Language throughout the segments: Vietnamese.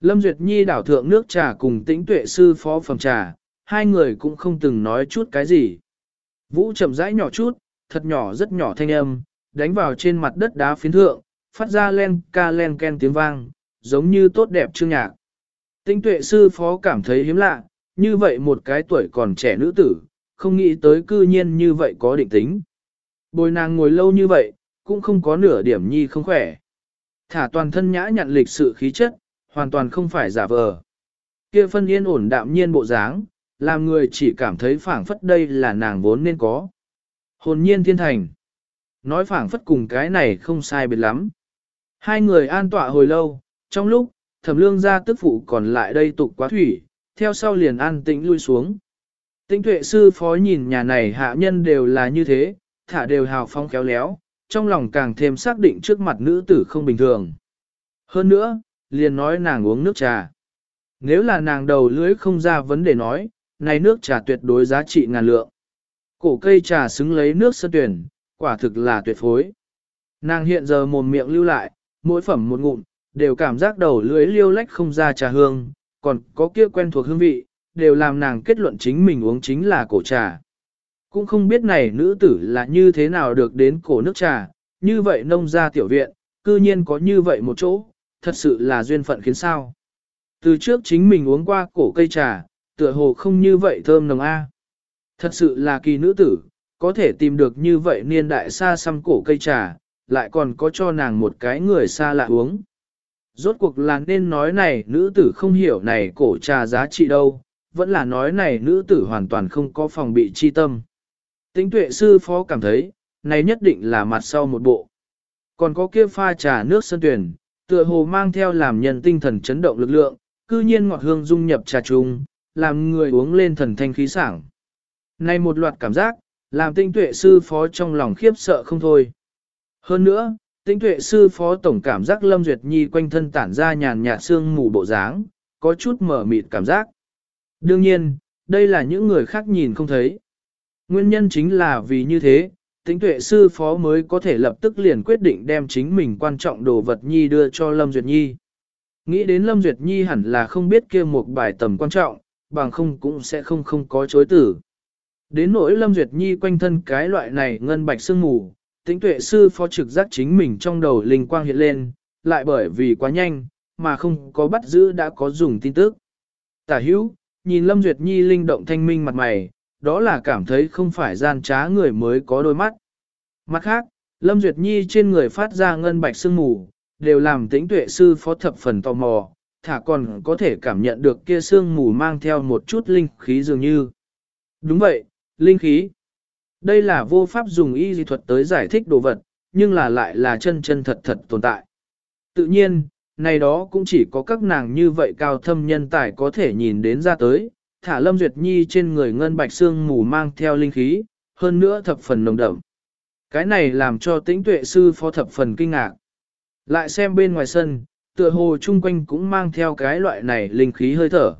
Lâm Duyệt Nhi đảo thượng nước trà cùng tĩnh tuệ sư phó phòng trà, hai người cũng không từng nói chút cái gì. Vũ chậm rãi nhỏ chút, thật nhỏ rất nhỏ thanh âm, đánh vào trên mặt đất đá phiến thượng, phát ra len ca len ken tiếng vang, giống như tốt đẹp chương nhạc. Tĩnh tuệ sư phó cảm thấy hiếm lạ, như vậy một cái tuổi còn trẻ nữ tử, không nghĩ tới cư nhiên như vậy có định tính. Bồi nàng ngồi lâu như vậy, cũng không có nửa điểm nhi không khỏe. Thả toàn thân nhã nhặn lịch sự khí chất, hoàn toàn không phải giả vờ. Kia phân yên ổn đạm nhiên bộ dáng, làm người chỉ cảm thấy phảng phất đây là nàng vốn nên có. Hồn nhiên thiên thành. Nói phảng phất cùng cái này không sai biệt lắm. Hai người an tọa hồi lâu, trong lúc, thẩm lương ra tức phụ còn lại đây tục quá thủy, theo sau liền an tĩnh lui xuống. Tĩnh tuệ sư phó nhìn nhà này hạ nhân đều là như thế, thả đều hào phong khéo léo, trong lòng càng thêm xác định trước mặt nữ tử không bình thường. Hơn nữa, liền nói nàng uống nước trà. Nếu là nàng đầu lưỡi không ra vấn đề nói, này nước trà tuyệt đối giá trị ngàn lượng. Cổ cây trà xứng lấy nước sơn tuyển, quả thực là tuyệt phối. Nàng hiện giờ mồm miệng lưu lại, mỗi phẩm một ngụm, đều cảm giác đầu lưỡi liêu lách không ra trà hương, còn có kia quen thuộc hương vị, đều làm nàng kết luận chính mình uống chính là cổ trà. Cũng không biết này nữ tử là như thế nào được đến cổ nước trà, như vậy nông gia tiểu viện, cư nhiên có như vậy một chỗ, thật sự là duyên phận khiến sao. Từ trước chính mình uống qua cổ cây trà, tựa hồ không như vậy thơm nồng a. Thật sự là kỳ nữ tử, có thể tìm được như vậy niên đại xa xăm cổ cây trà, lại còn có cho nàng một cái người xa lạ uống. Rốt cuộc là nên nói này nữ tử không hiểu này cổ trà giá trị đâu, vẫn là nói này nữ tử hoàn toàn không có phòng bị chi tâm. Tính tuệ sư phó cảm thấy, này nhất định là mặt sau một bộ. Còn có kia pha trà nước sân tuyển, tựa hồ mang theo làm nhân tinh thần chấn động lực lượng, cư nhiên ngọt hương dung nhập trà trùng, làm người uống lên thần thanh khí sảng. Này một loạt cảm giác, làm tinh tuệ sư phó trong lòng khiếp sợ không thôi. Hơn nữa, tinh tuệ sư phó tổng cảm giác Lâm Duyệt Nhi quanh thân tản ra nhàn nhạt xương mù bộ dáng, có chút mở mịt cảm giác. Đương nhiên, đây là những người khác nhìn không thấy. Nguyên nhân chính là vì như thế, tính tuệ sư phó mới có thể lập tức liền quyết định đem chính mình quan trọng đồ vật nhi đưa cho Lâm Duyệt Nhi. Nghĩ đến Lâm Duyệt Nhi hẳn là không biết kia một bài tầm quan trọng, bằng không cũng sẽ không không có chối tử. Đến nỗi Lâm Duyệt Nhi quanh thân cái loại này ngân bạch sương mù, tính tuệ sư phó trực giác chính mình trong đầu linh quang hiện lên, lại bởi vì quá nhanh, mà không có bắt giữ đã có dùng tin tức. Tả hữu, nhìn Lâm Duyệt Nhi linh động thanh minh mặt mày, đó là cảm thấy không phải gian trá người mới có đôi mắt. Mặt khác, Lâm Duyệt Nhi trên người phát ra ngân bạch sương mù, đều làm tĩnh tuệ sư phó thập phần tò mò, thả còn có thể cảm nhận được kia sương mù mang theo một chút linh khí dường như. Đúng vậy, linh khí. Đây là vô pháp dùng y dị thuật tới giải thích đồ vật, nhưng là lại là chân chân thật thật tồn tại. Tự nhiên, này đó cũng chỉ có các nàng như vậy cao thâm nhân tài có thể nhìn đến ra tới, thả Lâm Duyệt Nhi trên người ngân bạch xương mù mang theo linh khí, hơn nữa thập phần nồng đậm. Cái này làm cho tĩnh tuệ sư phó thập phần kinh ngạc. Lại xem bên ngoài sân, tựa hồ chung quanh cũng mang theo cái loại này linh khí hơi thở.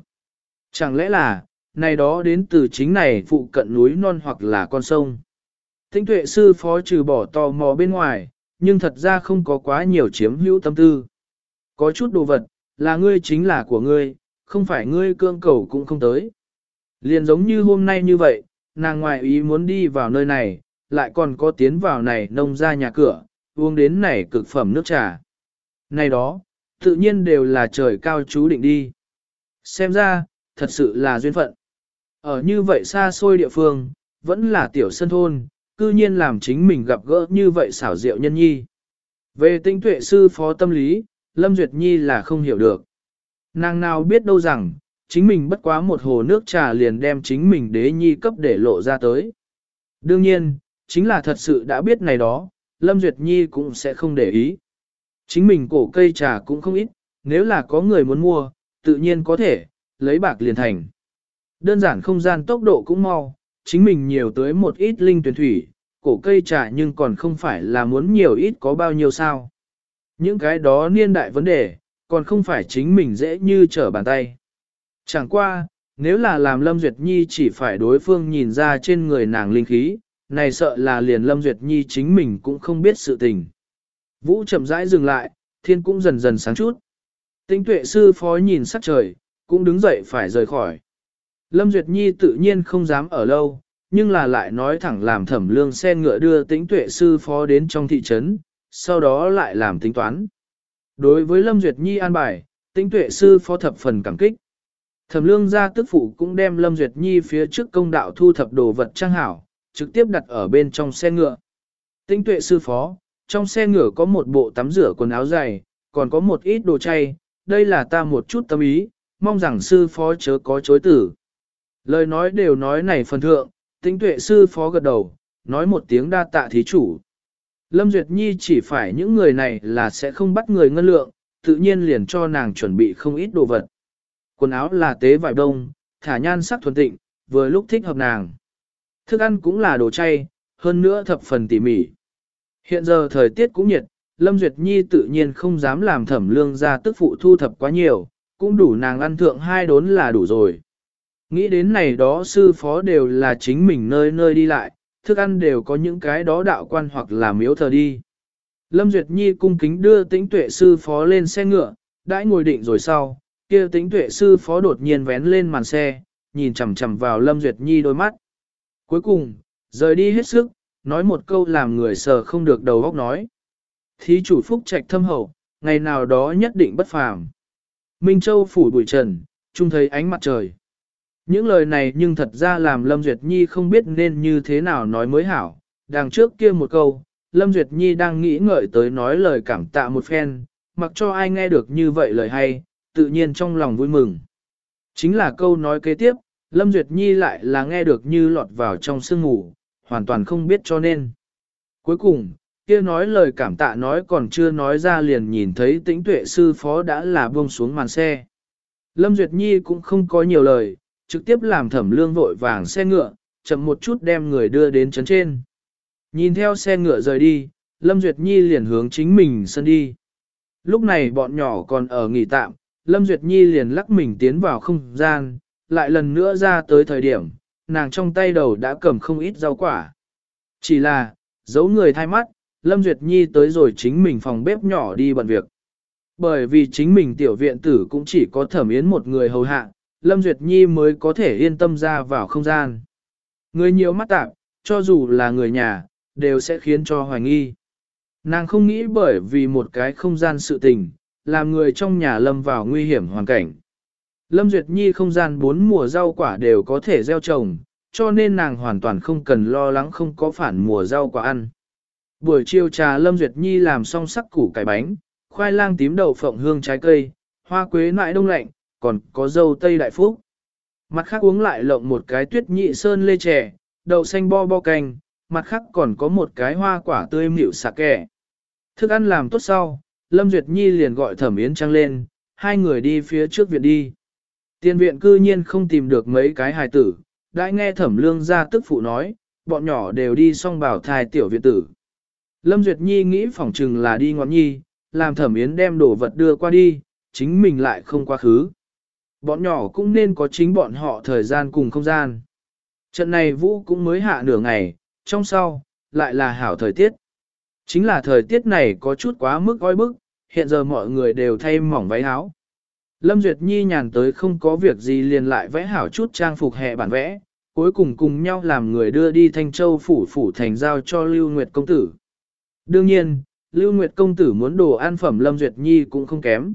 Chẳng lẽ là, này đó đến từ chính này phụ cận núi non hoặc là con sông. Tĩnh tuệ sư phó trừ bỏ tò mò bên ngoài, nhưng thật ra không có quá nhiều chiếm hữu tâm tư. Có chút đồ vật, là ngươi chính là của ngươi, không phải ngươi cương cầu cũng không tới. Liền giống như hôm nay như vậy, nàng ngoại ý muốn đi vào nơi này, lại còn có tiến vào này nông ra nhà cửa, uống đến này cực phẩm nước trà. Này đó, tự nhiên đều là trời cao chú định đi. Xem ra, thật sự là duyên phận. Ở như vậy xa xôi địa phương, vẫn là tiểu sân thôn, cư nhiên làm chính mình gặp gỡ như vậy xảo diệu nhân nhi. Về tinh tuệ sư phó tâm lý, Lâm Duyệt Nhi là không hiểu được. Nàng nào biết đâu rằng, chính mình bất quá một hồ nước trà liền đem chính mình đế nhi cấp để lộ ra tới. Đương nhiên, chính là thật sự đã biết này đó, Lâm Duyệt Nhi cũng sẽ không để ý. Chính mình cổ cây trà cũng không ít, nếu là có người muốn mua, tự nhiên có thể, lấy bạc liền thành. Đơn giản không gian tốc độ cũng mau, chính mình nhiều tới một ít linh tuyển thủy, cổ cây trà nhưng còn không phải là muốn nhiều ít có bao nhiêu sao. Những cái đó niên đại vấn đề, còn không phải chính mình dễ như trở bàn tay. Chẳng qua, nếu là làm Lâm Duyệt Nhi chỉ phải đối phương nhìn ra trên người nàng linh khí, này sợ là liền Lâm Duyệt Nhi chính mình cũng không biết sự tình. Vũ chậm rãi dừng lại, thiên cũng dần dần sáng chút. Tinh tuệ sư phó nhìn sắc trời, cũng đứng dậy phải rời khỏi. Lâm Duyệt Nhi tự nhiên không dám ở lâu, nhưng là lại nói thẳng làm thẩm lương xe ngựa đưa Tinh tuệ sư phó đến trong thị trấn, sau đó lại làm tính toán. Đối với Lâm Duyệt Nhi an bài, Tinh tuệ sư phó thập phần cảm kích. Thẩm lương gia tức phụ cũng đem Lâm Duyệt Nhi phía trước công đạo thu thập đồ vật trang hảo, trực tiếp đặt ở bên trong xe ngựa. Tĩnh tuệ sư phó, trong xe ngựa có một bộ tắm rửa quần áo dày, còn có một ít đồ chay, đây là ta một chút tâm ý, mong rằng sư phó chớ có chối tử. Lời nói đều nói này phần thượng, tĩnh tuệ sư phó gật đầu, nói một tiếng đa tạ thí chủ. Lâm Duyệt Nhi chỉ phải những người này là sẽ không bắt người ngân lượng, tự nhiên liền cho nàng chuẩn bị không ít đồ vật. Quần áo là tế vải đông, thả nhan sắc thuần tịnh, vừa lúc thích hợp nàng. Thức ăn cũng là đồ chay, hơn nữa thập phần tỉ mỉ. Hiện giờ thời tiết cũng nhiệt, Lâm Duyệt Nhi tự nhiên không dám làm thẩm lương ra tức phụ thu thập quá nhiều, cũng đủ nàng ăn thượng hai đốn là đủ rồi. Nghĩ đến này đó sư phó đều là chính mình nơi nơi đi lại, thức ăn đều có những cái đó đạo quan hoặc là miếu thờ đi. Lâm Duyệt Nhi cung kính đưa tĩnh tuệ sư phó lên xe ngựa, đãi ngồi định rồi sau, kia tính tuệ sư phó đột nhiên vén lên màn xe, nhìn chằm chằm vào Lâm Duyệt Nhi đôi mắt. Cuối cùng, rời đi hết sức, nói một câu làm người sờ không được đầu óc nói. Thí chủ phúc trạch thâm hậu, ngày nào đó nhất định bất phàm. Minh Châu phủ bụi trần, trung thấy ánh mặt trời. Những lời này nhưng thật ra làm Lâm Duyệt Nhi không biết nên như thế nào nói mới hảo. Đằng trước kia một câu, Lâm Duyệt Nhi đang nghĩ ngợi tới nói lời cảm tạ một phen, mặc cho ai nghe được như vậy lời hay, tự nhiên trong lòng vui mừng. Chính là câu nói kế tiếp, Lâm Duyệt Nhi lại là nghe được như lọt vào trong sương ngủ, hoàn toàn không biết cho nên. Cuối cùng, kia nói lời cảm tạ nói còn chưa nói ra liền nhìn thấy tĩnh tuệ sư phó đã là buông xuống màn xe. Lâm Duyệt Nhi cũng không có nhiều lời, trực tiếp làm thẩm lương vội vàng xe ngựa, chậm một chút đem người đưa đến chấn trên. Nhìn theo xe ngựa rời đi, Lâm Duyệt Nhi liền hướng chính mình sân đi. Lúc này bọn nhỏ còn ở nghỉ tạm, Lâm Duyệt Nhi liền lắc mình tiến vào không gian, lại lần nữa ra tới thời điểm, nàng trong tay đầu đã cầm không ít rau quả. Chỉ là, giấu người thay mắt, Lâm Duyệt Nhi tới rồi chính mình phòng bếp nhỏ đi bận việc. Bởi vì chính mình tiểu viện tử cũng chỉ có thẩm yến một người hầu hạ, Lâm Duyệt Nhi mới có thể yên tâm ra vào không gian. Người nhiều mắt tạp, cho dù là người nhà, đều sẽ khiến cho hoài nghi. Nàng không nghĩ bởi vì một cái không gian sự tình, làm người trong nhà lâm vào nguy hiểm hoàn cảnh. Lâm Duyệt Nhi không gian bốn mùa rau quả đều có thể gieo trồng, cho nên nàng hoàn toàn không cần lo lắng không có phản mùa rau quả ăn. Buổi chiều trà Lâm Duyệt Nhi làm xong sắc củ cải bánh, khoai lang tím đậu phộng hương trái cây, hoa quế nại đông lạnh, còn có dâu tây đại phúc. Mặt khác uống lại lộng một cái tuyết nhị sơn lê chè, đậu xanh bo bo canh, mặt khác còn có một cái hoa quả tươi mịu xạ kẻ. Thức ăn làm tốt sau, Lâm Duyệt Nhi liền gọi thẩm yến trang lên, hai người đi phía trước viện đi. Tiên viện cư nhiên không tìm được mấy cái hài tử, đã nghe thẩm lương ra tức phụ nói, bọn nhỏ đều đi xong bảo thai tiểu viện tử. Lâm Duyệt Nhi nghĩ phỏng chừng là đi ngọn nhi, làm thẩm yến đem đồ vật đưa qua đi, chính mình lại không quá khứ. Bọn nhỏ cũng nên có chính bọn họ thời gian cùng không gian. Trận này vũ cũng mới hạ nửa ngày, trong sau, lại là hảo thời tiết. Chính là thời tiết này có chút quá mức oi bức, hiện giờ mọi người đều thay mỏng váy áo. Lâm Duyệt Nhi nhàn tới không có việc gì liền lại vẽ hảo chút trang phục hè bản vẽ, cuối cùng cùng nhau làm người đưa đi Thanh Châu phủ phủ thành giao cho Lưu Nguyệt Công Tử. Đương nhiên, Lưu Nguyệt Công Tử muốn đồ ăn phẩm Lâm Duyệt Nhi cũng không kém.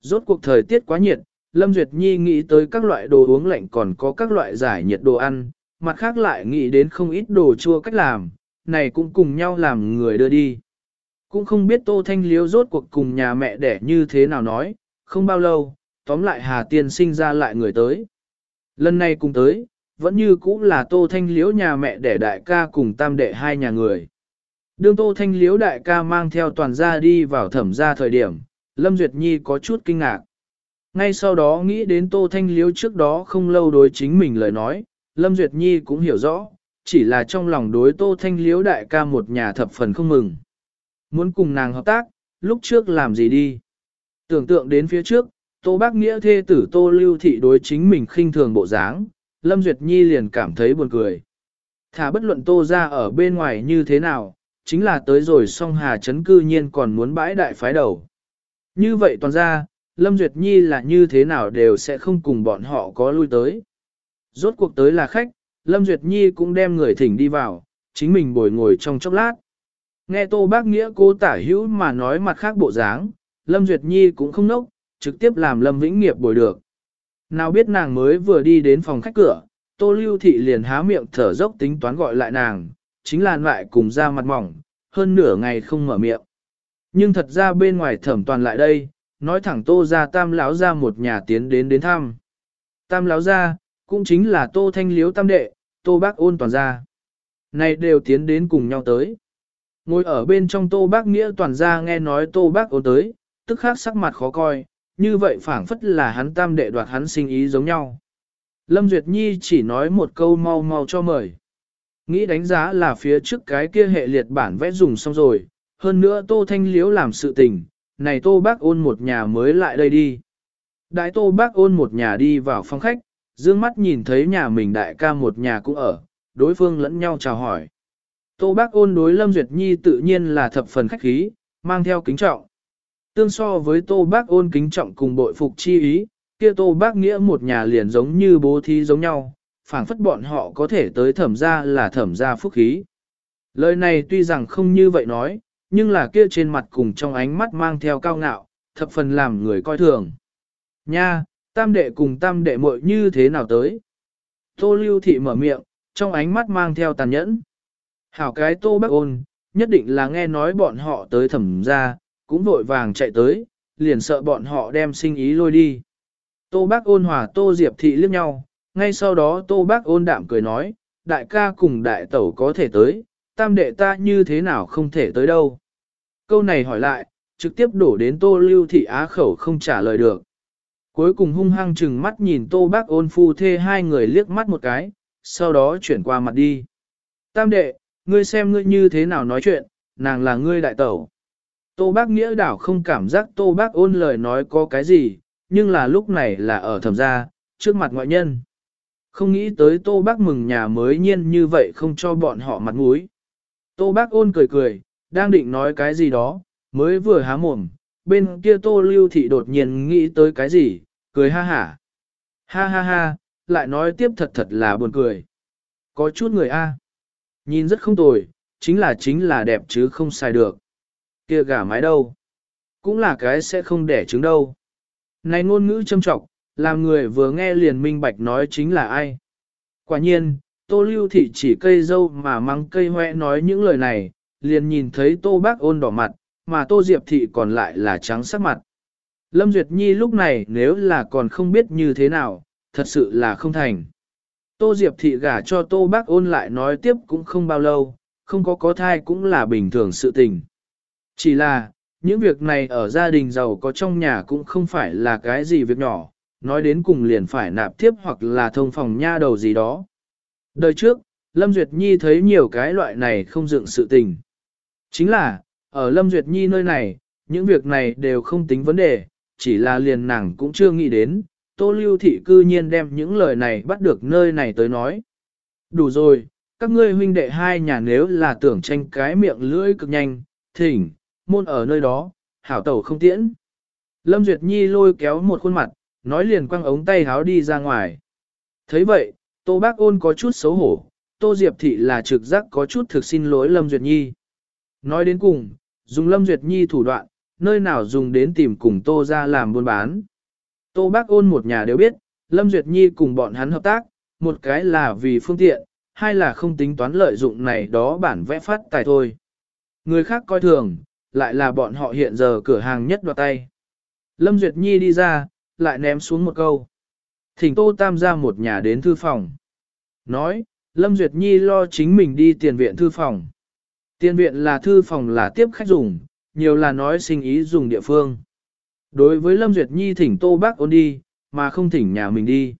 Rốt cuộc thời tiết quá nhiệt, Lâm Duyệt Nhi nghĩ tới các loại đồ uống lạnh còn có các loại giải nhiệt đồ ăn, mặt khác lại nghĩ đến không ít đồ chua cách làm, này cũng cùng nhau làm người đưa đi. Cũng không biết Tô Thanh Liếu rốt cuộc cùng nhà mẹ đẻ như thế nào nói, không bao lâu, tóm lại Hà Tiên sinh ra lại người tới. Lần này cùng tới, vẫn như cũ là Tô Thanh Liếu nhà mẹ đẻ đại ca cùng tam đệ hai nhà người. Đương Tô Thanh Liếu đại ca mang theo toàn gia đi vào thẩm gia thời điểm, Lâm Duyệt Nhi có chút kinh ngạc. Ngay sau đó nghĩ đến Tô Thanh Liếu trước đó không lâu đối chính mình lời nói, Lâm Duyệt Nhi cũng hiểu rõ, chỉ là trong lòng đối Tô Thanh Liếu đại ca một nhà thập phần không mừng. Muốn cùng nàng hợp tác, lúc trước làm gì đi? Tưởng tượng đến phía trước, Tô Bác Nghĩa thê tử Tô Lưu Thị đối chính mình khinh thường bộ dáng, Lâm Duyệt Nhi liền cảm thấy buồn cười. Thả bất luận Tô ra ở bên ngoài như thế nào, chính là tới rồi song Hà Trấn cư nhiên còn muốn bãi đại phái đầu. Như vậy toàn ra, Lâm Duyệt Nhi là như thế nào đều sẽ không cùng bọn họ có lui tới. Rốt cuộc tới là khách, Lâm Duyệt Nhi cũng đem người thỉnh đi vào, chính mình bồi ngồi trong chốc lát. Nghe Tô Bác Nghĩa cố tả hữu mà nói mặt khác bộ dáng, Lâm Duyệt Nhi cũng không nốc, trực tiếp làm Lâm Vĩnh Nghiệp bồi được. Nào biết nàng mới vừa đi đến phòng khách cửa, Tô Lưu Thị liền há miệng thở dốc tính toán gọi lại nàng, chính là lại cùng ra mặt mỏng, hơn nửa ngày không mở miệng. Nhưng thật ra bên ngoài thẩm toàn lại đây, nói thẳng Tô ra tam lão ra một nhà tiến đến đến thăm. Tam lão ra, cũng chính là Tô Thanh Liếu tam đệ, Tô Bác ôn toàn gia, Này đều tiến đến cùng nhau tới. Ngồi ở bên trong Tô Bác Nghĩa toàn gia nghe nói Tô Bác ôn tới, tức khắc sắc mặt khó coi, như vậy phảng phất là hắn tam đệ đoạt hắn sinh ý giống nhau. Lâm Duyệt Nhi chỉ nói một câu mau mau cho mời. Nghĩ đánh giá là phía trước cái kia hệ liệt bản vẽ dùng xong rồi, hơn nữa Tô Thanh Liếu làm sự tình, này Tô Bác ôn một nhà mới lại đây đi. Đại Tô Bác ôn một nhà đi vào phòng khách, dương mắt nhìn thấy nhà mình đại ca một nhà cũng ở, đối phương lẫn nhau chào hỏi. Tô Bác ôn đối Lâm Duyệt Nhi tự nhiên là thập phần khách khí, mang theo kính trọng. Tương so với Tô Bác ôn kính trọng cùng bội phục chi ý, kia Tô Bác nghĩa một nhà liền giống như bố thí giống nhau, phảng phất bọn họ có thể tới thẩm gia là thẩm gia phúc khí. Lời này tuy rằng không như vậy nói, nhưng là kia trên mặt cùng trong ánh mắt mang theo cao ngạo, thập phần làm người coi thường. Nha, tam đệ cùng tam đệ muội như thế nào tới? Tô lưu thị mở miệng, trong ánh mắt mang theo tàn nhẫn. Hảo cái tô bác ôn, nhất định là nghe nói bọn họ tới thẩm ra, cũng vội vàng chạy tới, liền sợ bọn họ đem sinh ý lôi đi. Tô bác ôn hòa tô diệp thị liếc nhau, ngay sau đó tô bác ôn đạm cười nói, đại ca cùng đại tẩu có thể tới, tam đệ ta như thế nào không thể tới đâu. Câu này hỏi lại, trực tiếp đổ đến tô lưu thị á khẩu không trả lời được. Cuối cùng hung hăng chừng mắt nhìn tô bác ôn phu thê hai người liếc mắt một cái, sau đó chuyển qua mặt đi. Tam đệ, ngươi xem ngươi như thế nào nói chuyện, nàng là ngươi đại tẩu. Tô bác nghĩa đảo không cảm giác tô bác ôn lời nói có cái gì, nhưng là lúc này là ở thầm gia, trước mặt ngoại nhân. Không nghĩ tới tô bác mừng nhà mới nhiên như vậy không cho bọn họ mặt mũi. Tô bác ôn cười cười, đang định nói cái gì đó, mới vừa há mồm, bên kia tô lưu thị đột nhiên nghĩ tới cái gì, cười ha hả. Ha ha ha, lại nói tiếp thật thật là buồn cười. Có chút người A. Nhìn rất không tồi, chính là chính là đẹp chứ không sai được. kia gà mái đâu? Cũng là cái sẽ không đẻ trứng đâu. Này ngôn ngữ châm trọng, làm người vừa nghe liền minh bạch nói chính là ai. Quả nhiên, tô lưu thị chỉ cây dâu mà mắng cây hoẹ nói những lời này, liền nhìn thấy tô bác ôn đỏ mặt, mà tô diệp thị còn lại là trắng sắc mặt. Lâm Duyệt Nhi lúc này nếu là còn không biết như thế nào, thật sự là không thành. Tô Diệp thị gả cho Tô Bác ôn lại nói tiếp cũng không bao lâu, không có có thai cũng là bình thường sự tình. Chỉ là, những việc này ở gia đình giàu có trong nhà cũng không phải là cái gì việc nhỏ, nói đến cùng liền phải nạp tiếp hoặc là thông phòng nha đầu gì đó. Đời trước, Lâm Duyệt Nhi thấy nhiều cái loại này không dựng sự tình. Chính là, ở Lâm Duyệt Nhi nơi này, những việc này đều không tính vấn đề, chỉ là liền nàng cũng chưa nghĩ đến, Tô Lưu Thị cư nhiên đem những lời này bắt được nơi này tới nói. Đủ rồi, các ngươi huynh đệ hai nhà nếu là tưởng tranh cái miệng lưỡi cực nhanh, thỉnh, môn ở nơi đó, hảo tẩu không tiễn. Lâm Duyệt Nhi lôi kéo một khuôn mặt, nói liền quăng ống tay háo đi ra ngoài. thấy vậy, Tô Bác Ôn có chút xấu hổ, Tô Diệp Thị là trực giác có chút thực xin lỗi Lâm Duyệt Nhi. Nói đến cùng, dùng Lâm Duyệt Nhi thủ đoạn, nơi nào dùng đến tìm cùng Tô ra làm buôn bán. Tô Bác ôn một nhà đều biết, Lâm Duyệt Nhi cùng bọn hắn hợp tác, một cái là vì phương tiện, hai là không tính toán lợi dụng này đó bản vẽ phát tài thôi. Người khác coi thường, lại là bọn họ hiện giờ cửa hàng nhất đoạt tay. Lâm Duyệt Nhi đi ra, lại ném xuống một câu. Thỉnh Tô Tam ra một nhà đến thư phòng. Nói, Lâm Duyệt Nhi lo chính mình đi tiền viện thư phòng. Tiền viện là thư phòng là tiếp khách dùng, nhiều là nói sinh ý dùng địa phương. Đối với Lâm Duyệt Nhi thỉnh Tô Bác ôn đi, mà không thỉnh nhà mình đi.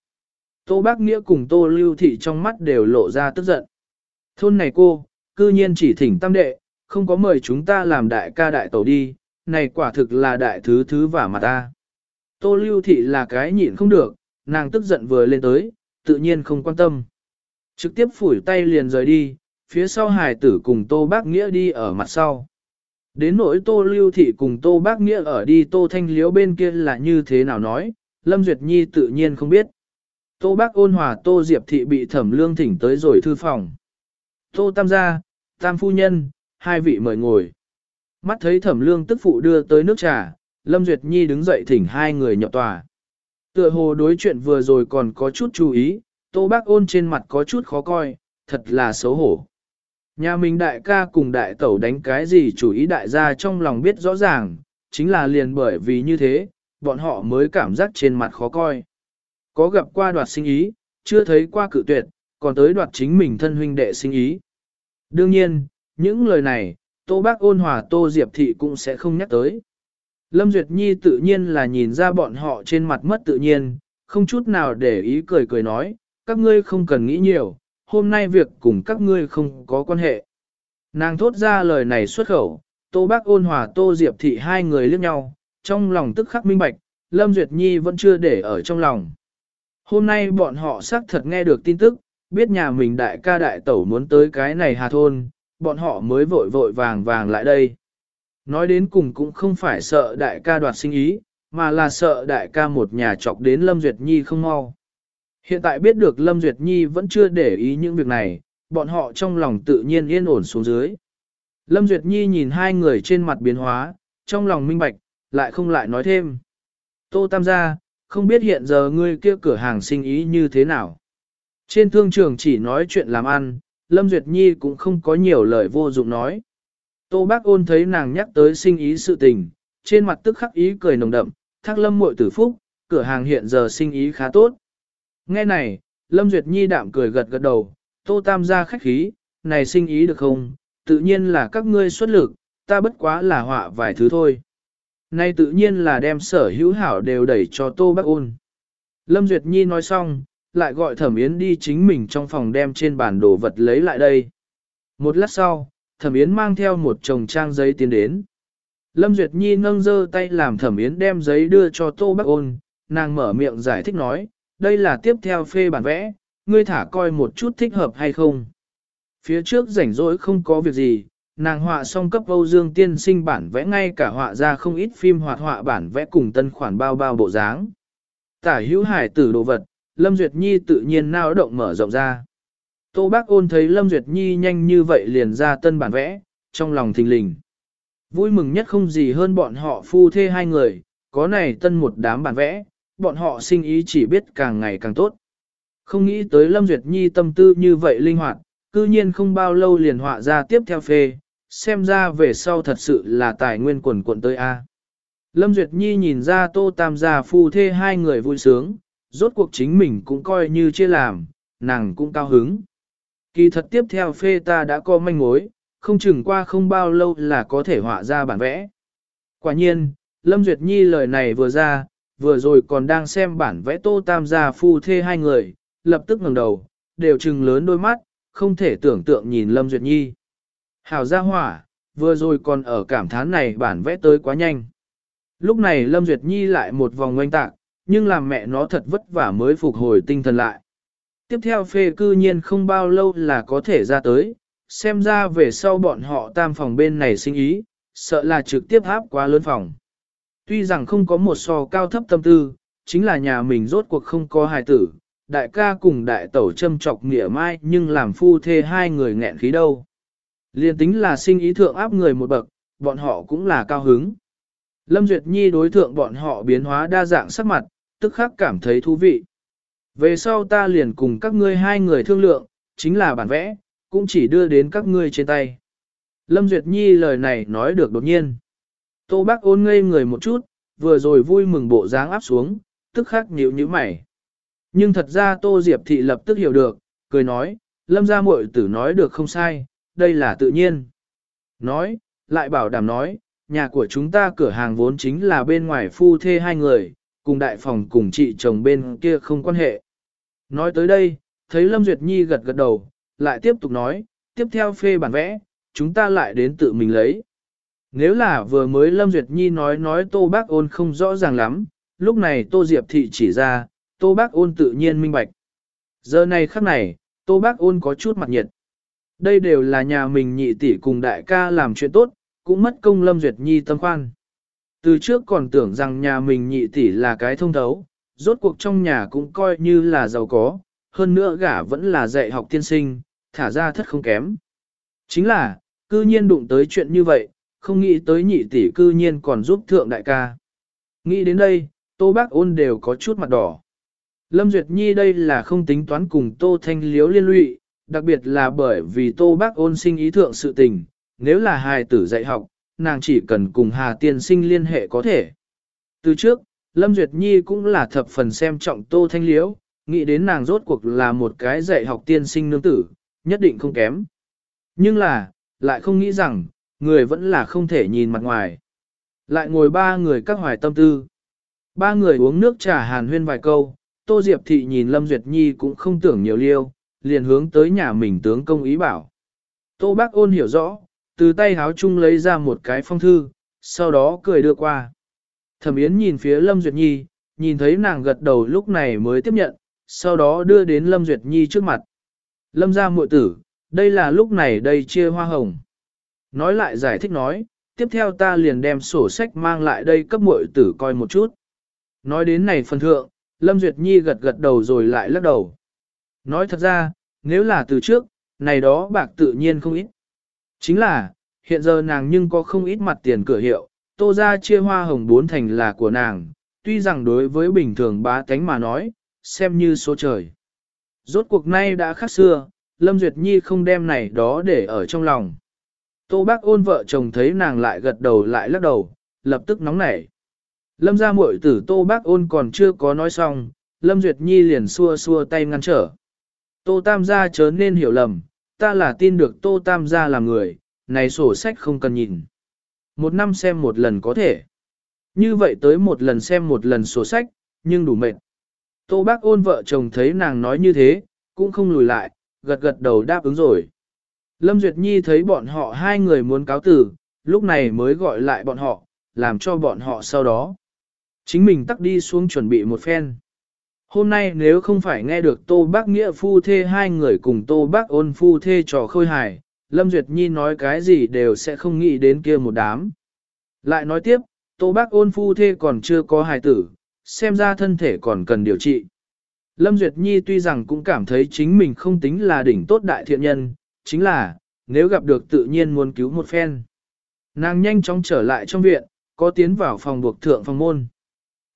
Tô Bác Nghĩa cùng Tô Lưu Thị trong mắt đều lộ ra tức giận. Thôn này cô, cư nhiên chỉ thỉnh tam đệ, không có mời chúng ta làm đại ca đại tẩu đi, này quả thực là đại thứ thứ vả mặt ta. Tô Lưu Thị là cái nhịn không được, nàng tức giận vừa lên tới, tự nhiên không quan tâm. Trực tiếp phủi tay liền rời đi, phía sau hài tử cùng Tô Bác Nghĩa đi ở mặt sau. Đến nỗi Tô Lưu Thị cùng Tô Bác Nghĩa ở đi Tô Thanh Liếu bên kia là như thế nào nói, Lâm Duyệt Nhi tự nhiên không biết. Tô Bác ôn hòa Tô Diệp Thị bị thẩm lương thỉnh tới rồi thư phòng. Tô Tam gia, Tam Phu Nhân, hai vị mời ngồi. Mắt thấy thẩm lương tức phụ đưa tới nước trà, Lâm Duyệt Nhi đứng dậy thỉnh hai người nhậu tòa. Tựa hồ đối chuyện vừa rồi còn có chút chú ý, Tô Bác ôn trên mặt có chút khó coi, thật là xấu hổ. Nhà mình đại ca cùng đại tẩu đánh cái gì chủ ý đại gia trong lòng biết rõ ràng, chính là liền bởi vì như thế, bọn họ mới cảm giác trên mặt khó coi. Có gặp qua đoạt sinh ý, chưa thấy qua cự tuyệt, còn tới đoạt chính mình thân huynh đệ sinh ý. Đương nhiên, những lời này, Tô Bác ôn hòa Tô Diệp Thị cũng sẽ không nhắc tới. Lâm Duyệt Nhi tự nhiên là nhìn ra bọn họ trên mặt mất tự nhiên, không chút nào để ý cười cười nói, các ngươi không cần nghĩ nhiều, hôm nay việc cùng các ngươi không có quan hệ. Nàng thốt ra lời này xuất khẩu, Tô Bác ôn hòa Tô Diệp Thị hai người liếc nhau, trong lòng tức khắc minh bạch, Lâm Duyệt Nhi vẫn chưa để ở trong lòng. Hôm nay bọn họ xác thật nghe được tin tức, biết nhà mình đại ca đại tẩu muốn tới cái này hà thôn, bọn họ mới vội vội vàng vàng lại đây. Nói đến cùng cũng không phải sợ đại ca đoạt sinh ý, mà là sợ đại ca một nhà chọc đến Lâm Duyệt Nhi không mau. Hiện tại biết được Lâm Duyệt Nhi vẫn chưa để ý những việc này, bọn họ trong lòng tự nhiên yên ổn xuống dưới. Lâm Duyệt Nhi nhìn hai người trên mặt biến hóa, trong lòng minh bạch, lại không lại nói thêm. Tô Tam gia, không biết hiện giờ ngươi kia cửa hàng sinh ý như thế nào. Trên thương trường chỉ nói chuyện làm ăn, Lâm Duyệt Nhi cũng không có nhiều lời vô dụng nói. Tô Bác ôn thấy nàng nhắc tới sinh ý sự tình, trên mặt tức khắc ý cười nồng đậm, thác lâm muội tử phúc, cửa hàng hiện giờ sinh ý khá tốt. Nghe này, Lâm Duyệt Nhi đạm cười gật gật đầu, Tô Tam gia khách khí, này sinh ý được không, tự nhiên là các ngươi xuất lực, ta bất quá là họa vài thứ thôi. Nay tự nhiên là đem sở hữu hảo đều đẩy cho Tô Bác ôn. Lâm Duyệt Nhi nói xong, lại gọi Thẩm Yến đi chính mình trong phòng đem trên bản đồ vật lấy lại đây. Một lát sau, Thẩm Yến mang theo một chồng trang giấy tiến đến. Lâm Duyệt Nhi nâng dơ tay làm Thẩm Yến đem giấy đưa cho Tô Bắc Ôn, nàng mở miệng giải thích nói, đây là tiếp theo phê bản vẽ, ngươi thả coi một chút thích hợp hay không. Phía trước rảnh rỗi không có việc gì, nàng họa xong cấp Âu Dương tiên sinh bản vẽ ngay cả họa ra không ít phim hoạt họa bản vẽ cùng tân khoản bao bao bộ dáng. Tả hữu hải tử đồ vật, Lâm Duyệt Nhi tự nhiên nao động mở rộng ra. Tô Bác ôn thấy Lâm Duyệt Nhi nhanh như vậy liền ra tân bản vẽ, trong lòng thình lình. Vui mừng nhất không gì hơn bọn họ phu thê hai người, có này tân một đám bản vẽ, bọn họ sinh ý chỉ biết càng ngày càng tốt. Không nghĩ tới Lâm Duyệt Nhi tâm tư như vậy linh hoạt, cư nhiên không bao lâu liền họa ra tiếp theo phê, xem ra về sau thật sự là tài nguyên quần quận tới A. Lâm Duyệt Nhi nhìn ra tô tam gia phu thê hai người vui sướng, rốt cuộc chính mình cũng coi như chia làm, nàng cũng cao hứng. Kỳ thật tiếp theo phê ta đã có manh mối, không chừng qua không bao lâu là có thể họa ra bản vẽ. Quả nhiên, Lâm Duyệt Nhi lời này vừa ra, vừa rồi còn đang xem bản vẽ tô tam gia phu thê hai người, lập tức ngẩng đầu, đều trừng lớn đôi mắt, không thể tưởng tượng nhìn Lâm Duyệt Nhi. Hảo gia hỏa, vừa rồi còn ở cảm thán này bản vẽ tới quá nhanh. Lúc này Lâm Duyệt Nhi lại một vòng ngoanh tạc, nhưng làm mẹ nó thật vất vả mới phục hồi tinh thần lại. Tiếp theo phê cư nhiên không bao lâu là có thể ra tới, xem ra về sau bọn họ tam phòng bên này sinh ý, sợ là trực tiếp áp quá lớn phòng. Tuy rằng không có một so cao thấp tâm tư, chính là nhà mình rốt cuộc không có hài tử, đại ca cùng đại tẩu châm trọc nghĩa mai nhưng làm phu thê hai người nghẹn khí đâu. Liên tính là sinh ý thượng áp người một bậc, bọn họ cũng là cao hứng. Lâm Duyệt Nhi đối thượng bọn họ biến hóa đa dạng sắc mặt, tức khắc cảm thấy thú vị. Về sau ta liền cùng các ngươi hai người thương lượng, chính là bản vẽ, cũng chỉ đưa đến các ngươi trên tay. Lâm Duyệt Nhi lời này nói được đột nhiên. Tô Bác ôn ngây người một chút, vừa rồi vui mừng bộ dáng áp xuống, tức khắc nhíu nhíu mày. Nhưng thật ra Tô Diệp Thị lập tức hiểu được, cười nói, Lâm gia muội tử nói được không sai, đây là tự nhiên. Nói, lại bảo đảm nói, nhà của chúng ta cửa hàng vốn chính là bên ngoài phu thê hai người, cùng đại phòng cùng chị chồng bên kia không quan hệ. Nói tới đây, thấy Lâm Duyệt Nhi gật gật đầu, lại tiếp tục nói, tiếp theo phê bản vẽ, chúng ta lại đến tự mình lấy. Nếu là vừa mới Lâm Duyệt Nhi nói nói Tô Bác Ôn không rõ ràng lắm, lúc này Tô Diệp Thị chỉ ra, Tô Bác Ôn tự nhiên minh bạch. Giờ này khắc này, Tô Bác Ôn có chút mặt nhiệt. Đây đều là nhà mình nhị tỷ cùng đại ca làm chuyện tốt, cũng mất công Lâm Duyệt Nhi tâm khoan. Từ trước còn tưởng rằng nhà mình nhị tỷ là cái thông thấu, rốt cuộc trong nhà cũng coi như là giàu có, hơn nữa gả vẫn là dạy học tiên sinh, thả ra thất không kém. Chính là, cư nhiên đụng tới chuyện như vậy, không nghĩ tới nhị tỷ cư nhiên còn giúp thượng đại ca. Nghĩ đến đây, Tô Bác ôn đều có chút mặt đỏ. Lâm Duyệt Nhi đây là không tính toán cùng Tô Thanh Liếu liên lụy, đặc biệt là bởi vì Tô Bác ôn sinh ý thượng sự tình, nếu là hài tử dạy học, nàng chỉ cần cùng Hà Tiên sinh liên hệ có thể. Từ trước, Lâm Duyệt Nhi cũng là thập phần xem trọng Tô Thanh Liễu, nghĩ đến nàng rốt cuộc là một cái dạy học tiên sinh nương tử, nhất định không kém. Nhưng là, lại không nghĩ rằng, người vẫn là không thể nhìn mặt ngoài. Lại ngồi ba người các hoài tâm tư. Ba người uống nước trà hàn huyên vài câu, Tô Diệp Thị nhìn Lâm Duyệt Nhi cũng không tưởng nhiều liêu, liền hướng tới nhà mình tướng công ý bảo. Tô Bác ôn hiểu rõ, từ tay háo chung lấy ra một cái phong thư, sau đó cười đưa qua. Thẩm Yến nhìn phía Lâm Duyệt Nhi, nhìn thấy nàng gật đầu lúc này mới tiếp nhận, sau đó đưa đến Lâm Duyệt Nhi trước mặt. Lâm ra muội tử, đây là lúc này đây chia hoa hồng. Nói lại giải thích nói, tiếp theo ta liền đem sổ sách mang lại đây cấp muội tử coi một chút. Nói đến này phần thượng, Lâm Duyệt Nhi gật gật đầu rồi lại lắc đầu. Nói thật ra, nếu là từ trước, này đó bạc tự nhiên không ít. Chính là, hiện giờ nàng nhưng có không ít mặt tiền cửa hiệu, tô ra chia hoa hồng bốn thành là của nàng, tuy rằng đối với bình thường bá tánh mà nói, xem như số trời. Rốt cuộc nay đã khác xưa, Lâm Duyệt Nhi không đem này đó để ở trong lòng. Tô bác ôn vợ chồng thấy nàng lại gật đầu lại lắc đầu, lập tức nóng nảy. Lâm ra muội tử Tô bác ôn còn chưa có nói xong, Lâm Duyệt Nhi liền xua xua tay ngăn trở. Tô Tam gia chớ nên hiểu lầm, ta là tin được Tô Tam gia là người, này sổ sách không cần nhìn. Một năm xem một lần có thể. Như vậy tới một lần xem một lần sổ sách, nhưng đủ mệt. Tô bác ôn vợ chồng thấy nàng nói như thế, cũng không lùi lại, gật gật đầu đáp ứng rồi. Lâm Duyệt Nhi thấy bọn họ hai người muốn cáo tử, lúc này mới gọi lại bọn họ, làm cho bọn họ sau đó. Chính mình tắt đi xuống chuẩn bị một phen. Hôm nay nếu không phải nghe được Tô Bác Nghĩa phu thê hai người cùng Tô Bác ôn phu thê trò khôi hài, Lâm Duyệt Nhi nói cái gì đều sẽ không nghĩ đến kia một đám. Lại nói tiếp, Tô Bác ôn phu thê còn chưa có hài tử, xem ra thân thể còn cần điều trị. Lâm Duyệt Nhi tuy rằng cũng cảm thấy chính mình không tính là đỉnh tốt đại thiện nhân, chính là, nếu gặp được tự nhiên muốn cứu một phen. Nàng nhanh chóng trở lại trong viện, có tiến vào phòng buộc thượng phòng môn.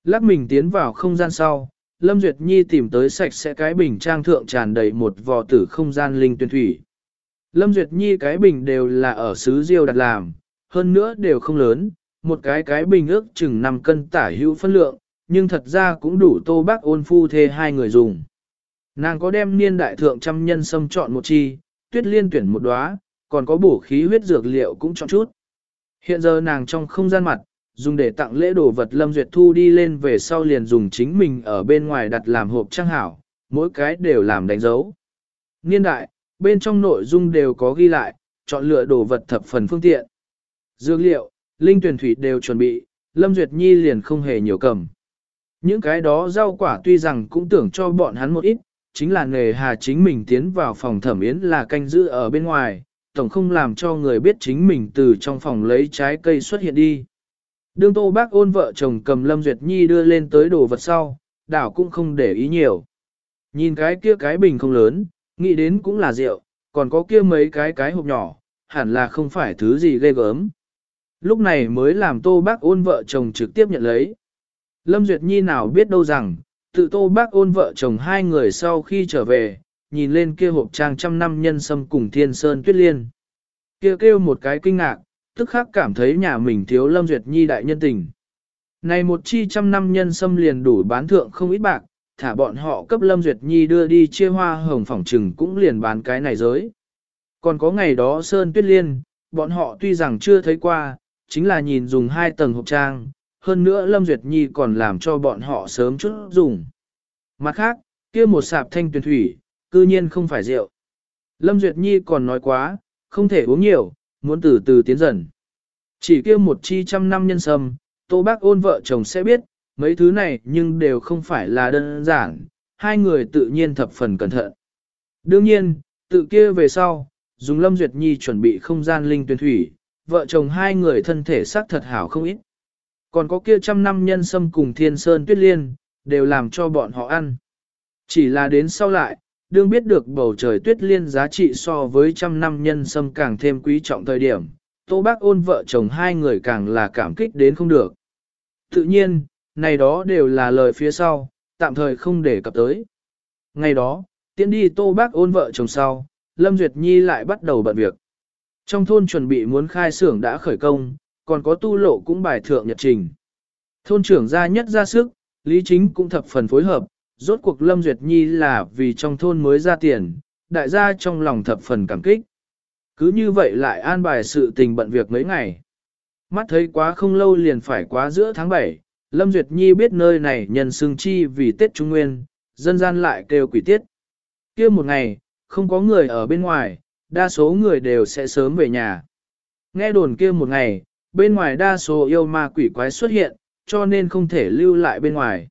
Lắc mình tiến vào không gian sau, Lâm Duyệt Nhi tìm tới sạch sẽ cái bình trang thượng tràn đầy một vò tử không gian linh tuyên thủy. Lâm Duyệt Nhi cái bình đều là ở xứ diêu đặt làm, hơn nữa đều không lớn, một cái cái bình ước chừng 5 cân tả hữu phân lượng, nhưng thật ra cũng đủ tô bác ôn phu thê hai người dùng. Nàng có đem niên đại thượng trăm nhân sâm chọn một chi, tuyết liên tuyển một đóa, còn có bổ khí huyết dược liệu cũng chọn chút. Hiện giờ nàng trong không gian mặt, dùng để tặng lễ đồ vật Lâm Duyệt Thu đi lên về sau liền dùng chính mình ở bên ngoài đặt làm hộp trang hảo, mỗi cái đều làm đánh dấu. Niên đại, bên trong nội dung đều có ghi lại, chọn lựa đồ vật thập phần phương tiện. Dược liệu, linh tuyển thủy đều chuẩn bị, Lâm Duyệt Nhi liền không hề nhiều cầm. Những cái đó rau quả tuy rằng cũng tưởng cho bọn hắn một ít, chính là nghề hà chính mình tiến vào phòng thẩm yến là canh giữ ở bên ngoài, tổng không làm cho người biết chính mình từ trong phòng lấy trái cây xuất hiện đi. Đương tô bác ôn vợ chồng cầm Lâm Duyệt Nhi đưa lên tới đồ vật sau, đảo cũng không để ý nhiều. Nhìn cái kia cái bình không lớn, nghĩ đến cũng là rượu, còn có kia mấy cái cái hộp nhỏ, hẳn là không phải thứ gì ghê gớm. Lúc này mới làm tô bác ôn vợ chồng trực tiếp nhận lấy. Lâm Duyệt Nhi nào biết đâu rằng, tự tô bác ôn vợ chồng hai người sau khi trở về, nhìn lên kia hộp trang trăm năm nhân sâm cùng thiên sơn tuyết liên. Kia kêu một cái kinh ngạc, tức khắc cảm thấy nhà mình thiếu Lâm Duyệt Nhi đại nhân tình. Này một chi trăm năm nhân sâm liền đủ bán thượng không ít bạc, thả bọn họ cấp Lâm Duyệt Nhi đưa đi chia hoa hồng phỏng trừng cũng liền bán cái này giới. Còn có ngày đó Sơn Tuyết Liên, bọn họ tuy rằng chưa thấy qua, chính là nhìn dùng hai tầng hộp trang, hơn nữa Lâm Duyệt Nhi còn làm cho bọn họ sớm chút dùng. Mặt khác, kia một sạp thanh tuyển thủy, cư nhiên không phải rượu. Lâm Duyệt Nhi còn nói quá, không thể uống nhiều, muốn từ từ tiến dần. Chỉ kia một chi trăm năm nhân sâm, Tô Bác ôn vợ chồng sẽ biết, mấy thứ này nhưng đều không phải là đơn giản, hai người tự nhiên thập phần cẩn thận. Đương nhiên, tự kia về sau, dùng Lâm Duyệt Nhi chuẩn bị không gian linh tuyển thủy, vợ chồng hai người thân thể sắc thật hảo không ít. Còn có kia trăm năm nhân sâm cùng thiên sơn tuyết liên, đều làm cho bọn họ ăn. Chỉ là đến sau lại, đương biết được bầu trời tuyết liên giá trị so với trăm năm nhân sâm càng thêm quý trọng thời điểm, Tô Bác ôn vợ chồng hai người càng là cảm kích đến không được. Tự nhiên, này đó đều là lời phía sau, tạm thời không để cập tới. Ngày đó, tiến đi Tô Bác ôn vợ chồng sau, Lâm Duyệt Nhi lại bắt đầu bận việc. Trong thôn chuẩn bị muốn khai xưởng đã khởi công, còn có tu lộ cũng bài thượng nhật trình. Thôn trưởng ra nhất ra sức, Lý Chính cũng thập phần phối hợp, rốt cuộc Lâm Duyệt Nhi là vì trong thôn mới ra tiền, đại gia trong lòng thập phần cảm kích. Cứ như vậy lại an bài sự tình bận việc mấy ngày. Mắt thấy quá không lâu liền phải quá giữa tháng 7, Lâm Duyệt Nhi biết nơi này nhân xương chi vì Tết Trung Nguyên, dân gian lại kêu quỷ tiết. kia một ngày, không có người ở bên ngoài, đa số người đều sẽ sớm về nhà. Nghe đồn kia một ngày, bên ngoài đa số yêu ma quỷ quái xuất hiện, cho nên không thể lưu lại bên ngoài.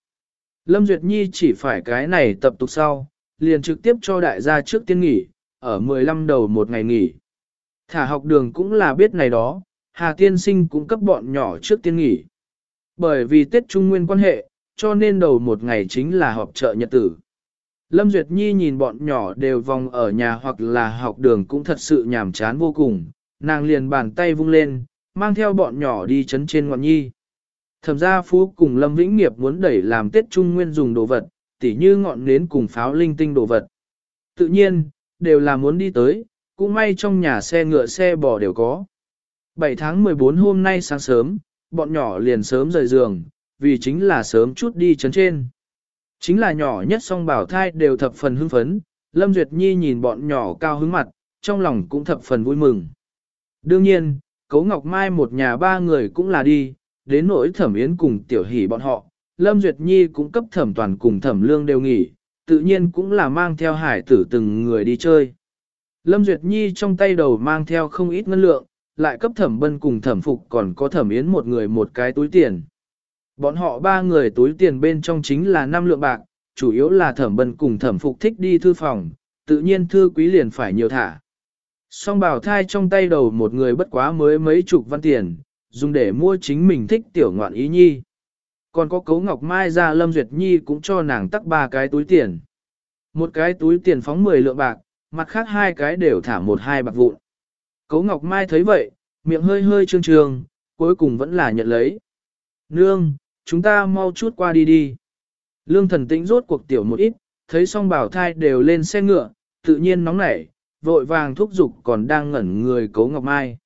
Lâm Duyệt Nhi chỉ phải cái này tập tục sau, liền trực tiếp cho đại gia trước tiên nghỉ, ở 15 đầu một ngày nghỉ. Thả học đường cũng là biết này đó, Hà Tiên Sinh cũng cấp bọn nhỏ trước tiên nghỉ. Bởi vì Tết Trung Nguyên quan hệ, cho nên đầu một ngày chính là họp chợ nhật tử. Lâm Duyệt Nhi nhìn bọn nhỏ đều vòng ở nhà hoặc là học đường cũng thật sự nhàm chán vô cùng, nàng liền bàn tay vung lên, mang theo bọn nhỏ đi chấn trên ngọn nhi. Thẩm gia phú cùng Lâm Vĩnh Nghiệp muốn đẩy làm Tết Trung Nguyên dùng đồ vật, tỉ như ngọn nến cùng pháo linh tinh đồ vật. Tự nhiên, đều là muốn đi tới, cũng may trong nhà xe ngựa xe bò đều có. 7 tháng 14 hôm nay sáng sớm, bọn nhỏ liền sớm rời giường, vì chính là sớm chút đi chấn trên. Chính là nhỏ nhất song bảo thai đều thập phần hưng phấn, Lâm Duyệt Nhi nhìn bọn nhỏ cao hứng mặt, trong lòng cũng thập phần vui mừng. Đương nhiên, Cố Ngọc Mai một nhà ba người cũng là đi, đến nỗi thẩm yến cùng tiểu hỷ bọn họ, Lâm Duyệt Nhi cũng cấp thẩm toàn cùng thẩm lương đều nghỉ, tự nhiên cũng là mang theo hải tử từng người đi chơi. Lâm Duyệt Nhi trong tay đầu mang theo không ít ngân lượng, lại cấp thẩm bân cùng thẩm phục còn có thẩm yến một người một cái túi tiền. Bọn họ ba người túi tiền bên trong chính là năm lượng bạc, chủ yếu là thẩm bân cùng thẩm phục thích đi thư phòng, tự nhiên thư quý liền phải nhiều thả. Song bảo thai trong tay đầu một người bất quá mới mấy chục văn tiền, dùng để mua chính mình thích tiểu ngoạn ý nhi. Còn có cấu ngọc mai ra Lâm Duyệt Nhi cũng cho nàng tắc ba cái túi tiền. Một cái túi tiền phóng 10 lượng bạc, mặt khác hai cái đều thả một hai bạc vụn. Cấu ngọc mai thấy vậy, miệng hơi hơi trương trương, cuối cùng vẫn là nhận lấy. Nương, chúng ta mau chút qua đi đi. Lương thần tĩnh rốt cuộc tiểu một ít, thấy song bảo thai đều lên xe ngựa, tự nhiên nóng nảy, vội vàng thúc giục còn đang ngẩn người cố ngọc mai.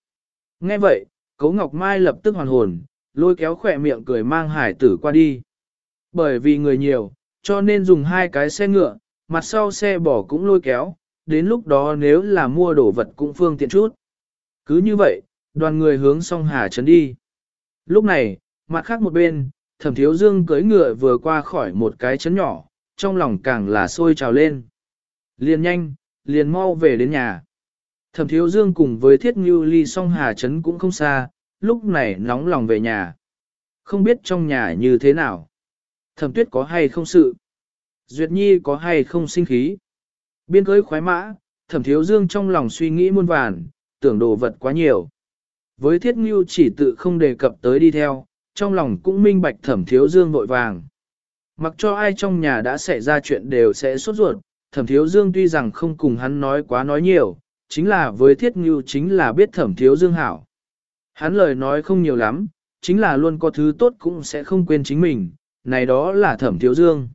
Nghe vậy, Cố Ngọc Mai lập tức hoàn hồn, lôi kéo khỏe miệng cười mang hải tử qua đi. Bởi vì người nhiều, cho nên dùng hai cái xe ngựa, mặt sau xe bỏ cũng lôi kéo, đến lúc đó nếu là mua đồ vật cũng phương tiện chút. Cứ như vậy, đoàn người hướng song Hà Trấn đi. Lúc này, mặt khác một bên, thẩm thiếu dương cưỡi ngựa vừa qua khỏi một cái chấn nhỏ, trong lòng càng là sôi trào lên. Liền nhanh, liền mau về đến nhà. Thẩm thiếu dương cùng với thiết ngưu ly song hà trấn cũng không xa, lúc này nóng lòng về nhà. Không biết trong nhà như thế nào. Thẩm tuyết có hay không sự. Duyệt nhi có hay không sinh khí. Biên cưới khoái mã, thẩm thiếu dương trong lòng suy nghĩ muôn vàn, tưởng đồ vật quá nhiều. Với thiết ngưu chỉ tự không đề cập tới đi theo, trong lòng cũng minh bạch thẩm thiếu dương vội vàng. Mặc cho ai trong nhà đã xảy ra chuyện đều sẽ sốt ruột, thẩm thiếu dương tuy rằng không cùng hắn nói quá nói nhiều, chính là với thiết ngưu chính là biết thẩm thiếu dương hảo. Hắn lời nói không nhiều lắm, chính là luôn có thứ tốt cũng sẽ không quên chính mình, này đó là thẩm thiếu dương.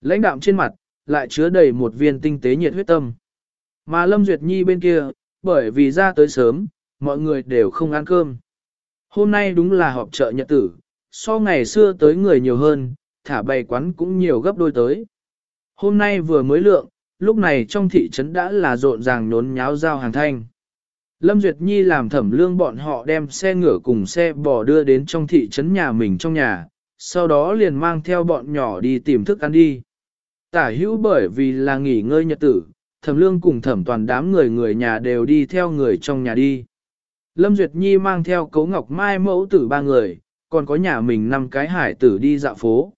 Lãnh đạm trên mặt, lại chứa đầy một viên tinh tế nhiệt huyết tâm. Mà Lâm Duyệt Nhi bên kia, bởi vì ra tới sớm, mọi người đều không ăn cơm. Hôm nay đúng là họp chợ nhật tử, so ngày xưa tới người nhiều hơn, thả bày quán cũng nhiều gấp đôi tới. Hôm nay vừa mới lượng, lúc này trong thị trấn đã là rộn ràng nhốn nháo giao hàng thanh. Lâm Duyệt Nhi làm thẩm lương bọn họ đem xe ngựa cùng xe bò đưa đến trong thị trấn nhà mình trong nhà, sau đó liền mang theo bọn nhỏ đi tìm thức ăn đi. Tả hữu bởi vì là nghỉ ngơi nhật tử, thẩm lương cùng thẩm toàn đám người người nhà đều đi theo người trong nhà đi. Lâm Duyệt Nhi mang theo cấu ngọc mai mẫu tử ba người, còn có nhà mình năm cái hải tử đi dạo phố.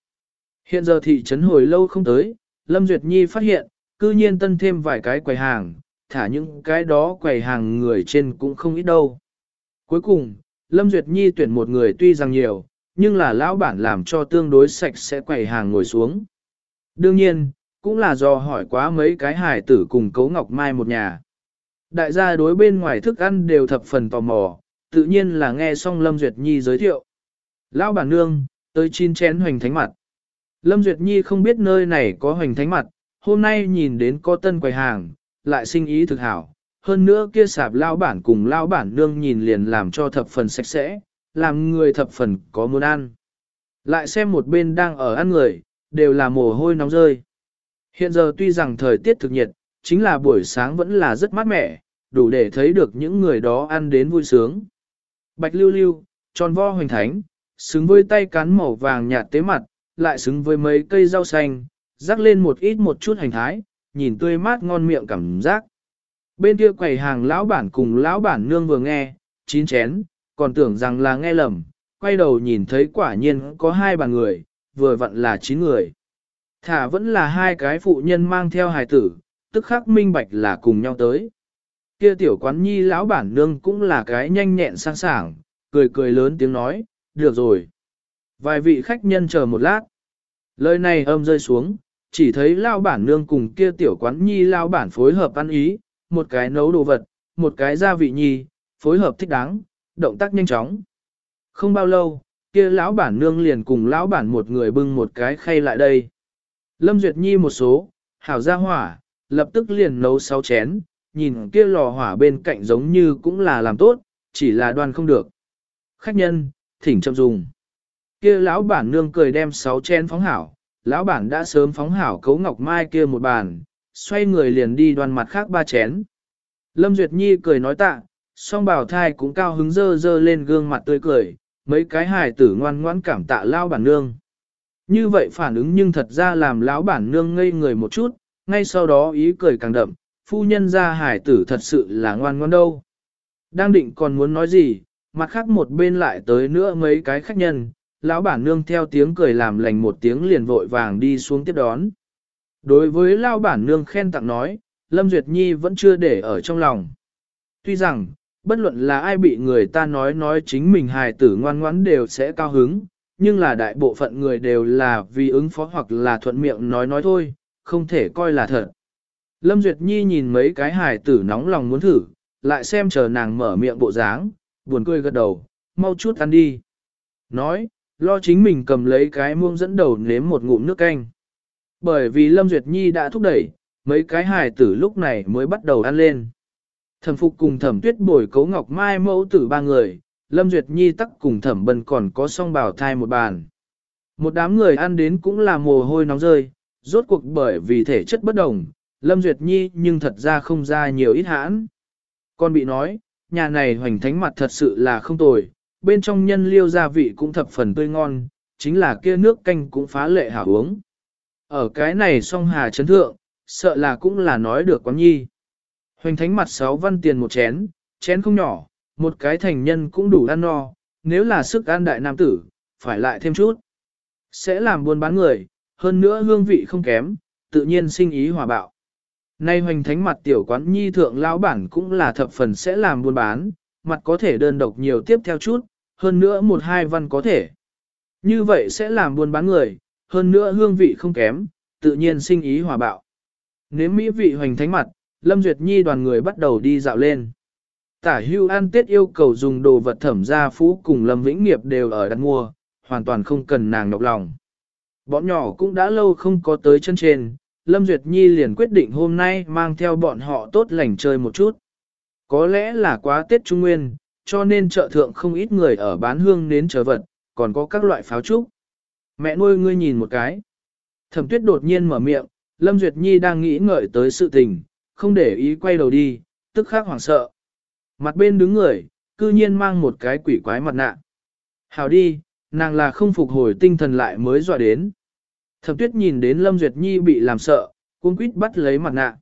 Hiện giờ thị trấn hồi lâu không tới, Lâm Duyệt Nhi phát hiện, cư nhiên tân thêm vài cái quầy hàng, thả những cái đó quầy hàng người trên cũng không ít đâu. Cuối cùng, Lâm Duyệt Nhi tuyển một người tuy rằng nhiều, nhưng là lão bản làm cho tương đối sạch sẽ quầy hàng ngồi xuống. Đương nhiên, cũng là do hỏi quá mấy cái hải tử cùng cấu ngọc mai một nhà. Đại gia đối bên ngoài thức ăn đều thập phần tò mò, tự nhiên là nghe xong Lâm Duyệt Nhi giới thiệu. Lão bản nương, tới chín chén hoành thánh mặt. Lâm Duyệt Nhi không biết nơi này có hoành thánh mặt, hôm nay nhìn đến có tân quầy hàng, lại sinh ý thực hảo. Hơn nữa kia sạp lao bản cùng lao bản nương nhìn liền làm cho thập phần sạch sẽ, làm người thập phần có muốn ăn. Lại xem một bên đang ở ăn người, đều là mồ hôi nóng rơi. Hiện giờ tuy rằng thời tiết thực nhiệt, chính là buổi sáng vẫn là rất mát mẻ, đủ để thấy được những người đó ăn đến vui sướng. Bạch lưu lưu, tròn vo hoành thánh, xứng với tay cán màu vàng nhạt tế mặt, lại xứng với mấy cây rau xanh, rắc lên một ít một chút hành thái, nhìn tươi mát ngon miệng cảm giác. Bên kia quầy hàng lão bản cùng lão bản nương vừa nghe, chín chén, còn tưởng rằng là nghe lầm, quay đầu nhìn thấy quả nhiên có hai bàn người, vừa vặn là chín người. Thả vẫn là hai cái phụ nhân mang theo hài tử, tức khắc minh bạch là cùng nhau tới. Kia tiểu quán nhi lão bản nương cũng là cái nhanh nhẹn sang sảng, cười cười lớn tiếng nói, được rồi. Vài vị khách nhân chờ một lát. Lời này âm rơi xuống, chỉ thấy lão bản nương cùng kia tiểu quán nhi lão bản phối hợp ăn ý, một cái nấu đồ vật, một cái gia vị nhi, phối hợp thích đáng, động tác nhanh chóng. Không bao lâu, kia lão bản nương liền cùng lão bản một người bưng một cái khay lại đây. Lâm Duyệt Nhi một số, hảo ra hỏa, lập tức liền nấu sáu chén, nhìn kia lò hỏa bên cạnh giống như cũng là làm tốt, chỉ là đoan không được. Khách nhân, thỉnh chậm dùng. Kia lão bản nương cười đem sáu chén phóng hảo, lão bản đã sớm phóng hảo cấu ngọc mai kia một bàn, xoay người liền đi đoàn mặt khác ba chén. Lâm Duyệt Nhi cười nói tạ, song bảo thai cũng cao hứng dơ dơ lên gương mặt tươi cười, mấy cái hài tử ngoan ngoãn cảm tạ lão bản nương. Như vậy phản ứng nhưng thật ra làm lão bản nương ngây người một chút, ngay sau đó ý cười càng đậm, phu nhân ra hải tử thật sự là ngoan ngoan đâu. Đang định còn muốn nói gì, mặt khác một bên lại tới nữa mấy cái khách nhân, lão bản nương theo tiếng cười làm lành một tiếng liền vội vàng đi xuống tiếp đón. Đối với lão bản nương khen tặng nói, Lâm Duyệt Nhi vẫn chưa để ở trong lòng. Tuy rằng, bất luận là ai bị người ta nói nói chính mình hài tử ngoan ngoãn đều sẽ cao hứng, nhưng là đại bộ phận người đều là vì ứng phó hoặc là thuận miệng nói nói thôi, không thể coi là thật. Lâm Duyệt Nhi nhìn mấy cái hài tử nóng lòng muốn thử, lại xem chờ nàng mở miệng bộ dáng, buồn cười gật đầu, mau chút ăn đi. Nói, lo chính mình cầm lấy cái muông dẫn đầu nếm một ngụm nước canh. Bởi vì Lâm Duyệt Nhi đã thúc đẩy, mấy cái hài tử lúc này mới bắt đầu ăn lên. Thẩm phục cùng thẩm tuyết bồi cấu ngọc mai mẫu tử ba người, Lâm Duyệt Nhi tắc cùng thẩm bần còn có song bảo thai một bàn. Một đám người ăn đến cũng là mồ hôi nóng rơi, rốt cuộc bởi vì thể chất bất đồng, Lâm Duyệt Nhi nhưng thật ra không ra nhiều ít hãn. Còn bị nói, nhà này hoành thánh mặt thật sự là không tồi, bên trong nhân liêu gia vị cũng thập phần tươi ngon, chính là kia nước canh cũng phá lệ hảo uống. Ở cái này song hà chấn thượng, sợ là cũng là nói được quán nhi. Hoành thánh mặt sáu văn tiền một chén, chén không nhỏ, một cái thành nhân cũng đủ ăn no, nếu là sức ăn đại nam tử, phải lại thêm chút. Sẽ làm buôn bán người, hơn nữa hương vị không kém, tự nhiên sinh ý hòa bạo. Nay hoành thánh mặt tiểu quán nhi thượng lão bản cũng là thập phần sẽ làm buôn bán, mặt có thể đơn độc nhiều tiếp theo chút, hơn nữa một hai văn có thể. Như vậy sẽ làm buôn bán người, hơn nữa hương vị không kém, tự nhiên sinh ý hòa bạo. Nếm mỹ vị hoành thánh mặt, Lâm Duyệt Nhi đoàn người bắt đầu đi dạo lên. Tả hưu an tiết yêu cầu dùng đồ vật thẩm gia phú cùng Lâm Vĩnh Nghiệp đều ở đặt mua, hoàn toàn không cần nàng nhọc lòng. Bọn nhỏ cũng đã lâu không có tới chân trên, Lâm Duyệt Nhi liền quyết định hôm nay mang theo bọn họ tốt lành chơi một chút. Có lẽ là quá Tết Trung Nguyên, cho nên chợ thượng không ít người ở bán hương nến chờ vật, còn có các loại pháo trúc. Mẹ nuôi ngươi nhìn một cái. Thẩm tuyết đột nhiên mở miệng, Lâm Duyệt Nhi đang nghĩ ngợi tới sự tình, không để ý quay đầu đi, tức khắc hoảng sợ. Mặt bên đứng người, cư nhiên mang một cái quỷ quái mặt nạ. Hào đi, nàng là không phục hồi tinh thần lại mới dọa đến. Thẩm tuyết nhìn đến Lâm Duyệt Nhi bị làm sợ, cuống quýt bắt lấy mặt nạ.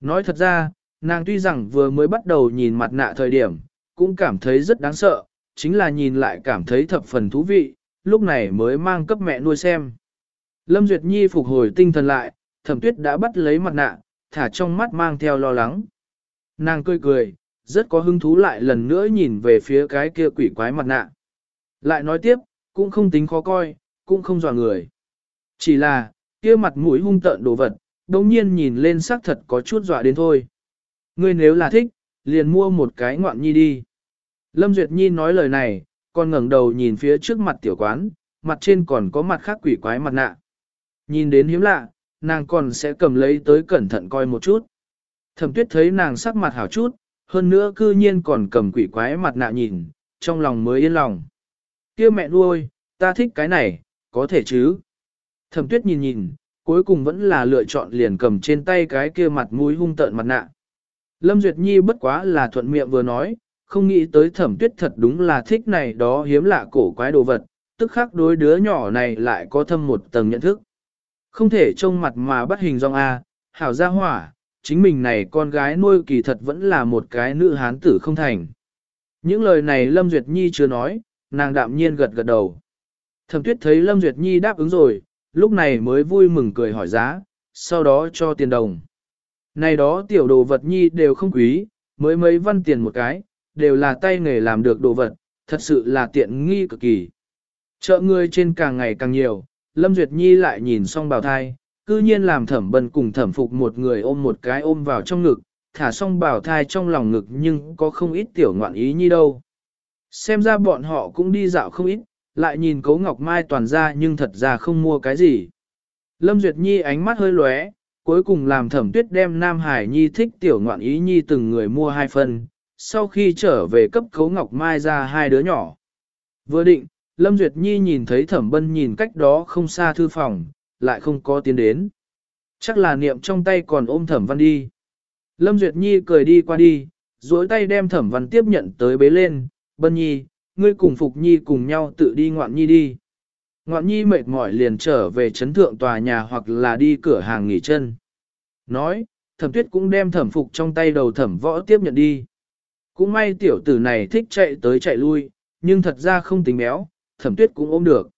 Nói thật ra, nàng tuy rằng vừa mới bắt đầu nhìn mặt nạ thời điểm, cũng cảm thấy rất đáng sợ, chính là nhìn lại cảm thấy thập phần thú vị, lúc này mới mang cấp mẹ nuôi xem. Lâm Duyệt Nhi phục hồi tinh thần lại, thẩm tuyết đã bắt lấy mặt nạ, thả trong mắt mang theo lo lắng. Nàng cười cười, rất có hứng thú lại lần nữa nhìn về phía cái kia quỷ quái mặt nạ. Lại nói tiếp, cũng không tính khó coi, cũng không dọa người. Chỉ là, kia mặt mũi hung tợn đồ vật, đồng nhiên nhìn lên sắc thật có chút dọa đến thôi. Ngươi nếu là thích, liền mua một cái ngoạn nhi đi. Lâm Duyệt Nhi nói lời này, còn ngẩng đầu nhìn phía trước mặt tiểu quán, mặt trên còn có mặt khác quỷ quái mặt nạ. Nhìn đến hiếm lạ, nàng còn sẽ cầm lấy tới cẩn thận coi một chút. Thẩm tuyết thấy nàng sắc mặt hảo chút, hơn nữa cư nhiên còn cầm quỷ quái mặt nạ nhìn, trong lòng mới yên lòng. kia mẹ nuôi, ta thích cái này, có thể chứ. Thẩm tuyết nhìn nhìn, cuối cùng vẫn là lựa chọn liền cầm trên tay cái kia mặt mũi hung tợn mặt nạ. Lâm Duyệt Nhi bất quá là thuận miệng vừa nói, không nghĩ tới thẩm tuyết thật đúng là thích này đó hiếm lạ cổ quái đồ vật, tức khắc đối đứa nhỏ này lại có thâm một tầng nhận thức. Không thể trông mặt mà bắt hình dong A, hảo gia hỏa, chính mình này con gái nuôi kỳ thật vẫn là một cái nữ hán tử không thành. Những lời này Lâm Duyệt Nhi chưa nói, nàng đạm nhiên gật gật đầu. Thẩm tuyết thấy Lâm Duyệt Nhi đáp ứng rồi, lúc này mới vui mừng cười hỏi giá, sau đó cho tiền đồng. Này đó tiểu đồ vật Nhi đều không quý, mới mấy văn tiền một cái, đều là tay nghề làm được đồ vật, thật sự là tiện nghi cực kỳ. Chợ người trên càng ngày càng nhiều, Lâm Duyệt Nhi lại nhìn xong bào thai, cư nhiên làm thẩm bần cùng thẩm phục một người ôm một cái ôm vào trong ngực, thả xong bào thai trong lòng ngực nhưng có không ít tiểu ngoạn ý như đâu. Xem ra bọn họ cũng đi dạo không ít, lại nhìn cấu ngọc mai toàn ra nhưng thật ra không mua cái gì. Lâm Duyệt Nhi ánh mắt hơi lóe, cuối cùng làm thẩm tuyết đem Nam Hải Nhi thích tiểu ngoạn ý Nhi từng người mua hai phần, sau khi trở về cấp cấu ngọc mai ra hai đứa nhỏ. Vừa định, Lâm Duyệt Nhi nhìn thấy thẩm bân nhìn cách đó không xa thư phòng, lại không có tiến đến. Chắc là niệm trong tay còn ôm thẩm văn đi. Lâm Duyệt Nhi cười đi qua đi, duỗi tay đem thẩm văn tiếp nhận tới bế lên, bân nhi, ngươi cùng Phục Nhi cùng nhau tự đi ngoạn nhi đi. Ngoạn nhi mệt mỏi liền trở về chấn thượng tòa nhà hoặc là đi cửa hàng nghỉ chân. Nói, thẩm tuyết cũng đem thẩm phục trong tay đầu thẩm võ tiếp nhận đi. Cũng may tiểu tử này thích chạy tới chạy lui, nhưng thật ra không tính béo, thẩm tuyết cũng ôm được.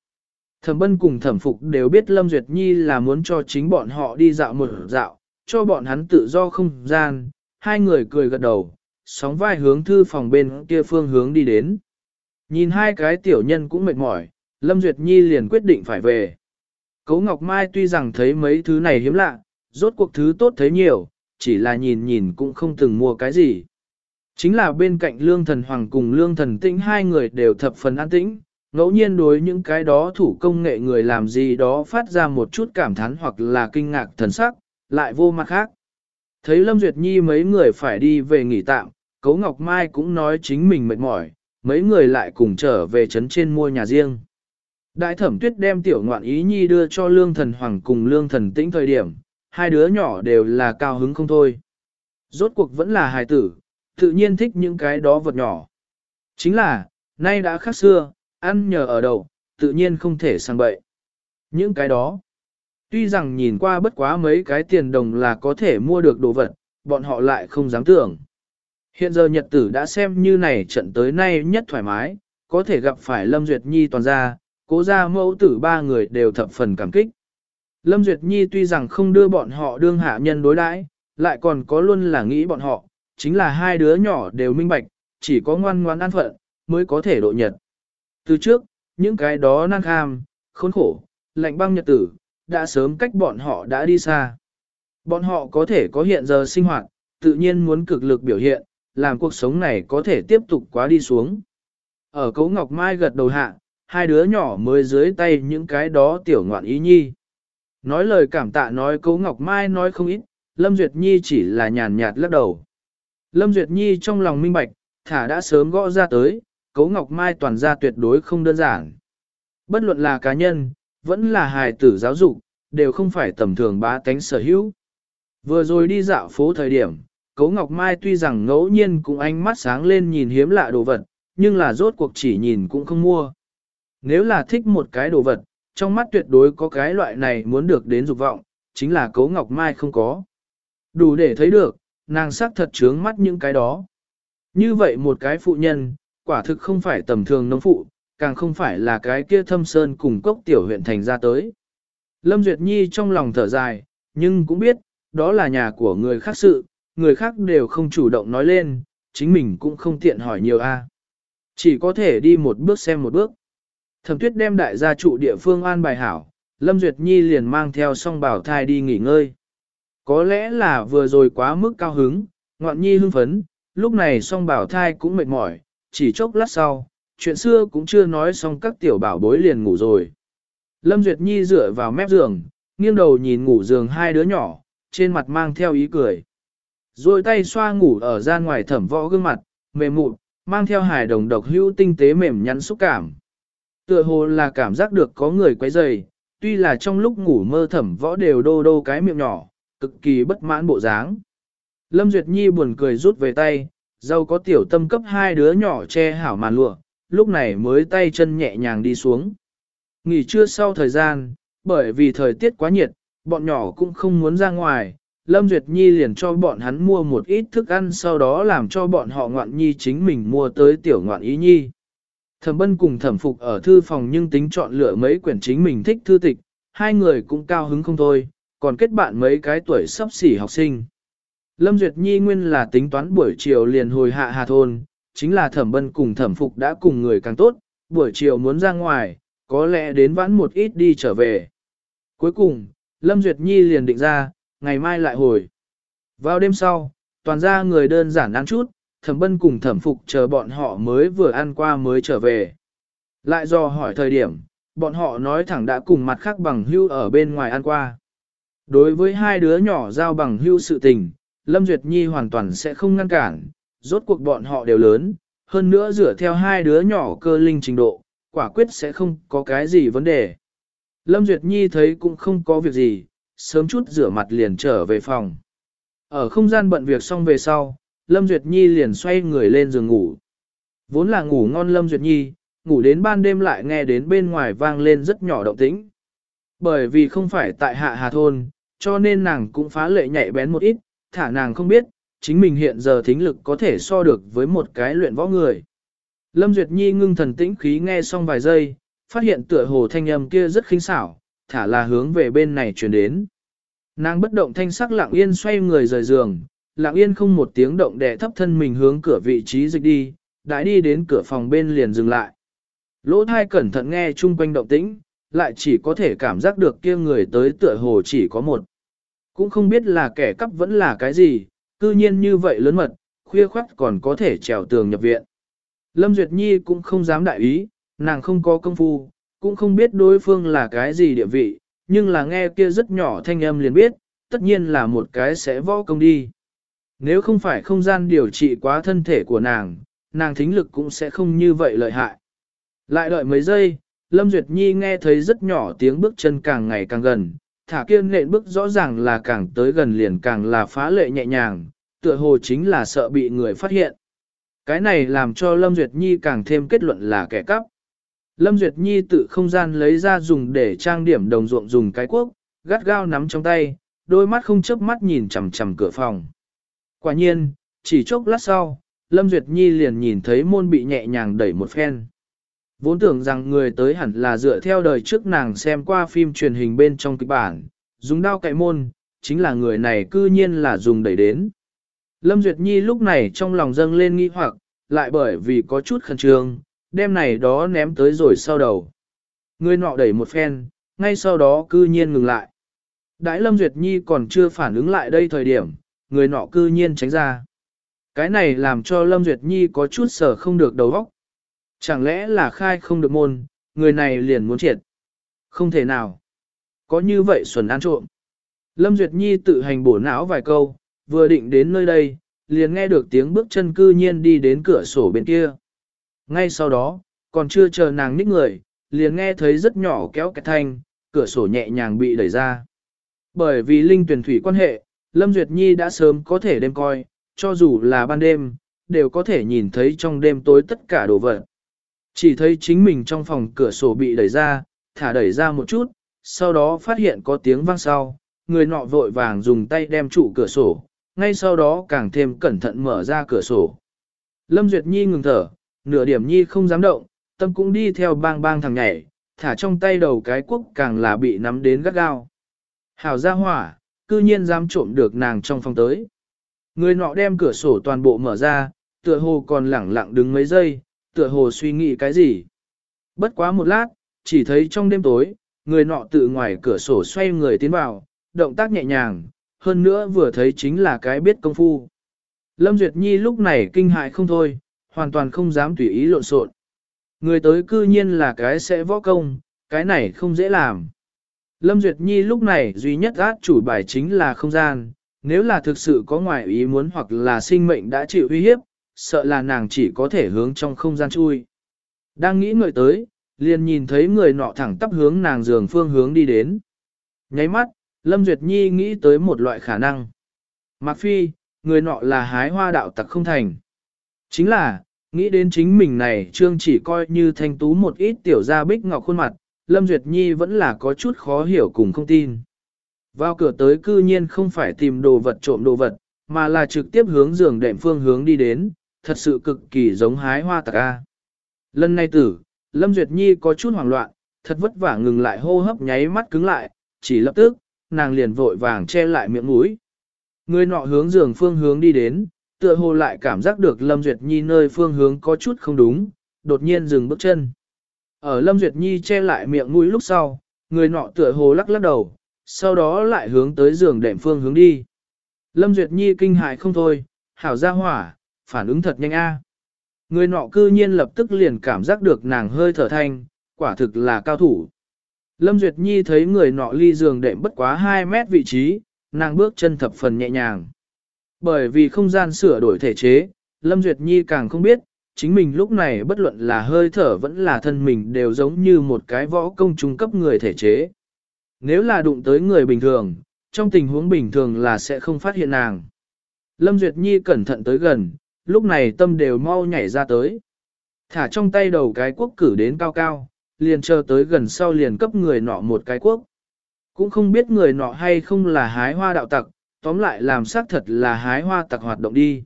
Thẩm bân cùng thẩm phục đều biết Lâm Duyệt Nhi là muốn cho chính bọn họ đi dạo một dạo, cho bọn hắn tự do không gian, hai người cười gật đầu, sóng vai hướng thư phòng bên kia phương hướng đi đến. Nhìn hai cái tiểu nhân cũng mệt mỏi, Lâm Duyệt Nhi liền quyết định phải về. Cấu Ngọc Mai tuy rằng thấy mấy thứ này hiếm lạ, rốt cuộc thứ tốt thấy nhiều, chỉ là nhìn nhìn cũng không từng mua cái gì. Chính là bên cạnh Lương Thần Hoàng cùng Lương Thần Tĩnh hai người đều thập phần an tĩnh, ngẫu nhiên đối những cái đó thủ công nghệ người làm gì đó phát ra một chút cảm thán hoặc là kinh ngạc thần sắc, lại vô mặt khác. Thấy Lâm Duyệt Nhi mấy người phải đi về nghỉ tạm, Cấu Ngọc Mai cũng nói chính mình mệt mỏi, mấy người lại cùng trở về trấn trên mua nhà riêng. Đại thẩm tuyết đem tiểu ngoạn ý nhi đưa cho lương thần hoàng cùng lương thần tĩnh thời điểm, hai đứa nhỏ đều là cao hứng không thôi. Rốt cuộc vẫn là hài tử, tự nhiên thích những cái đó vật nhỏ. Chính là, nay đã khác xưa, ăn nhờ ở đậu, tự nhiên không thể sang bậy. Những cái đó, tuy rằng nhìn qua bất quá mấy cái tiền đồng là có thể mua được đồ vật, bọn họ lại không dám tưởng. Hiện giờ nhật tử đã xem như này trận tới nay nhất thoải mái, có thể gặp phải Lâm Duyệt Nhi toàn gia cố gia mẫu tử ba người đều thập phần cảm kích. Lâm Duyệt Nhi tuy rằng không đưa bọn họ đương hạ nhân đối đãi, lại còn có luôn là nghĩ bọn họ, chính là hai đứa nhỏ đều minh bạch, chỉ có ngoan ngoan an phận, mới có thể độ nhật. Từ trước, những cái đó năng kham, khốn khổ, lạnh băng nhật tử, đã sớm cách bọn họ đã đi xa. Bọn họ có thể có hiện giờ sinh hoạt, tự nhiên muốn cực lực biểu hiện, làm cuộc sống này có thể tiếp tục quá đi xuống. Ở cấu ngọc mai gật đầu hạ, hai đứa nhỏ mới dưới tay những cái đó tiểu ngoạn ý nhi. Nói lời cảm tạ nói cấu ngọc mai nói không ít, Lâm Duyệt Nhi chỉ là nhàn nhạt lắc đầu. Lâm Duyệt Nhi trong lòng minh bạch, thả đã sớm gõ ra tới, cấu ngọc mai toàn ra tuyệt đối không đơn giản. Bất luận là cá nhân, vẫn là hài tử giáo dục, đều không phải tầm thường bá tánh sở hữu. Vừa rồi đi dạo phố thời điểm, Cấu Ngọc Mai tuy rằng ngẫu nhiên cũng ánh mắt sáng lên nhìn hiếm lạ đồ vật, nhưng là rốt cuộc chỉ nhìn cũng không mua. Nếu là thích một cái đồ vật, trong mắt tuyệt đối có cái loại này muốn được đến dục vọng, chính là Cấu Ngọc Mai không có. Đủ để thấy được, nàng sắc thật trướng mắt những cái đó. Như vậy một cái phụ nhân, quả thực không phải tầm thường nông phụ, càng không phải là cái kia thâm sơn cùng cốc tiểu huyện thành ra tới. Lâm Duyệt Nhi trong lòng thở dài, nhưng cũng biết, đó là nhà của người khác sự, người khác đều không chủ động nói lên, chính mình cũng không tiện hỏi nhiều a. Chỉ có thể đi một bước xem một bước. Thẩm tuyết đem đại gia trụ địa phương an bài hảo, Lâm Duyệt Nhi liền mang theo song bảo thai đi nghỉ ngơi. Có lẽ là vừa rồi quá mức cao hứng, ngoạn nhi hưng phấn, lúc này song bảo thai cũng mệt mỏi, chỉ chốc lát sau, chuyện xưa cũng chưa nói xong các tiểu bảo bối liền ngủ rồi. Lâm Duyệt Nhi dựa vào mép giường, nghiêng đầu nhìn ngủ giường hai đứa nhỏ, trên mặt mang theo ý cười. Rồi tay xoa ngủ ở gian ngoài thẩm võ gương mặt, mềm mụn, mang theo hài đồng độc hữu tinh tế mềm nhắn xúc cảm. Tựa hồ là cảm giác được có người quấy rầy, tuy là trong lúc ngủ mơ thẩm võ đều đô đô cái miệng nhỏ, cực kỳ bất mãn bộ dáng. Lâm Duyệt Nhi buồn cười rút về tay, dâu có tiểu tâm cấp hai đứa nhỏ che hảo màn lụa, lúc này mới tay chân nhẹ nhàng đi xuống. Nghỉ trưa sau thời gian, bởi vì thời tiết quá nhiệt, bọn nhỏ cũng không muốn ra ngoài, Lâm Duyệt Nhi liền cho bọn hắn mua một ít thức ăn sau đó làm cho bọn họ ngoạn nhi chính mình mua tới tiểu ngoạn ý nhi. Thẩm bân cùng thẩm phục ở thư phòng nhưng tính chọn lựa mấy quyển chính mình thích thư tịch, hai người cũng cao hứng không thôi, còn kết bạn mấy cái tuổi sắp xỉ học sinh. Lâm Duyệt Nhi nguyên là tính toán buổi chiều liền hồi hạ hà thôn, chính là thẩm bân cùng thẩm phục đã cùng người càng tốt, buổi chiều muốn ra ngoài, có lẽ đến vãn một ít đi trở về. Cuối cùng, Lâm Duyệt Nhi liền định ra, ngày mai lại hồi. Vào đêm sau, toàn ra người đơn giản ăn chút, thẩm bân cùng thẩm phục chờ bọn họ mới vừa ăn qua mới trở về. Lại do hỏi thời điểm, bọn họ nói thẳng đã cùng mặt khác bằng hưu ở bên ngoài ăn qua. Đối với hai đứa nhỏ giao bằng hưu sự tình, Lâm Duyệt Nhi hoàn toàn sẽ không ngăn cản, rốt cuộc bọn họ đều lớn, hơn nữa dựa theo hai đứa nhỏ cơ linh trình độ, quả quyết sẽ không có cái gì vấn đề. Lâm Duyệt Nhi thấy cũng không có việc gì, sớm chút rửa mặt liền trở về phòng. Ở không gian bận việc xong về sau, Lâm Duyệt Nhi liền xoay người lên giường ngủ. Vốn là ngủ ngon Lâm Duyệt Nhi, ngủ đến ban đêm lại nghe đến bên ngoài vang lên rất nhỏ động tĩnh. Bởi vì không phải tại hạ hà thôn, cho nên nàng cũng phá lệ nhạy bén một ít, thả nàng không biết, chính mình hiện giờ thính lực có thể so được với một cái luyện võ người. Lâm Duyệt Nhi ngưng thần tĩnh khí nghe xong vài giây, phát hiện tựa hồ thanh âm kia rất khinh xảo, thả là hướng về bên này truyền đến. Nàng bất động thanh sắc lặng yên xoay người rời giường, lặng yên không một tiếng động đè thấp thân mình hướng cửa vị trí dịch đi, đã đi đến cửa phòng bên liền dừng lại. Lỗ thai cẩn thận nghe chung quanh động tĩnh, lại chỉ có thể cảm giác được kia người tới tựa hồ chỉ có một. Cũng không biết là kẻ cắp vẫn là cái gì, cư nhiên như vậy lớn mật, khuya khoắt còn có thể trèo tường nhập viện. Lâm Duyệt Nhi cũng không dám đại ý, nàng không có công phu, cũng không biết đối phương là cái gì địa vị, nhưng là nghe kia rất nhỏ thanh âm liền biết, tất nhiên là một cái sẽ võ công đi. Nếu không phải không gian điều trị quá thân thể của nàng, nàng thính lực cũng sẽ không như vậy lợi hại. Lại đợi mấy giây, Lâm Duyệt Nhi nghe thấy rất nhỏ tiếng bước chân càng ngày càng gần, thả kiên nện bước rõ ràng là càng tới gần liền càng là phá lệ nhẹ nhàng, tựa hồ chính là sợ bị người phát hiện. Cái này làm cho Lâm Duyệt Nhi càng thêm kết luận là kẻ cắp. Lâm Duyệt Nhi tự không gian lấy ra dùng để trang điểm đồng ruộng dùng cái quốc, gắt gao nắm trong tay, đôi mắt không chớp mắt nhìn chằm chằm cửa phòng. Quả nhiên, chỉ chốc lát sau, Lâm Duyệt Nhi liền nhìn thấy môn bị nhẹ nhàng đẩy một phen. Vốn tưởng rằng người tới hẳn là dựa theo đời trước nàng xem qua phim truyền hình bên trong kịch bản, dùng đao cậy môn, chính là người này cư nhiên là dùng đẩy đến. Lâm Duyệt Nhi lúc này trong lòng dâng lên nghi hoặc, lại bởi vì có chút khẩn trương, đem này đó ném tới rồi sau đầu. Người nọ đẩy một phen, ngay sau đó cư nhiên ngừng lại. Đãi Lâm Duyệt Nhi còn chưa phản ứng lại đây thời điểm, người nọ cư nhiên tránh ra. Cái này làm cho Lâm Duyệt Nhi có chút sở không được đầu óc. Chẳng lẽ là khai không được môn, người này liền muốn triệt. Không thể nào. Có như vậy xuẩn ăn trộm. Lâm Duyệt Nhi tự hành bổ não vài câu, vừa định đến nơi đây, liền nghe được tiếng bước chân cư nhiên đi đến cửa sổ bên kia. Ngay sau đó, còn chưa chờ nàng ních người, liền nghe thấy rất nhỏ kéo cái thanh, cửa sổ nhẹ nhàng bị đẩy ra. Bởi vì linh tuyển thủy quan hệ, Lâm Duyệt Nhi đã sớm có thể đêm coi, cho dù là ban đêm, đều có thể nhìn thấy trong đêm tối tất cả đồ vật. Chỉ thấy chính mình trong phòng cửa sổ bị đẩy ra, thả đẩy ra một chút, sau đó phát hiện có tiếng vang sau, người nọ vội vàng dùng tay đem trụ cửa sổ, ngay sau đó càng thêm cẩn thận mở ra cửa sổ. Lâm Duyệt Nhi ngừng thở, nửa điểm Nhi không dám động, tâm cũng đi theo bang bang thằng nhảy, thả trong tay đầu cái quốc càng là bị nắm đến gắt gao. Hảo ra hỏa, cư nhiên dám trộm được nàng trong phòng tới. Người nọ đem cửa sổ toàn bộ mở ra, tựa hồ còn lẳng lặng đứng mấy giây, tựa hồ suy nghĩ cái gì. Bất quá một lát, chỉ thấy trong đêm tối, người nọ tự ngoài cửa sổ xoay người tiến vào, động tác nhẹ nhàng, hơn nữa vừa thấy chính là cái biết công phu. Lâm Duyệt Nhi lúc này kinh hại không thôi, hoàn toàn không dám tùy ý lộn xộn. Người tới cư nhiên là cái sẽ võ công, cái này không dễ làm. Lâm Duyệt Nhi lúc này duy nhất át chủ bài chính là không gian, nếu là thực sự có ngoại ý muốn hoặc là sinh mệnh đã chịu uy hiếp, sợ là nàng chỉ có thể hướng trong không gian chui. Đang nghĩ người tới, liền nhìn thấy người nọ thẳng tắp hướng nàng giường phương hướng đi đến. Nháy mắt, Lâm Duyệt Nhi nghĩ tới một loại khả năng. Mạc Phi, người nọ là hái hoa đạo tặc không thành. Chính là, nghĩ đến chính mình này trương chỉ coi như thanh tú một ít tiểu gia bích ngọc khuôn mặt, Lâm Duyệt Nhi vẫn là có chút khó hiểu cùng không tin. Vào cửa tới cư nhiên không phải tìm đồ vật trộm đồ vật, mà là trực tiếp hướng giường đệm phương hướng đi đến, thật sự cực kỳ giống hái hoa tạc A. Lần này tử, Lâm Duyệt Nhi có chút hoảng loạn, thật vất vả ngừng lại hô hấp nháy mắt cứng lại, chỉ lập tức, nàng liền vội vàng che lại miệng mũi. Người nọ hướng giường phương hướng đi đến, tựa hồ lại cảm giác được Lâm Duyệt Nhi nơi phương hướng có chút không đúng, đột nhiên dừng bước chân. Ở Lâm Duyệt Nhi che lại miệng mũi lúc sau, người nọ tựa hồ lắc lắc đầu, sau đó lại hướng tới giường đệm phương hướng đi. Lâm Duyệt Nhi kinh hại không thôi, hảo ra hỏa, phản ứng thật nhanh a. Người nọ cư nhiên lập tức liền cảm giác được nàng hơi thở thanh, quả thực là cao thủ. Lâm Duyệt Nhi thấy người nọ ly giường đệm bất quá 2 mét vị trí, nàng bước chân thập phần nhẹ nhàng. Bởi vì không gian sửa đổi thể chế, Lâm Duyệt Nhi càng không biết, chính mình lúc này bất luận là hơi thở vẫn là thân mình đều giống như một cái võ công trung cấp người thể chế. Nếu là đụng tới người bình thường, trong tình huống bình thường là sẽ không phát hiện nàng. Lâm Duyệt Nhi cẩn thận tới gần, lúc này tâm đều mau nhảy ra tới. Thả trong tay đầu cái quốc cử đến cao cao, liền chờ tới gần sau liền cấp người nọ một cái quốc. Cũng không biết người nọ hay không là hái hoa đạo tặc, tóm lại làm xác thật là hái hoa tặc hoạt động đi.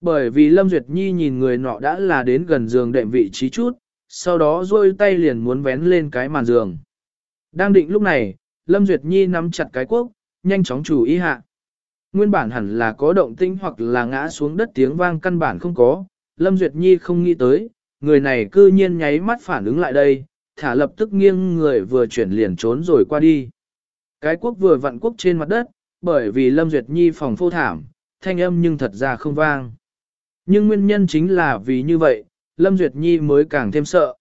Bởi vì Lâm Duyệt Nhi nhìn người nọ đã là đến gần giường đệm vị trí chút, sau đó rôi tay liền muốn vén lên cái màn giường. Đang định lúc này, Lâm Duyệt Nhi nắm chặt cái quốc, nhanh chóng chủ ý hạ. Nguyên bản hẳn là có động tinh hoặc là ngã xuống đất tiếng vang căn bản không có, Lâm Duyệt Nhi không nghĩ tới, người này cư nhiên nháy mắt phản ứng lại đây, thả lập tức nghiêng người vừa chuyển liền trốn rồi qua đi. Cái quốc vừa vặn quốc trên mặt đất, bởi vì Lâm Duyệt Nhi phòng phô thảm, thanh âm nhưng thật ra không vang. Nhưng nguyên nhân chính là vì như vậy, Lâm Duyệt Nhi mới càng thêm sợ.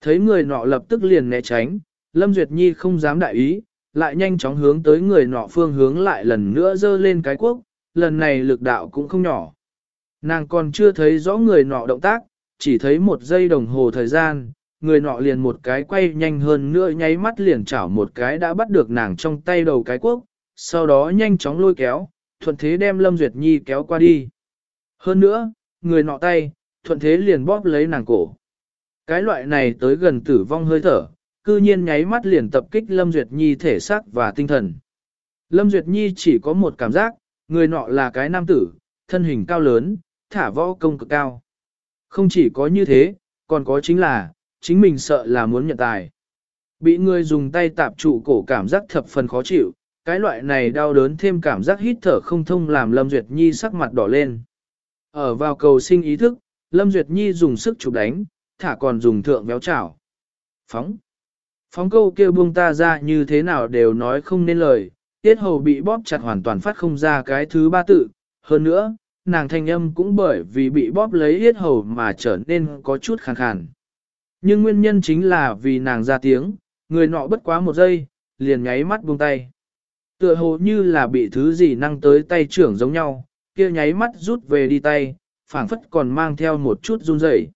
Thấy người nọ lập tức liền né tránh, Lâm Duyệt Nhi không dám đại ý, lại nhanh chóng hướng tới người nọ phương hướng lại lần nữa dơ lên cái quốc, lần này lực đạo cũng không nhỏ. Nàng còn chưa thấy rõ người nọ động tác, chỉ thấy một giây đồng hồ thời gian, người nọ liền một cái quay nhanh hơn nữa nháy mắt liền chảo một cái đã bắt được nàng trong tay đầu cái quốc, sau đó nhanh chóng lôi kéo, thuận thế đem Lâm Duyệt Nhi kéo qua đi. Hơn nữa, người nọ tay, thuận thế liền bóp lấy nàng cổ. Cái loại này tới gần tử vong hơi thở, cư nhiên nháy mắt liền tập kích Lâm Duyệt Nhi thể xác và tinh thần. Lâm Duyệt Nhi chỉ có một cảm giác, người nọ là cái nam tử, thân hình cao lớn, thả võ công cực cao. Không chỉ có như thế, còn có chính là, chính mình sợ là muốn nhận tài. Bị người dùng tay tạp trụ cổ cảm giác thập phần khó chịu, cái loại này đau đớn thêm cảm giác hít thở không thông làm Lâm Duyệt Nhi sắc mặt đỏ lên. Ở vào cầu sinh ý thức, Lâm Duyệt Nhi dùng sức chụp đánh, thả còn dùng thượng véo chảo. Phóng. Phóng câu kêu buông ta ra như thế nào đều nói không nên lời, tiết hầu bị bóp chặt hoàn toàn phát không ra cái thứ ba tự. Hơn nữa, nàng thanh âm cũng bởi vì bị bóp lấy Tiết hầu mà trở nên có chút khàn khàn. Nhưng nguyên nhân chính là vì nàng ra tiếng, người nọ bất quá một giây, liền nháy mắt buông tay. Tựa hồ như là bị thứ gì năng tới tay trưởng giống nhau, kia nháy mắt rút về đi tay, phảng phất còn mang theo một chút run rẩy.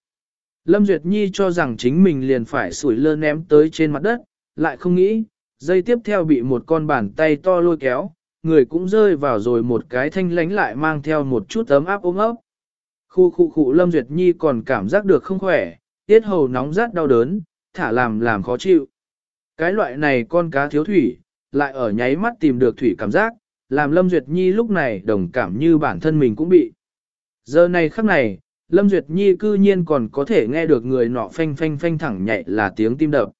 Lâm Duyệt Nhi cho rằng chính mình liền phải sủi lơ ném tới trên mặt đất, lại không nghĩ, dây tiếp theo bị một con bàn tay to lôi kéo, người cũng rơi vào rồi một cái thanh lánh lại mang theo một chút ấm áp ôm ấp. Khu khu khu Lâm Duyệt Nhi còn cảm giác được không khỏe, tiết hầu nóng rát đau đớn, thả làm làm khó chịu. Cái loại này con cá thiếu thủy, lại ở nháy mắt tìm được thủy cảm giác, làm Lâm Duyệt Nhi lúc này đồng cảm như bản thân mình cũng bị. Giờ này khắc này, Lâm Duyệt Nhi cư nhiên còn có thể nghe được người nọ phanh phanh phanh thẳng nhạy là tiếng tim đập.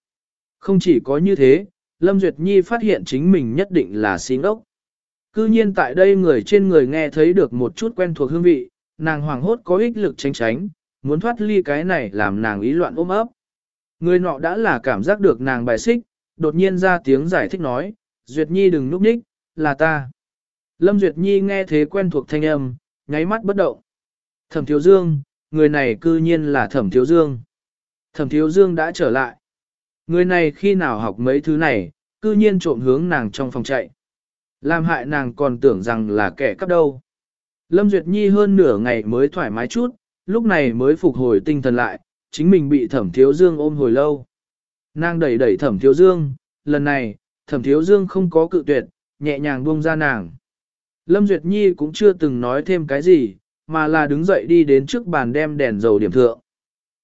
Không chỉ có như thế, Lâm Duyệt Nhi phát hiện chính mình nhất định là xin ốc. Cư nhiên tại đây người trên người nghe thấy được một chút quen thuộc hương vị, nàng hoàng hốt có ích lực tránh tránh, muốn thoát ly cái này làm nàng ý loạn ôm ấp. Người nọ đã là cảm giác được nàng bài xích, đột nhiên ra tiếng giải thích nói, Duyệt Nhi đừng núp ních, là ta. Lâm Duyệt Nhi nghe thế quen thuộc thanh âm, nháy mắt bất động. Thẩm Thiếu Dương, người này cư nhiên là Thẩm Thiếu Dương. Thẩm Thiếu Dương đã trở lại. Người này khi nào học mấy thứ này, cư nhiên trộm hướng nàng trong phòng chạy. Làm hại nàng còn tưởng rằng là kẻ cắp đâu. Lâm Duyệt Nhi hơn nửa ngày mới thoải mái chút, lúc này mới phục hồi tinh thần lại, chính mình bị thẩm thiếu dương ôm hồi lâu. Nàng đẩy đẩy thẩm thiếu dương, lần này, thẩm thiếu dương không có cự tuyệt, nhẹ nhàng buông ra nàng. Lâm Duyệt Nhi cũng chưa từng nói thêm cái gì, mà là đứng dậy đi đến trước bàn đem đèn dầu điểm thượng.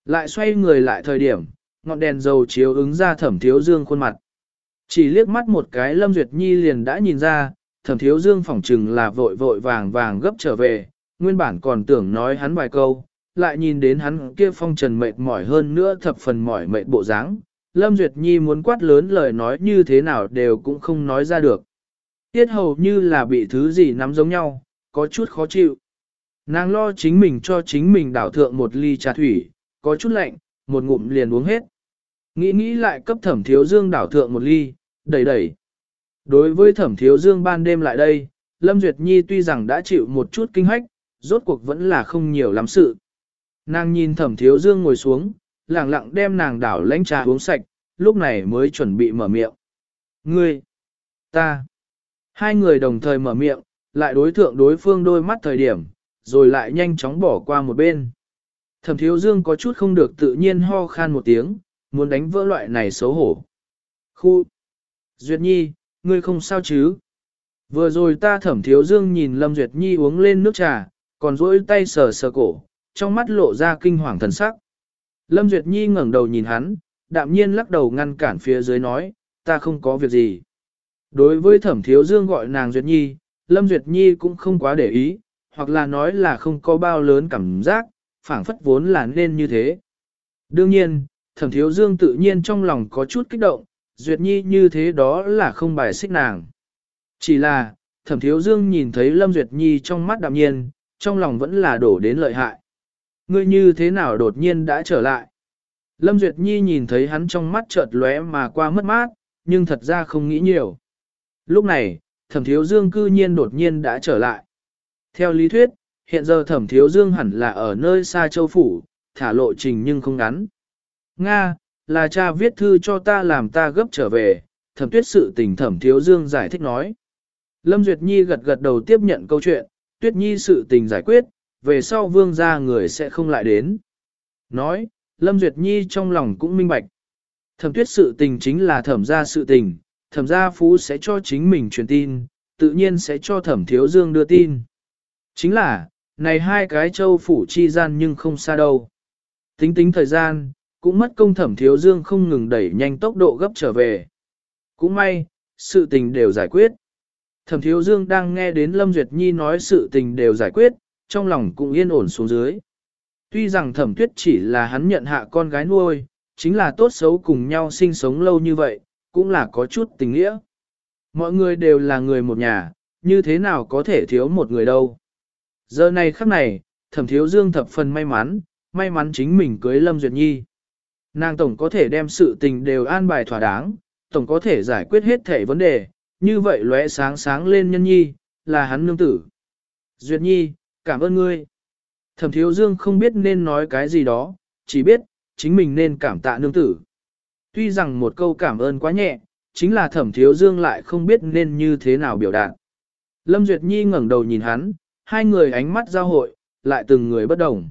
Lại xoay người lại thời điểm, ngọn đèn dầu chiếu ứng ra thẩm thiếu dương khuôn mặt. Chỉ liếc mắt một cái Lâm Duyệt Nhi liền đã nhìn ra, thẩm thiếu dương phỏng trừng là vội vội vàng vàng gấp trở về, nguyên bản còn tưởng nói hắn vài câu, lại nhìn đến hắn kia phong trần mệt mỏi hơn nữa thập phần mỏi mệt bộ dáng. Lâm Duyệt Nhi muốn quát lớn lời nói như thế nào đều cũng không nói ra được. Tiết hầu như là bị thứ gì nắm giống nhau, có chút khó chịu. Nàng lo chính mình cho chính mình đảo thượng một ly trà thủy, có chút lạnh, một ngụm liền uống hết. Nghĩ nghĩ lại cấp thẩm thiếu dương đảo thượng một ly, đẩy đẩy. Đối với thẩm thiếu dương ban đêm lại đây, Lâm Duyệt Nhi tuy rằng đã chịu một chút kinh hách, rốt cuộc vẫn là không nhiều lắm sự. Nàng nhìn thẩm thiếu dương ngồi xuống, lặng lặng đem nàng đảo lãnh trà uống sạch, lúc này mới chuẩn bị mở miệng. Ngươi, ta, hai người đồng thời mở miệng, lại đối thượng đối phương đôi mắt thời điểm, rồi lại nhanh chóng bỏ qua một bên. Thẩm thiếu dương có chút không được tự nhiên ho khan một tiếng, muốn đánh vỡ loại này xấu hổ. Khu, Duyệt Nhi, ngươi không sao chứ? Vừa rồi ta thẩm thiếu dương nhìn Lâm Duyệt Nhi uống lên nước trà, còn duỗi tay sờ sờ cổ, trong mắt lộ ra kinh hoàng thần sắc. Lâm Duyệt Nhi ngẩng đầu nhìn hắn, đạm nhiên lắc đầu ngăn cản phía dưới nói, ta không có việc gì. Đối với thẩm thiếu dương gọi nàng Duyệt Nhi, Lâm Duyệt Nhi cũng không quá để ý, hoặc là nói là không có bao lớn cảm giác, phảng phất vốn là nên như thế. Đương nhiên, thẩm thiếu dương tự nhiên trong lòng có chút kích động, Duyệt Nhi như thế đó là không bài xích nàng. Chỉ là, thẩm thiếu dương nhìn thấy Lâm Duyệt Nhi trong mắt đạm nhiên, trong lòng vẫn là đổ đến lợi hại ngươi như thế nào đột nhiên đã trở lại. Lâm Duyệt Nhi nhìn thấy hắn trong mắt chợt lóe mà qua mất mát, nhưng thật ra không nghĩ nhiều. Lúc này, thẩm thiếu dương cư nhiên đột nhiên đã trở lại. Theo lý thuyết, hiện giờ thẩm thiếu dương hẳn là ở nơi xa châu phủ, thả lộ trình nhưng không ngắn. Nga, là cha viết thư cho ta làm ta gấp trở về, thẩm tuyết sự tình thẩm thiếu dương giải thích nói. Lâm Duyệt Nhi gật gật đầu tiếp nhận câu chuyện, tuyết nhi sự tình giải quyết, về sau vương gia người sẽ không lại đến. Nói, Lâm Duyệt Nhi trong lòng cũng minh bạch. Thẩm tuyết sự tình chính là thẩm gia sự tình, thẩm gia phú sẽ cho chính mình truyền tin, tự nhiên sẽ cho thẩm thiếu dương đưa tin. Chính là, này hai cái châu phủ chi gian nhưng không xa đâu. Tính tính thời gian, cũng mất công thẩm thiếu dương không ngừng đẩy nhanh tốc độ gấp trở về. Cũng may, sự tình đều giải quyết. Thẩm thiếu dương đang nghe đến Lâm Duyệt Nhi nói sự tình đều giải quyết, trong lòng cũng yên ổn xuống dưới. Tuy rằng thẩm tuyết chỉ là hắn nhận hạ con gái nuôi, chính là tốt xấu cùng nhau sinh sống lâu như vậy, cũng là có chút tình nghĩa. Mọi người đều là người một nhà, như thế nào có thể thiếu một người đâu. Giờ này khắc này, thẩm thiếu dương thập phần may mắn, may mắn chính mình cưới Lâm Duyệt Nhi. Nàng tổng có thể đem sự tình đều an bài thỏa đáng, tổng có thể giải quyết hết thể vấn đề, như vậy lóe sáng sáng lên nhân nhi, là hắn nương tử. Duyệt Nhi, cảm ơn ngươi. Thẩm thiếu dương không biết nên nói cái gì đó, chỉ biết, chính mình nên cảm tạ nương tử. Tuy rằng một câu cảm ơn quá nhẹ, chính là thẩm thiếu dương lại không biết nên như thế nào biểu đạt. Lâm Duyệt Nhi ngẩng đầu nhìn hắn, hai người ánh mắt giao hội, lại từng người bất đồng.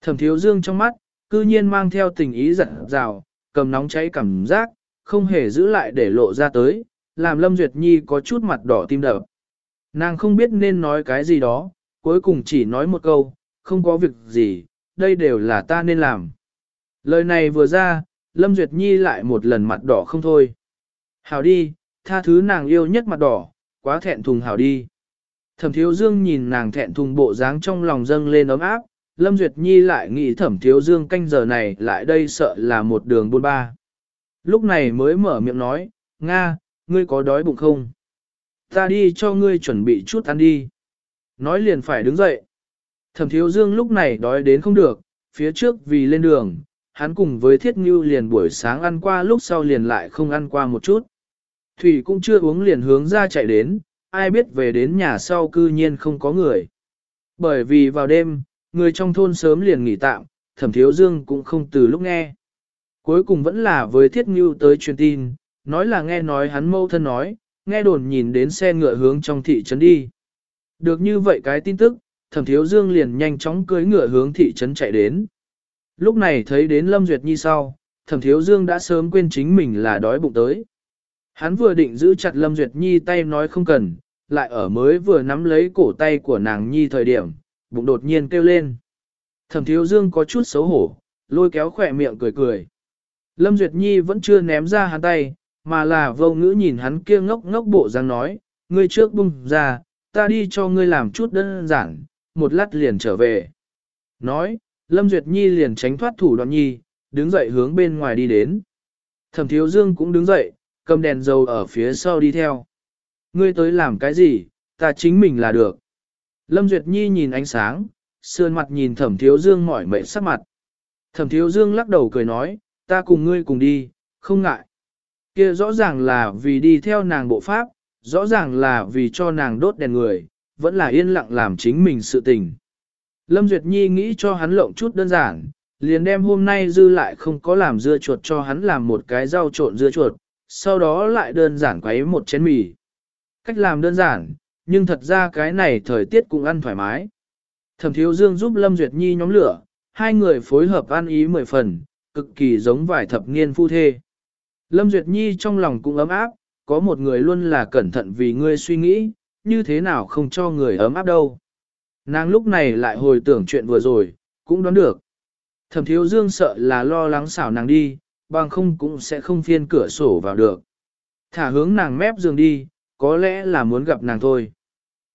Thẩm thiếu dương trong mắt, cư nhiên mang theo tình ý giận rào, cầm nóng cháy cảm giác, không hề giữ lại để lộ ra tới, làm Lâm Duyệt Nhi có chút mặt đỏ tim đập. Nàng không biết nên nói cái gì đó, cuối cùng chỉ nói một câu, không có việc gì, đây đều là ta nên làm. Lời này vừa ra, Lâm Duyệt Nhi lại một lần mặt đỏ không thôi. Hảo đi, tha thứ nàng yêu nhất mặt đỏ, quá thẹn thùng hảo đi. Thẩm Thiếu Dương nhìn nàng thẹn thùng bộ dáng trong lòng dâng lên ấm áp, Lâm Duyệt Nhi lại nghĩ Thẩm Thiếu Dương canh giờ này lại đây sợ là một đường buôn ba. Lúc này mới mở miệng nói, Nga, ngươi có đói bụng không? Ta đi cho ngươi chuẩn bị chút ăn đi nói liền phải đứng dậy. Thẩm thiếu dương lúc này đói đến không được, phía trước vì lên đường, hắn cùng với thiết ngưu liền buổi sáng ăn qua lúc sau liền lại không ăn qua một chút. Thủy cũng chưa uống liền hướng ra chạy đến, ai biết về đến nhà sau cư nhiên không có người. Bởi vì vào đêm, người trong thôn sớm liền nghỉ tạm, thẩm thiếu dương cũng không từ lúc nghe. Cuối cùng vẫn là với thiết ngưu tới truyền tin, nói là nghe nói hắn mâu thân nói, nghe đồn nhìn đến xe ngựa hướng trong thị trấn đi. Được như vậy cái tin tức, thẩm thiếu dương liền nhanh chóng cưới ngựa hướng thị trấn chạy đến. Lúc này thấy đến Lâm Duyệt Nhi sau, thẩm thiếu dương đã sớm quên chính mình là đói bụng tới. Hắn vừa định giữ chặt Lâm Duyệt Nhi tay nói không cần, lại ở mới vừa nắm lấy cổ tay của nàng Nhi thời điểm, bụng đột nhiên kêu lên. Thẩm thiếu dương có chút xấu hổ, lôi kéo khỏe miệng cười cười. Lâm Duyệt Nhi vẫn chưa ném ra hắn tay, mà là vô ngữ nhìn hắn kia ngốc ngốc bộ dáng nói, ngươi trước bung ra, ta đi cho ngươi làm chút đơn giản, một lát liền trở về. Nói, Lâm Duyệt Nhi liền tránh thoát thủ đoạn nhi, đứng dậy hướng bên ngoài đi đến. Thẩm Thiếu Dương cũng đứng dậy, cầm đèn dầu ở phía sau đi theo. Ngươi tới làm cái gì, ta chính mình là được. Lâm Duyệt Nhi nhìn ánh sáng, sườn mặt nhìn Thẩm Thiếu Dương mỏi mệt sắc mặt. Thẩm Thiếu Dương lắc đầu cười nói, ta cùng ngươi cùng đi, không ngại. Kia rõ ràng là vì đi theo nàng bộ pháp, rõ ràng là vì cho nàng đốt đèn người, vẫn là yên lặng làm chính mình sự tình. Lâm Duyệt Nhi nghĩ cho hắn lộng chút đơn giản, liền đem hôm nay dư lại không có làm dưa chuột cho hắn làm một cái rau trộn dưa chuột, sau đó lại đơn giản quấy một chén mì. Cách làm đơn giản, nhưng thật ra cái này thời tiết cũng ăn thoải mái. Thẩm Thiếu Dương giúp Lâm Duyệt Nhi nhóm lửa, hai người phối hợp ăn ý mười phần, cực kỳ giống vài thập niên phu thê. Lâm Duyệt Nhi trong lòng cũng ấm áp, có một người luôn là cẩn thận vì ngươi suy nghĩ, như thế nào không cho người ấm áp đâu. Nàng lúc này lại hồi tưởng chuyện vừa rồi, cũng đoán được. Thẩm thiếu dương sợ là lo lắng xảo nàng đi, bằng không cũng sẽ không phiên cửa sổ vào được. Thả hướng nàng mép giường đi, có lẽ là muốn gặp nàng thôi.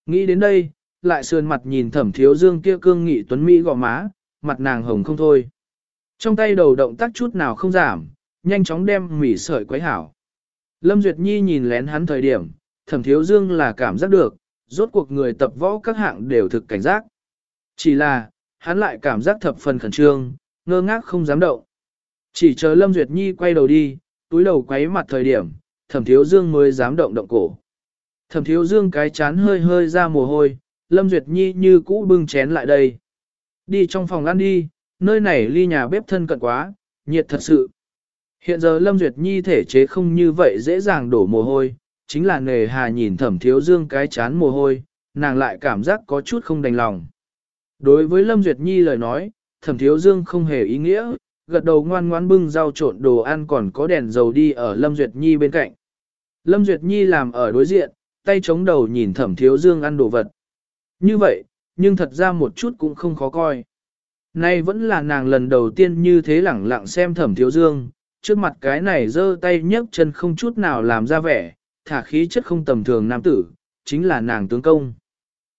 Nghĩ đến đây, lại sườn mặt nhìn thẩm thiếu dương kia cương nghị tuấn Mỹ gò má, mặt nàng hồng không thôi. Trong tay đầu động tác chút nào không giảm, nhanh chóng đem mỉ sợi quấy hảo. Lâm Duyệt Nhi nhìn lén hắn thời điểm, thẩm thiếu dương là cảm giác được, rốt cuộc người tập võ các hạng đều thực cảnh giác. Chỉ là, hắn lại cảm giác thập phần khẩn trương, ngơ ngác không dám động. Chỉ chờ Lâm Duyệt Nhi quay đầu đi, túi đầu quấy mặt thời điểm, thẩm thiếu dương mới dám động động cổ. Thẩm thiếu dương cái chán hơi hơi ra mồ hôi, Lâm Duyệt Nhi như cũ bưng chén lại đây. Đi trong phòng ăn đi, nơi này ly nhà bếp thân cận quá, nhiệt thật sự. Hiện giờ Lâm Duyệt Nhi thể chế không như vậy dễ dàng đổ mồ hôi, chính là nề hà nhìn thẩm thiếu dương cái chán mồ hôi, nàng lại cảm giác có chút không đành lòng. Đối với Lâm Duyệt Nhi lời nói, thẩm thiếu dương không hề ý nghĩa, gật đầu ngoan ngoan bưng rau trộn đồ ăn còn có đèn dầu đi ở Lâm Duyệt Nhi bên cạnh. Lâm Duyệt Nhi làm ở đối diện, tay chống đầu nhìn thẩm thiếu dương ăn đồ vật. Như vậy, nhưng thật ra một chút cũng không khó coi. Nay vẫn là nàng lần đầu tiên như thế lẳng lặng xem thẩm thiếu dương, trước mặt cái này giơ tay nhấc chân không chút nào làm ra vẻ, thả khí chất không tầm thường nam tử, chính là nàng tướng công.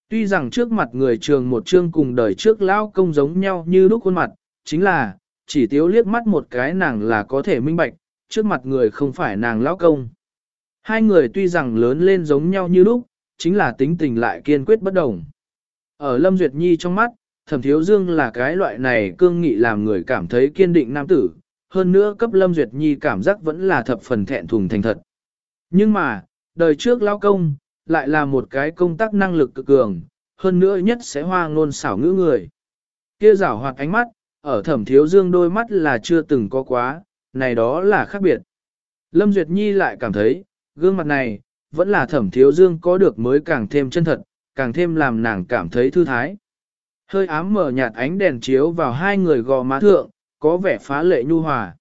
Tuy rằng trước mặt người trường một chương cùng đời trước lão công giống nhau như lúc khuôn mặt, chính là, chỉ tiếu liếc mắt một cái nàng là có thể minh bạch, trước mặt người không phải nàng lão công. Hai người tuy rằng lớn lên giống nhau như lúc, chính là tính tình lại kiên quyết bất đồng. Ở Lâm Duyệt Nhi trong mắt, Thẩm Thiếu Dương là cái loại này cương nghị làm người cảm thấy kiên định nam tử, hơn nữa cấp Lâm Duyệt Nhi cảm giác vẫn là thập phần thẹn thùng thành thật. Nhưng mà, đời trước lao công, lại là một cái công tác năng lực cực cường, hơn nữa nhất sẽ hoa ngôn xảo ngữ người. Kia rảo hoạt ánh mắt, ở thẩm thiếu dương đôi mắt là chưa từng có quá, này đó là khác biệt. Lâm Duyệt Nhi lại cảm thấy, gương mặt này, vẫn là thẩm thiếu dương có được mới càng thêm chân thật, càng thêm làm nàng cảm thấy thư thái. Hơi ám mở nhạt ánh đèn chiếu vào hai người gò má thượng, có vẻ phá lệ nhu hòa.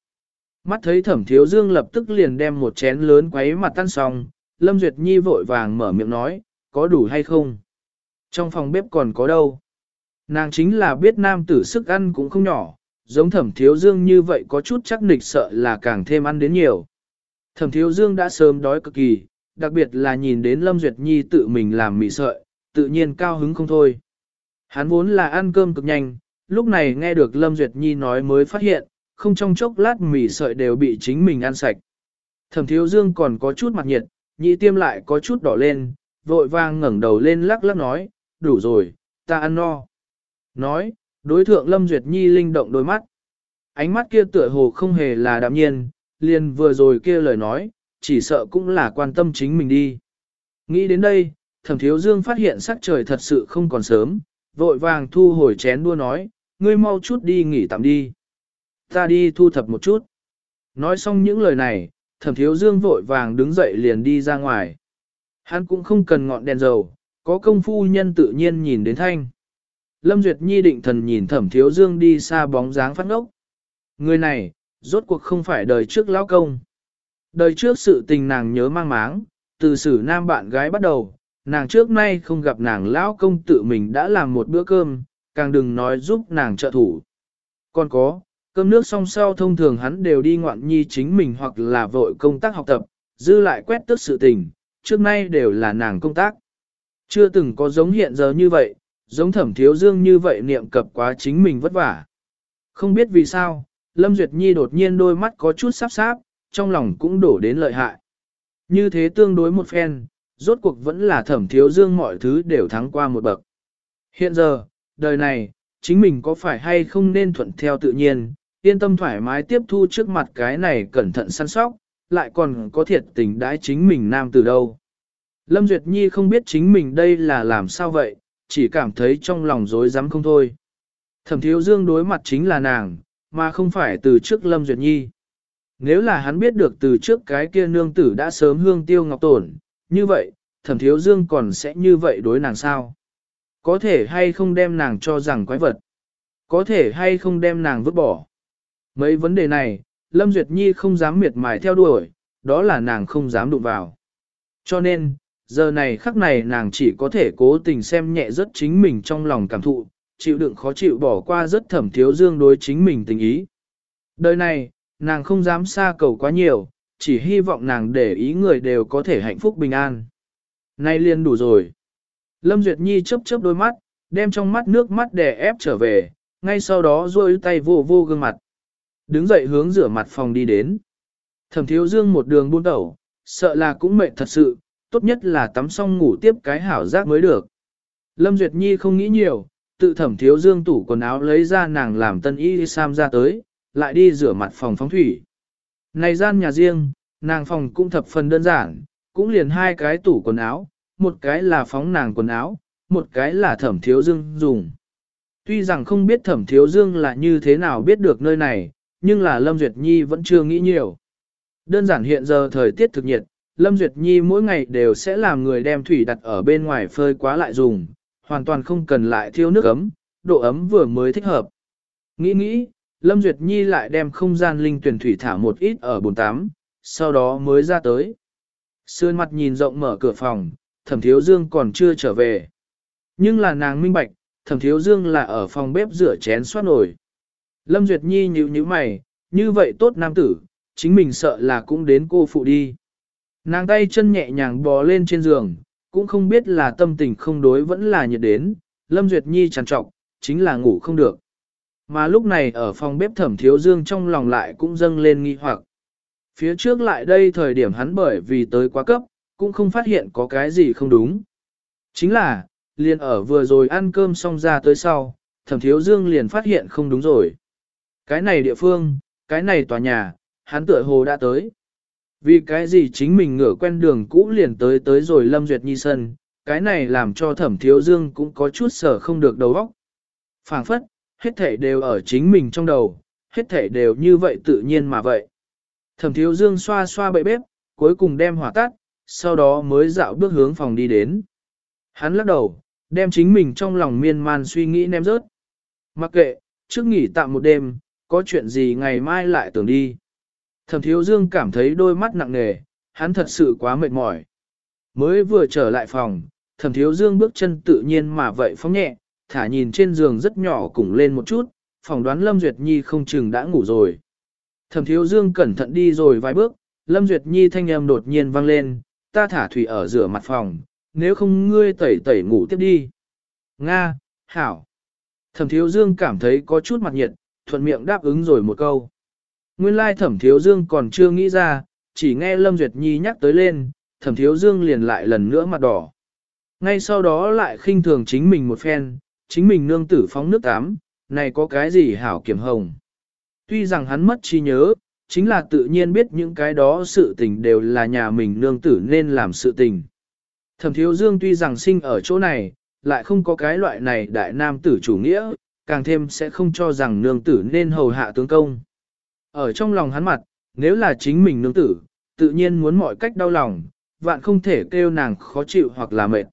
Mắt thấy thẩm thiếu dương lập tức liền đem một chén lớn quấy mặt tan xong, Lâm Duyệt Nhi vội vàng mở miệng nói, có đủ hay không? Trong phòng bếp còn có đâu? Nàng chính là biết nam tử sức ăn cũng không nhỏ, giống thẩm thiếu dương như vậy có chút chắc nịch sợ là càng thêm ăn đến nhiều. Thẩm thiếu dương đã sớm đói cực kỳ, đặc biệt là nhìn đến Lâm Duyệt Nhi tự mình làm mì sợi, tự nhiên cao hứng không thôi. Hắn vốn là ăn cơm cực nhanh, lúc này nghe được Lâm Duyệt Nhi nói mới phát hiện, không trong chốc lát mì sợi đều bị chính mình ăn sạch. Thẩm thiếu dương còn có chút mặt nhiệt, nhị tiêm lại có chút đỏ lên, vội vàng ngẩng đầu lên lắc lắc nói, đủ rồi, ta ăn no. Nói, đối thượng Lâm Duyệt Nhi linh động đôi mắt. Ánh mắt kia tựa hồ không hề là đạm nhiên, liền vừa rồi kia lời nói, chỉ sợ cũng là quan tâm chính mình đi. Nghĩ đến đây, thẩm thiếu dương phát hiện sắc trời thật sự không còn sớm, vội vàng thu hồi chén đua nói, ngươi mau chút đi nghỉ tạm đi. Ta đi thu thập một chút. Nói xong những lời này, thẩm thiếu dương vội vàng đứng dậy liền đi ra ngoài. Hắn cũng không cần ngọn đèn dầu, có công phu nhân tự nhiên nhìn đến thanh. Lâm Duyệt Nhi định thần nhìn thẩm thiếu dương đi xa bóng dáng phát ngốc. Người này, rốt cuộc không phải đời trước lão công. Đời trước sự tình nàng nhớ mang máng, từ xử nam bạn gái bắt đầu, nàng trước nay không gặp nàng lão công tự mình đã làm một bữa cơm, càng đừng nói giúp nàng trợ thủ. Còn có, cơm nước xong sau thông thường hắn đều đi ngoạn nhi chính mình hoặc là vội công tác học tập, dư lại quét tức sự tình, trước nay đều là nàng công tác. Chưa từng có giống hiện giờ như vậy, giống thẩm thiếu dương như vậy niệm cập quá chính mình vất vả. Không biết vì sao, Lâm Duyệt Nhi đột nhiên đôi mắt có chút sắp sáp, trong lòng cũng đổ đến lợi hại. Như thế tương đối một phen, rốt cuộc vẫn là thẩm thiếu dương mọi thứ đều thắng qua một bậc. Hiện giờ, đời này, chính mình có phải hay không nên thuận theo tự nhiên, yên tâm thoải mái tiếp thu trước mặt cái này cẩn thận săn sóc, lại còn có thiệt tình đãi chính mình nam từ đâu. Lâm Duyệt Nhi không biết chính mình đây là làm sao vậy, chỉ cảm thấy trong lòng rối rắm không thôi. Thẩm thiếu dương đối mặt chính là nàng, mà không phải từ trước Lâm Duyệt Nhi. Nếu là hắn biết được từ trước cái kia nương tử đã sớm hương tiêu ngọc tổn, như vậy, thẩm thiếu dương còn sẽ như vậy đối nàng sao? Có thể hay không đem nàng cho rằng quái vật? Có thể hay không đem nàng vứt bỏ? Mấy vấn đề này, Lâm Duyệt Nhi không dám miệt mài theo đuổi, đó là nàng không dám đụng vào. Cho nên, giờ này khắc này nàng chỉ có thể cố tình xem nhẹ rất chính mình trong lòng cảm thụ, chịu đựng khó chịu bỏ qua rất thẩm thiếu dương đối chính mình tình ý. Đời này, nàng không dám xa cầu quá nhiều, chỉ hy vọng nàng để ý người đều có thể hạnh phúc bình an. Nay liền đủ rồi. Lâm Duyệt Nhi chớp chớp đôi mắt, đem trong mắt nước mắt đè ép trở về, ngay sau đó duỗi tay vô vô gương mặt. Đứng dậy hướng rửa mặt phòng đi đến. Thẩm thiếu dương một đường buôn đầu, sợ là cũng mệt thật sự, tốt nhất là tắm xong ngủ tiếp cái hảo giác mới được. Lâm Duyệt Nhi không nghĩ nhiều, tự thẩm thiếu dương tủ quần áo lấy ra nàng làm tân y sam ra tới, lại đi rửa mặt phòng phóng thủy. Này gian nhà riêng, nàng phòng cũng thập phần đơn giản, cũng liền hai cái tủ quần áo, một cái là phóng nàng quần áo, một cái là thẩm thiếu dương dùng. Tuy rằng không biết thẩm thiếu dương là như thế nào biết được nơi này, nhưng là Lâm Duyệt Nhi vẫn chưa nghĩ nhiều. Đơn giản hiện giờ thời tiết thực nhiệt, Lâm Duyệt Nhi mỗi ngày đều sẽ làm người đem thủy đặt ở bên ngoài phơi quá lại dùng, hoàn toàn không cần lại thiêu nước ấm, độ ấm vừa mới thích hợp. Nghĩ nghĩ, Lâm Duyệt Nhi lại đem không gian linh tuyển thủy thả một ít ở bồn tắm, sau đó mới ra tới. Sườn mặt nhìn rộng mở cửa phòng, thẩm thiếu dương còn chưa trở về. Nhưng là nàng minh bạch, thẩm thiếu dương là ở phòng bếp rửa chén xoát nổi. Lâm Duyệt Nhi nhíu nhíu mày, như vậy tốt nam tử, chính mình sợ là cũng đến cô phụ đi. Nàng tay chân nhẹ nhàng bò lên trên giường, cũng không biết là tâm tình không đối vẫn là nhiệt đến, Lâm Duyệt Nhi trằn trọc, chính là ngủ không được. Mà lúc này ở phòng bếp thẩm thiếu dương trong lòng lại cũng dâng lên nghi hoặc. Phía trước lại đây thời điểm hắn bởi vì tới quá cấp, cũng không phát hiện có cái gì không đúng. Chính là, liền ở vừa rồi ăn cơm xong ra tới sau, thẩm thiếu dương liền phát hiện không đúng rồi. Cái này địa phương, cái này tòa nhà, hắn tựa hồ đã tới. Vì cái gì chính mình ngửa quen đường cũ liền tới tới rồi Lâm Duyệt Nhi sân, cái này làm cho thẩm thiếu dương cũng có chút sở không được đầu óc. phảng phất, hết thể đều ở chính mình trong đầu, hết thể đều như vậy tự nhiên mà vậy. Thẩm thiếu dương xoa xoa bậy bếp, cuối cùng đem hỏa tắt, sau đó mới dạo bước hướng phòng đi đến. Hắn lắc đầu, đem chính mình trong lòng miên man suy nghĩ ném rớt. Mặc kệ, trước nghỉ tạm một đêm, có chuyện gì ngày mai lại tưởng đi. Thẩm thiếu dương cảm thấy đôi mắt nặng nề, hắn thật sự quá mệt mỏi. Mới vừa trở lại phòng, thẩm thiếu dương bước chân tự nhiên mà vậy phóng nhẹ, thả nhìn trên giường rất nhỏ cùng lên một chút, phỏng đoán Lâm Duyệt Nhi không chừng đã ngủ rồi. Thẩm thiếu dương cẩn thận đi rồi vài bước, Lâm Duyệt Nhi thanh âm đột nhiên vang lên, ta thả thủy ở rửa mặt phòng, nếu không ngươi tẩy tẩy ngủ tiếp đi. Nga, Hảo. Thẩm thiếu dương cảm thấy có chút mặt nhiệt, thuận miệng đáp ứng rồi một câu. Nguyên lai thẩm thiếu dương còn chưa nghĩ ra, chỉ nghe Lâm Duyệt Nhi nhắc tới lên, thẩm thiếu dương liền lại lần nữa mặt đỏ. Ngay sau đó lại khinh thường chính mình một phen, chính mình nương tử phóng nước tám, này có cái gì hảo kiểm hồng. Tuy rằng hắn mất trí nhớ, chính là tự nhiên biết những cái đó sự tình đều là nhà mình nương tử nên làm sự tình. Thẩm thiếu dương tuy rằng sinh ở chỗ này, lại không có cái loại này đại nam tử chủ nghĩa, càng thêm sẽ không cho rằng nương tử nên hầu hạ tướng công. Ở trong lòng hắn mặt, nếu là chính mình nương tử, tự nhiên muốn mọi cách đau lòng, vạn không thể kêu nàng khó chịu hoặc là mệt.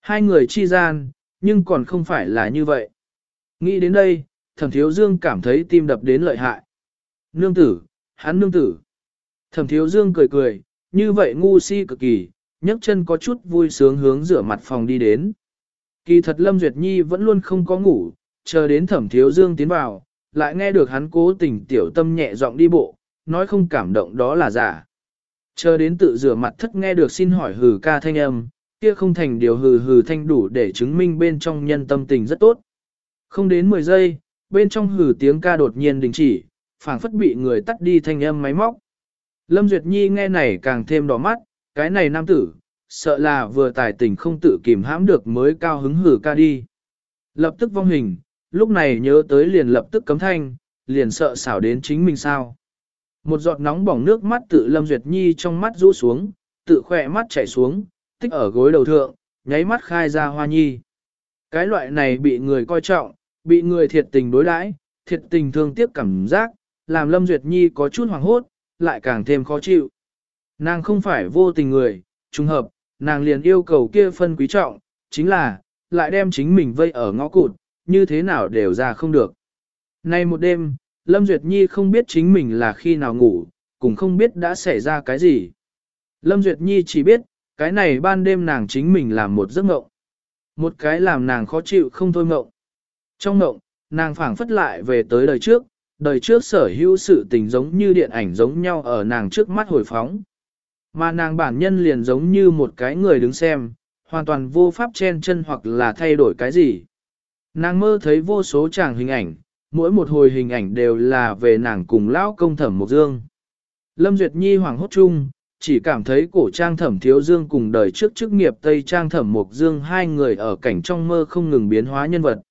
Hai người chi gian, nhưng còn không phải là như vậy. Nghĩ đến đây, thẩm thiếu dương cảm thấy tim đập đến lợi hại. Nương tử, hắn nương tử. Thẩm thiếu dương cười cười, như vậy ngu si cực kỳ, nhấc chân có chút vui sướng hướng rửa mặt phòng đi đến. Kỳ thật Lâm Duyệt Nhi vẫn luôn không có ngủ, chờ đến thẩm thiếu dương tiến vào, lại nghe được hắn cố tình tiểu tâm nhẹ giọng đi bộ, nói không cảm động đó là giả. Chờ đến tự rửa mặt thất nghe được xin hỏi hừ ca thanh âm, kia không thành điều hừ hừ thanh đủ để chứng minh bên trong nhân tâm tình rất tốt. Không đến 10 giây, bên trong hừ tiếng ca đột nhiên đình chỉ, phảng phất bị người tắt đi thanh âm máy móc. Lâm Duyệt Nhi nghe này càng thêm đỏ mắt, cái này nam tử, sợ là vừa tài tình không tự kìm hãm được mới cao hứng hử ca đi. Lập tức vong hình, lúc này nhớ tới liền lập tức cấm thanh, liền sợ xảo đến chính mình sao. Một giọt nóng bỏng nước mắt tự Lâm Duyệt Nhi trong mắt rũ xuống, tự khỏe mắt chảy xuống, tích ở gối đầu thượng, nháy mắt khai ra hoa nhi. Cái loại này bị người coi trọng, bị người thiệt tình đối đãi, thiệt tình thương tiếc cảm giác, làm Lâm Duyệt Nhi có chút hoảng hốt, lại càng thêm khó chịu. Nàng không phải vô tình người, trùng hợp, nàng liền yêu cầu kia phân quý trọng, chính là, lại đem chính mình vây ở ngõ cụt, như thế nào đều ra không được. Nay một đêm, Lâm Duyệt Nhi không biết chính mình là khi nào ngủ, cũng không biết đã xảy ra cái gì. Lâm Duyệt Nhi chỉ biết, cái này ban đêm nàng chính mình làm một giấc mộng. Một cái làm nàng khó chịu không thôi mộng. Trong mộng, nàng phảng phất lại về tới đời trước, đời trước sở hữu sự tình giống như điện ảnh giống nhau ở nàng trước mắt hồi phóng. Mà nàng bản nhân liền giống như một cái người đứng xem, hoàn toàn vô pháp chen chân hoặc là thay đổi cái gì. Nàng mơ thấy vô số chàng hình ảnh, mỗi một hồi hình ảnh đều là về nàng cùng lão công thẩm Mộc Dương. Lâm Duyệt Nhi hoàng hốt chung, chỉ cảm thấy cổ trang thẩm thiếu dương cùng đời trước chức nghiệp Tây trang thẩm Mộc Dương hai người ở cảnh trong mơ không ngừng biến hóa nhân vật.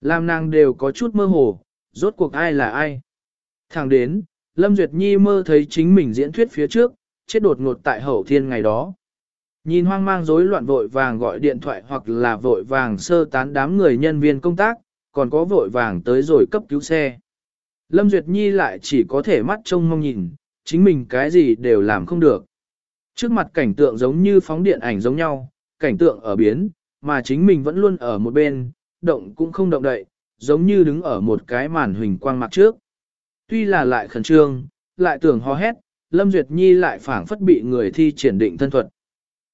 Làm nàng đều có chút mơ hồ, rốt cuộc ai là ai. Thẳng đến, Lâm Duyệt Nhi mơ thấy chính mình diễn thuyết phía trước, chết đột ngột tại hậu thiên ngày đó. Nhìn hoang mang rối loạn vội vàng gọi điện thoại hoặc là vội vàng sơ tán đám người nhân viên công tác, còn có vội vàng tới rồi cấp cứu xe. Lâm Duyệt Nhi lại chỉ có thể mắt trông mong nhìn, chính mình cái gì đều làm không được. Trước mặt cảnh tượng giống như phóng điện ảnh giống nhau, cảnh tượng ở biến, mà chính mình vẫn luôn ở một bên, động cũng không động đậy, giống như đứng ở một cái màn hình quang mặt trước. Tuy là lại khẩn trương, lại tưởng ho hét, Lâm Duyệt Nhi lại phảng phất bị người thi triển định thân thuật.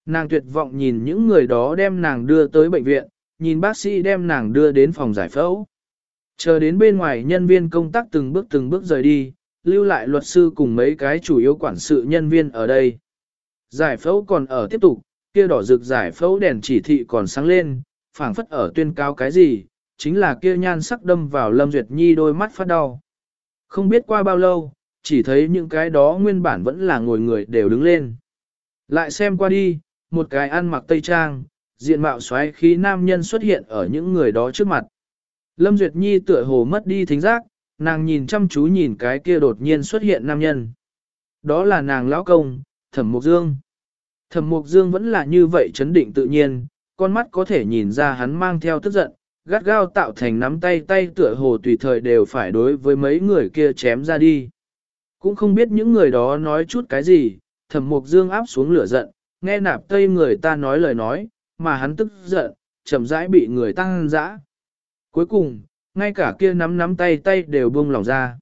Nàng tuyệt vọng nhìn những người đó đem nàng đưa tới bệnh viện, nhìn bác sĩ đem nàng đưa đến phòng giải phẫu. Chờ đến bên ngoài nhân viên công tác từng bước từng bước rời đi, lưu lại luật sư cùng mấy cái chủ yếu quản sự nhân viên ở đây. Giải phẫu còn ở tiếp tục, kia đỏ rực giải phẫu đèn chỉ thị còn sáng lên, phảng phất ở tuyên cao cái gì, chính là kia nhan sắc đâm vào Lâm Duyệt Nhi đôi mắt phát đau. Không biết qua bao lâu, chỉ thấy những cái đó nguyên bản vẫn là ngồi người đều đứng lên. Lại xem qua đi, một cái ăn mặc tây trang, diện mạo xoáy khí nam nhân xuất hiện ở những người đó trước mặt. Lâm Duyệt Nhi tựa hồ mất đi thính giác, nàng nhìn chăm chú nhìn cái kia đột nhiên xuất hiện nam nhân. Đó là nàng lão công, Thẩm Mục Dương. Thẩm Mục Dương vẫn là như vậy chấn định tự nhiên, con mắt có thể nhìn ra hắn mang theo tức giận, gắt gao tạo thành nắm tay tay tựa hồ tùy thời đều phải đối với mấy người kia chém ra đi. Cũng không biết những người đó nói chút cái gì, thẩm mục dương áp xuống lửa giận, nghe nạp tây người ta nói lời nói, mà hắn tức giận, chậm rãi bị người tăng dã. Cuối cùng, ngay cả kia nắm nắm tay tay đều buông lòng ra.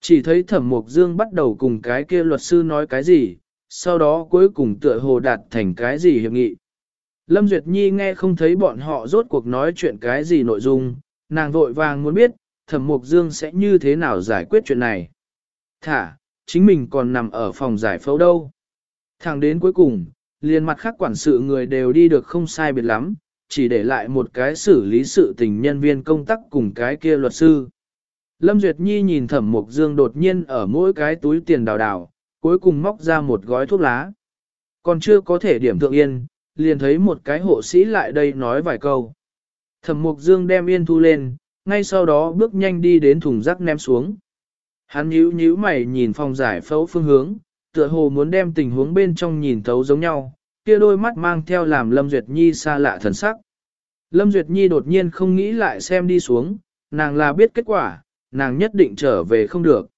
Chỉ thấy thẩm mục dương bắt đầu cùng cái kia luật sư nói cái gì, sau đó cuối cùng tựa hồ đạt thành cái gì hiệp nghị. Lâm Duyệt Nhi nghe không thấy bọn họ rốt cuộc nói chuyện cái gì nội dung, nàng vội vàng muốn biết, thẩm mục dương sẽ như thế nào giải quyết chuyện này. Thả, chính mình còn nằm ở phòng giải phẫu đâu. Thẳng đến cuối cùng, liền mặt khác quản sự người đều đi được không sai biệt lắm, chỉ để lại một cái xử lý sự tình nhân viên công tác cùng cái kia luật sư. Lâm Duyệt Nhi nhìn thẩm mục dương đột nhiên ở mỗi cái túi tiền đào đào, cuối cùng móc ra một gói thuốc lá. Còn chưa có thể điểm thượng yên, liền thấy một cái hộ sĩ lại đây nói vài câu. Thẩm Mục Dương đem yên thu lên, ngay sau đó bước nhanh đi đến thùng rác ném xuống. Hắn nhíu nhíu mày nhìn phòng giải phẫu phương hướng, tựa hồ muốn đem tình huống bên trong nhìn thấu giống nhau, kia đôi mắt mang theo làm Lâm Duyệt Nhi xa lạ thần sắc. Lâm Duyệt Nhi đột nhiên không nghĩ lại xem đi xuống, nàng là biết kết quả, nàng nhất định trở về không được.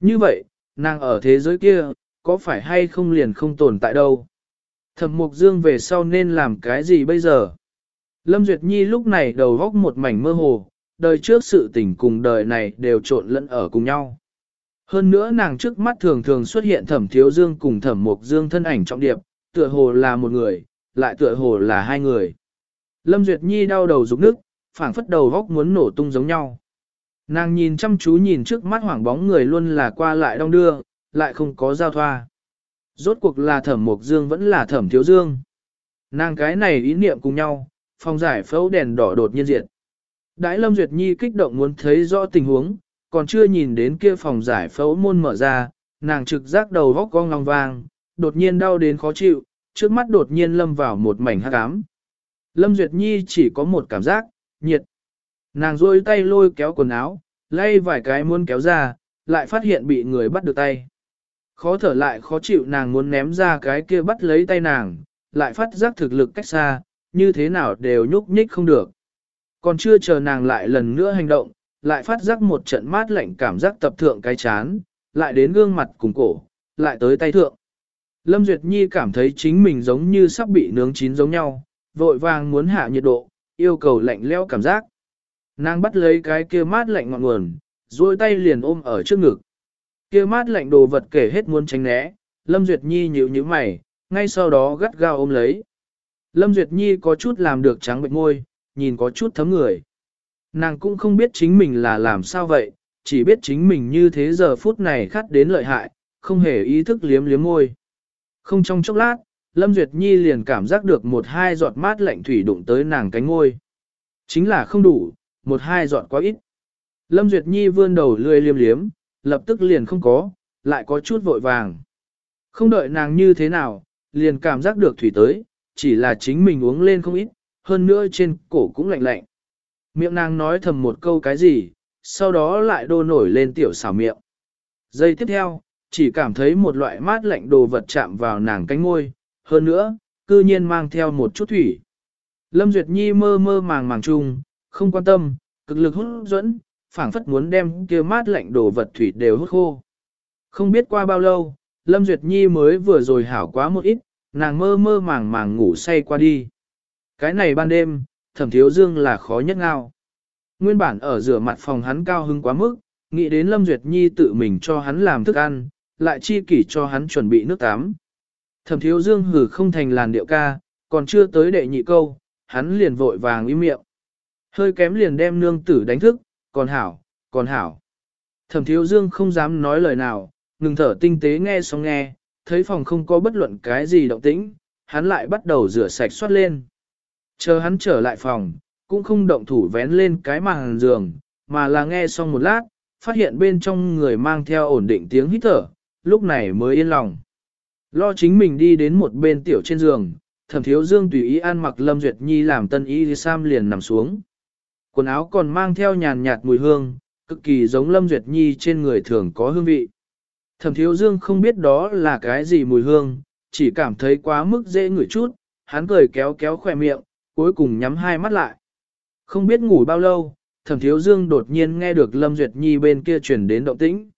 Như vậy, nàng ở thế giới kia, có phải hay không liền không tồn tại đâu. Thẩm Mục Dương về sau nên làm cái gì bây giờ? Lâm Duyệt Nhi lúc này đầu góc một mảnh mơ hồ, đời trước sự tình cùng đời này đều trộn lẫn ở cùng nhau. Hơn nữa nàng trước mắt thường thường xuất hiện thẩm thiếu dương cùng thẩm mục dương thân ảnh trọng điệp, tựa hồ là một người, lại tựa hồ là hai người. Lâm Duyệt Nhi đau đầu rụng nước, phảng phất đầu góc muốn nổ tung giống nhau. Nàng nhìn chăm chú nhìn trước mắt hoảng bóng người luôn là qua lại đong đưa, lại không có giao thoa. Rốt cuộc là thẩm mục dương vẫn là thẩm thiếu dương. Nàng cái này ý niệm cùng nhau, phòng giải phẫu đèn đỏ đột nhiên diện. Đãi Lâm Duyệt Nhi kích động muốn thấy rõ tình huống, còn chưa nhìn đến kia phòng giải phẫu môn mở ra, nàng trực giác đầu góc con ngong vang, đột nhiên đau đến khó chịu, trước mắt đột nhiên lâm vào một mảnh hắc ám. Lâm Duyệt Nhi chỉ có một cảm giác, nhiệt. Nàng rôi tay lôi kéo quần áo, lay vài cái muốn kéo ra, lại phát hiện bị người bắt được tay. Khó thở lại khó chịu nàng muốn ném ra cái kia bắt lấy tay nàng, lại phát giác thực lực cách xa, như thế nào đều nhúc nhích không được. Còn chưa chờ nàng lại lần nữa hành động, lại phát giác một trận mát lạnh cảm giác tập thượng cái chán, lại đến gương mặt cùng cổ, lại tới tay thượng. Lâm Duyệt Nhi cảm thấy chính mình giống như sắp bị nướng chín giống nhau, vội vàng muốn hạ nhiệt độ, yêu cầu lạnh leo cảm giác. Nàng bắt lấy cái kia mát lạnh ngọn nguồn, duỗi tay liền ôm ở trước ngực. Kia mát lạnh đồ vật kể hết muốn tránh né, Lâm Duyệt Nhi nhíu nhíu mày, ngay sau đó gắt gao ôm lấy. Lâm Duyệt Nhi có chút làm được trắng bệnh môi, nhìn có chút thấm người. Nàng cũng không biết chính mình là làm sao vậy, chỉ biết chính mình như thế giờ phút này khát đến lợi hại, không hề ý thức liếm liếm môi. Không trong chốc lát, Lâm Duyệt Nhi liền cảm giác được một hai giọt mát lạnh thủy đụng tới nàng cánh ngôi. Chính là không đủ, một hai giọt quá ít. Lâm Duyệt Nhi vươn đầu lươi liếm liếm, lập tức liền không có, lại có chút vội vàng. Không đợi nàng như thế nào, liền cảm giác được thủy tới, chỉ là chính mình uống lên không ít, hơn nữa trên cổ cũng lạnh lạnh. Miệng nàng nói thầm một câu cái gì, sau đó lại đô nổi lên tiểu xảo miệng. Giây tiếp theo, chỉ cảm thấy một loại mát lạnh đồ vật chạm vào nàng cánh môi, hơn nữa, cư nhiên mang theo một chút thủy. Lâm Duyệt Nhi mơ mơ màng màng chung, không quan tâm, cực lực hút dẫn, phảng phất muốn đem kia mát lạnh đồ vật thủy đều hút khô. Không biết qua bao lâu, Lâm Duyệt Nhi mới vừa rồi hảo quá một ít, nàng mơ mơ màng màng ngủ say qua đi. Cái này ban đêm, thẩm thiếu dương là khó nhất ngao. Nguyên bản ở rửa mặt phòng hắn cao hứng quá mức, nghĩ đến Lâm Duyệt Nhi tự mình cho hắn làm thức ăn, lại chi kỷ cho hắn chuẩn bị nước tắm. Thẩm thiếu dương hử không thành làn điệu ca, còn chưa tới đệ nhị câu, hắn liền vội vàng im miệng. Hơi kém liền đem nương tử đánh thức, còn hảo, còn hảo. Thẩm thiếu dương không dám nói lời nào, ngừng thở tinh tế nghe xong nghe, thấy phòng không có bất luận cái gì động tĩnh, hắn lại bắt đầu rửa sạch soát lên. Chờ hắn trở lại phòng, cũng không động thủ vén lên cái màn giường, mà là nghe xong một lát, phát hiện bên trong người mang theo ổn định tiếng hít thở, lúc này mới yên lòng. Lo chính mình đi đến một bên tiểu trên giường, thẩm thiếu dương tùy ý ăn mặc Lâm Duyệt Nhi làm tân y sam liền nằm xuống. Quần áo còn mang theo nhàn nhạt mùi hương, cực kỳ giống Lâm Duyệt Nhi trên người thường có hương vị. Thẩm thiếu dương không biết đó là cái gì mùi hương, chỉ cảm thấy quá mức dễ ngửi chút, hắn cười kéo kéo khỏe miệng, cuối cùng nhắm hai mắt lại. Không biết ngủ bao lâu, thẩm thiếu dương đột nhiên nghe được Lâm Duyệt Nhi bên kia truyền đến động tĩnh.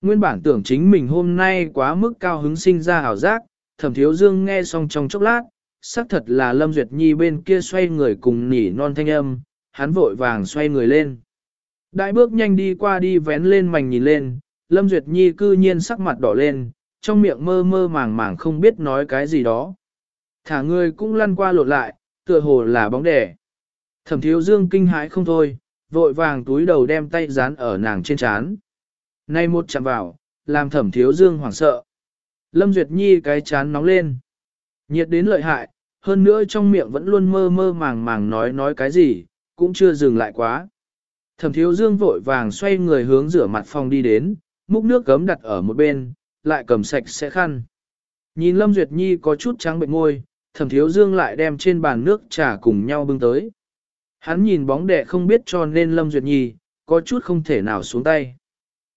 Nguyên bản tưởng chính mình hôm nay quá mức cao hứng sinh ra ảo giác, thẩm thiếu dương nghe xong trong chốc lát, xác thật là Lâm Duyệt Nhi bên kia xoay người cùng nỉ non thanh âm, hắn vội vàng xoay người lên. Đại bước nhanh đi qua đi vén lên mảnh nhìn lên, Lâm Duyệt Nhi cư nhiên sắc mặt đỏ lên, trong miệng mơ mơ màng màng không biết nói cái gì đó. Thả người cũng lăn qua lộn lại, tựa hồ là bóng đẻ. Thẩm thiếu dương kinh hãi không thôi, vội vàng túi đầu đem tay dán ở nàng trên chán. Nay một chạm vào, làm thẩm thiếu dương hoảng sợ. Lâm Duyệt Nhi cái chán nóng lên. Nhiệt đến lợi hại, hơn nữa trong miệng vẫn luôn mơ mơ màng màng nói nói cái gì, cũng chưa dừng lại quá. Thẩm thiếu dương vội vàng xoay người hướng rửa mặt phòng đi đến, múc nước cấm đặt ở một bên, lại cầm sạch sẽ khăn. Nhìn Lâm Duyệt Nhi có chút trắng bệnh ngôi, thẩm thiếu dương lại đem trên bàn nước trà cùng nhau bưng tới. Hắn nhìn bóng đệ không biết cho nên Lâm Duyệt Nhi, có chút không thể nào xuống tay.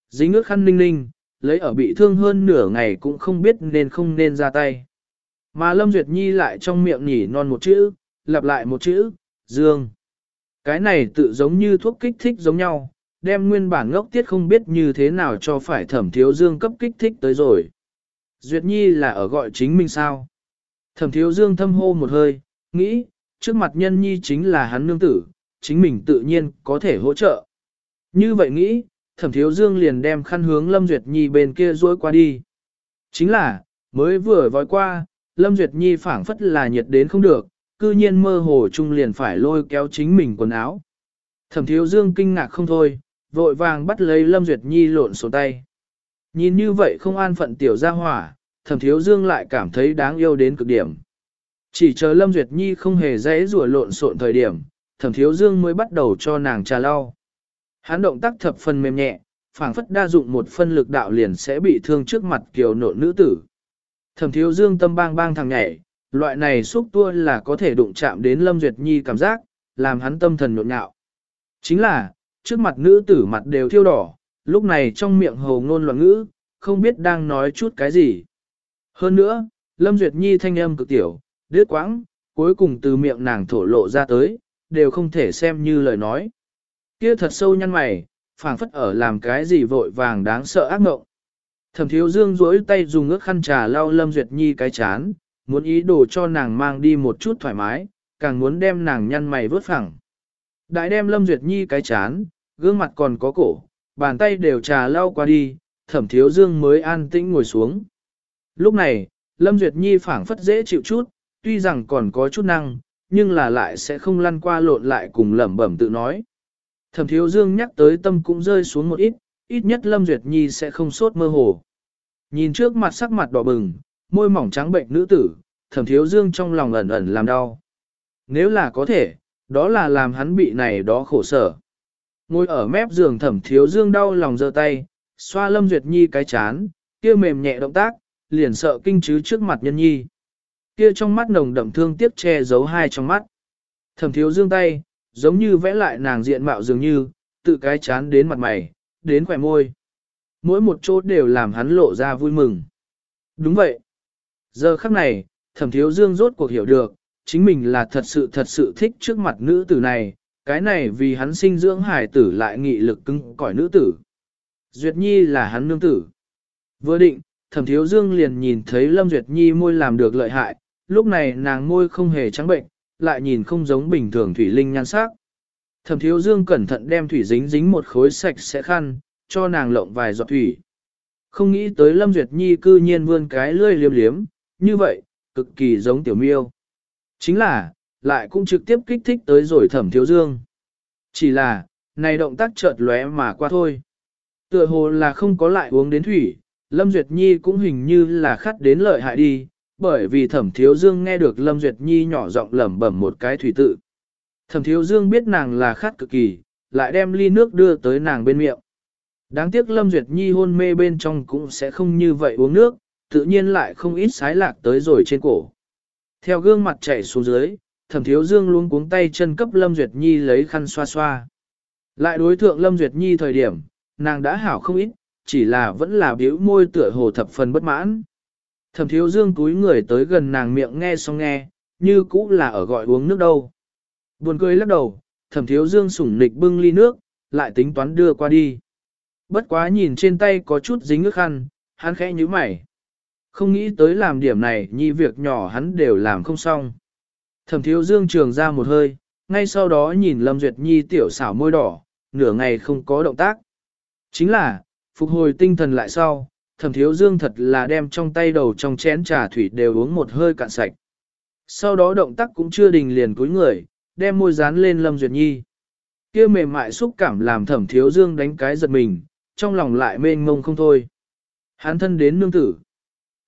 Dính ước khăn ninh ninh, lấy ở bị thương hơn nửa ngày cũng không biết nên không nên ra tay. Mà Lâm Duyệt Nhi lại trong miệng nhỉ non một chữ, lặp lại một chữ, dương. Cái này tự giống như thuốc kích thích giống nhau, đem nguyên bản ngốc tiết không biết như thế nào cho phải thẩm thiếu dương cấp kích thích tới rồi. Duyệt Nhi là ở gọi chính mình sao? Thẩm thiếu dương thâm hô một hơi, nghĩ, trước mặt nhân nhi chính là hắn nương tử, chính mình tự nhiên có thể hỗ trợ. Như vậy nghĩ, thẩm thiếu dương liền đem khăn hướng Lâm Duyệt Nhi bên kia dối qua đi. Chính là, mới vừa vói qua, Lâm Duyệt Nhi phảng phất là nhiệt đến không được, cư nhiên mơ hồ chung liền phải lôi kéo chính mình quần áo. Thẩm thiếu dương kinh ngạc không thôi, vội vàng bắt lấy Lâm Duyệt Nhi lộn số tay. Nhìn như vậy không an phận tiểu gia hỏa, thẩm thiếu dương lại cảm thấy đáng yêu đến cực điểm. Chỉ chờ Lâm Duyệt Nhi không hề dễ rùa lộn xộn thời điểm, thẩm thiếu dương mới bắt đầu cho nàng trà lau. Hắn động tác thập phần mềm nhẹ, phảng phất đa dụng một phân lực đạo liền sẽ bị thương trước mặt kiều nộn nữ tử. Thẩm thiếu dương tâm bang bang thằng nhảy, loại này xúc tua là có thể đụng chạm đến Lâm Duyệt Nhi cảm giác, làm hắn tâm thần nhộn nhạo. Chính là, trước mặt nữ tử mặt đều thiêu đỏ, lúc này trong miệng hồ ngôn loạn ngữ, không biết đang nói chút cái gì. Hơn nữa, Lâm Duyệt Nhi thanh âm cực tiểu, đứt quãng, cuối cùng từ miệng nàng thổ lộ ra tới, đều không thể xem như lời nói. Kia thật sâu nhăn mày, phảng phất ở làm cái gì vội vàng đáng sợ ác mộng. Thẩm thiếu dương duỗi tay dùng ước khăn trà lau Lâm Duyệt Nhi cái chán, muốn ý đồ cho nàng mang đi một chút thoải mái, càng muốn đem nàng nhăn mày vớt phẳng. Đại đem Lâm Duyệt Nhi cái chán, gương mặt còn có cổ, bàn tay đều trà lau qua đi, thẩm thiếu dương mới an tĩnh ngồi xuống. Lúc này, Lâm Duyệt Nhi phảng phất dễ chịu chút, tuy rằng còn có chút năng, nhưng là lại sẽ không lăn qua lộn lại cùng lẩm bẩm tự nói. Thẩm thiếu dương nhắc tới tâm cũng rơi xuống một ít, ít nhất Lâm Duyệt Nhi sẽ không sốt mơ hồ. Nhìn trước mặt sắc mặt đỏ bừng, môi mỏng trắng bệnh nữ tử, thẩm thiếu dương trong lòng ẩn ẩn làm đau. Nếu là có thể, đó là làm hắn bị này đó khổ sở. Ngồi ở mép giường thẩm thiếu dương đau lòng giơ tay, xoa Lâm Duyệt Nhi cái chán, kia mềm nhẹ động tác, liền sợ kinh chứ trước mặt nhân nhi. Kia trong mắt nồng đậm thương tiếc che giấu hai trong mắt. Thẩm thiếu dương tay, giống như vẽ lại nàng diện mạo dường như, tự cái chán đến mặt mày, đến khỏe môi. Mỗi một chỗ đều làm hắn lộ ra vui mừng. Đúng vậy. Giờ khắc này, thẩm thiếu dương rốt cuộc hiểu được, chính mình là thật sự thật sự thích trước mặt nữ tử này, cái này vì hắn sinh dưỡng hải tử lại nghị lực cứng cỏi nữ tử. Duyệt Nhi là hắn nương tử. Vừa định, thẩm thiếu dương liền nhìn thấy Lâm Duyệt Nhi môi làm được lợi hại, lúc này nàng môi không hề trắng bệnh, lại nhìn không giống bình thường thủy linh nhan sắc. Thẩm thiếu dương cẩn thận đem thủy dính dính một khối sạch sẽ khăn, cho nàng lộng vài giọt thủy. Không nghĩ tới Lâm Duyệt Nhi cư nhiên vươn cái lươi liếm liếm, như vậy, cực kỳ giống tiểu miêu. Chính là, lại cũng trực tiếp kích thích tới rồi thẩm thiếu dương. Chỉ là, này động tác chợt lóe mà qua thôi. Tựa hồ là không có lại uống đến thủy, Lâm Duyệt Nhi cũng hình như là khát đến lợi hại đi, bởi vì thẩm thiếu dương nghe được Lâm Duyệt Nhi nhỏ giọng lẩm bẩm một cái thủy tự. Thẩm thiếu dương biết nàng là khát cực kỳ, lại đem ly nước đưa tới nàng bên miệng. Đáng tiếc Lâm Duyệt Nhi hôn mê bên trong cũng sẽ không như vậy uống nước, tự nhiên lại không ít sái lạc tới rồi trên cổ. Theo gương mặt chảy xuống dưới, thẩm thiếu dương luôn cuống tay chân cấp Lâm Duyệt Nhi lấy khăn xoa xoa. Lại đối thượng Lâm Duyệt Nhi thời điểm, nàng đã hảo không ít, chỉ là vẫn là biểu môi tựa hồ thập phần bất mãn. Thẩm thiếu dương túi người tới gần nàng miệng nghe xong nghe, như cũ là ở gọi uống nước đâu. Buồn cười lắc đầu, thẩm thiếu dương sủng nịch bưng ly nước, lại tính toán đưa qua đi. Bất quá nhìn trên tay có chút dính nước khăn, hắn khẽ như mày. Không nghĩ tới làm điểm này nhi việc nhỏ hắn đều làm không xong. Thẩm thiếu dương trường ra một hơi, ngay sau đó nhìn Lâm Duyệt Nhi tiểu xảo môi đỏ, nửa ngày không có động tác. Chính là, phục hồi tinh thần lại sau, thẩm thiếu dương thật là đem trong tay đầu trong chén trà thủy đều uống một hơi cạn sạch. Sau đó động tác cũng chưa đình liền cúi người, đem môi dán lên Lâm Duyệt Nhi. kia mềm mại xúc cảm làm thẩm thiếu dương đánh cái giật mình, trong lòng lại mênh mông không thôi. Hán thân đến nương tử.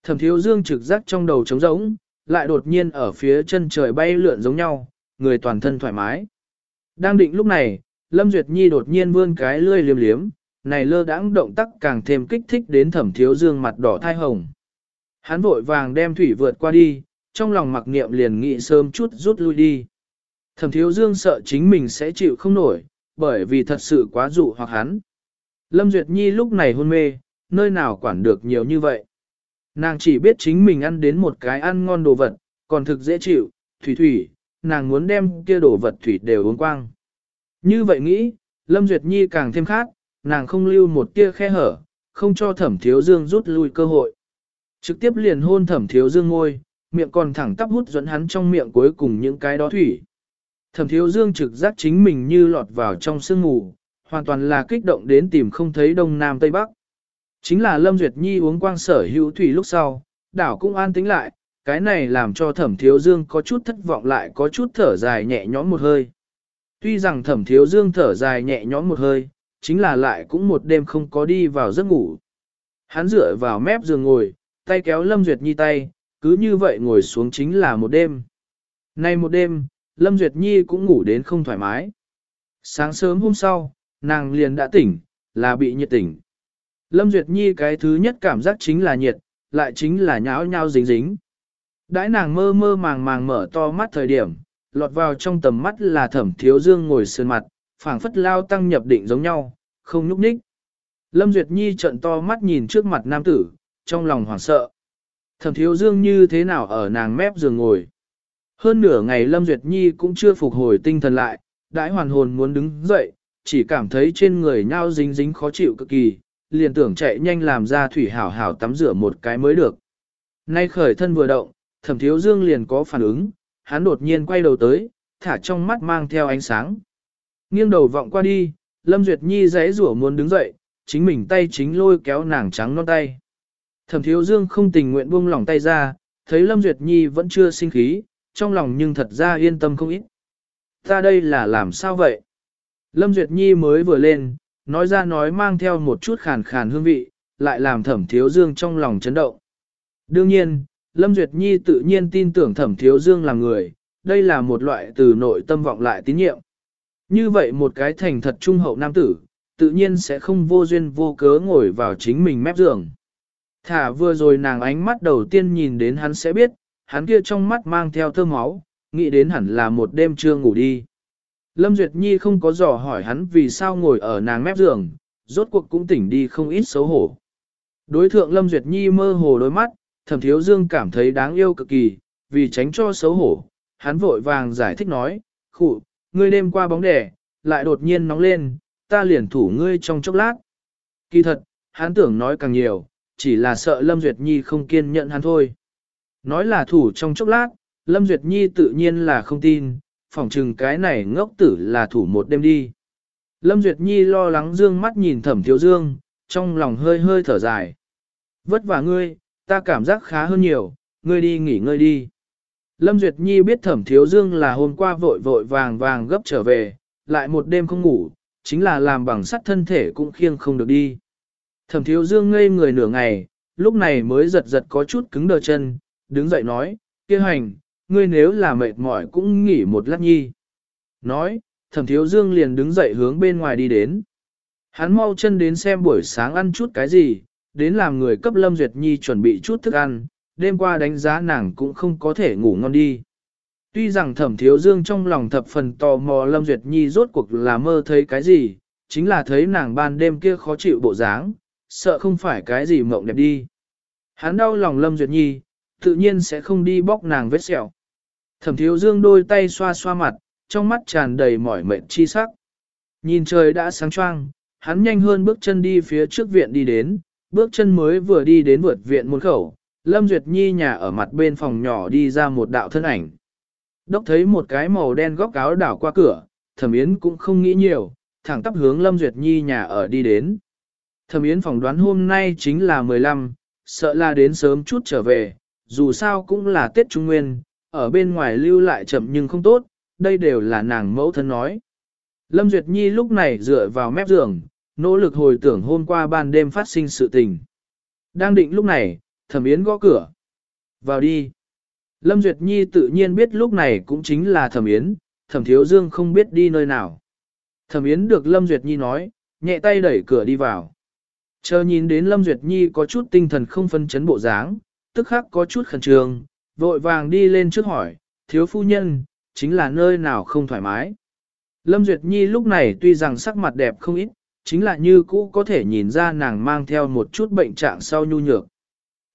Thẩm thiếu dương trực giác trong đầu trống rỗng, lại đột nhiên ở phía chân trời bay lượn giống nhau, người toàn thân thoải mái. Đang định lúc này, Lâm Duyệt Nhi đột nhiên vươn cái lươi liếm liếm, này lơ đãng động tác càng thêm kích thích đến thẩm thiếu dương mặt đỏ thai hồng. Hắn vội vàng đem thủy vượt qua đi, trong lòng mặc niệm liền nghĩ sớm chút rút lui đi. Thẩm thiếu dương sợ chính mình sẽ chịu không nổi, bởi vì thật sự quá dụ hoặc hắn. Lâm Duyệt Nhi lúc này hôn mê, nơi nào quản được nhiều như vậy. Nàng chỉ biết chính mình ăn đến một cái ăn ngon đồ vật, còn thực dễ chịu, thủy thủy, nàng muốn đem kia đồ vật thủy đều uống quang. Như vậy nghĩ, Lâm Duyệt Nhi càng thêm khát, nàng không lưu một tia khe hở, không cho thẩm thiếu dương rút lui cơ hội. Trực tiếp liền hôn thẩm thiếu dương ngôi, miệng còn thẳng tắp hút dẫn hắn trong miệng cuối cùng những cái đó thủy. Thẩm thiếu dương trực giác chính mình như lọt vào trong sương ngủ, hoàn toàn là kích động đến tìm không thấy đông nam tây bắc. Chính là Lâm Duyệt Nhi uống quang sở hữu thủy lúc sau, đảo cũng an tính lại, cái này làm cho thẩm thiếu dương có chút thất vọng lại có chút thở dài nhẹ nhõm một hơi. Tuy rằng thẩm thiếu dương thở dài nhẹ nhõm một hơi, chính là lại cũng một đêm không có đi vào giấc ngủ. Hắn dựa vào mép giường ngồi, tay kéo Lâm Duyệt Nhi tay, cứ như vậy ngồi xuống chính là một đêm. Nay một đêm, Lâm Duyệt Nhi cũng ngủ đến không thoải mái. Sáng sớm hôm sau, nàng liền đã tỉnh, là bị nhiệt tỉnh. Lâm Duyệt Nhi cái thứ nhất cảm giác chính là nhiệt, lại chính là nháo nháo dính dính. Đãi nàng mơ mơ màng màng mở to mắt thời điểm, lọt vào trong tầm mắt là thẩm thiếu dương ngồi sườn mặt, phảng phất lao tăng nhập định giống nhau, không nhúc nhích. Lâm Duyệt Nhi trận to mắt nhìn trước mặt nam tử, trong lòng hoảng sợ. Thẩm thiếu dương như thế nào ở nàng mép giường ngồi. Hơn nửa ngày Lâm Duyệt Nhi cũng chưa phục hồi tinh thần lại, đãi hoàn hồn muốn đứng dậy, chỉ cảm thấy trên người nhao dính dính khó chịu cực kỳ, liền tưởng chạy nhanh làm ra thủy hảo hảo tắm rửa một cái mới được. Nay khởi thân vừa động, thẩm thiếu dương liền có phản ứng, hắn đột nhiên quay đầu tới, thả trong mắt mang theo ánh sáng. Nghiêng đầu vọng qua đi, Lâm Duyệt Nhi giấy rủa muốn đứng dậy, chính mình tay chính lôi kéo nàng trắng non tay. Thẩm thiếu dương không tình nguyện buông lỏng tay ra, thấy Lâm Duyệt Nhi vẫn chưa sinh khí, trong lòng nhưng thật ra yên tâm không ít. Ta đây là làm sao vậy? Lâm Duyệt Nhi mới vừa lên, nói ra nói mang theo một chút khàn khàn hương vị, lại làm thẩm thiếu dương trong lòng chấn động. Đương nhiên, Lâm Duyệt Nhi tự nhiên tin tưởng thẩm thiếu dương là người, đây là một loại từ nội tâm vọng lại tín nhiệm. Như vậy một cái thành thật trung hậu nam tử, tự nhiên sẽ không vô duyên vô cớ ngồi vào chính mình mép giường. Thả vừa rồi nàng ánh mắt đầu tiên nhìn đến hắn sẽ biết, hắn kia trong mắt mang theo thơ máu, nghĩ đến hẳn là một đêm chưa ngủ đi. Lâm Duyệt Nhi không có dò hỏi hắn vì sao ngồi ở nàng mép giường, rốt cuộc cũng tỉnh đi không ít xấu hổ. Đối thượng Lâm Duyệt Nhi mơ hồ đôi mắt, thẩm thiếu dương cảm thấy đáng yêu cực kỳ, vì tránh cho xấu hổ, hắn vội vàng giải thích nói, khụ, ngươi đêm qua bóng đẻ, lại đột nhiên nóng lên, ta liền thủ ngươi trong chốc lát. Kỳ thật, hắn tưởng nói càng nhiều, chỉ là sợ Lâm Duyệt Nhi không kiên nhẫn hắn thôi. Nói là thủ trong chốc lát, Lâm Duyệt Nhi tự nhiên là không tin, phỏng chừng cái này ngốc tử là thủ một đêm đi. Lâm Duyệt Nhi lo lắng dương mắt nhìn thẩm thiếu dương, trong lòng hơi hơi thở dài. Vất vả ngươi, ta cảm giác khá hơn nhiều, ngươi đi nghỉ ngơi đi. Lâm Duyệt Nhi biết thẩm thiếu dương là hôm qua vội vội vàng vàng gấp trở về, lại một đêm không ngủ, chính là làm bằng sắt thân thể cũng khiêng không được đi. Thẩm thiếu dương ngây người nửa ngày, lúc này mới giật giật có chút cứng đờ chân, đứng dậy nói, kia hành, ngươi nếu là mệt mỏi cũng nghỉ một lát nhi. Nói, thẩm thiếu dương liền đứng dậy hướng bên ngoài đi đến. Hắn mau chân đến xem buổi sáng ăn chút cái gì, đến làm người cấp Lâm Duyệt Nhi chuẩn bị chút thức ăn, đêm qua đánh giá nàng cũng không có thể ngủ ngon đi. Tuy rằng thẩm thiếu dương trong lòng thập phần tò mò Lâm Duyệt Nhi rốt cuộc là mơ thấy cái gì, chính là thấy nàng ban đêm kia khó chịu bộ dáng, sợ không phải cái gì mộng đẹp đi. Hắn đau lòng Lâm Duyệt Nhi, tự nhiên sẽ không đi bóc nàng vết sẹo. Thẩm thiếu dương đôi tay xoa xoa mặt, trong mắt tràn đầy mỏi mệt chi sắc. Nhìn trời đã sáng choang, hắn nhanh hơn bước chân đi phía trước viện đi đến, bước chân mới vừa đi đến vượt viện môn khẩu, Lâm Duyệt Nhi nhà ở mặt bên phòng nhỏ đi ra một đạo thân ảnh. Đốc thấy một cái màu đen góc áo đảo qua cửa, thẩm yến cũng không nghĩ nhiều, thẳng tắp hướng Lâm Duyệt Nhi nhà ở đi đến. Thẩm yến phỏng đoán hôm nay chính là 15, sợ là đến sớm chút trở về, dù sao cũng là Tết Trung Nguyên, ở bên ngoài lưu lại chậm nhưng không tốt, đây đều là nàng mẫu thân nói. Lâm Duyệt Nhi lúc này dựa vào mép giường, nỗ lực hồi tưởng hôm qua ban đêm phát sinh sự tình. Đang định lúc này, thẩm yến gõ cửa. Vào đi. Lâm Duyệt Nhi tự nhiên biết lúc này cũng chính là thẩm yến, thẩm thiếu dương không biết đi nơi nào. Thẩm yến được Lâm Duyệt Nhi nói, nhẹ tay đẩy cửa đi vào. Chờ nhìn đến Lâm Duyệt Nhi có chút tinh thần không phân chấn bộ dáng, tức khắc có chút khẩn trương, vội vàng đi lên trước hỏi, thiếu phu nhân, chính là nơi nào không thoải mái. Lâm Duyệt Nhi lúc này tuy rằng sắc mặt đẹp không ít, chính là như cũ có thể nhìn ra nàng mang theo một chút bệnh trạng sau nhu nhược.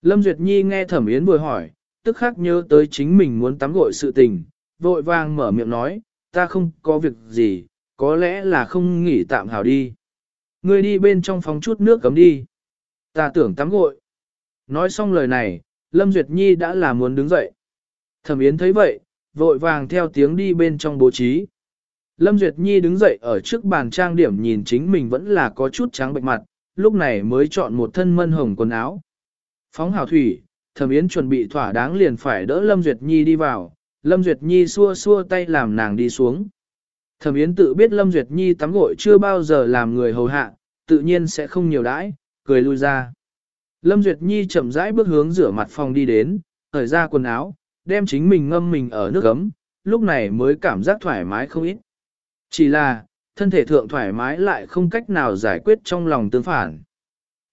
Lâm Duyệt Nhi nghe Thẩm Yến vừa hỏi, tức khắc nhớ tới chính mình muốn tắm gội sự tình, vội vàng mở miệng nói, ta không có việc gì, có lẽ là không nghỉ tạm hảo đi. Ngươi đi bên trong phòng chút nước cấm đi. Ta tưởng tắm gội. Nói xong lời này, Lâm Duyệt Nhi đã là muốn đứng dậy. Thẩm Yến thấy vậy, vội vàng theo tiếng đi bên trong bố trí. Lâm Duyệt Nhi đứng dậy ở trước bàn trang điểm nhìn chính mình vẫn là có chút trắng bệnh mặt, lúc này mới chọn một thân mân hồng quần áo. Phóng hào thủy, Thẩm Yến chuẩn bị thỏa đáng liền phải đỡ Lâm Duyệt Nhi đi vào, Lâm Duyệt Nhi xua xua tay làm nàng đi xuống. Thẩm Yến tự biết Lâm Duyệt Nhi tắm gội chưa bao giờ làm người hầu hạ, tự nhiên sẽ không nhiều đãi, cười lui ra. Lâm Duyệt Nhi chậm rãi bước hướng rửa mặt phòng đi đến, thời ra quần áo, đem chính mình ngâm mình ở nước ấm, lúc này mới cảm giác thoải mái không ít. Chỉ là, thân thể thượng thoải mái lại không cách nào giải quyết trong lòng tương phản.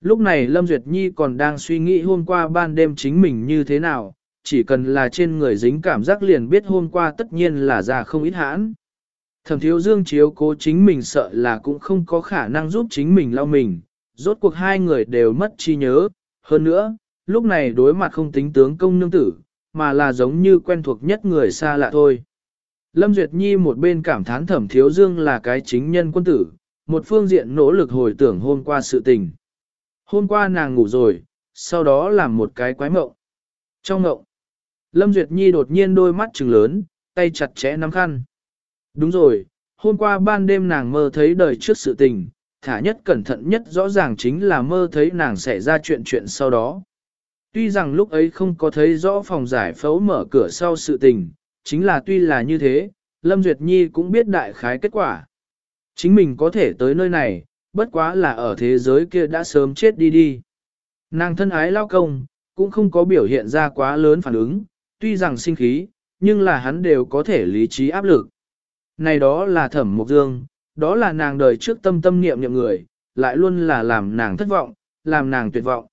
Lúc này Lâm Duyệt Nhi còn đang suy nghĩ hôm qua ban đêm chính mình như thế nào, chỉ cần là trên người dính cảm giác liền biết hôm qua tất nhiên là già không ít hãn. Thẩm thiếu dương chiếu cố chính mình sợ là cũng không có khả năng giúp chính mình lau mình, rốt cuộc hai người đều mất trí nhớ, hơn nữa, lúc này đối mặt không tính tướng công nương tử, mà là giống như quen thuộc nhất người xa lạ thôi. Lâm Duyệt Nhi một bên cảm thán thẩm thiếu dương là cái chính nhân quân tử, một phương diện nỗ lực hồi tưởng hôm qua sự tình. Hôm qua nàng ngủ rồi, sau đó làm một cái quái mộng. Trong mộng, Lâm Duyệt Nhi đột nhiên đôi mắt trừng lớn, tay chặt chẽ nắm khăn. Đúng rồi, hôm qua ban đêm nàng mơ thấy đời trước sự tình, thả nhất cẩn thận nhất rõ ràng chính là mơ thấy nàng xảy ra chuyện chuyện sau đó. Tuy rằng lúc ấy không có thấy rõ phòng giải phẫu mở cửa sau sự tình, chính là tuy là như thế, Lâm Duyệt Nhi cũng biết đại khái kết quả. Chính mình có thể tới nơi này, bất quá là ở thế giới kia đã sớm chết đi đi. Nàng thân ái lao công, cũng không có biểu hiện ra quá lớn phản ứng, tuy rằng sinh khí, nhưng là hắn đều có thể lý trí áp lực. Này đó là thẩm mục dương, đó là nàng đời trước tâm tâm niệm niệm người, lại luôn là làm nàng thất vọng, làm nàng tuyệt vọng.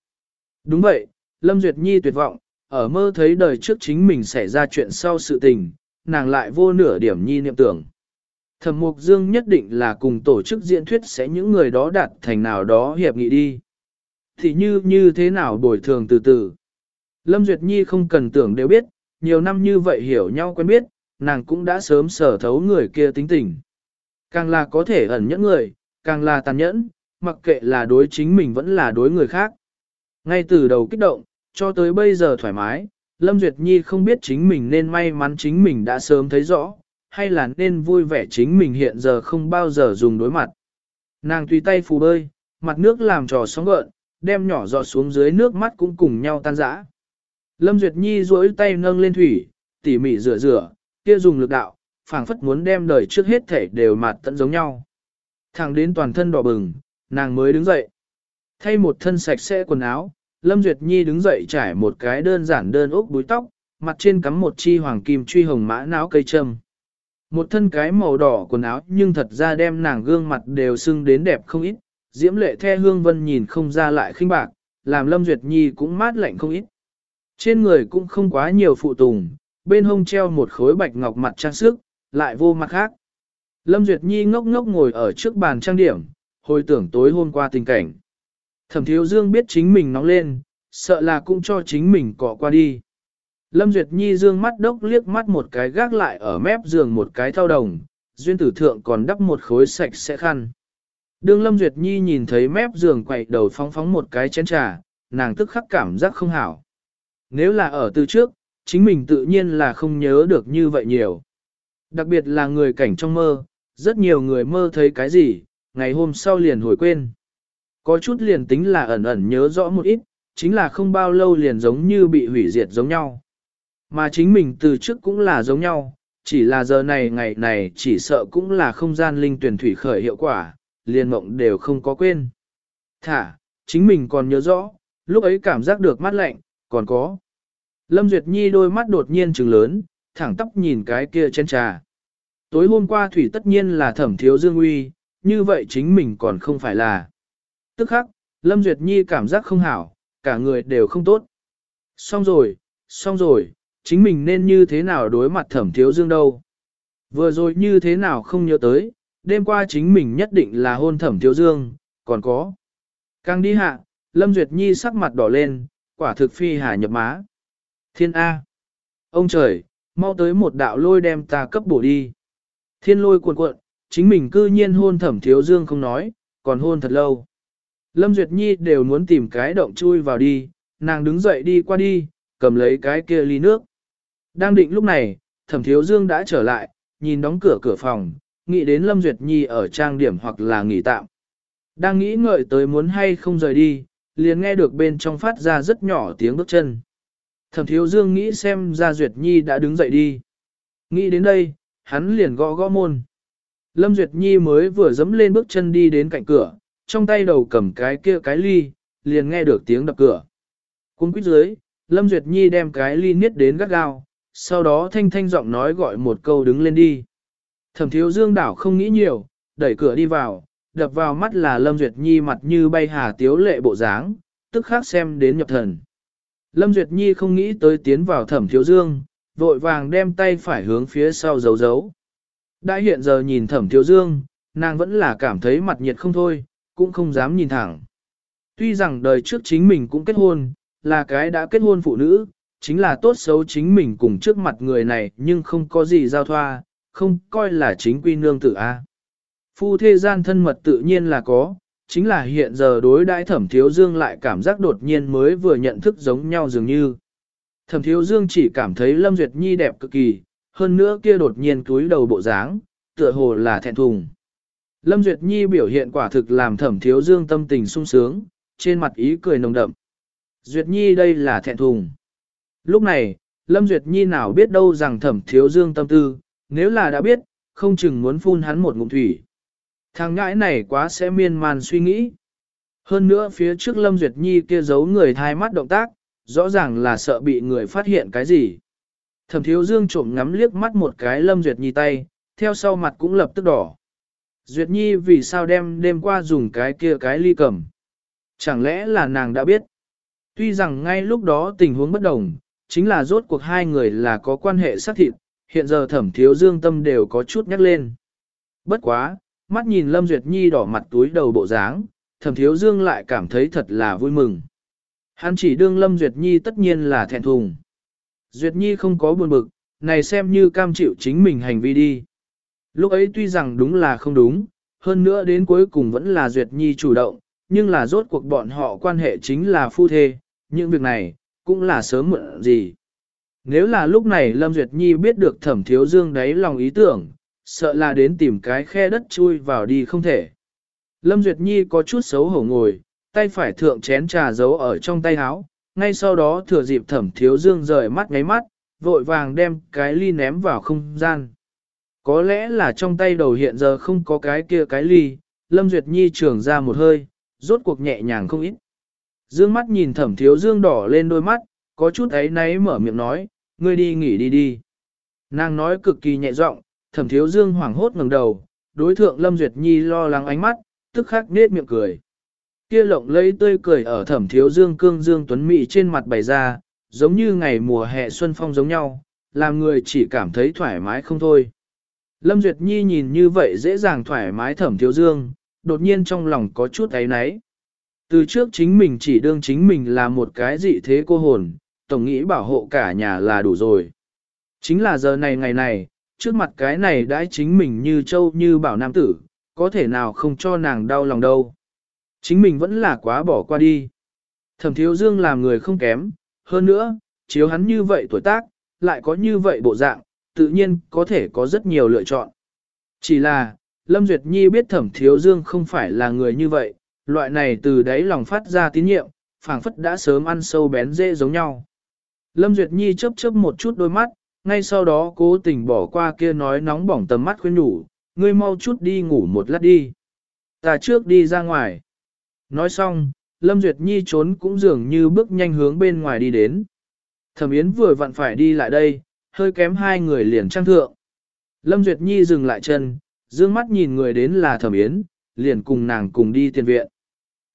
Đúng vậy, Lâm Duyệt Nhi tuyệt vọng, ở mơ thấy đời trước chính mình xảy ra chuyện sau sự tình, nàng lại vô nửa điểm nhi niệm tưởng. Thẩm Mục Dương nhất định là cùng tổ chức diễn thuyết sẽ những người đó đạt thành nào đó hiệp nghị đi. Thì như như thế nào bồi thường từ từ. Lâm Duyệt Nhi không cần tưởng đều biết, nhiều năm như vậy hiểu nhau quen biết, nàng cũng đã sớm sở thấu người kia tính tình. Càng là có thể ẩn nhẫn người, càng là tàn nhẫn, mặc kệ là đối chính mình vẫn là đối người khác. Ngay từ đầu kích động, cho tới bây giờ thoải mái, Lâm Duyệt Nhi không biết chính mình nên may mắn chính mình đã sớm thấy rõ, hay là nên vui vẻ chính mình hiện giờ không bao giờ dùng đối mặt. Nàng tùy tay phù bơi, mặt nước làm trò sóng gợn, đem nhỏ giọt xuống dưới nước mắt cũng cùng nhau tan rã. Lâm Duyệt Nhi duỗi tay nâng lên thủy, tỉ mỉ rửa rửa, kia dùng lực đạo, phảng phất muốn đem đời trước hết thể đều mặt tận giống nhau. Thẳng đến toàn thân đỏ bừng, nàng mới đứng dậy. Thay một thân sạch sẽ quần áo, Lâm Duyệt Nhi đứng dậy trải một cái đơn giản đơn ốc búi tóc, mặt trên cắm một chi hoàng kim truy hồng mã não cây châm. Một thân cái màu đỏ quần áo nhưng thật ra đem nàng gương mặt đều sưng đến đẹp không ít, diễm lệ the hương vân nhìn không ra lại khinh bạc, làm Lâm Duyệt Nhi cũng mát lạnh không ít. Trên người cũng không quá nhiều phụ tùng, bên hông treo một khối bạch ngọc mặt trang sức, lại vô mặt khác. Lâm Duyệt Nhi ngốc ngốc ngồi ở trước bàn trang điểm, hồi tưởng tối hôm qua tình cảnh. Thẩm Thiếu Dương biết chính mình nóng lên, sợ là cũng cho chính mình cọ qua đi. Lâm Duyệt Nhi dương mắt đốc liếc mắt một cái gác lại ở mép giường một cái thao đồng, duyên tử thượng còn đắp một khối sạch sẽ khăn. Đương Lâm Duyệt Nhi nhìn thấy mép giường quậy đầu phóng phóng một cái chén trà, nàng tức khắc cảm giác không hảo. Nếu là ở từ trước, chính mình tự nhiên là không nhớ được như vậy nhiều. Đặc biệt là người cảnh trong mơ, rất nhiều người mơ thấy cái gì, ngày hôm sau liền hồi quên. Có chút liền tính là ẩn ẩn nhớ rõ một ít, chính là không bao lâu liền giống như bị hủy diệt giống nhau. Mà chính mình từ trước cũng là giống nhau, chỉ là giờ này ngày này chỉ sợ cũng là không gian linh tuyển thủy khởi hiệu quả, liền mộng đều không có quên. Thả, chính mình còn nhớ rõ, lúc ấy cảm giác được mát lạnh, còn có. Lâm Duyệt Nhi đôi mắt đột nhiên trừng lớn, thẳng tóc nhìn cái kia trên trà. Tối hôm qua thủy tất nhiên là thẩm thiếu dương uy, như vậy chính mình còn không phải là. Tức khắc, Lâm Duyệt Nhi cảm giác không hảo, cả người đều không tốt. Xong rồi, xong rồi, chính mình nên như thế nào đối mặt thẩm thiếu dương đâu. Vừa rồi như thế nào không nhớ tới, đêm qua chính mình nhất định là hôn thẩm thiếu dương, còn có. Càng đi hạ, Lâm Duyệt Nhi sắc mặt đỏ lên, quả thực phi hà nhập má. Thiên A. Ông trời, mau tới một đạo lôi đem ta cấp bổ đi. Thiên lôi cuộn cuộn, chính mình cư nhiên hôn thẩm thiếu dương không nói, còn hôn thật lâu. Lâm Duyệt Nhi đều muốn tìm cái động chui vào đi, nàng đứng dậy đi qua đi, cầm lấy cái kia ly nước. Đang định lúc này, thẩm thiếu dương đã trở lại, nhìn đóng cửa cửa phòng, nghĩ đến Lâm Duyệt Nhi ở trang điểm hoặc là nghỉ tạm. Đang nghĩ ngợi tới muốn hay không rời đi, liền nghe được bên trong phát ra rất nhỏ tiếng bước chân. Thẩm thiếu dương nghĩ xem ra Duyệt Nhi đã đứng dậy đi. Nghĩ đến đây, hắn liền gõ gõ môn. Lâm Duyệt Nhi mới vừa dẫm lên bước chân đi đến cạnh cửa, trong tay đầu cầm cái kia cái ly, liền nghe được tiếng đập cửa. Cung quýt dưới, Lâm Duyệt Nhi đem cái ly niết đến gắt gao, sau đó thanh thanh giọng nói gọi một câu đứng lên đi. Thẩm thiếu dương đảo không nghĩ nhiều, đẩy cửa đi vào, đập vào mắt là Lâm Duyệt Nhi mặt như bay hà tiếu lệ bộ dáng, tức khác xem đến nhập thần. Lâm Duyệt Nhi không nghĩ tới tiến vào thẩm thiếu dương, vội vàng đem tay phải hướng phía sau giấu giấu. Đã hiện giờ nhìn thẩm thiếu dương, nàng vẫn là cảm thấy mặt nhiệt không thôi, cũng không dám nhìn thẳng. Tuy rằng đời trước chính mình cũng kết hôn, là cái đã kết hôn phụ nữ, chính là tốt xấu chính mình cùng trước mặt người này nhưng không có gì giao thoa, không coi là chính quy nương tử A. Phu thế gian thân mật tự nhiên là có, chính là hiện giờ đối đãi thẩm thiếu dương lại cảm giác đột nhiên mới vừa nhận thức giống nhau dường như. Thẩm thiếu dương chỉ cảm thấy Lâm Duyệt Nhi đẹp cực kỳ, hơn nữa kia đột nhiên cúi đầu bộ dáng, tựa hồ là thẹn thùng. Lâm Duyệt Nhi biểu hiện quả thực làm thẩm thiếu dương tâm tình sung sướng, trên mặt ý cười nồng đậm. Duyệt Nhi đây là thẹn thùng. Lúc này, Lâm Duyệt Nhi nào biết đâu rằng thẩm thiếu dương tâm tư, nếu là đã biết, không chừng muốn phun hắn một ngụm thủy. Thằng ngãi này quá sẽ miên man suy nghĩ. Hơn nữa phía trước Lâm Duyệt Nhi kia giấu người thai mắt động tác, rõ ràng là sợ bị người phát hiện cái gì. Thẩm thiếu dương trộm ngắm liếc mắt một cái Lâm Duyệt Nhi tay, theo sau mặt cũng lập tức đỏ. Duyệt Nhi vì sao đem đêm qua dùng cái kia cái ly cầm. Chẳng lẽ là nàng đã biết. Tuy rằng ngay lúc đó tình huống bất đồng, chính là rốt cuộc hai người là có quan hệ xác thịt, hiện giờ thẩm thiếu dương tâm đều có chút nhắc lên. Bất quá, mắt nhìn Lâm Duyệt Nhi đỏ mặt túi đầu bộ dáng, thẩm thiếu dương lại cảm thấy thật là vui mừng. Hắn chỉ đương Lâm Duyệt Nhi tất nhiên là thẹn thùng. Duyệt Nhi không có buồn bực, này xem như cam chịu chính mình hành vi đi. Lúc ấy tuy rằng đúng là không đúng, hơn nữa đến cuối cùng vẫn là Duyệt Nhi chủ động, nhưng là rốt cuộc bọn họ quan hệ chính là phu thê, những việc này, cũng là sớm muộn gì. Nếu là lúc này Lâm Duyệt Nhi biết được thẩm thiếu dương đấy lòng ý tưởng, sợ là đến tìm cái khe đất chui vào đi không thể. Lâm Duyệt Nhi có chút xấu hổ ngồi, tay phải thượng chén trà giấu ở trong tay áo, ngay sau đó thừa dịp thẩm thiếu dương rời mắt ngáy mắt, vội vàng đem cái ly ném vào không gian. Có lẽ là trong tay đầu hiện giờ không có cái kia cái ly, Lâm Duyệt Nhi trường ra một hơi, rốt cuộc nhẹ nhàng không ít. Dương mắt nhìn thẩm thiếu dương đỏ lên đôi mắt, có chút ấy náy mở miệng nói, ngươi đi nghỉ đi đi. Nàng nói cực kỳ nhẹ giọng, thẩm thiếu dương hoảng hốt ngẩng đầu, đối thượng Lâm Duyệt Nhi lo lắng ánh mắt, tức khắc nết miệng cười. Kia lộng lấy tươi cười ở thẩm thiếu dương cương dương tuấn mỹ trên mặt bày ra, giống như ngày mùa hè xuân phong giống nhau, làm người chỉ cảm thấy thoải mái không thôi. Lâm Duyệt Nhi nhìn như vậy dễ dàng thoải mái thẩm thiếu dương, đột nhiên trong lòng có chút ấy náy. Từ trước chính mình chỉ đương chính mình là một cái dị thế cô hồn, tổng nghĩ bảo hộ cả nhà là đủ rồi. Chính là giờ này ngày này, trước mặt cái này đã chính mình như châu như bảo nam tử, có thể nào không cho nàng đau lòng đâu. Chính mình vẫn là quá bỏ qua đi. Thẩm thiếu dương làm người không kém, hơn nữa, chiếu hắn như vậy tuổi tác, lại có như vậy bộ dạng, tự nhiên có thể có rất nhiều lựa chọn. Chỉ là, Lâm Duyệt Nhi biết thẩm thiếu dương không phải là người như vậy, loại này từ đấy lòng phát ra tín nhiệm, phảng phất đã sớm ăn sâu bén dễ giống nhau. Lâm Duyệt Nhi chớp chớp một chút đôi mắt, ngay sau đó cố tình bỏ qua kia nói nóng bỏng tầm mắt khuyên nhủ, ngươi mau chút đi ngủ một lát đi. Ta trước đi ra ngoài. Nói xong, Lâm Duyệt Nhi trốn cũng dường như bước nhanh hướng bên ngoài đi đến. Thẩm Yến vừa vặn phải đi lại đây, hơi kém hai người liền trang thượng. Lâm Duyệt Nhi dừng lại chân, dương mắt nhìn người đến là Thẩm Yến, liền cùng nàng cùng đi tiền viện.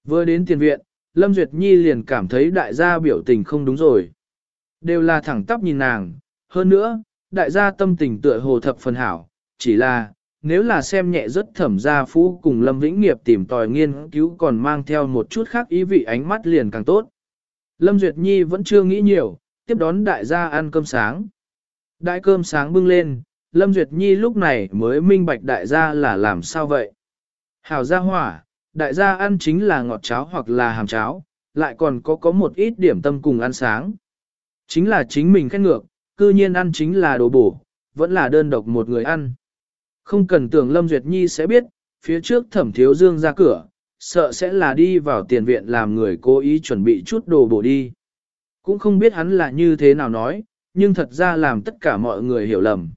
Vừa đến tiền viện, Lâm Duyệt Nhi liền cảm thấy đại gia biểu tình không đúng rồi. Đều là thẳng tắp nhìn nàng, hơn nữa, đại gia tâm tình tựa hồ thập phần hảo, chỉ là, nếu là xem nhẹ rất thẩm gia phú cùng Lâm Vĩnh Nghiệp tìm tòi nghiên cứu còn mang theo một chút khác ý vị ánh mắt liền càng tốt. Lâm Duyệt Nhi vẫn chưa nghĩ nhiều, tiếp đón đại gia ăn cơm sáng. Đại cơm sáng bưng lên, Lâm Duyệt Nhi lúc này mới minh bạch đại gia là làm sao vậy. Hảo gia hỏa, đại gia ăn chính là ngọt cháo hoặc là hàm cháo, lại còn có có một ít điểm tâm cùng ăn sáng. Chính là chính mình khen ngược, cư nhiên ăn chính là đồ bổ, vẫn là đơn độc một người ăn. Không cần tưởng Lâm Duyệt Nhi sẽ biết, phía trước thẩm thiếu dương ra cửa, sợ sẽ là đi vào tiền viện làm người cố ý chuẩn bị chút đồ bổ đi. Cũng không biết hắn là như thế nào nói, nhưng thật ra làm tất cả mọi người hiểu lầm.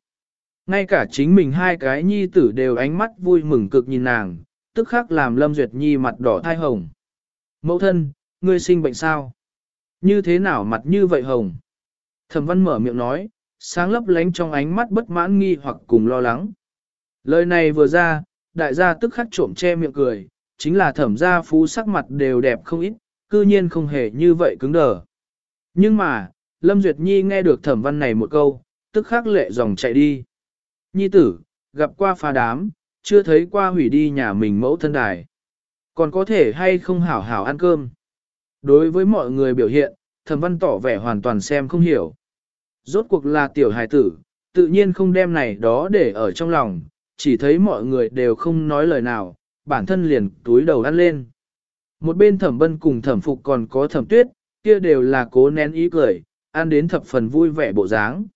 Ngay cả chính mình hai cái nhi tử đều ánh mắt vui mừng cực nhìn nàng, tức khắc làm Lâm Duyệt Nhi mặt đỏ thai hồng. Mẫu thân, ngươi sinh bệnh sao? Như thế nào mặt như vậy hồng? Thẩm văn mở miệng nói, sáng lấp lánh trong ánh mắt bất mãn nghi hoặc cùng lo lắng. Lời này vừa ra, đại gia tức khắc trộm che miệng cười, chính là thẩm gia phú sắc mặt đều đẹp không ít, cư nhiên không hề như vậy cứng đờ. Nhưng mà, Lâm Duyệt Nhi nghe được thẩm văn này một câu, tức khắc lệ dòng chạy đi. Nhi tử, gặp qua phá đám, chưa thấy qua hủy đi nhà mình mẫu thân đài. Còn có thể hay không hảo hảo ăn cơm. Đối với mọi người biểu hiện, thẩm văn tỏ vẻ hoàn toàn xem không hiểu. Rốt cuộc là tiểu hài tử, tự nhiên không đem này đó để ở trong lòng, chỉ thấy mọi người đều không nói lời nào, bản thân liền túi đầu ăn lên. Một bên thẩm bân cùng thẩm phục còn có thẩm tuyết, kia đều là cố nén ý cười, ăn đến thập phần vui vẻ bộ dáng.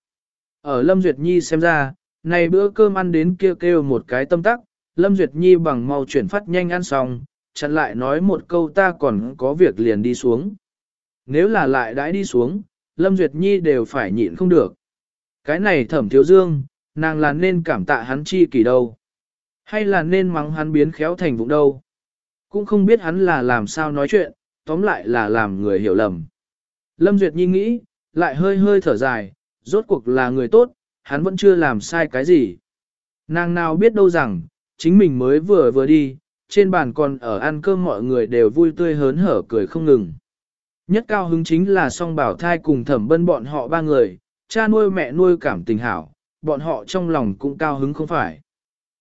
Ở Lâm Duyệt Nhi xem ra, này bữa cơm ăn đến kêu kêu một cái tâm tắc, Lâm Duyệt Nhi bằng mau chuyển phát nhanh ăn xong, chặn lại nói một câu ta còn có việc liền đi xuống. Nếu là lại đãi đi xuống, Lâm Duyệt Nhi đều phải nhịn không được. Cái này thẩm thiếu dương, nàng là nên cảm tạ hắn chi kỳ đâu. Hay là nên mắng hắn biến khéo thành vụng đâu. Cũng không biết hắn là làm sao nói chuyện, tóm lại là làm người hiểu lầm. Lâm Duyệt Nhi nghĩ, lại hơi hơi thở dài, rốt cuộc là người tốt, hắn vẫn chưa làm sai cái gì. Nàng nào biết đâu rằng, chính mình mới vừa vừa đi, trên bàn còn ở ăn cơm mọi người đều vui tươi hớn hở cười không ngừng. Nhất cao hứng chính là song bảo thai cùng thẩm bân bọn họ ba người, cha nuôi mẹ nuôi cảm tình hảo, bọn họ trong lòng cũng cao hứng không phải.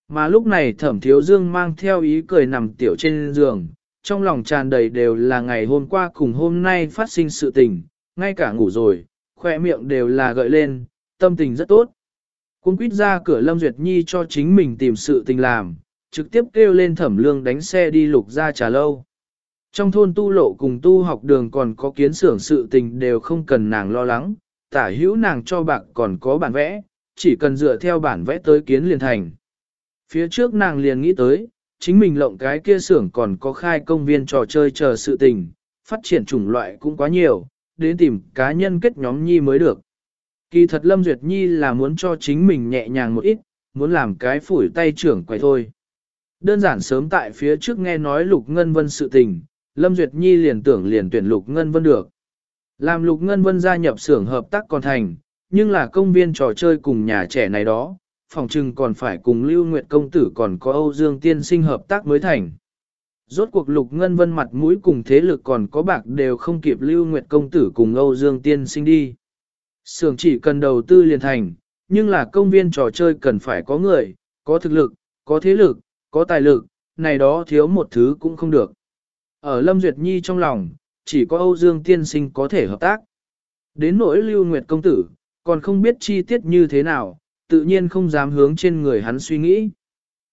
Mà lúc này thẩm thiếu dương mang theo ý cười nằm tiểu trên giường, trong lòng tràn đầy đều là ngày hôm qua cùng hôm nay phát sinh sự tình, ngay cả ngủ rồi, khoe miệng đều là gợi lên, tâm tình rất tốt. Cũng quýt ra cửa Lâm Duyệt Nhi cho chính mình tìm sự tình làm, trực tiếp kêu lên thẩm lương đánh xe đi lục ra trà lâu. Trong thôn tu lộ cùng tu học đường còn có kiến xưởng sự tình đều không cần nàng lo lắng, tả hữu nàng cho bạc còn có bản vẽ, chỉ cần dựa theo bản vẽ tới kiến liền thành. Phía trước nàng liền nghĩ tới, chính mình lộng cái kia xưởng còn có khai công viên trò chơi chờ sự tình, phát triển chủng loại cũng quá nhiều, đến tìm cá nhân kết nhóm nhi mới được. Kỳ thật Lâm Duyệt Nhi là muốn cho chính mình nhẹ nhàng một ít, muốn làm cái phủi tay trưởng quay thôi. Đơn giản sớm tại phía trước nghe nói Lục Ngân Vân sự tình, Lâm Duyệt Nhi liền tưởng liền tuyển Lục Ngân Vân được. Làm Lục Ngân Vân gia nhập xưởng hợp tác còn thành, nhưng là công viên trò chơi cùng nhà trẻ này đó, phòng trừng còn phải cùng Lưu Nguyệt Công Tử còn có Âu Dương Tiên sinh hợp tác mới thành. Rốt cuộc Lục Ngân Vân mặt mũi cùng thế lực còn có bạc đều không kịp Lưu Nguyệt Công Tử cùng Âu Dương Tiên sinh đi. Sưởng chỉ cần đầu tư liền thành, nhưng là công viên trò chơi cần phải có người, có thực lực, có thế lực, có tài lực, này đó thiếu một thứ cũng không được. Ở Lâm Duyệt Nhi trong lòng, chỉ có Âu Dương Tiên sinh có thể hợp tác. Đến nỗi Lưu Nguyệt Công Tử, còn không biết chi tiết như thế nào, tự nhiên không dám hướng trên người hắn suy nghĩ.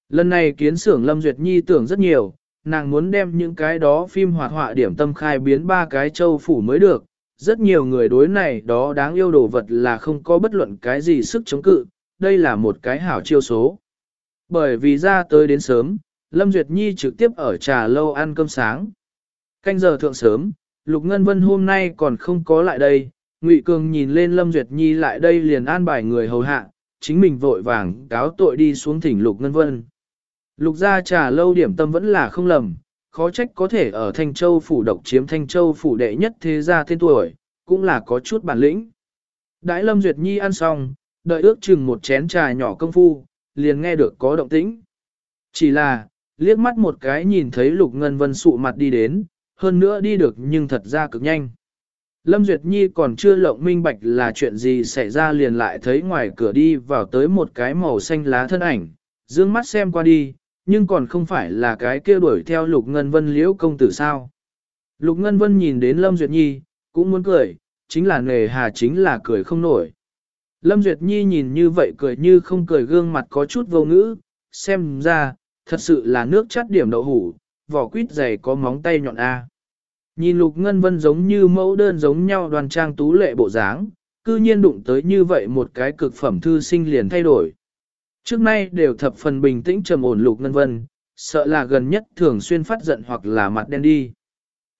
Lần này kiến xưởng Lâm Duyệt Nhi tưởng rất nhiều, nàng muốn đem những cái đó phim hoạt họa điểm tâm khai biến ba cái châu phủ mới được. Rất nhiều người đối này đó đáng yêu đồ vật là không có bất luận cái gì sức chống cự, đây là một cái hảo chiêu số. Bởi vì ra tới đến sớm, Lâm Duyệt Nhi trực tiếp ở trà lâu ăn cơm sáng. Canh giờ thượng sớm, Lục Ngân Vân hôm nay còn không có lại đây, Ngụy Cường nhìn lên Lâm Duyệt Nhi lại đây liền an bài người hầu hạ, chính mình vội vàng cáo tội đi xuống thỉnh Lục Ngân Vân. Lục gia trà lâu điểm tâm vẫn là không lầm, khó trách có thể ở Thanh Châu phủ độc chiếm Thanh Châu phủ đệ nhất thế gia tên tuổi, cũng là có chút bản lĩnh. Đãi Lâm Duyệt Nhi ăn xong, đợi ước chừng một chén trà nhỏ công phu, liền nghe được có động tĩnh. Chỉ là, liếc mắt một cái nhìn thấy Lục Ngân Vân sụ mặt đi đến, hơn nữa đi được nhưng thật ra cực nhanh. Lâm Duyệt Nhi còn chưa lộng minh bạch là chuyện gì xảy ra liền lại thấy ngoài cửa đi vào tới một cái màu xanh lá thân ảnh, dương mắt xem qua đi, nhưng còn không phải là cái kia đuổi theo Lục Ngân Vân liễu công tử sao. Lục Ngân Vân nhìn đến Lâm Duyệt Nhi, cũng muốn cười, chính là nề hà chính là cười không nổi. Lâm Duyệt Nhi nhìn như vậy cười như không cười gương mặt có chút vô ngữ, xem ra, thật sự là nước chắt điểm đậu hủ, vỏ quýt dày có móng tay nhọn A. Nhìn Lục Ngân Vân giống như mẫu đơn giống nhau đoàn trang tú lệ bộ dáng, cư nhiên đụng tới như vậy một cái cực phẩm thư sinh liền thay đổi. Trước nay đều thập phần bình tĩnh trầm ổn Lục Ngân Vân, sợ là gần nhất thường xuyên phát giận hoặc là mặt đen đi.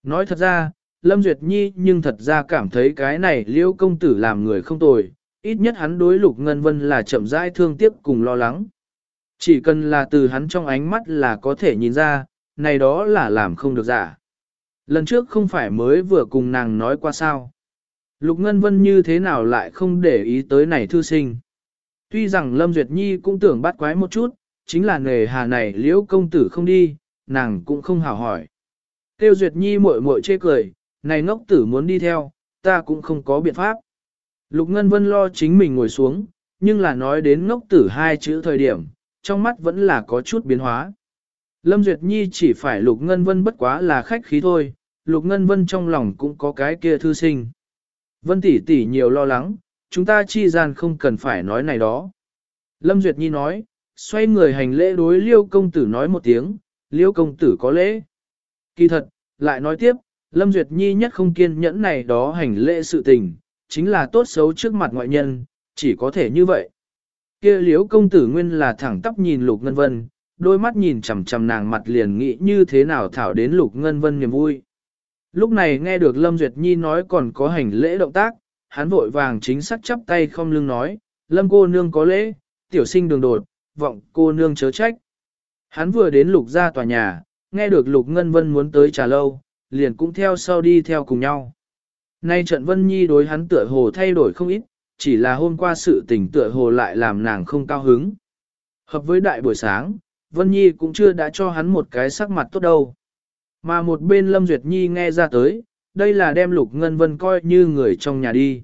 Nói thật ra, Lâm Duyệt Nhi nhưng thật ra cảm thấy cái này liễu công tử làm người không tồi, ít nhất hắn đối Lục Ngân Vân là chậm rãi thương tiếc cùng lo lắng. Chỉ cần là từ hắn trong ánh mắt là có thể nhìn ra, này đó là làm không được giả. Lần trước không phải mới vừa cùng nàng nói qua sao. Lục Ngân Vân như thế nào lại không để ý tới này thư sinh. Tuy rằng Lâm Duyệt Nhi cũng tưởng bắt quái một chút, chính là nghề hà này liễu công tử không đi, nàng cũng không hào hỏi. Tiêu Duyệt Nhi muội muội chê cười, này ngốc tử muốn đi theo, ta cũng không có biện pháp. Lục Ngân Vân lo chính mình ngồi xuống, nhưng là nói đến ngốc tử hai chữ thời điểm, trong mắt vẫn là có chút biến hóa. Lâm Duyệt Nhi chỉ phải Lục Ngân Vân bất quá là khách khí thôi, Lục Ngân Vân trong lòng cũng có cái kia thư sinh. Vân tỷ tỷ nhiều lo lắng, chúng ta chi gian không cần phải nói này đó. Lâm Duyệt Nhi nói, xoay người hành lễ đối Liêu công tử nói một tiếng, Liêu công tử có lễ. Kỳ thật, lại nói tiếp, Lâm Duyệt Nhi nhất không kiên nhẫn này đó hành lễ sự tình, chính là tốt xấu trước mặt ngoại nhân, chỉ có thể như vậy. Kia liếu công tử nguyên là thẳng tắp nhìn Lục Ngân Vân, đôi mắt nhìn chằm chằm nàng mặt liền nghĩ như thế nào thảo đến Lục Ngân Vân niềm vui. Lúc này nghe được Lâm Duyệt Nhi nói còn có hành lễ động tác, hắn vội vàng chính xác chắp tay không lưng nói, Lâm cô nương có lễ, tiểu sinh đường đột, vọng cô nương chớ trách. Hắn vừa đến lục ra tòa nhà, nghe được lục ngân vân muốn tới trà lâu, liền cũng theo sau đi theo cùng nhau. Nay trận Vân Nhi đối hắn tựa hồ thay đổi không ít, chỉ là hôm qua sự tình tựa hồ lại làm nàng không cao hứng. Hợp với đại buổi sáng, Vân Nhi cũng chưa đã cho hắn một cái sắc mặt tốt đâu. Mà một bên Lâm Duyệt Nhi nghe ra tới, đây là đem Lục Ngân Vân coi như người trong nhà đi.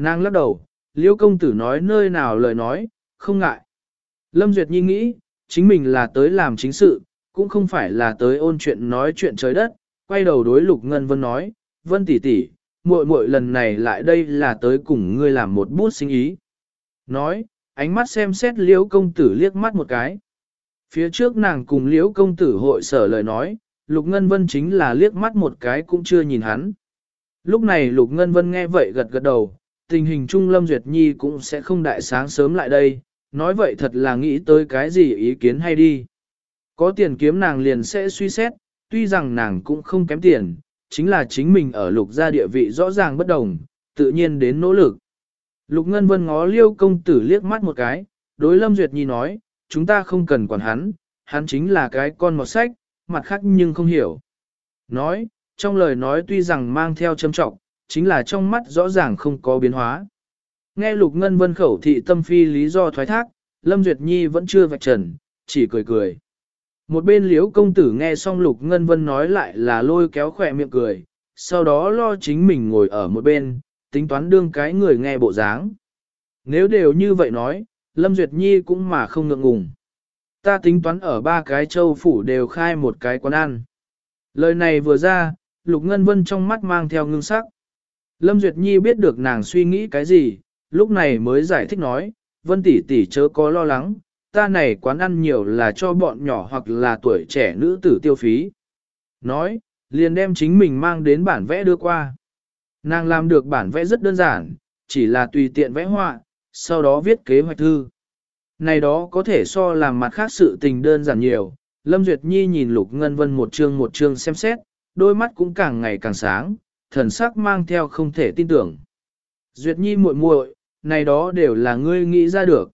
Nàng lắc đầu, Liễu công tử nói nơi nào lời nói, không ngại. Lâm Duyệt Nhi nghĩ, chính mình là tới làm chính sự, cũng không phải là tới ôn chuyện nói chuyện trời đất, quay đầu đối Lục Ngân Vân nói, Vân tỷ tỷ, muội muội lần này lại đây là tới cùng ngươi làm một bút sinh ý. Nói, ánh mắt xem xét liễu công tử liếc mắt một cái. Phía trước nàng cùng liễu công tử hội sở lời nói, Lục Ngân Vân chính là liếc mắt một cái cũng chưa nhìn hắn. Lúc này Lục Ngân Vân nghe vậy gật gật đầu, tình hình Trung Lâm Duyệt Nhi cũng sẽ không đại sáng sớm lại đây, nói vậy thật là nghĩ tới cái gì ý kiến hay đi. Có tiền kiếm nàng liền sẽ suy xét, tuy rằng nàng cũng không kém tiền, chính là chính mình ở lục gia địa vị rõ ràng bất đồng, tự nhiên đến nỗ lực. Lục Ngân Vân ngó liêu công tử liếc mắt một cái, đối Lâm Duyệt Nhi nói, chúng ta không cần quản hắn, hắn chính là cái con một sách, mặt khác nhưng không hiểu. Nói, trong lời nói tuy rằng mang theo châm trọng, chính là trong mắt rõ ràng không có biến hóa. Nghe Lục Ngân Vân khẩu thị tâm phi lý do thoái thác, Lâm Duyệt Nhi vẫn chưa vạch trần, chỉ cười cười. Một bên liễu công tử nghe xong Lục Ngân Vân nói lại là lôi kéo khỏe miệng cười, sau đó lo chính mình ngồi ở một bên, tính toán đương cái người nghe bộ dáng. Nếu đều như vậy nói, Lâm Duyệt Nhi cũng mà không ngượng ngùng. Ta tính toán ở ba cái châu phủ đều khai một cái quán ăn. Lời này vừa ra, Lục Ngân Vân trong mắt mang theo ngưng sắc. Lâm Duyệt Nhi biết được nàng suy nghĩ cái gì, lúc này mới giải thích nói, Vân tỷ tỷ chớ có lo lắng, ta này quán ăn nhiều là cho bọn nhỏ hoặc là tuổi trẻ nữ tử tiêu phí. Nói, liền đem chính mình mang đến bản vẽ đưa qua. Nàng làm được bản vẽ rất đơn giản, chỉ là tùy tiện vẽ họa, sau đó viết kế hoạch thư. Này đó có thể so làm mặt khác sự tình đơn giản nhiều. Lâm Duyệt Nhi nhìn Lục Ngân Vân một chương một chương xem xét, đôi mắt cũng càng ngày càng sáng, thần sắc mang theo không thể tin tưởng. Duyệt Nhi muội muội, này đó đều là ngươi nghĩ ra được.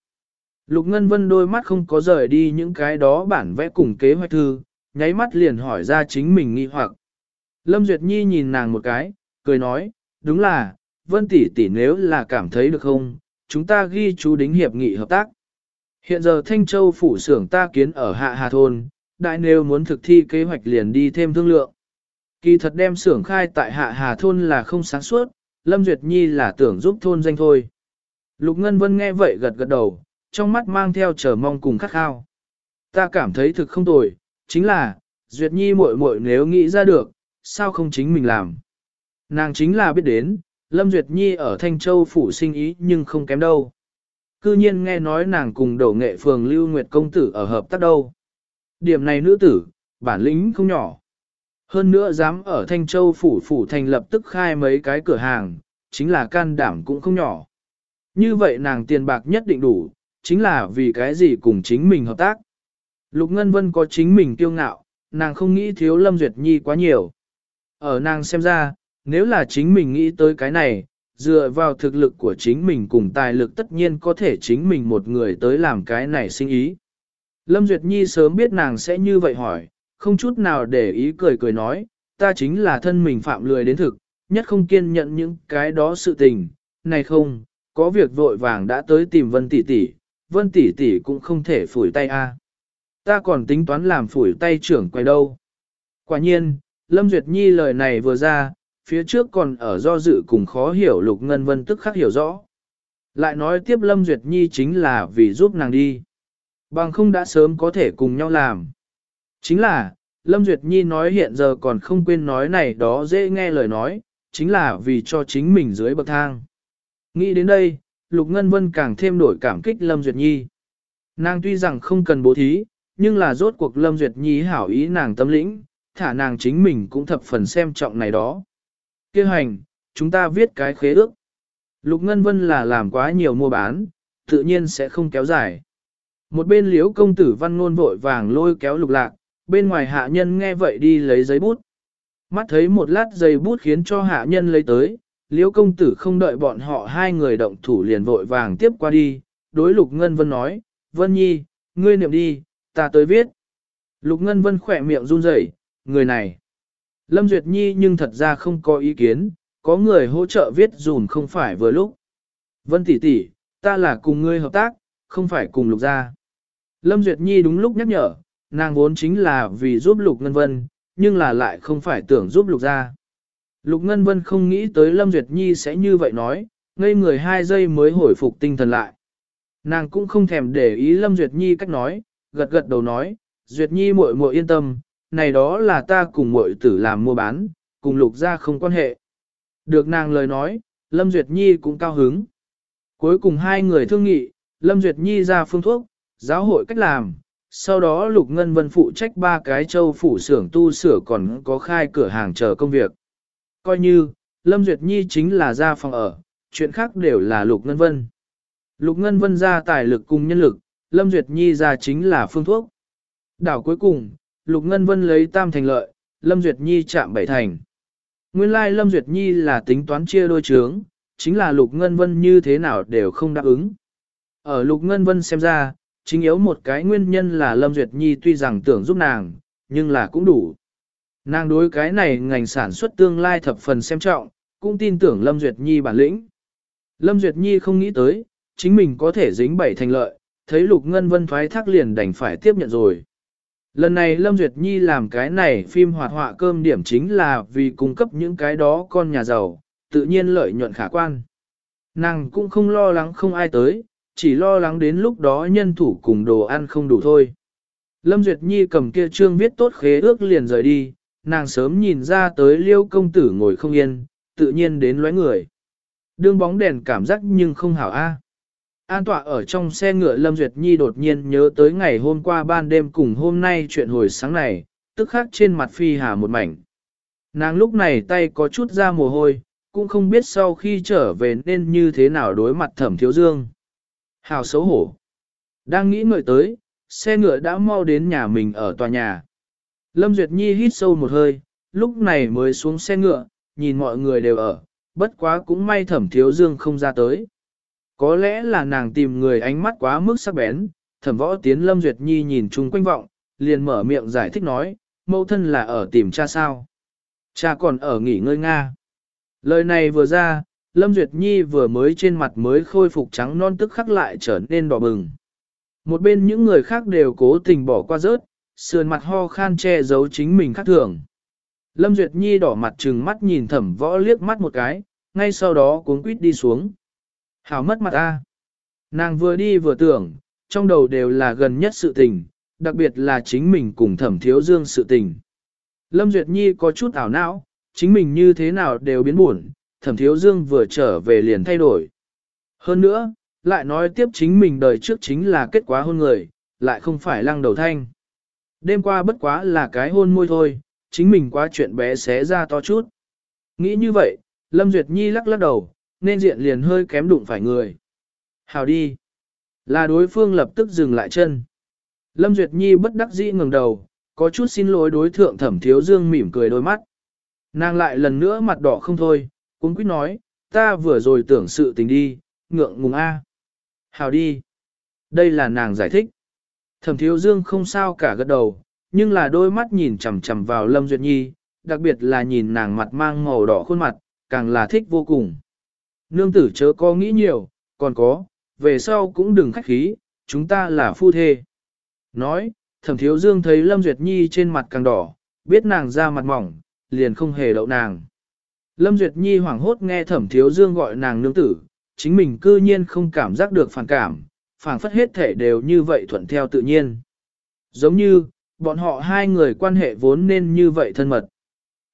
Lục Ngân Vân đôi mắt không có rời đi những cái đó bản vẽ cùng kế hoạch thư, nháy mắt liền hỏi ra chính mình nghi hoặc. Lâm Duyệt Nhi nhìn nàng một cái, cười nói, đúng là, Vân tỷ tỷ nếu là cảm thấy được không, chúng ta ghi chú đính hiệp nghị hợp tác. Hiện giờ Thanh Châu phủ xưởng ta kiến ở Hạ Hà Thôn, đại nếu muốn thực thi kế hoạch liền đi thêm thương lượng. Kỳ thật đem xưởng khai tại hạ hà thôn là không sáng suốt, Lâm Duyệt Nhi là tưởng giúp thôn danh thôi. Lục Ngân Vân nghe vậy gật gật đầu, trong mắt mang theo chờ mong cùng khát khao. Ta cảm thấy thực không tồi, chính là, Duyệt Nhi muội muội nếu nghĩ ra được, sao không chính mình làm. Nàng chính là biết đến, Lâm Duyệt Nhi ở Thanh Châu phủ sinh ý nhưng không kém đâu. Cư nhiên nghe nói nàng cùng đầu nghệ phường Lưu Nguyệt Công Tử ở hợp tác đâu. Điểm này nữ tử, bản lĩnh không nhỏ. Hơn nữa dám ở Thanh Châu phủ phủ thành lập tức khai mấy cái cửa hàng, chính là can đảm cũng không nhỏ. Như vậy nàng tiền bạc nhất định đủ, chính là vì cái gì cùng chính mình hợp tác. Lục Ngân Vân có chính mình kiêu ngạo, nàng không nghĩ thiếu Lâm Duyệt Nhi quá nhiều. Ở nàng xem ra, nếu là chính mình nghĩ tới cái này, dựa vào thực lực của chính mình cùng tài lực tất nhiên có thể chính mình một người tới làm cái này sinh ý. Lâm Duyệt Nhi sớm biết nàng sẽ như vậy hỏi, không chút nào để ý cười cười nói, ta chính là thân mình phạm lười đến thực, nhất không kiên nhận những cái đó sự tình, này không, có việc vội vàng đã tới tìm Vân tỷ tỷ, Vân tỷ tỷ cũng không thể phủi tay a. Ta còn tính toán làm phủi tay trưởng quay đâu. Quả nhiên, Lâm Duyệt Nhi lời này vừa ra, phía trước còn ở do dự cùng khó hiểu Lục Ngân Vân tức khắc hiểu rõ. Lại nói tiếp Lâm Duyệt Nhi chính là vì giúp nàng đi. Bằng không đã sớm có thể cùng nhau làm. Chính là, Lâm Duyệt Nhi nói hiện giờ còn không quên nói này đó dễ nghe lời nói, chính là vì cho chính mình dưới bậc thang. Nghĩ đến đây, Lục Ngân Vân càng thêm đổi cảm kích Lâm Duyệt Nhi. Nàng tuy rằng không cần bố thí, nhưng là rốt cuộc Lâm Duyệt Nhi hảo ý nàng tâm lĩnh, thả nàng chính mình cũng thập phần xem trọng này đó. Kêu hành, chúng ta viết cái khế ước. Lục Ngân Vân là làm quá nhiều mua bán, tự nhiên sẽ không kéo dài. Một bên liếu công tử văn ngôn vội vàng lôi kéo lục lạc, bên ngoài hạ nhân nghe vậy đi lấy giấy bút. Mắt thấy một lát giấy bút khiến cho hạ nhân lấy tới, liễu công tử không đợi bọn họ hai người động thủ liền vội vàng tiếp qua đi, đối lục ngân vân nói, vân nhi, ngươi niệm đi, ta tới viết. Lục ngân vân khỏe miệng run rẩy, người này. Lâm Duyệt Nhi nhưng thật ra không có ý kiến, có người hỗ trợ viết dùn không phải vừa lúc. Vân tỷ tỷ, ta là cùng ngươi hợp tác, không phải cùng lục gia. Lâm Duyệt Nhi đúng lúc nhắc nhở, nàng vốn chính là vì giúp Lục Ngân Vân, nhưng là lại không phải tưởng giúp Lục gia. Lục Ngân Vân không nghĩ tới Lâm Duyệt Nhi sẽ như vậy nói, ngây người hai giây mới hồi phục tinh thần lại. Nàng cũng không thèm để ý Lâm Duyệt Nhi cách nói, gật gật đầu nói, Duyệt Nhi muội muội yên tâm, này đó là ta cùng muội tử làm mua bán, cùng Lục gia không quan hệ. Được nàng lời nói, Lâm Duyệt Nhi cũng cao hứng. Cuối cùng hai người thương nghị, Lâm Duyệt Nhi ra phương thuốc, giáo hội cách làm, sau đó Lục Ngân Vân phụ trách ba cái châu phủ xưởng tu sửa còn có khai cửa hàng chờ công việc. Coi như, Lâm Duyệt Nhi chính là ra phòng ở, chuyện khác đều là Lục Ngân Vân. Lục Ngân Vân ra tài lực cùng nhân lực, Lâm Duyệt Nhi ra chính là phương thuốc. Đảo cuối cùng, Lục Ngân Vân lấy tam thành lợi, Lâm Duyệt Nhi chạm bảy thành. Nguyên lai like Lâm Duyệt Nhi là tính toán chia đôi chướng, chính là Lục Ngân Vân như thế nào đều không đáp ứng. Ở Lục Ngân Vân xem ra, chính yếu một cái nguyên nhân là Lâm Duyệt Nhi tuy rằng tưởng giúp nàng, nhưng là cũng đủ. Nàng đối cái này ngành sản xuất tương lai thập phần xem trọng, cũng tin tưởng Lâm Duyệt Nhi bản lĩnh. Lâm Duyệt Nhi không nghĩ tới, chính mình có thể dính bảy thành lợi, thấy Lục Ngân Vân thoái thác liền đành phải tiếp nhận rồi. Lần này Lâm Duyệt Nhi làm cái này phim hoạt họa cơm điểm chính là vì cung cấp những cái đó con nhà giàu, tự nhiên lợi nhuận khả quan. Nàng cũng không lo lắng không ai tới, chỉ lo lắng đến lúc đó nhân thủ cùng đồ ăn không đủ thôi. Lâm Duyệt Nhi cầm kia trương viết tốt khế ước liền rời đi, nàng sớm nhìn ra tới liêu công tử ngồi không yên, tự nhiên đến lóe người. Đương bóng đèn cảm giác nhưng không hảo a. An tọa ở trong xe ngựa Lâm Duyệt Nhi đột nhiên nhớ tới ngày hôm qua ban đêm cùng hôm nay chuyện hồi sáng này, tức khắc trên mặt phi hà một mảnh. Nàng lúc này tay có chút ra mồ hôi, cũng không biết sau khi trở về nên như thế nào đối mặt thẩm thiếu dương. Hào xấu hổ. Đang nghĩ ngợi tới, xe ngựa đã mau đến nhà mình ở tòa nhà. Lâm Duyệt Nhi hít sâu một hơi, lúc này mới xuống xe ngựa, nhìn mọi người đều ở, bất quá cũng may thẩm thiếu dương không ra tới. Có lẽ là nàng tìm người ánh mắt quá mức sắc bén, thẩm võ tiến Lâm Duyệt Nhi nhìn chung quanh vọng, liền mở miệng giải thích nói, mẫu thân là ở tìm cha sao. Cha còn ở nghỉ ngơi Nga. Lời này vừa ra, Lâm Duyệt Nhi vừa mới trên mặt mới khôi phục trắng non tức khắc lại trở nên đỏ bừng. Một bên những người khác đều cố tình bỏ qua rớt, sườn mặt ho khan che giấu chính mình khác thường. Lâm Duyệt Nhi đỏ mặt trừng mắt nhìn thẩm võ liếc mắt một cái, ngay sau đó cuống quýt đi xuống. Hảo mất mặt ta. Nàng vừa đi vừa tưởng, trong đầu đều là gần nhất sự tình, đặc biệt là chính mình cùng thẩm thiếu dương sự tình. Lâm Duyệt Nhi có chút ảo não, chính mình như thế nào đều biến buồn, thẩm thiếu dương vừa trở về liền thay đổi. Hơn nữa, lại nói tiếp chính mình đời trước chính là kết quả hôn người, lại không phải lăng đầu thanh. Đêm qua bất quá là cái hôn môi thôi, chính mình quá chuyện bé xé ra to chút. Nghĩ như vậy, Lâm Duyệt Nhi lắc lắc đầu, nên diện liền hơi kém đụng phải người. Hào đi. Là đối phương lập tức dừng lại chân. Lâm Duyệt Nhi bất đắc dĩ ngẩng đầu, có chút xin lỗi đối thượng thẩm thiếu dương mỉm cười đôi mắt. Nàng lại lần nữa mặt đỏ không thôi, cũng quyết nói, ta vừa rồi tưởng sự tình đi, ngượng ngùng A. Hào đi. Đây là nàng giải thích. Thẩm thiếu dương không sao cả gật đầu, nhưng là đôi mắt nhìn chằm chằm vào Lâm Duyệt Nhi, đặc biệt là nhìn nàng mặt mang màu đỏ khuôn mặt, càng là thích vô cùng. Nương tử chớ có nghĩ nhiều, còn có, về sau cũng đừng khách khí, chúng ta là phu thê. Nói, thẩm thiếu dương thấy Lâm Duyệt Nhi trên mặt càng đỏ, biết nàng ra mặt mỏng, liền không hề đậu nàng. Lâm Duyệt Nhi hoảng hốt nghe thẩm thiếu dương gọi nàng nương tử, chính mình cư nhiên không cảm giác được phản cảm, phản phất hết thể đều như vậy thuận theo tự nhiên. Giống như, bọn họ hai người quan hệ vốn nên như vậy thân mật.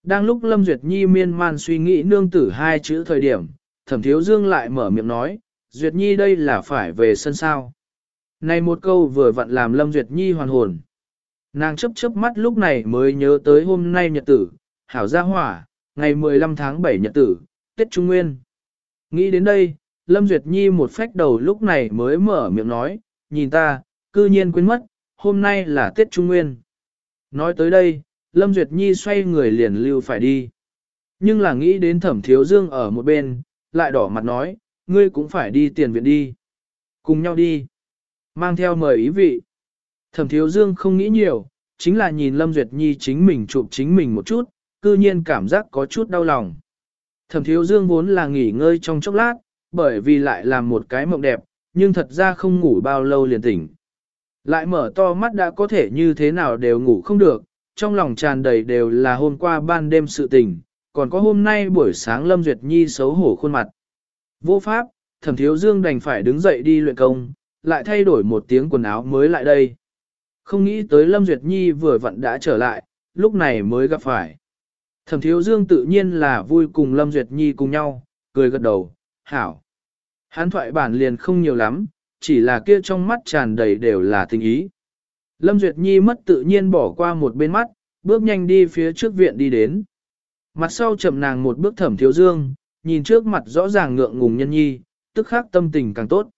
Đang lúc Lâm Duyệt Nhi miên man suy nghĩ nương tử hai chữ thời điểm, thẩm thiếu dương lại mở miệng nói, Duyệt Nhi đây là phải về sân sao. Này một câu vừa vặn làm Lâm Duyệt Nhi hoàn hồn. Nàng chấp chớp mắt lúc này mới nhớ tới hôm nay nhật tử, hảo gia hỏa, ngày 15 tháng 7 nhật tử, Tết Trung Nguyên. Nghĩ đến đây, Lâm Duyệt Nhi một phách đầu lúc này mới mở miệng nói, nhìn ta, cư nhiên quên mất, hôm nay là Tết Trung Nguyên. Nói tới đây, Lâm Duyệt Nhi xoay người liền lưu phải đi. Nhưng là nghĩ đến thẩm thiếu dương ở một bên, lại đỏ mặt nói, ngươi cũng phải đi tiền viện đi. Cùng nhau đi. Mang theo mời ý vị. Thẩm thiếu dương không nghĩ nhiều, chính là nhìn Lâm Duyệt Nhi chính mình chụp chính mình một chút, cư nhiên cảm giác có chút đau lòng. Thẩm thiếu dương vốn là nghỉ ngơi trong chốc lát, bởi vì lại làm một cái mộng đẹp, nhưng thật ra không ngủ bao lâu liền tỉnh. Lại mở to mắt đã có thể như thế nào đều ngủ không được, trong lòng tràn đầy đều là hôm qua ban đêm sự tình, còn có hôm nay buổi sáng Lâm Duyệt Nhi xấu hổ khuôn mặt. Vô pháp, thẩm thiếu dương đành phải đứng dậy đi luyện công, lại thay đổi một tiếng quần áo mới lại đây. Không nghĩ tới Lâm Duyệt Nhi vừa vặn đã trở lại, lúc này mới gặp phải. Thẩm thiếu dương tự nhiên là vui cùng Lâm Duyệt Nhi cùng nhau, cười gật đầu, hảo. Hán thoại bản liền không nhiều lắm, chỉ là kia trong mắt tràn đầy đều là tình ý. Lâm Duyệt Nhi mất tự nhiên bỏ qua một bên mắt, bước nhanh đi phía trước viện đi đến. Mặt sau chậm nàng một bước thẩm thiếu dương, nhìn trước mặt rõ ràng ngượng ngùng nhân nhi, tức khắc tâm tình càng tốt.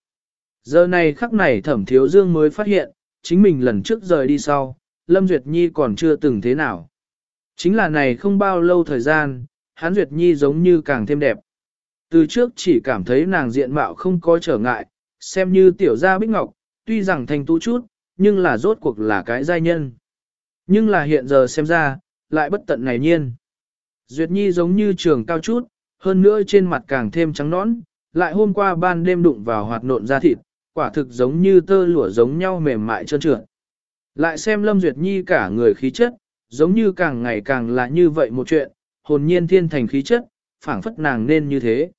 Giờ này khắc này thẩm thiếu dương mới phát hiện, chính mình lần trước rời đi sau, Lâm Duyệt Nhi còn chưa từng thế nào. Chính là này không bao lâu thời gian, hắn Duyệt Nhi giống như càng thêm đẹp. Từ trước chỉ cảm thấy nàng diện mạo không có trở ngại, xem như tiểu gia bích ngọc, tuy rằng thành tú chút, nhưng là rốt cuộc là cái giai nhân. Nhưng là hiện giờ xem ra, lại bất tận này nhiên. Duyệt Nhi giống như trường cao chút, hơn nữa trên mặt càng thêm trắng nõn, lại hôm qua ban đêm đụng vào hoạt nộn da thịt, quả thực giống như tơ lụa giống nhau mềm mại trơn trượt. Lại xem Lâm Duyệt Nhi cả người khí chất, giống như càng ngày càng là như vậy một chuyện, hồn nhiên thiên thành khí chất, phảng phất nàng nên như thế.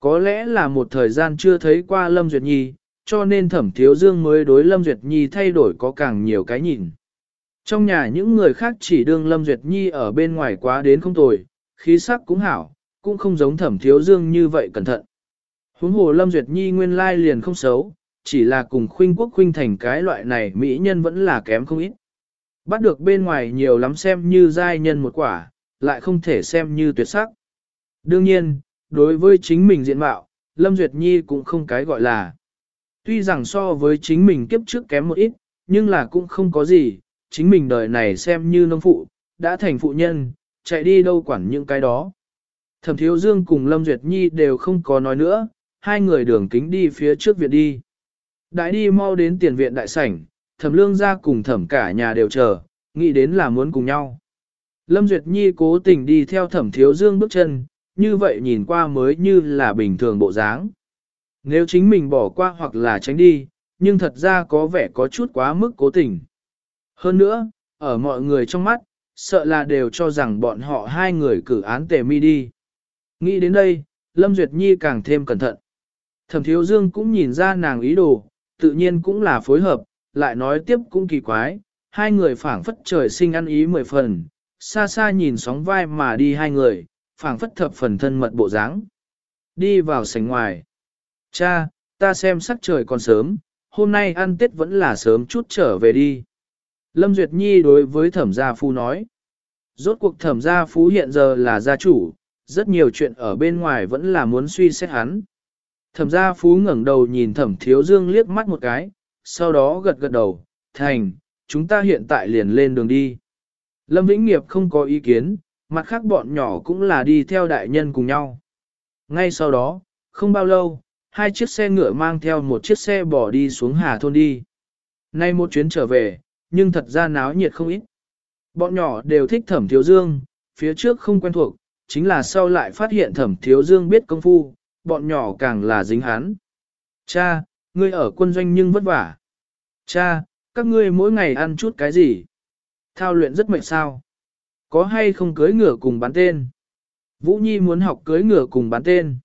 Có lẽ là một thời gian chưa thấy qua Lâm Duyệt Nhi, cho nên thẩm thiếu dương mới đối Lâm Duyệt Nhi thay đổi có càng nhiều cái nhìn. Trong nhà những người khác chỉ đương Lâm Duyệt Nhi ở bên ngoài quá đến không tồi, khí sắc cũng hảo, cũng không giống thẩm thiếu dương như vậy cẩn thận. Huống hồ Lâm Duyệt Nhi nguyên lai liền không xấu, chỉ là cùng khuynh quốc khuynh thành cái loại này mỹ nhân vẫn là kém không ít. Bắt được bên ngoài nhiều lắm xem như giai nhân một quả, lại không thể xem như tuyệt sắc. Đương nhiên, đối với chính mình diện mạo, Lâm Duyệt Nhi cũng không cái gọi là. Tuy rằng so với chính mình kiếp trước kém một ít, nhưng là cũng không có gì, chính mình đời này xem như nông phụ, đã thành phụ nhân, chạy đi đâu quản những cái đó. Thẩm Thiếu Dương cùng Lâm Duyệt Nhi đều không có nói nữa, hai người đường kính đi phía trước viện đi. Đại đi mau đến tiền viện đại sảnh, thẩm lương ra cùng thẩm cả nhà đều chờ, nghĩ đến là muốn cùng nhau. Lâm Duyệt Nhi cố tình đi theo thẩm thiếu dương bước chân, như vậy nhìn qua mới như là bình thường bộ dáng. Nếu chính mình bỏ qua hoặc là tránh đi, nhưng thật ra có vẻ có chút quá mức cố tình. Hơn nữa, ở mọi người trong mắt, sợ là đều cho rằng bọn họ hai người cử án tề mi đi. Nghĩ đến đây, Lâm Duyệt Nhi càng thêm cẩn thận. Thẩm Thiếu Dương cũng nhìn ra nàng ý đồ, tự nhiên cũng là phối hợp, lại nói tiếp cũng kỳ quái, hai người phảng phất trời sinh ăn ý mười phần, xa xa nhìn sóng vai mà đi hai người, phảng phất thập phần thân mật bộ dáng. Đi vào sảnh ngoài. Cha, ta xem sắc trời còn sớm, hôm nay ăn Tết vẫn là sớm chút trở về đi. Lâm Duyệt Nhi đối với thẩm gia phu nói. Rốt cuộc thẩm gia phú hiện giờ là gia chủ, rất nhiều chuyện ở bên ngoài vẫn là muốn suy xét hắn. Thẩm gia phú ngẩng đầu nhìn thẩm thiếu dương liếc mắt một cái, sau đó gật gật đầu, thành, chúng ta hiện tại liền lên đường đi. Lâm Vĩnh Nghiệp không có ý kiến, mặt khác bọn nhỏ cũng là đi theo đại nhân cùng nhau. Ngay sau đó, không bao lâu, hai chiếc xe ngựa mang theo một chiếc xe bỏ đi xuống Hà Thôn đi. Nay một chuyến trở về, nhưng thật ra náo nhiệt không ít. Bọn nhỏ đều thích thẩm thiếu dương, phía trước không quen thuộc, chính là sau lại phát hiện thẩm thiếu dương biết công phu, bọn nhỏ càng là dính hắn. Cha, ngươi ở quân doanh nhưng vất vả. Cha, các ngươi mỗi ngày ăn chút cái gì? Thao luyện rất mệt sao? Có hay không cưới ngựa cùng bán tên? Vũ Nhi muốn học cưới ngựa cùng bán tên.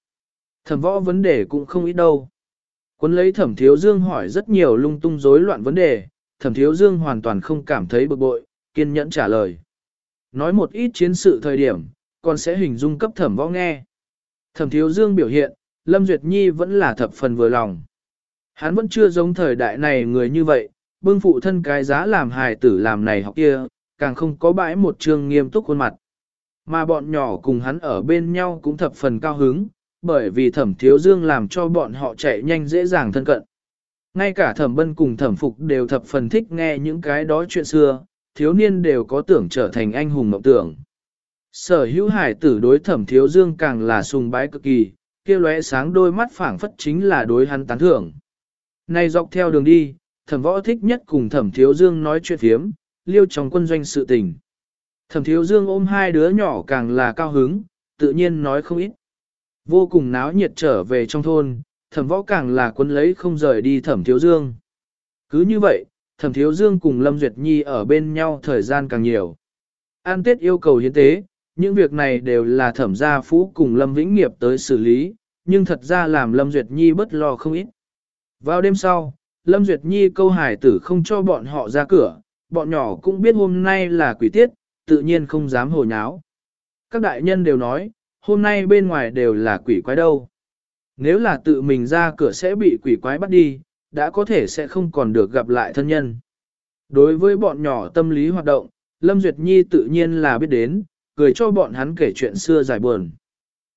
Thẩm võ vấn đề cũng không ít đâu. Quân lấy thẩm thiếu dương hỏi rất nhiều lung tung rối loạn vấn đề, thẩm thiếu dương hoàn toàn không cảm thấy bực bội, kiên nhẫn trả lời. Nói một ít chiến sự thời điểm, còn sẽ hình dung cấp thẩm võ nghe. Thẩm thiếu dương biểu hiện, Lâm Duyệt Nhi vẫn là thập phần vừa lòng. Hắn vẫn chưa giống thời đại này người như vậy, bưng phụ thân cái giá làm hài tử làm này học kia, càng không có bãi một trường nghiêm túc khuôn mặt. Mà bọn nhỏ cùng hắn ở bên nhau cũng thập phần cao hứng, bởi vì thẩm thiếu dương làm cho bọn họ chạy nhanh dễ dàng thân cận. Ngay cả thẩm bân cùng thẩm phục đều thập phần thích nghe những cái đó chuyện xưa, thiếu niên đều có tưởng trở thành anh hùng mộng tưởng. Sở hữu hải tử đối thẩm thiếu dương càng là sùng bái cực kỳ, kia lóe sáng đôi mắt phảng phất chính là đối hắn tán thưởng. Này dọc theo đường đi, thẩm võ thích nhất cùng thẩm thiếu dương nói chuyện phiếm, liêu trong quân doanh sự tình. Thẩm thiếu dương ôm hai đứa nhỏ càng là cao hứng, tự nhiên nói không ít. Vô cùng náo nhiệt trở về trong thôn, thẩm võ càng là quân lấy không rời đi thẩm thiếu dương. Cứ như vậy, thẩm thiếu dương cùng Lâm Duyệt Nhi ở bên nhau thời gian càng nhiều. An Tết yêu cầu hiến tế, những việc này đều là thẩm gia phú cùng Lâm Vĩnh Nghiệp tới xử lý, nhưng thật ra làm Lâm Duyệt Nhi bất lo không ít. Vào đêm sau, Lâm Duyệt Nhi câu hải tử không cho bọn họ ra cửa, bọn nhỏ cũng biết hôm nay là quỷ tiết, tự nhiên không dám hồ nháo. Các đại nhân đều nói, hôm nay bên ngoài đều là quỷ quái đâu. Nếu là tự mình ra cửa sẽ bị quỷ quái bắt đi, đã có thể sẽ không còn được gặp lại thân nhân. Đối với bọn nhỏ tâm lý hoạt động, Lâm Duyệt Nhi tự nhiên là biết đến, cười cho bọn hắn kể chuyện xưa giải buồn.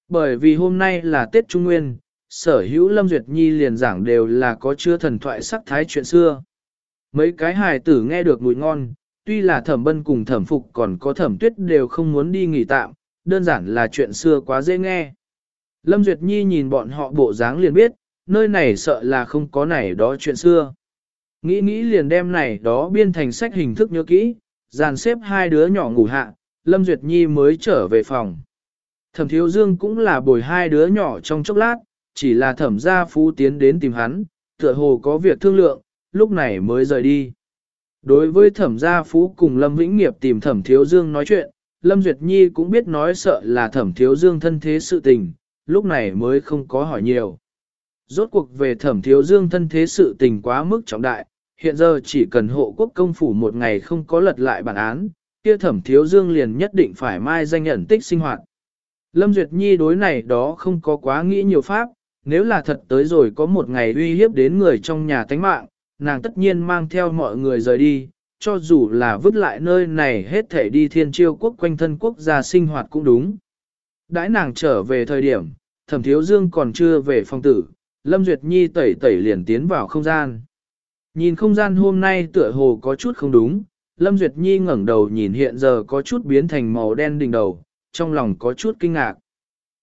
Bởi vì hôm nay là Tết Trung Nguyên, sở hữu Lâm Duyệt Nhi liền giảng đều là có chứa thần thoại sắc thái chuyện xưa. Mấy cái hài tử nghe được mùi ngon, tuy là thẩm bân cùng thẩm phục còn có thẩm tuyết đều không muốn đi nghỉ tạm, đơn giản là chuyện xưa quá dễ nghe. Lâm Duyệt Nhi nhìn bọn họ bộ dáng liền biết, nơi này sợ là không có này đó chuyện xưa. Nghĩ nghĩ liền đem này đó biên thành sách hình thức nhớ kỹ, dàn xếp hai đứa nhỏ ngủ hạ, Lâm Duyệt Nhi mới trở về phòng. Thẩm Thiếu Dương cũng là bồi hai đứa nhỏ trong chốc lát, chỉ là thẩm gia phú tiến đến tìm hắn, tựa hồ có việc thương lượng, lúc này mới rời đi. Đối với thẩm gia phú cùng Lâm Vĩnh Nghiệp tìm thẩm Thiếu Dương nói chuyện, Lâm Duyệt Nhi cũng biết nói sợ là thẩm Thiếu Dương thân thế sự tình, lúc này mới không có hỏi nhiều. Rốt cuộc về thẩm Thiếu Dương thân thế sự tình quá mức trọng đại, hiện giờ chỉ cần hộ quốc công phủ một ngày không có lật lại bản án, kia thẩm thiếu dương liền nhất định phải mai danh nhận tích sinh hoạt. Lâm Duyệt Nhi đối này đó không có quá nghĩ nhiều pháp, nếu là thật tới rồi có một ngày uy hiếp đến người trong nhà tánh mạng, nàng tất nhiên mang theo mọi người rời đi, cho dù là vứt lại nơi này hết thể đi thiên chiêu quốc quanh thân quốc gia sinh hoạt cũng đúng. Đãi nàng trở về thời điểm, thẩm thiếu dương còn chưa về phòng tử, Lâm Duyệt Nhi tẩy tẩy liền tiến vào không gian. Nhìn không gian hôm nay tựa hồ có chút không đúng, Lâm Duyệt Nhi ngẩng đầu nhìn hiện giờ có chút biến thành màu đen đỉnh đầu, trong lòng có chút kinh ngạc.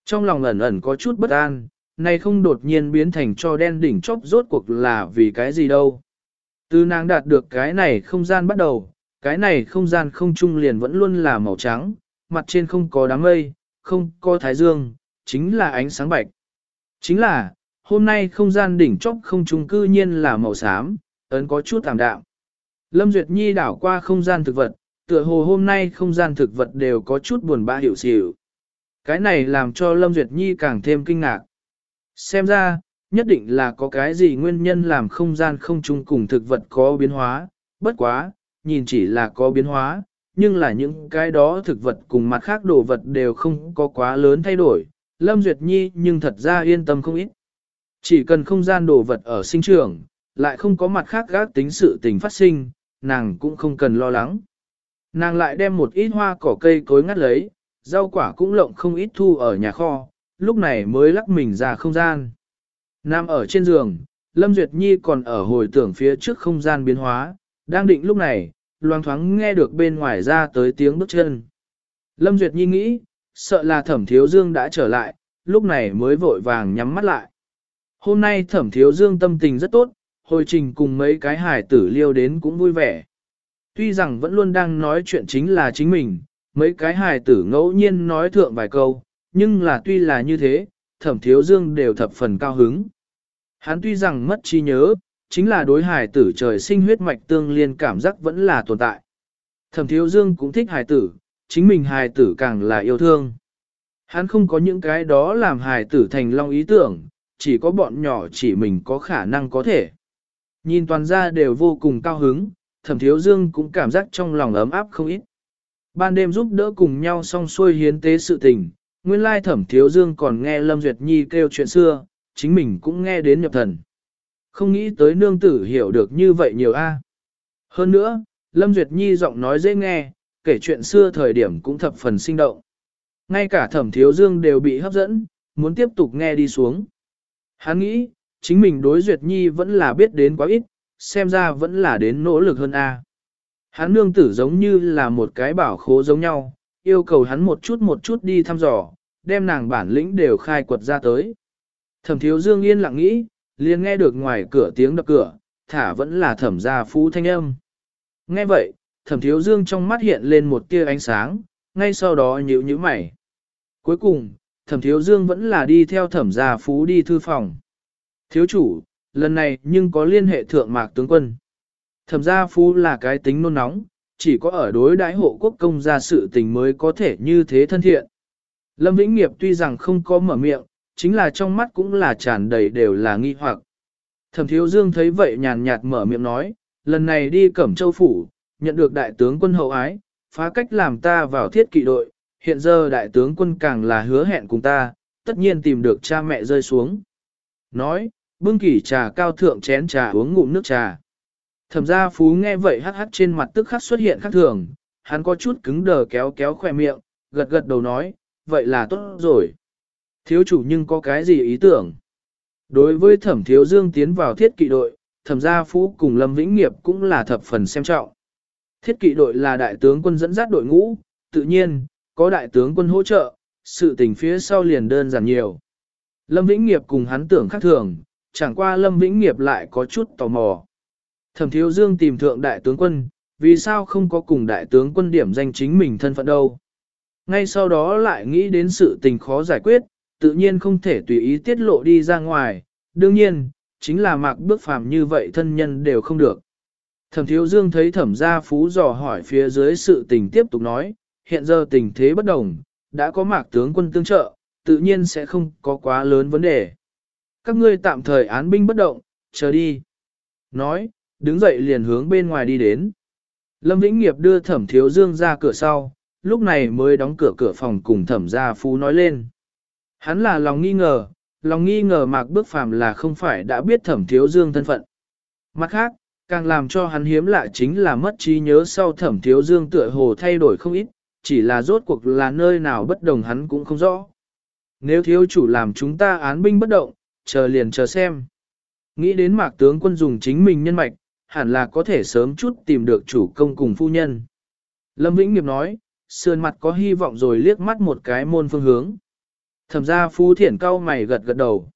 Trong lòng ẩn ẩn có chút bất an, này không đột nhiên biến thành cho đen đỉnh chóp rốt cuộc là vì cái gì đâu. Từ nàng đạt được cái này không gian bắt đầu, cái này không gian không trung liền vẫn luôn là màu trắng, mặt trên không có đám mây, không có thái dương, chính là ánh sáng bạch. Chính là, hôm nay không gian đỉnh chóp không trung cư nhiên là màu xám, ấn có chút tạm đạm. Lâm Duyệt Nhi đảo qua không gian thực vật, tựa hồ hôm nay không gian thực vật đều có chút buồn bã hiểu xỉu. Cái này làm cho Lâm Duyệt Nhi càng thêm kinh ngạc. Xem ra, nhất định là có cái gì nguyên nhân làm không gian không chung cùng thực vật có biến hóa, bất quá, nhìn chỉ là có biến hóa, nhưng là những cái đó thực vật cùng mặt khác đồ vật đều không có quá lớn thay đổi. Lâm Duyệt Nhi nhưng thật ra yên tâm không ít. Chỉ cần không gian đồ vật ở sinh trưởng, lại không có mặt khác gác tính sự tình phát sinh, nàng cũng không cần lo lắng. Nàng lại đem một ít hoa cỏ cây cối ngắt lấy, rau quả cũng lộng không ít thu ở nhà kho, lúc này mới lắc mình ra không gian. Nam ở trên giường, Lâm Duyệt Nhi còn ở hồi tưởng phía trước không gian biến hóa, đang định lúc này, loang thoáng nghe được bên ngoài ra tới tiếng bước chân. Lâm Duyệt Nhi nghĩ, sợ là thẩm thiếu dương đã trở lại, lúc này mới vội vàng nhắm mắt lại. Hôm nay thẩm thiếu dương tâm tình rất tốt, hồi trình cùng mấy cái hải tử liêu đến cũng vui vẻ. Tuy rằng vẫn luôn đang nói chuyện chính là chính mình, mấy cái hài tử ngẫu nhiên nói thượng vài câu, nhưng là tuy là như thế, thẩm thiếu dương đều thập phần cao hứng. Hắn tuy rằng mất trí nhớ, chính là đối hải tử trời sinh huyết mạch tương liên cảm giác vẫn là tồn tại. Thẩm thiếu dương cũng thích hải tử, chính mình hải tử càng là yêu thương. Hắn không có những cái đó làm hải tử thành long ý tưởng, chỉ có bọn nhỏ chỉ mình có khả năng có thể. Nhìn toàn ra đều vô cùng cao hứng, thẩm thiếu dương cũng cảm giác trong lòng ấm áp không ít. Ban đêm giúp đỡ cùng nhau xong xuôi hiến tế sự tình, nguyên lai thẩm thiếu dương còn nghe Lâm Duyệt Nhi kêu chuyện xưa, chính mình cũng nghe đến nhập thần. Không nghĩ tới nương tử hiểu được như vậy nhiều a. Hơn nữa, Lâm Duyệt Nhi giọng nói dễ nghe, kể chuyện xưa thời điểm cũng thập phần sinh động. Ngay cả thẩm thiếu dương đều bị hấp dẫn, muốn tiếp tục nghe đi xuống. Hắn nghĩ, chính mình đối Duyệt Nhi vẫn là biết đến quá ít, xem ra vẫn là đến nỗ lực hơn a. Hắn nương tử giống như là một cái bảo khố giống nhau, yêu cầu hắn một chút một chút đi thăm dò, đem nàng bản lĩnh đều khai quật ra tới. Thẩm thiếu dương yên lặng nghĩ, liền nghe được ngoài cửa tiếng đập cửa, thả vẫn là thẩm gia phú thanh âm. Nghe vậy, thẩm thiếu dương trong mắt hiện lên một tia ánh sáng, ngay sau đó nhíu nhíu mày. Cuối cùng, thẩm thiếu dương vẫn là đi theo thẩm gia phú đi thư phòng. Thiếu chủ, lần này nhưng có liên hệ thượng mạc tướng quân. Thẩm gia phú là cái tính nôn nóng, chỉ có ở đối đãi hộ quốc công gia sự tình mới có thể như thế thân thiện. Lâm Vĩnh Nghiệp tuy rằng không có mở miệng, chính là trong mắt cũng là tràn đầy đều là nghi hoặc. Thẩm Thiếu Dương thấy vậy nhàn nhạt mở miệng nói, lần này đi Cẩm Châu Phủ, nhận được đại tướng quân hậu ái, phá cách làm ta vào thiết kỵ đội, hiện giờ đại tướng quân càng là hứa hẹn cùng ta, tất nhiên tìm được cha mẹ rơi xuống. Nói, bưng kỷ trà cao thượng chén trà uống ngụm nước trà. Thẩm gia phú nghe vậy hắc hắc trên mặt tức khắc xuất hiện khắc thường, hắn có chút cứng đờ kéo kéo khỏe miệng, gật gật đầu nói, vậy là tốt rồi. Thiếu chủ nhưng có cái gì ý tưởng? Đối với thẩm thiếu dương tiến vào thiết kỵ đội, thẩm gia phú cùng Lâm Vĩnh Nghiệp cũng là thập phần xem trọng. Thiết kỵ đội là đại tướng quân dẫn dắt đội ngũ, tự nhiên, có đại tướng quân hỗ trợ, sự tình phía sau liền đơn giản nhiều. Lâm Vĩnh Nghiệp cùng hắn tưởng khác thường, chẳng qua Lâm Vĩnh Nghiệp lại có chút tò mò. Thẩm Thiếu Dương tìm thượng đại tướng quân, vì sao không có cùng đại tướng quân điểm danh chính mình thân phận đâu. Ngay sau đó lại nghĩ đến sự tình khó giải quyết, tự nhiên không thể tùy ý tiết lộ đi ra ngoài, đương nhiên, chính là mạc bước phàm như vậy thân nhân đều không được. Thẩm Thiếu Dương thấy thẩm gia phú dò hỏi phía dưới sự tình tiếp tục nói, hiện giờ tình thế bất đồng, đã có mạc tướng quân tương trợ, tự nhiên sẽ không có quá lớn vấn đề. Các ngươi tạm thời án binh bất động, chờ đi. Nói, đứng dậy liền hướng bên ngoài đi đến. Lâm Vĩnh Nghiệp đưa thẩm thiếu dương ra cửa sau, lúc này mới đóng cửa cửa phòng cùng thẩm gia phú nói lên. Hắn là lòng nghi ngờ, lòng nghi ngờ mạc bước phàm là không phải đã biết thẩm thiếu dương thân phận. Mặt khác, càng làm cho hắn hiếm lạ chính là mất trí nhớ sau thẩm thiếu dương tựa hồ thay đổi không ít, chỉ là rốt cuộc là nơi nào bất đồng hắn cũng không rõ. Nếu thiếu chủ làm chúng ta án binh bất động, chờ liền chờ xem. Nghĩ đến mạc tướng quân dùng chính mình nhân mạch, hẳn là có thể sớm chút tìm được chủ công cùng phu nhân. Lâm Vĩnh Nghiệp nói, sườn mặt có hy vọng rồi liếc mắt một cái môn phương hướng. Thẩm ra phú thiển cao mày gật gật đầu.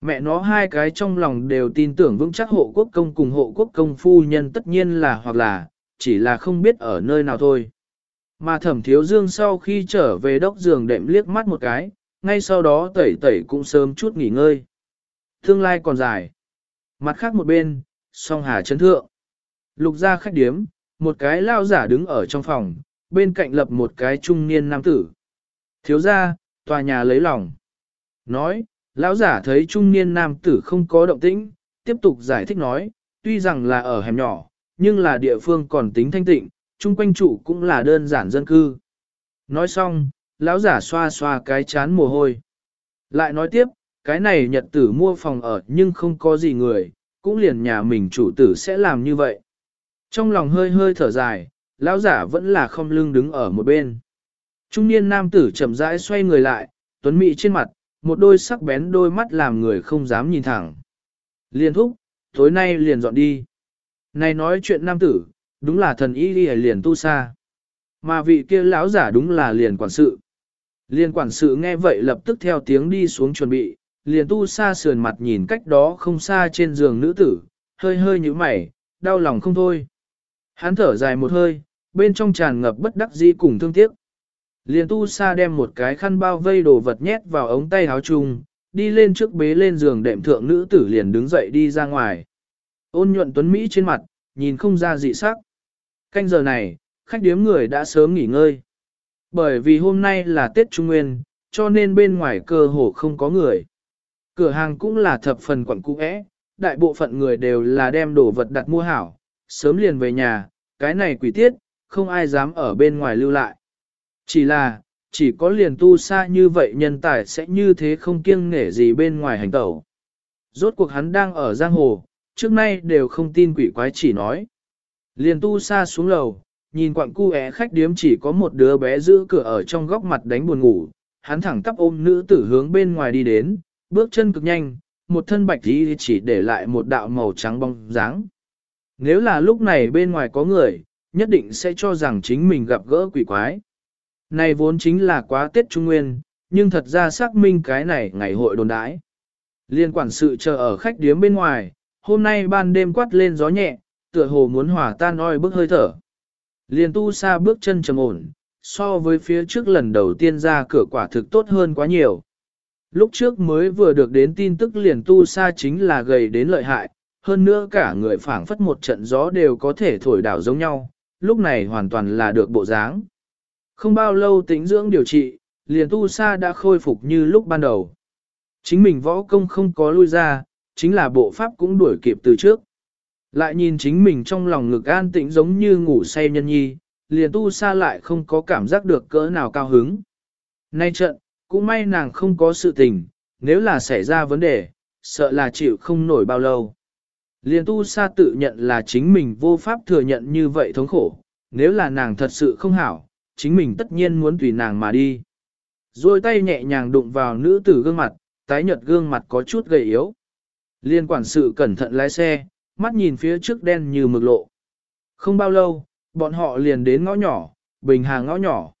Mẹ nó hai cái trong lòng đều tin tưởng vững chắc hộ quốc công cùng hộ quốc công phu nhân tất nhiên là hoặc là, chỉ là không biết ở nơi nào thôi. Mà thẩm thiếu dương sau khi trở về đốc giường đệm liếc mắt một cái, ngay sau đó tẩy tẩy cũng sớm chút nghỉ ngơi. Tương lai còn dài. Mặt khác một bên, song hà chấn thượng. Lục ra khách điếm, một cái lao giả đứng ở trong phòng, bên cạnh lập một cái trung niên nam tử. Thiếu ra, tòa nhà lấy lòng. Nói, lão giả thấy trung niên nam tử không có động tĩnh, tiếp tục giải thích nói, tuy rằng là ở hẻm nhỏ, nhưng là địa phương còn tính thanh tịnh, chung quanh trụ cũng là đơn giản dân cư. Nói xong, lão giả xoa xoa cái chán mồ hôi. Lại nói tiếp, cái này nhật tử mua phòng ở nhưng không có gì người, cũng liền nhà mình chủ tử sẽ làm như vậy. Trong lòng hơi hơi thở dài, lão giả vẫn là không lưng đứng ở một bên. Trung niên nam tử chậm rãi xoay người lại, tuấn mỹ trên mặt, một đôi sắc bén đôi mắt làm người không dám nhìn thẳng. Liên thúc, tối nay liền dọn đi. Này nói chuyện nam tử, đúng là thần y đi liền tu xa. Mà vị kia lão giả đúng là liền quản sự. Liền quản sự nghe vậy lập tức theo tiếng đi xuống chuẩn bị, liền tu xa sườn mặt nhìn cách đó không xa trên giường nữ tử, hơi hơi như mày, đau lòng không thôi. Hắn thở dài một hơi, bên trong tràn ngập bất đắc dĩ cùng thương tiếc. Liền tu sa đem một cái khăn bao vây đồ vật nhét vào ống tay áo chung, đi lên trước bế lên giường đệm thượng nữ tử liền đứng dậy đi ra ngoài. Ôn nhuận tuấn Mỹ trên mặt, nhìn không ra dị sắc. Canh giờ này, khách điếm người đã sớm nghỉ ngơi. Bởi vì hôm nay là Tết Trung Nguyên, cho nên bên ngoài cơ hồ không có người. Cửa hàng cũng là thập phần quẩn cũ ẽ, đại bộ phận người đều là đem đồ vật đặt mua hảo, sớm liền về nhà, cái này quỷ tiết, không ai dám ở bên ngoài lưu lại. Chỉ là, chỉ có liền tu xa như vậy nhân tài sẽ như thế không kiêng nể gì bên ngoài hành tẩu. Rốt cuộc hắn đang ở giang hồ, trước nay đều không tin quỷ quái chỉ nói. Liền tu xa xuống lầu, nhìn quặng cu é khách điếm chỉ có một đứa bé giữ cửa ở trong góc mặt đánh buồn ngủ, hắn thẳng tắp ôm nữ tử hướng bên ngoài đi đến, bước chân cực nhanh, một thân bạch đi chỉ để lại một đạo màu trắng bóng dáng. Nếu là lúc này bên ngoài có người, nhất định sẽ cho rằng chính mình gặp gỡ quỷ quái. Này vốn chính là quá Tết Trung Nguyên, nhưng thật ra xác minh cái này ngày hội đồn đãi. Liên quản sự chờ ở khách điếm bên ngoài, hôm nay ban đêm quát lên gió nhẹ, tựa hồ muốn hòa tan oi bức hơi thở. Liên tu xa bước chân trầm ổn, so với phía trước lần đầu tiên ra cửa quả thực tốt hơn quá nhiều. Lúc trước mới vừa được đến tin tức liền tu xa chính là gầy đến lợi hại, hơn nữa cả người phảng phất một trận gió đều có thể thổi đảo giống nhau, lúc này hoàn toàn là được bộ dáng. Không bao lâu tính dưỡng điều trị, liền tu sa đã khôi phục như lúc ban đầu. Chính mình võ công không có lui ra, chính là bộ pháp cũng đuổi kịp từ trước. Lại nhìn chính mình trong lòng ngực an tĩnh giống như ngủ say nhân nhi, liền tu sa lại không có cảm giác được cỡ nào cao hứng. Nay trận, cũng may nàng không có sự tình, nếu là xảy ra vấn đề, sợ là chịu không nổi bao lâu. Liền tu sa tự nhận là chính mình vô pháp thừa nhận như vậy thống khổ, nếu là nàng thật sự không hảo, chính mình tất nhiên muốn tùy nàng mà đi. Rồi tay nhẹ nhàng đụng vào nữ tử gương mặt, tái nhợt gương mặt có chút gầy yếu. Liên quản sự cẩn thận lái xe, mắt nhìn phía trước đen như mực lộ. Không bao lâu, bọn họ liền đến ngõ nhỏ, bình hàng ngõ nhỏ.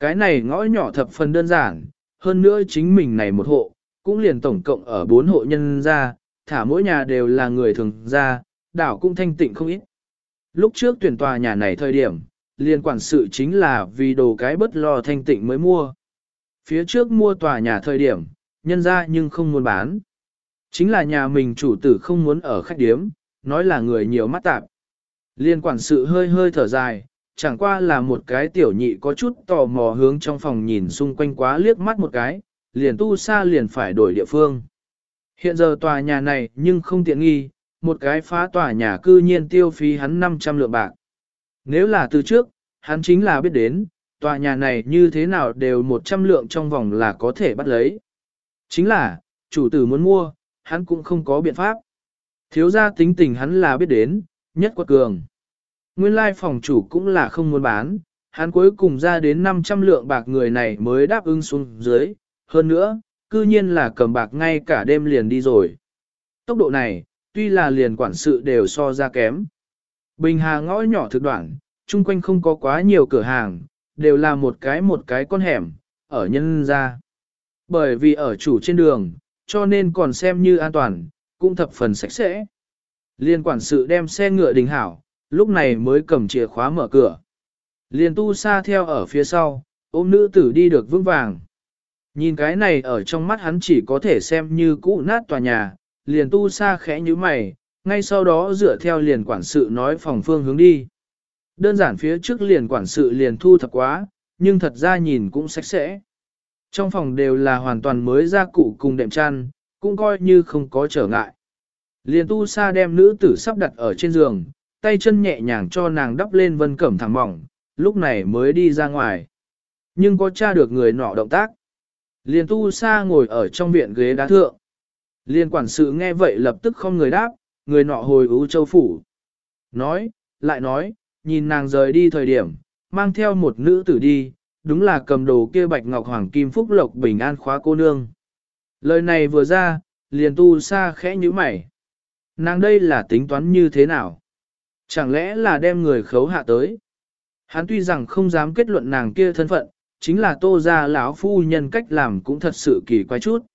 Cái này ngõ nhỏ thập phần đơn giản, hơn nữa chính mình này một hộ, cũng liền tổng cộng ở bốn hộ nhân ra, thả mỗi nhà đều là người thường ra, đảo cũng thanh tịnh không ít. Lúc trước tuyển tòa nhà này thời điểm, liên quản sự chính là vì đồ cái bất lo thanh tịnh mới mua. Phía trước mua tòa nhà thời điểm, nhân ra nhưng không muốn bán. Chính là nhà mình chủ tử không muốn ở khách điếm, nói là người nhiều mắt tạp. Liên quản sự hơi hơi thở dài, chẳng qua là một cái tiểu nhị có chút tò mò hướng trong phòng nhìn xung quanh quá liếc mắt một cái, liền tu xa liền phải đổi địa phương. Hiện giờ tòa nhà này nhưng không tiện nghi, một cái phá tòa nhà cư nhiên tiêu phí hắn 500 lượng bạc. Nếu là từ trước, hắn chính là biết đến, tòa nhà này như thế nào đều 100 lượng trong vòng là có thể bắt lấy. Chính là, chủ tử muốn mua, hắn cũng không có biện pháp. Thiếu gia tính tình hắn là biết đến, nhất quật cường. Nguyên lai phòng chủ cũng là không muốn bán, hắn cuối cùng ra đến 500 lượng bạc người này mới đáp ứng xuống dưới. Hơn nữa, cư nhiên là cầm bạc ngay cả đêm liền đi rồi. Tốc độ này, tuy là liền quản sự đều so ra kém. Bình hà ngõ nhỏ thực đoạn, chung quanh không có quá nhiều cửa hàng, đều là một cái một cái con hẻm, ở nhân ra. Bởi vì ở chủ trên đường, cho nên còn xem như an toàn, cũng thập phần sạch sẽ. Liên quản sự đem xe ngựa đình hảo, lúc này mới cầm chìa khóa mở cửa. Liên tu sa theo ở phía sau, ôm nữ tử đi được vững vàng. Nhìn cái này ở trong mắt hắn chỉ có thể xem như cũ nát tòa nhà, liền tu sa khẽ như mày, ngay sau đó dựa theo liền quản sự nói phòng phương hướng đi. Đơn giản phía trước liền quản sự liền thu thập quá, nhưng thật ra nhìn cũng sạch sẽ. Trong phòng đều là hoàn toàn mới ra cụ cùng đệm chăn, cũng coi như không có trở ngại. Liền tu sa đem nữ tử sắp đặt ở trên giường, tay chân nhẹ nhàng cho nàng đắp lên vân cẩm thẳng mỏng, lúc này mới đi ra ngoài. Nhưng có tra được người nọ động tác. Liền tu sa ngồi ở trong viện ghế đá thượng. Liên quản sự nghe vậy lập tức không người đáp, người nọ hồi ưu châu phủ. Nói, lại nói, nhìn nàng rời đi thời điểm, mang theo một nữ tử đi, đúng là cầm đồ kia bạch ngọc hoàng kim phúc lộc bình an khóa cô nương. Lời này vừa ra, liền tu sa khẽ như mày. Nàng đây là tính toán như thế nào? Chẳng lẽ là đem người khấu hạ tới? Hắn tuy rằng không dám kết luận nàng kia thân phận, chính là tô ra lão phu nhân cách làm cũng thật sự kỳ quái chút.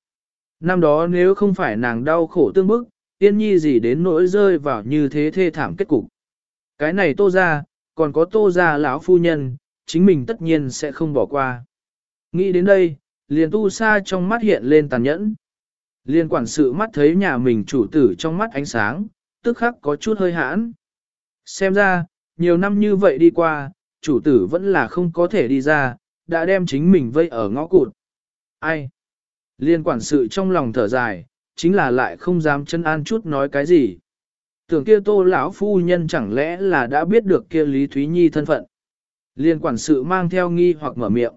Năm đó nếu không phải nàng đau khổ tương bức, tiên nhi gì đến nỗi rơi vào như thế thê thảm kết cục. Cái này tô ra, còn có tô ra lão phu nhân, chính mình tất nhiên sẽ không bỏ qua. Nghĩ đến đây, liền tu sa trong mắt hiện lên tàn nhẫn. Liên quản sự mắt thấy nhà mình chủ tử trong mắt ánh sáng, tức khắc có chút hơi hãn. Xem ra, nhiều năm như vậy đi qua, chủ tử vẫn là không có thể đi ra, đã đem chính mình vây ở ngõ cụt. Ai? Liên quản sự trong lòng thở dài, chính là lại không dám chân an chút nói cái gì. Tưởng kia tô lão phu nhân chẳng lẽ là đã biết được kia Lý Thúy Nhi thân phận. Liên quản sự mang theo nghi hoặc mở miệng.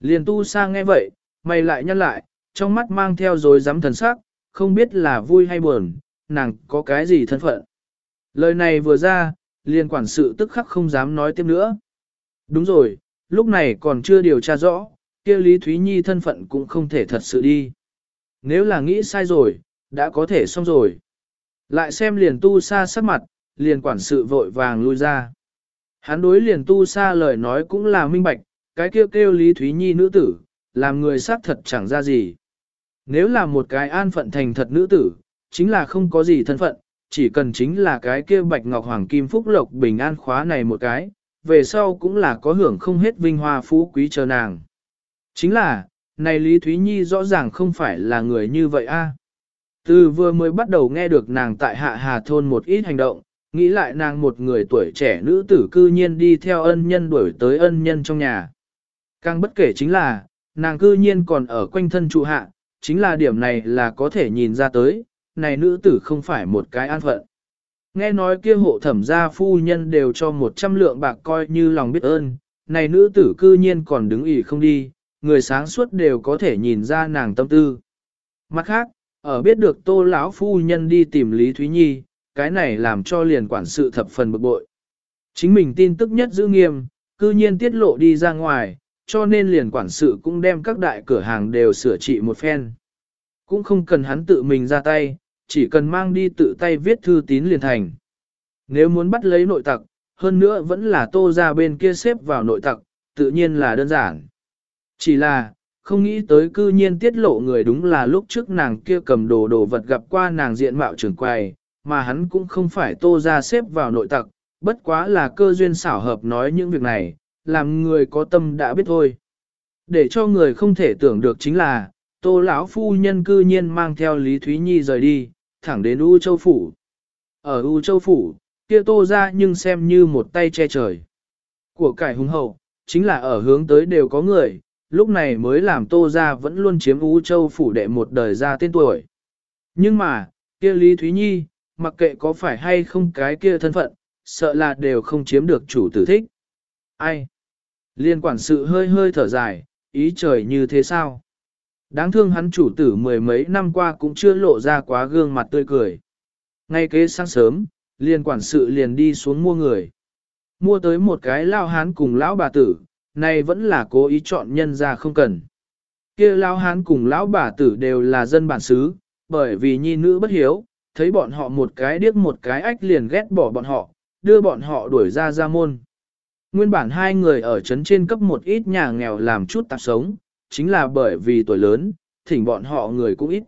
Liên tu sang nghe vậy, mày lại nhăn lại, trong mắt mang theo rồi dám thần sắc, không biết là vui hay buồn, nàng có cái gì thân phận. Lời này vừa ra, liên quản sự tức khắc không dám nói tiếp nữa. Đúng rồi, lúc này còn chưa điều tra rõ, kia Lý Thúy Nhi thân phận cũng không thể thật sự đi. Nếu là nghĩ sai rồi, đã có thể xong rồi. Lại xem liền tu sa sắc mặt, liền quản sự vội vàng lui ra. Hắn đối liền tu sa lời nói cũng là minh bạch, cái kêu kêu Lý Thúy Nhi nữ tử, làm người xác thật chẳng ra gì. Nếu là một cái an phận thành thật nữ tử, chính là không có gì thân phận, chỉ cần chính là cái kia bạch ngọc hoàng kim phúc lộc bình an khóa này một cái, về sau cũng là có hưởng không hết vinh hoa phú quý chờ nàng. Chính là, này Lý Thúy Nhi rõ ràng không phải là người như vậy a. Từ vừa mới bắt đầu nghe được nàng tại hạ hà thôn một ít hành động, nghĩ lại nàng một người tuổi trẻ nữ tử cư nhiên đi theo ân nhân đuổi tới ân nhân trong nhà. Càng bất kể chính là, nàng cư nhiên còn ở quanh thân trụ hạ, chính là điểm này là có thể nhìn ra tới, này nữ tử không phải một cái an phận. Nghe nói kia hộ thẩm gia phu nhân đều cho một trăm lượng bạc coi như lòng biết ơn, này nữ tử cư nhiên còn đứng ỉ không đi, người sáng suốt đều có thể nhìn ra nàng tâm tư. Mặt khác, ở biết được tô lão phu nhân đi tìm Lý Thúy Nhi, cái này làm cho liền quản sự thập phần bực bội. Chính mình tin tức nhất giữ nghiêm, cư nhiên tiết lộ đi ra ngoài, cho nên liền quản sự cũng đem các đại cửa hàng đều sửa trị một phen. Cũng không cần hắn tự mình ra tay, chỉ cần mang đi tự tay viết thư tín liền thành. Nếu muốn bắt lấy nội tặc, hơn nữa vẫn là tô ra bên kia xếp vào nội tặc, tự nhiên là đơn giản. Chỉ là, không nghĩ tới cư nhiên tiết lộ người đúng là lúc trước nàng kia cầm đồ đồ vật gặp qua nàng diện mạo trưởng quầy, mà hắn cũng không phải tô ra xếp vào nội tặc, bất quá là cơ duyên xảo hợp nói những việc này, làm người có tâm đã biết thôi. Để cho người không thể tưởng được chính là, tô lão phu nhân cư nhiên mang theo Lý Thúy Nhi rời đi, thẳng đến U Châu Phủ. Ở U Châu Phủ, kia tô ra nhưng xem như một tay che trời. Của cải hùng hậu, chính là ở hướng tới đều có người, lúc này mới làm tô ra vẫn luôn chiếm U Châu Phủ đệ một đời ra tên tuổi. Nhưng mà, kia Lý Thúy Nhi, mặc kệ có phải hay không cái kia thân phận, sợ là đều không chiếm được chủ tử thích. Ai? Liên quản sự hơi hơi thở dài, ý trời như thế sao? Đáng thương hắn chủ tử mười mấy năm qua cũng chưa lộ ra quá gương mặt tươi cười. Ngay kế sáng sớm, liền quản sự liền đi xuống mua người. Mua tới một cái lao hán cùng lão bà tử, này vẫn là cố ý chọn nhân ra không cần. kia lao hán cùng lão bà tử đều là dân bản xứ, bởi vì nhi nữ bất hiếu, thấy bọn họ một cái điếc một cái ách liền ghét bỏ bọn họ, đưa bọn họ đuổi ra ra môn. Nguyên bản hai người ở trấn trên cấp một ít nhà nghèo làm chút tạp sống, chính là bởi vì tuổi lớn, thỉnh bọn họ người cũng ít.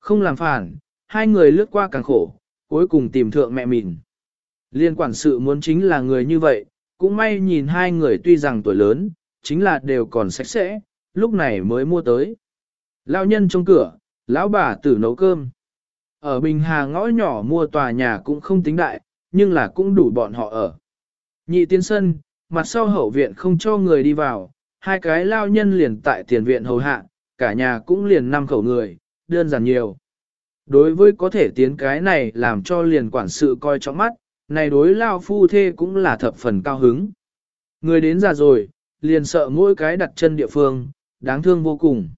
Không làm phản, hai người lướt qua càng khổ, cuối cùng tìm thượng mẹ mình. Liên quản sự muốn chính là người như vậy, cũng may nhìn hai người tuy rằng tuổi lớn, chính là đều còn sạch sẽ, lúc này mới mua tới. Lão nhân trong cửa, lão bà tử nấu cơm. Ở Bình Hà ngõ nhỏ mua tòa nhà cũng không tính đại, nhưng là cũng đủ bọn họ ở. Nhị tiên sân, mặt sau hậu viện không cho người đi vào, hai cái lao nhân liền tại tiền viện hầu hạ, cả nhà cũng liền năm khẩu người, đơn giản nhiều. Đối với có thể tiến cái này làm cho liền quản sự coi trọng mắt, này đối lao phu thê cũng là thập phần cao hứng. Người đến già rồi, liền sợ mỗi cái đặt chân địa phương, đáng thương vô cùng.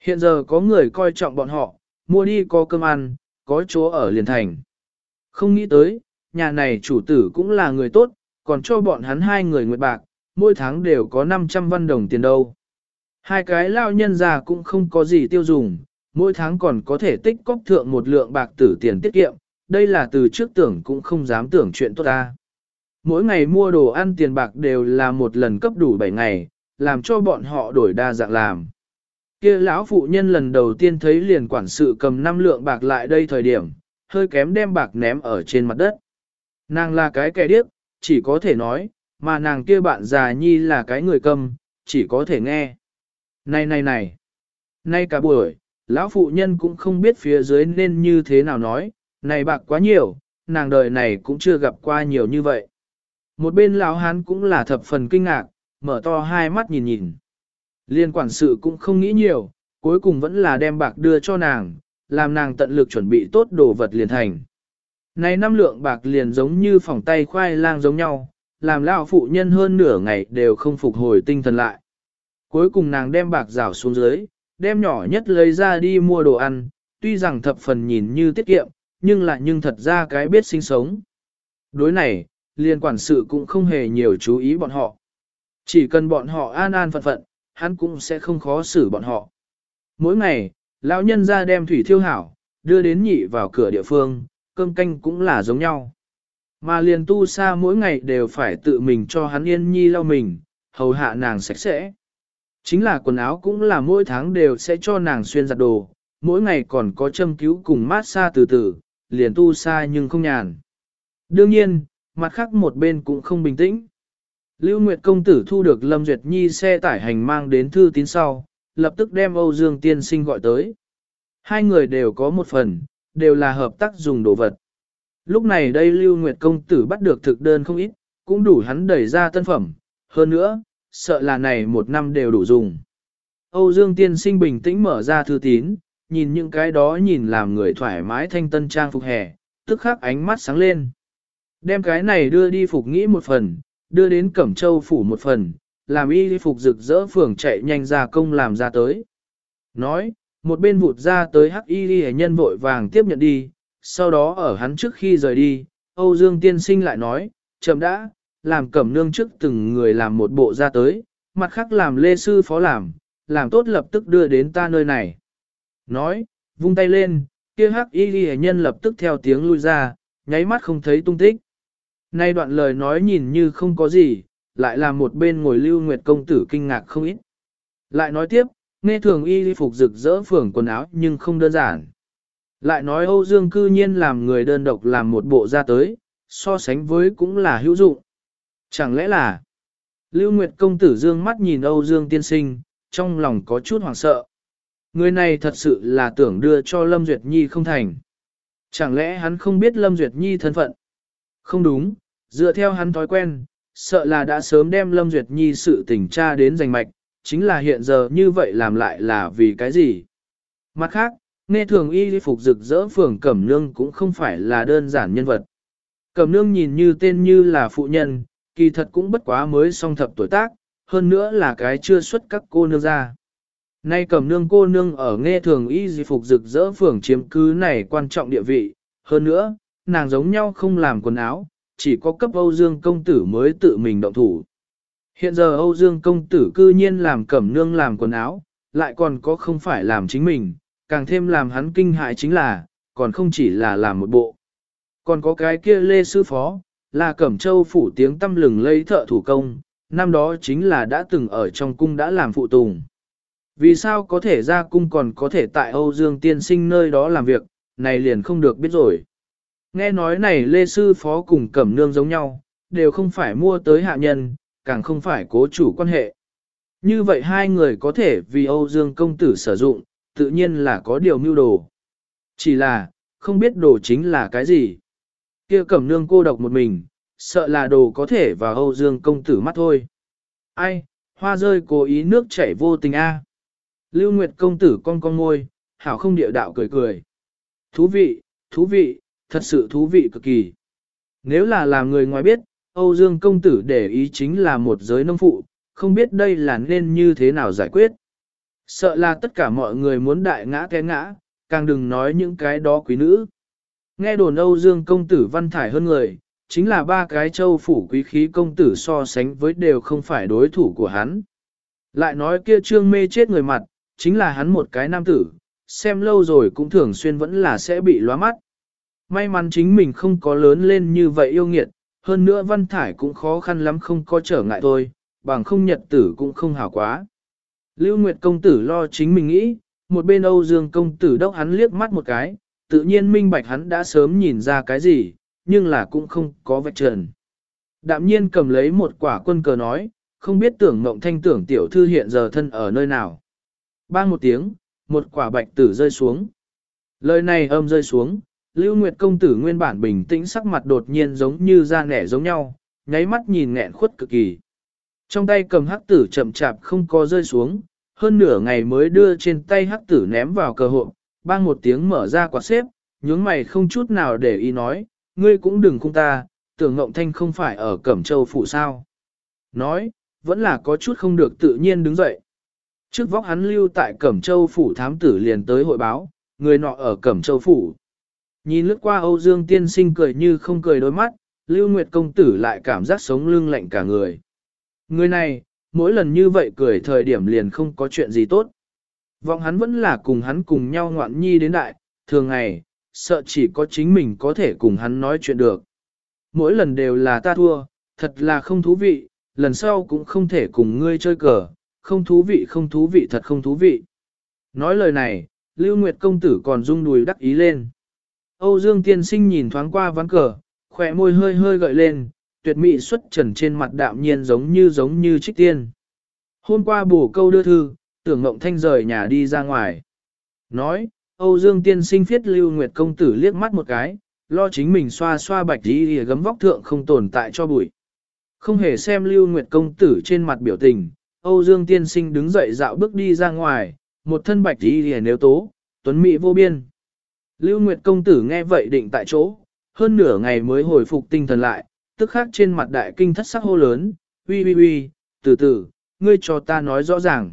Hiện giờ có người coi trọng bọn họ, mua đi có cơm ăn, có chỗ ở liền thành. Không nghĩ tới, nhà này chủ tử cũng là người tốt, còn cho bọn hắn hai người nguyệt bạc, mỗi tháng đều có 500 văn đồng tiền đâu. Hai cái lao nhân già cũng không có gì tiêu dùng, mỗi tháng còn có thể tích cóp thượng một lượng bạc tử tiền tiết kiệm, đây là từ trước tưởng cũng không dám tưởng chuyện tốt ta. Mỗi ngày mua đồ ăn tiền bạc đều là một lần cấp đủ 7 ngày, làm cho bọn họ đổi đa dạng làm. Kia lão phụ nhân lần đầu tiên thấy liền quản sự cầm 5 lượng bạc lại đây thời điểm, hơi kém đem bạc ném ở trên mặt đất. Nàng là cái kẻ điếc, chỉ có thể nói, mà nàng kia bạn già nhi là cái người câm, chỉ có thể nghe. Này này này, nay cả buổi, lão phụ nhân cũng không biết phía dưới nên như thế nào nói, này bạc quá nhiều, nàng đời này cũng chưa gặp qua nhiều như vậy. Một bên lão hán cũng là thập phần kinh ngạc, mở to hai mắt nhìn nhìn. Liên quản sự cũng không nghĩ nhiều, cuối cùng vẫn là đem bạc đưa cho nàng, làm nàng tận lực chuẩn bị tốt đồ vật liền thành. Này năm lượng bạc liền giống như phòng tay khoai lang giống nhau, làm lão phụ nhân hơn nửa ngày đều không phục hồi tinh thần lại. Cuối cùng nàng đem bạc rảo xuống dưới, đem nhỏ nhất lấy ra đi mua đồ ăn, tuy rằng thập phần nhìn như tiết kiệm, nhưng lại nhưng thật ra cái biết sinh sống. Đối này, liên quản sự cũng không hề nhiều chú ý bọn họ. Chỉ cần bọn họ an an phận phận, hắn cũng sẽ không khó xử bọn họ. Mỗi ngày, lão nhân ra đem thủy thiêu hảo, đưa đến nhị vào cửa địa phương, cơm canh cũng là giống nhau. Mà liền tu sa mỗi ngày đều phải tự mình cho hắn yên nhi lau mình, hầu hạ nàng sạch sẽ. Chính là quần áo cũng là mỗi tháng đều sẽ cho nàng xuyên giặt đồ, mỗi ngày còn có châm cứu cùng mát xa từ từ, liền tu sa nhưng không nhàn. Đương nhiên, mặt khác một bên cũng không bình tĩnh. Lưu Nguyệt công tử thu được Lâm Duyệt Nhi xe tải hành mang đến thư tín sau, lập tức đem Âu Dương tiên sinh gọi tới. Hai người đều có một phần, đều là hợp tác dùng đồ vật. Lúc này đây Lưu Nguyệt công tử bắt được thực đơn không ít, cũng đủ hắn đẩy ra tân phẩm. Hơn nữa, sợ là này một năm đều đủ dùng. Âu Dương tiên sinh bình tĩnh mở ra thư tín, nhìn những cái đó nhìn làm người thoải mái thanh tân trang phục hè, tức khắc ánh mắt sáng lên. Đem cái này đưa đi phục nghĩ một phần, đưa đến Cẩm Châu phủ một phần, làm y phục rực rỡ phường chạy nhanh ra công làm ra tới. Nói, một bên vụt ra tới hắc y nhân vội vàng tiếp nhận đi, sau đó ở hắn trước khi rời đi, Âu Dương tiên sinh lại nói, chậm đã, làm cẩm nương trước từng người làm một bộ ra tới, mặt khác làm lê sư phó làm, làm tốt lập tức đưa đến ta nơi này. Nói, vung tay lên, kia hắc y ghi nhân lập tức theo tiếng lui ra, nháy mắt không thấy tung tích. Nay đoạn lời nói nhìn như không có gì, lại làm một bên ngồi lưu nguyệt công tử kinh ngạc không ít. Lại nói tiếp, nghe thường y phục rực rỡ phưởng quần áo nhưng không đơn giản. Lại nói Âu Dương cư nhiên làm người đơn độc làm một bộ ra tới, so sánh với cũng là hữu dụng. Chẳng lẽ là Lưu Nguyệt công tử dương mắt nhìn Âu Dương tiên sinh, trong lòng có chút hoảng sợ. Người này thật sự là tưởng đưa cho Lâm Duyệt Nhi không thành. Chẳng lẽ hắn không biết Lâm Duyệt Nhi thân phận? Không đúng, dựa theo hắn thói quen, sợ là đã sớm đem Lâm Duyệt Nhi sự tình tra đến giành mạch, chính là hiện giờ như vậy làm lại là vì cái gì? Mặt khác, nghe thường y phục rực rỡ phường Cẩm Nương cũng không phải là đơn giản nhân vật. Cẩm Nương nhìn như tên như là phụ nhân, kỳ thật cũng bất quá mới song thập tuổi tác, hơn nữa là cái chưa xuất các cô nương ra. Nay Cẩm Nương cô nương ở nghe thường y phục rực rỡ phường chiếm cứ này quan trọng địa vị, hơn nữa, nàng giống nhau không làm quần áo, chỉ có cấp Âu Dương công tử mới tự mình động thủ. Hiện giờ Âu Dương công tử cư nhiên làm cẩm nương làm quần áo, lại còn có không phải làm chính mình, càng thêm làm hắn kinh hại chính là, còn không chỉ là làm một bộ. Còn có cái kia lê sư phó, là cẩm châu phủ tiếng tâm lừng lấy thợ thủ công, năm đó chính là đã từng ở trong cung đã làm phụ tùng. Vì sao có thể ra cung còn có thể tại Âu Dương tiên sinh nơi đó làm việc, này liền không được biết rồi. Nghe nói này Lê Sư Phó cùng Cẩm Nương giống nhau, đều không phải mua tới hạ nhân, càng không phải cố chủ quan hệ. Như vậy hai người có thể vì Âu Dương công tử sử dụng, tự nhiên là có điều mưu đồ. Chỉ là, không biết đồ chính là cái gì. kia Cẩm Nương cô độc một mình, sợ là đồ có thể vào Âu Dương công tử mắt thôi. Ai, hoa rơi cố ý nước chảy vô tình a. Lưu Nguyệt công tử con con ngôi, hảo không địa đạo cười cười. Thú vị, thú vị, thật sự thú vị cực kỳ. Nếu là làm người ngoài biết, Âu Dương công tử để ý chính là một giới nông phụ, không biết đây là nên như thế nào giải quyết. Sợ là tất cả mọi người muốn đại ngã té ngã, càng đừng nói những cái đó quý nữ. Nghe đồn Âu Dương công tử văn thải hơn người, chính là ba cái châu phủ quý khí công tử so sánh với đều không phải đối thủ của hắn. Lại nói kia trương mê chết người mặt, chính là hắn một cái nam tử, xem lâu rồi cũng thường xuyên vẫn là sẽ bị lóa mắt. May mắn chính mình không có lớn lên như vậy yêu nghiệt, hơn nữa văn thải cũng khó khăn lắm không có trở ngại thôi, bằng không nhật tử cũng không hảo quá. Lưu Nguyệt công tử lo chính mình nghĩ, một bên Âu Dương công tử đốc hắn liếc mắt một cái, tự nhiên minh bạch hắn đã sớm nhìn ra cái gì, nhưng là cũng không có vạch trần. Đạm nhiên cầm lấy một quả quân cờ nói, không biết tưởng mộng thanh tưởng tiểu thư hiện giờ thân ở nơi nào. Bang một tiếng, một quả bạch tử rơi xuống. Lời này âm rơi xuống, Lưu Nguyệt công tử nguyên bản bình tĩnh sắc mặt đột nhiên giống như da nẻ giống nhau, nháy mắt nhìn nghẹn khuất cực kỳ. Trong tay cầm hắc tử chậm chạp không có rơi xuống, hơn nửa ngày mới đưa trên tay hắc tử ném vào cờ hộ, bang một tiếng mở ra quạt xếp, nhướng mày không chút nào để ý nói, ngươi cũng đừng cung ta, tưởng Ngộng Thanh không phải ở Cẩm Châu phủ sao. Nói, vẫn là có chút không được tự nhiên đứng dậy. Trước vóc hắn lưu tại Cẩm Châu phủ thám tử liền tới hội báo, người nọ ở Cẩm Châu phủ. Nhìn lướt qua Âu Dương tiên sinh cười như không cười đôi mắt, Lưu Nguyệt công tử lại cảm giác sống lưng lạnh cả người. Người này, mỗi lần như vậy cười thời điểm liền không có chuyện gì tốt. Vọng hắn vẫn là cùng hắn cùng nhau ngoạn nhi đến đại, thường ngày, sợ chỉ có chính mình có thể cùng hắn nói chuyện được. Mỗi lần đều là ta thua, thật là không thú vị, lần sau cũng không thể cùng ngươi chơi cờ, không thú vị không thú vị thật không thú vị. Nói lời này, Lưu Nguyệt công tử còn rung đùi đắc ý lên. Âu Dương tiên sinh nhìn thoáng qua ván cờ, khỏe môi hơi hơi gợi lên, tuyệt mỹ xuất trần trên mặt đạm nhiên giống như giống như trích tiên. Hôm qua bổ câu đưa thư, tưởng ngộng thanh rời nhà đi ra ngoài. Nói, Âu Dương tiên sinh phiết Lưu Nguyệt công tử liếc mắt một cái, lo chính mình xoa xoa bạch đi gấm vóc thượng không tồn tại cho bụi. Không hề xem Lưu Nguyệt công tử trên mặt biểu tình, Âu Dương tiên sinh đứng dậy dạo bước đi ra ngoài, một thân bạch đi nếu tố, tuấn mỹ vô biên. Lưu Nguyệt công tử nghe vậy định tại chỗ, hơn nửa ngày mới hồi phục tinh thần lại, tức khắc trên mặt đại kinh thất sắc hô lớn, uy uy uy, từ từ, ngươi cho ta nói rõ ràng.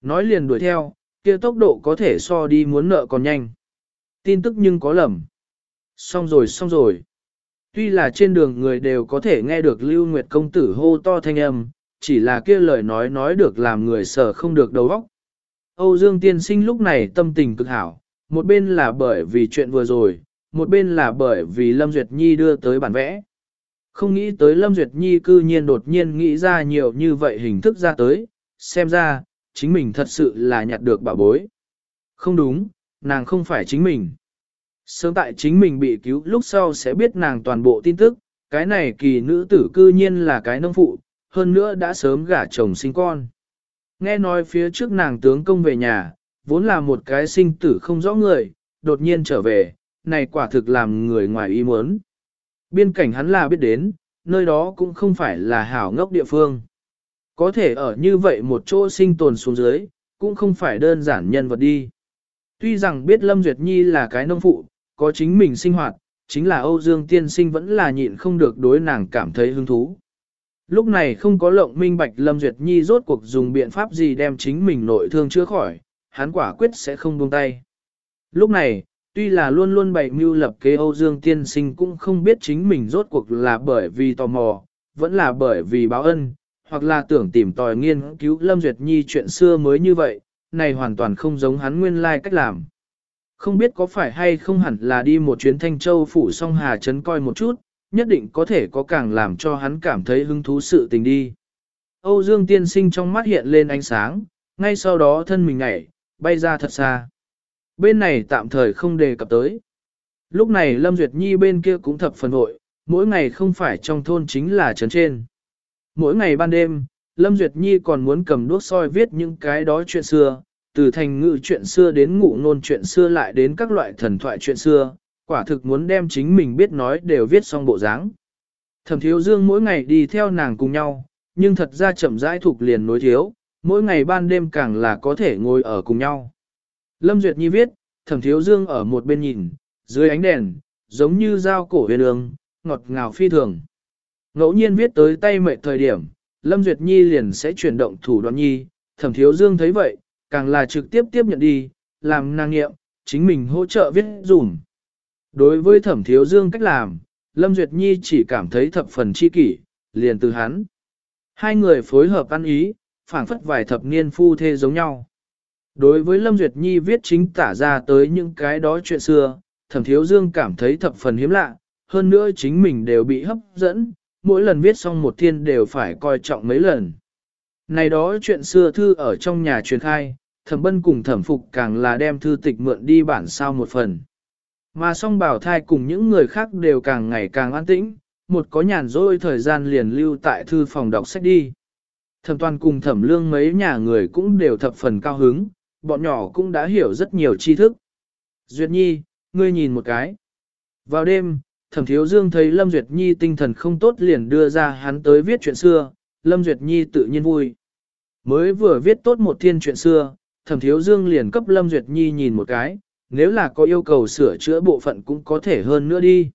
Nói liền đuổi theo, kia tốc độ có thể so đi muốn nợ còn nhanh. Tin tức nhưng có lầm. Xong rồi xong rồi. Tuy là trên đường người đều có thể nghe được Lưu Nguyệt công tử hô to thanh âm, chỉ là kia lời nói nói được làm người sợ không được đầu óc. Âu Dương tiên sinh lúc này tâm tình cực hảo, một bên là bởi vì chuyện vừa rồi, một bên là bởi vì Lâm Duyệt Nhi đưa tới bản vẽ. Không nghĩ tới Lâm Duyệt Nhi cư nhiên đột nhiên nghĩ ra nhiều như vậy hình thức ra tới, xem ra, chính mình thật sự là nhặt được bảo bối. Không đúng, nàng không phải chính mình. Sớm tại chính mình bị cứu lúc sau sẽ biết nàng toàn bộ tin tức, cái này kỳ nữ tử cư nhiên là cái nông phụ, hơn nữa đã sớm gả chồng sinh con. Nghe nói phía trước nàng tướng công về nhà, vốn là một cái sinh tử không rõ người, đột nhiên trở về, này quả thực làm người ngoài ý muốn. Biên cảnh hắn là biết đến, nơi đó cũng không phải là hảo ngốc địa phương. Có thể ở như vậy một chỗ sinh tồn xuống dưới, cũng không phải đơn giản nhân vật đi. Tuy rằng biết Lâm Duyệt Nhi là cái nông phụ, có chính mình sinh hoạt, chính là Âu Dương tiên sinh vẫn là nhịn không được đối nàng cảm thấy hứng thú. Lúc này không có lộng minh bạch Lâm Duyệt Nhi rốt cuộc dùng biện pháp gì đem chính mình nội thương chữa khỏi, hắn quả quyết sẽ không buông tay. Lúc này, tuy là luôn luôn bày mưu lập kế Âu Dương tiên sinh cũng không biết chính mình rốt cuộc là bởi vì tò mò, vẫn là bởi vì báo ân, hoặc là tưởng tìm tòi nghiên cứu Lâm Duyệt Nhi chuyện xưa mới như vậy, này hoàn toàn không giống hắn nguyên lai like cách làm. Không biết có phải hay không hẳn là đi một chuyến Thanh Châu phủ song Hà Trấn coi một chút, nhất định có thể có càng làm cho hắn cảm thấy hứng thú sự tình đi. Âu Dương tiên sinh trong mắt hiện lên ánh sáng, ngay sau đó thân mình nhảy, bay ra thật xa. Bên này tạm thời không đề cập tới. Lúc này Lâm Duyệt Nhi bên kia cũng thập phần vội mỗi ngày không phải trong thôn chính là trấn trên. Mỗi ngày ban đêm, Lâm Duyệt Nhi còn muốn cầm đuốc soi viết những cái đó chuyện xưa, từ thành ngữ chuyện xưa đến ngụ ngôn chuyện xưa lại đến các loại thần thoại chuyện xưa, quả thực muốn đem chính mình biết nói đều viết xong bộ dáng. Thẩm thiếu dương mỗi ngày đi theo nàng cùng nhau, nhưng thật ra chậm rãi thuộc liền nối thiếu, mỗi ngày ban đêm càng là có thể ngồi ở cùng nhau. Lâm Duyệt Nhi viết, thẩm thiếu dương ở một bên nhìn, dưới ánh đèn, giống như dao cổ huyền ương, ngọt ngào phi thường. Ngẫu nhiên viết tới tay mệt thời điểm, Lâm Duyệt Nhi liền sẽ chuyển động thủ đoạn nhi, thẩm thiếu dương thấy vậy, càng là trực tiếp tiếp nhận đi, làm năng nghiệm, chính mình hỗ trợ viết dùm. Đối với thẩm thiếu dương cách làm, Lâm Duyệt Nhi chỉ cảm thấy thập phần chi kỷ, liền từ hắn. Hai người phối hợp ăn ý, phảng phất vài thập niên phu thê giống nhau. Đối với Lâm Duyệt Nhi viết chính tả ra tới những cái đó chuyện xưa, thẩm thiếu dương cảm thấy thập phần hiếm lạ, hơn nữa chính mình đều bị hấp dẫn, mỗi lần viết xong một thiên đều phải coi trọng mấy lần. Này đó chuyện xưa thư ở trong nhà truyền khai, thẩm bân cùng thẩm phục càng là đem thư tịch mượn đi bản sao một phần. Mà song bảo thai cùng những người khác đều càng ngày càng an tĩnh, một có nhàn rỗi thời gian liền lưu tại thư phòng đọc sách đi. Thẩm toàn cùng thẩm lương mấy nhà người cũng đều thập phần cao hứng, bọn nhỏ cũng đã hiểu rất nhiều tri thức. Duyệt Nhi, ngươi nhìn một cái. Vào đêm, thẩm thiếu dương thấy Lâm Duyệt Nhi tinh thần không tốt liền đưa ra hắn tới viết chuyện xưa, Lâm Duyệt Nhi tự nhiên vui. Mới vừa viết tốt một thiên chuyện xưa, thẩm thiếu dương liền cấp Lâm Duyệt Nhi nhìn một cái, nếu là có yêu cầu sửa chữa bộ phận cũng có thể hơn nữa đi.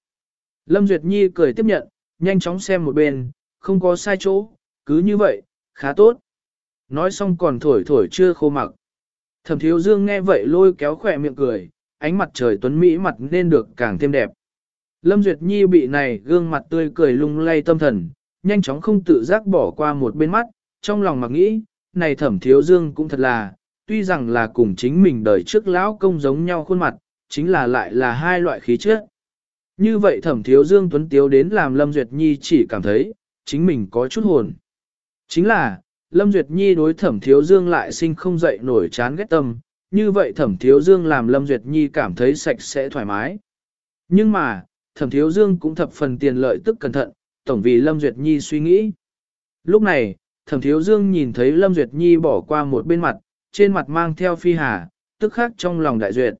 Lâm Duyệt Nhi cười tiếp nhận, nhanh chóng xem một bên, không có sai chỗ, cứ như vậy, khá tốt. Nói xong còn thổi thổi chưa khô mặc. Thẩm thiếu dương nghe vậy lôi kéo khỏe miệng cười, ánh mặt trời tuấn Mỹ mặt nên được càng thêm đẹp. Lâm Duyệt Nhi bị này gương mặt tươi cười lung lay tâm thần, nhanh chóng không tự giác bỏ qua một bên mắt, trong lòng mặc nghĩ, này thẩm thiếu dương cũng thật là, tuy rằng là cùng chính mình đời trước lão công giống nhau khuôn mặt, chính là lại là hai loại khí chất. Như vậy thẩm thiếu dương tuấn tiếu đến làm Lâm Duyệt Nhi chỉ cảm thấy, chính mình có chút hồn. Chính là, Lâm Duyệt Nhi đối thẩm thiếu dương lại sinh không dậy nổi chán ghét tâm, như vậy thẩm thiếu dương làm Lâm Duyệt Nhi cảm thấy sạch sẽ thoải mái. Nhưng mà, thẩm thiếu dương cũng thập phần tiền lợi tức cẩn thận, tổng vì Lâm Duyệt Nhi suy nghĩ. Lúc này, thẩm thiếu dương nhìn thấy Lâm Duyệt Nhi bỏ qua một bên mặt, trên mặt mang theo phi hà, tức khắc trong lòng đại duyệt.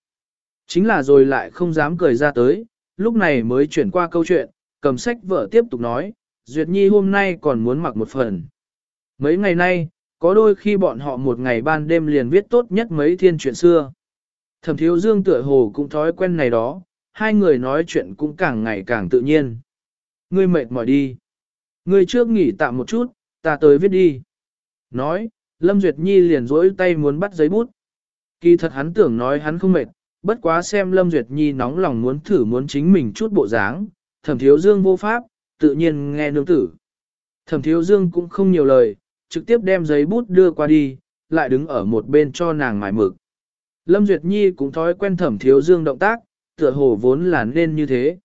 Chính là rồi lại không dám cười ra tới, lúc này mới chuyển qua câu chuyện, cầm sách vợ tiếp tục nói, Duyệt Nhi hôm nay còn muốn mặc một phần. Mấy ngày nay, có đôi khi bọn họ một ngày ban đêm liền viết tốt nhất mấy thiên chuyện xưa. Thẩm thiếu dương tựa hồ cũng thói quen này đó, hai người nói chuyện cũng càng ngày càng tự nhiên. Ngươi mệt mỏi đi. Ngươi trước nghỉ tạm một chút, ta tới viết đi. Nói, Lâm Duyệt Nhi liền rỗi tay muốn bắt giấy bút. Kỳ thật hắn tưởng nói hắn không mệt, bất quá xem Lâm Duyệt Nhi nóng lòng muốn thử muốn chính mình chút bộ dáng, thẩm thiếu dương vô pháp, tự nhiên nghe nương tử. Thẩm thiếu dương cũng không nhiều lời, trực tiếp đem giấy bút đưa qua đi, lại đứng ở một bên cho nàng mài mực. Lâm Duyệt Nhi cũng thói quen thẩm thiếu dương động tác, tựa hồ vốn là nên như thế.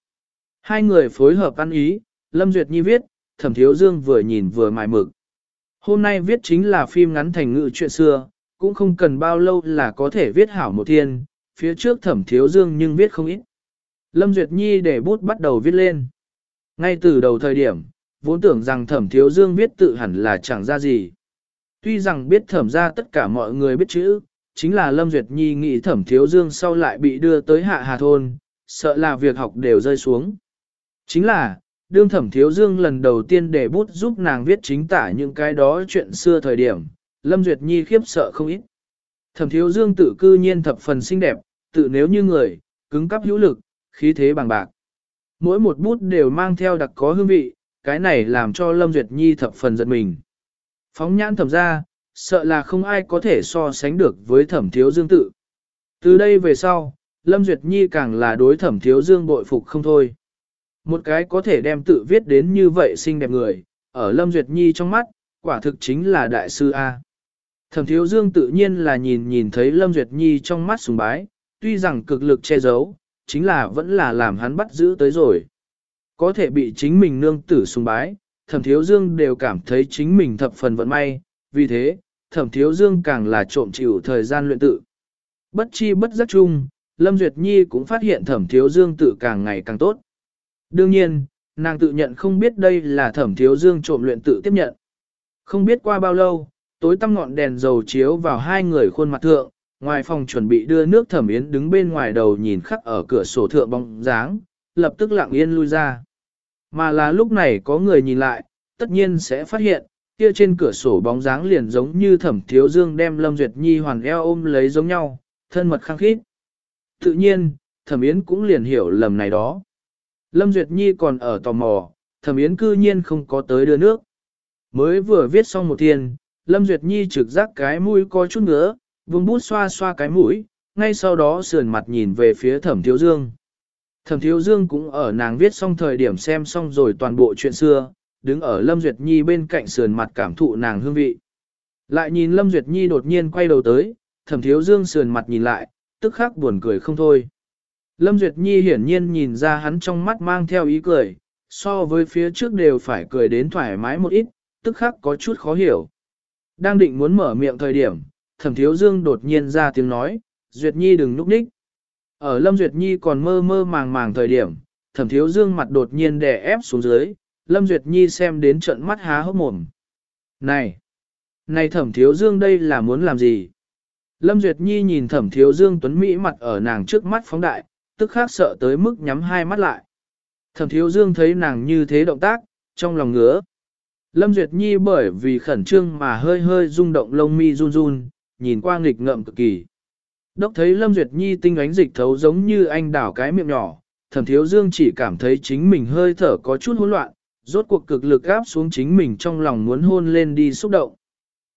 Hai người phối hợp ăn ý, Lâm Duyệt Nhi viết, thẩm thiếu dương vừa nhìn vừa mài mực. Hôm nay viết chính là phim ngắn thành ngữ chuyện xưa, cũng không cần bao lâu là có thể viết hảo một thiên, phía trước thẩm thiếu dương nhưng viết không ít. Lâm Duyệt Nhi để bút bắt đầu viết lên. Ngay từ đầu thời điểm, vốn tưởng rằng thẩm thiếu dương viết tự hẳn là chẳng ra gì. Tuy rằng biết thẩm ra tất cả mọi người biết chữ, chính là Lâm Duyệt Nhi nghĩ thẩm thiếu dương sau lại bị đưa tới hạ hà thôn, sợ là việc học đều rơi xuống. Chính là, đương thẩm thiếu dương lần đầu tiên để bút giúp nàng viết chính tả những cái đó chuyện xưa thời điểm, Lâm Duyệt Nhi khiếp sợ không ít. Thẩm thiếu dương tự cư nhiên thập phần xinh đẹp, tự nếu như người, cứng cắp hữu lực, khí thế bằng bạc. Mỗi một bút đều mang theo đặc có hương vị, cái này làm cho Lâm Duyệt Nhi thập phần giận mình. Phóng nhãn thẩm ra, sợ là không ai có thể so sánh được với thẩm thiếu dương tự. Từ đây về sau, Lâm Duyệt Nhi càng là đối thẩm thiếu dương bội phục không thôi. Một cái có thể đem tự viết đến như vậy xinh đẹp người, ở Lâm Duyệt Nhi trong mắt, quả thực chính là đại sư A. Thẩm thiếu dương tự nhiên là nhìn nhìn thấy Lâm Duyệt Nhi trong mắt sùng bái, tuy rằng cực lực che giấu, chính là vẫn là làm hắn bắt giữ tới rồi. Có thể bị chính mình nương tử sùng bái, thẩm thiếu dương đều cảm thấy chính mình thập phần vận may, vì thế, thẩm thiếu dương càng là trộm chịu thời gian luyện tự. Bất chi bất giác chung, Lâm Duyệt Nhi cũng phát hiện thẩm thiếu dương tự càng ngày càng tốt. Đương nhiên, nàng tự nhận không biết đây là thẩm thiếu dương trộm luyện tự tiếp nhận. Không biết qua bao lâu, tối tăm ngọn đèn dầu chiếu vào hai người khuôn mặt thượng, ngoài phòng chuẩn bị đưa nước thẩm yến đứng bên ngoài đầu nhìn khắc ở cửa sổ thượng bóng dáng, lập tức lặng yên lui ra mà là lúc này có người nhìn lại, tất nhiên sẽ phát hiện, kia trên cửa sổ bóng dáng liền giống như thẩm thiếu dương đem Lâm Duyệt Nhi hoàn eo ôm lấy giống nhau, thân mật khăng khít. Tự nhiên, thẩm yến cũng liền hiểu lầm này đó. Lâm Duyệt Nhi còn ở tò mò, thẩm yến cư nhiên không có tới đưa nước. Mới vừa viết xong một tiền, Lâm Duyệt Nhi trực giác cái mũi có chút nữa, vùng bút xoa xoa cái mũi, ngay sau đó sườn mặt nhìn về phía thẩm thiếu dương. Thẩm thiếu dương cũng ở nàng viết xong thời điểm xem xong rồi toàn bộ chuyện xưa, đứng ở Lâm Duyệt Nhi bên cạnh sườn mặt cảm thụ nàng hương vị. Lại nhìn Lâm Duyệt Nhi đột nhiên quay đầu tới, thẩm thiếu dương sườn mặt nhìn lại, tức khắc buồn cười không thôi. Lâm Duyệt Nhi hiển nhiên nhìn ra hắn trong mắt mang theo ý cười, so với phía trước đều phải cười đến thoải mái một ít, tức khắc có chút khó hiểu. Đang định muốn mở miệng thời điểm, thẩm thiếu dương đột nhiên ra tiếng nói, Duyệt Nhi đừng núp đích. Ở Lâm Duyệt Nhi còn mơ mơ màng màng thời điểm, thẩm thiếu dương mặt đột nhiên đè ép xuống dưới, Lâm Duyệt Nhi xem đến trận mắt há hốc mồm. Này! Này thẩm thiếu dương đây là muốn làm gì? Lâm Duyệt Nhi nhìn thẩm thiếu dương tuấn Mỹ mặt ở nàng trước mắt phóng đại, tức khác sợ tới mức nhắm hai mắt lại. Thẩm thiếu dương thấy nàng như thế động tác, trong lòng ngứa. Lâm Duyệt Nhi bởi vì khẩn trương mà hơi hơi rung động lông mi run run, nhìn qua nghịch ngợm cực kỳ. Đốc thấy Lâm Duyệt Nhi tinh ánh dịch thấu giống như anh đảo cái miệng nhỏ, thẩm thiếu dương chỉ cảm thấy chính mình hơi thở có chút hỗn loạn, rốt cuộc cực lực áp xuống chính mình trong lòng muốn hôn lên đi xúc động.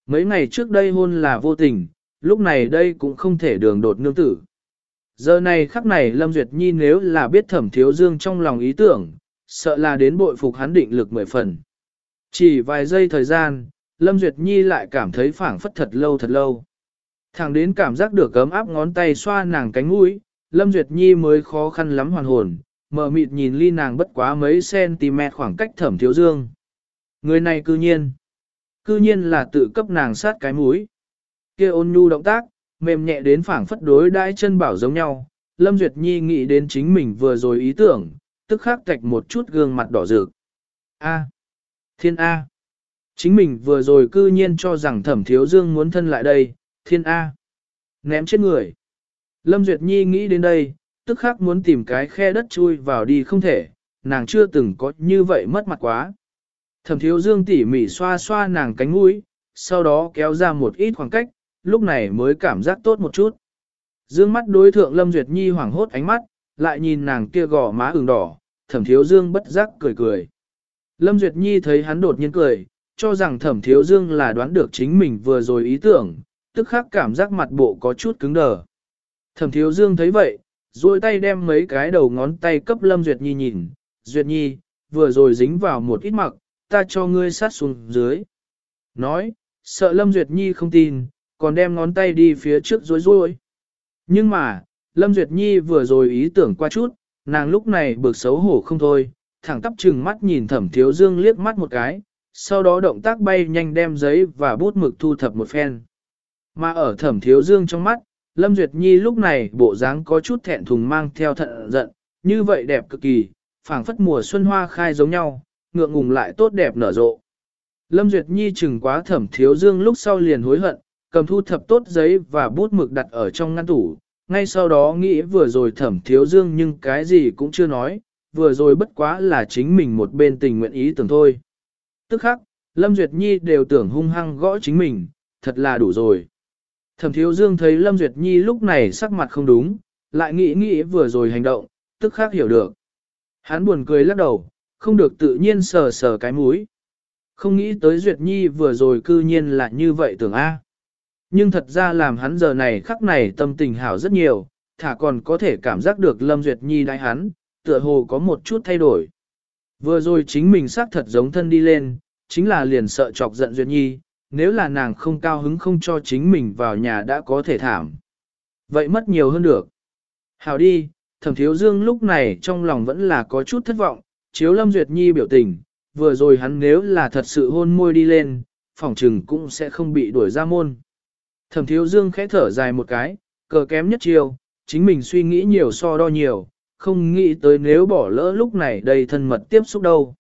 Mấy ngày trước đây hôn là vô tình, lúc này đây cũng không thể đường đột nương tử. Giờ này khắc này Lâm Duyệt Nhi nếu là biết thẩm thiếu dương trong lòng ý tưởng, sợ là đến bội phục hắn định lực mười phần. Chỉ vài giây thời gian, Lâm Duyệt Nhi lại cảm thấy phảng phất thật lâu thật lâu. Thẳng đến cảm giác được cấm áp ngón tay xoa nàng cánh mũi, Lâm Duyệt Nhi mới khó khăn lắm hoàn hồn, mở mịt nhìn ly nàng bất quá mấy cm khoảng cách thẩm thiếu dương. Người này cư nhiên, cư nhiên là tự cấp nàng sát cái mũi. kia ôn nhu động tác, mềm nhẹ đến phảng phất đối đãi chân bảo giống nhau. Lâm Duyệt Nhi nghĩ đến chính mình vừa rồi ý tưởng, tức khắc tạch một chút gương mặt đỏ rực. A. Thiên A. Chính mình vừa rồi cư nhiên cho rằng thẩm thiếu dương muốn thân lại đây, thiên A. Ném chết người. Lâm Duyệt Nhi nghĩ đến đây, tức khắc muốn tìm cái khe đất chui vào đi không thể, nàng chưa từng có như vậy mất mặt quá. Thẩm thiếu dương tỉ mỉ xoa xoa nàng cánh mũi, sau đó kéo ra một ít khoảng cách, lúc này mới cảm giác tốt một chút. Dương mắt đối thượng Lâm Duyệt Nhi hoảng hốt ánh mắt, lại nhìn nàng kia gò má ửng đỏ, thẩm thiếu dương bất giác cười cười. Lâm Duyệt Nhi thấy hắn đột nhiên cười, cho rằng thẩm thiếu dương là đoán được chính mình vừa rồi ý tưởng, tức khắc cảm giác mặt bộ có chút cứng đờ. Thẩm thiếu dương thấy vậy, duỗi tay đem mấy cái đầu ngón tay cấp Lâm Duyệt Nhi nhìn, Duyệt Nhi, vừa rồi dính vào một ít mặc, ta cho ngươi sát xuống dưới. Nói, sợ Lâm Duyệt Nhi không tin, còn đem ngón tay đi phía trước rối rối. Nhưng mà, Lâm Duyệt Nhi vừa rồi ý tưởng qua chút, nàng lúc này bực xấu hổ không thôi, thẳng tắp trừng mắt nhìn thẩm thiếu dương liếc mắt một cái, sau đó động tác bay nhanh đem giấy và bút mực thu thập một phen. Mà ở thẩm thiếu dương trong mắt, Lâm Duyệt Nhi lúc này bộ dáng có chút thẹn thùng mang theo thận giận, như vậy đẹp cực kỳ, phảng phất mùa xuân hoa khai giống nhau, ngượng ngùng lại tốt đẹp nở rộ. Lâm Duyệt Nhi chừng quá thẩm thiếu dương lúc sau liền hối hận, cầm thu thập tốt giấy và bút mực đặt ở trong ngăn tủ, ngay sau đó nghĩ vừa rồi thẩm thiếu dương nhưng cái gì cũng chưa nói, vừa rồi bất quá là chính mình một bên tình nguyện ý tưởng thôi. Tức khắc, Lâm Duyệt Nhi đều tưởng hung hăng gõ chính mình, thật là đủ rồi. Thẩm thiếu dương thấy Lâm Duyệt Nhi lúc này sắc mặt không đúng, lại nghĩ nghĩ vừa rồi hành động, tức khác hiểu được. Hắn buồn cười lắc đầu, không được tự nhiên sờ sờ cái mũi. Không nghĩ tới Duyệt Nhi vừa rồi cư nhiên là như vậy tưởng A. Nhưng thật ra làm hắn giờ này khắc này tâm tình hảo rất nhiều, thả còn có thể cảm giác được Lâm Duyệt Nhi đại hắn, tựa hồ có một chút thay đổi. Vừa rồi chính mình xác thật giống thân đi lên, chính là liền sợ chọc giận Duyệt Nhi, nếu là nàng không cao hứng không cho chính mình vào nhà đã có thể thảm. Vậy mất nhiều hơn được. Hảo đi, thẩm thiếu dương lúc này trong lòng vẫn là có chút thất vọng, chiếu Lâm Duyệt Nhi biểu tình, vừa rồi hắn nếu là thật sự hôn môi đi lên, phòng trừng cũng sẽ không bị đuổi ra môn. Thẩm thiếu dương khẽ thở dài một cái, cờ kém nhất chiều, chính mình suy nghĩ nhiều so đo nhiều, không nghĩ tới nếu bỏ lỡ lúc này đầy thân mật tiếp xúc đâu.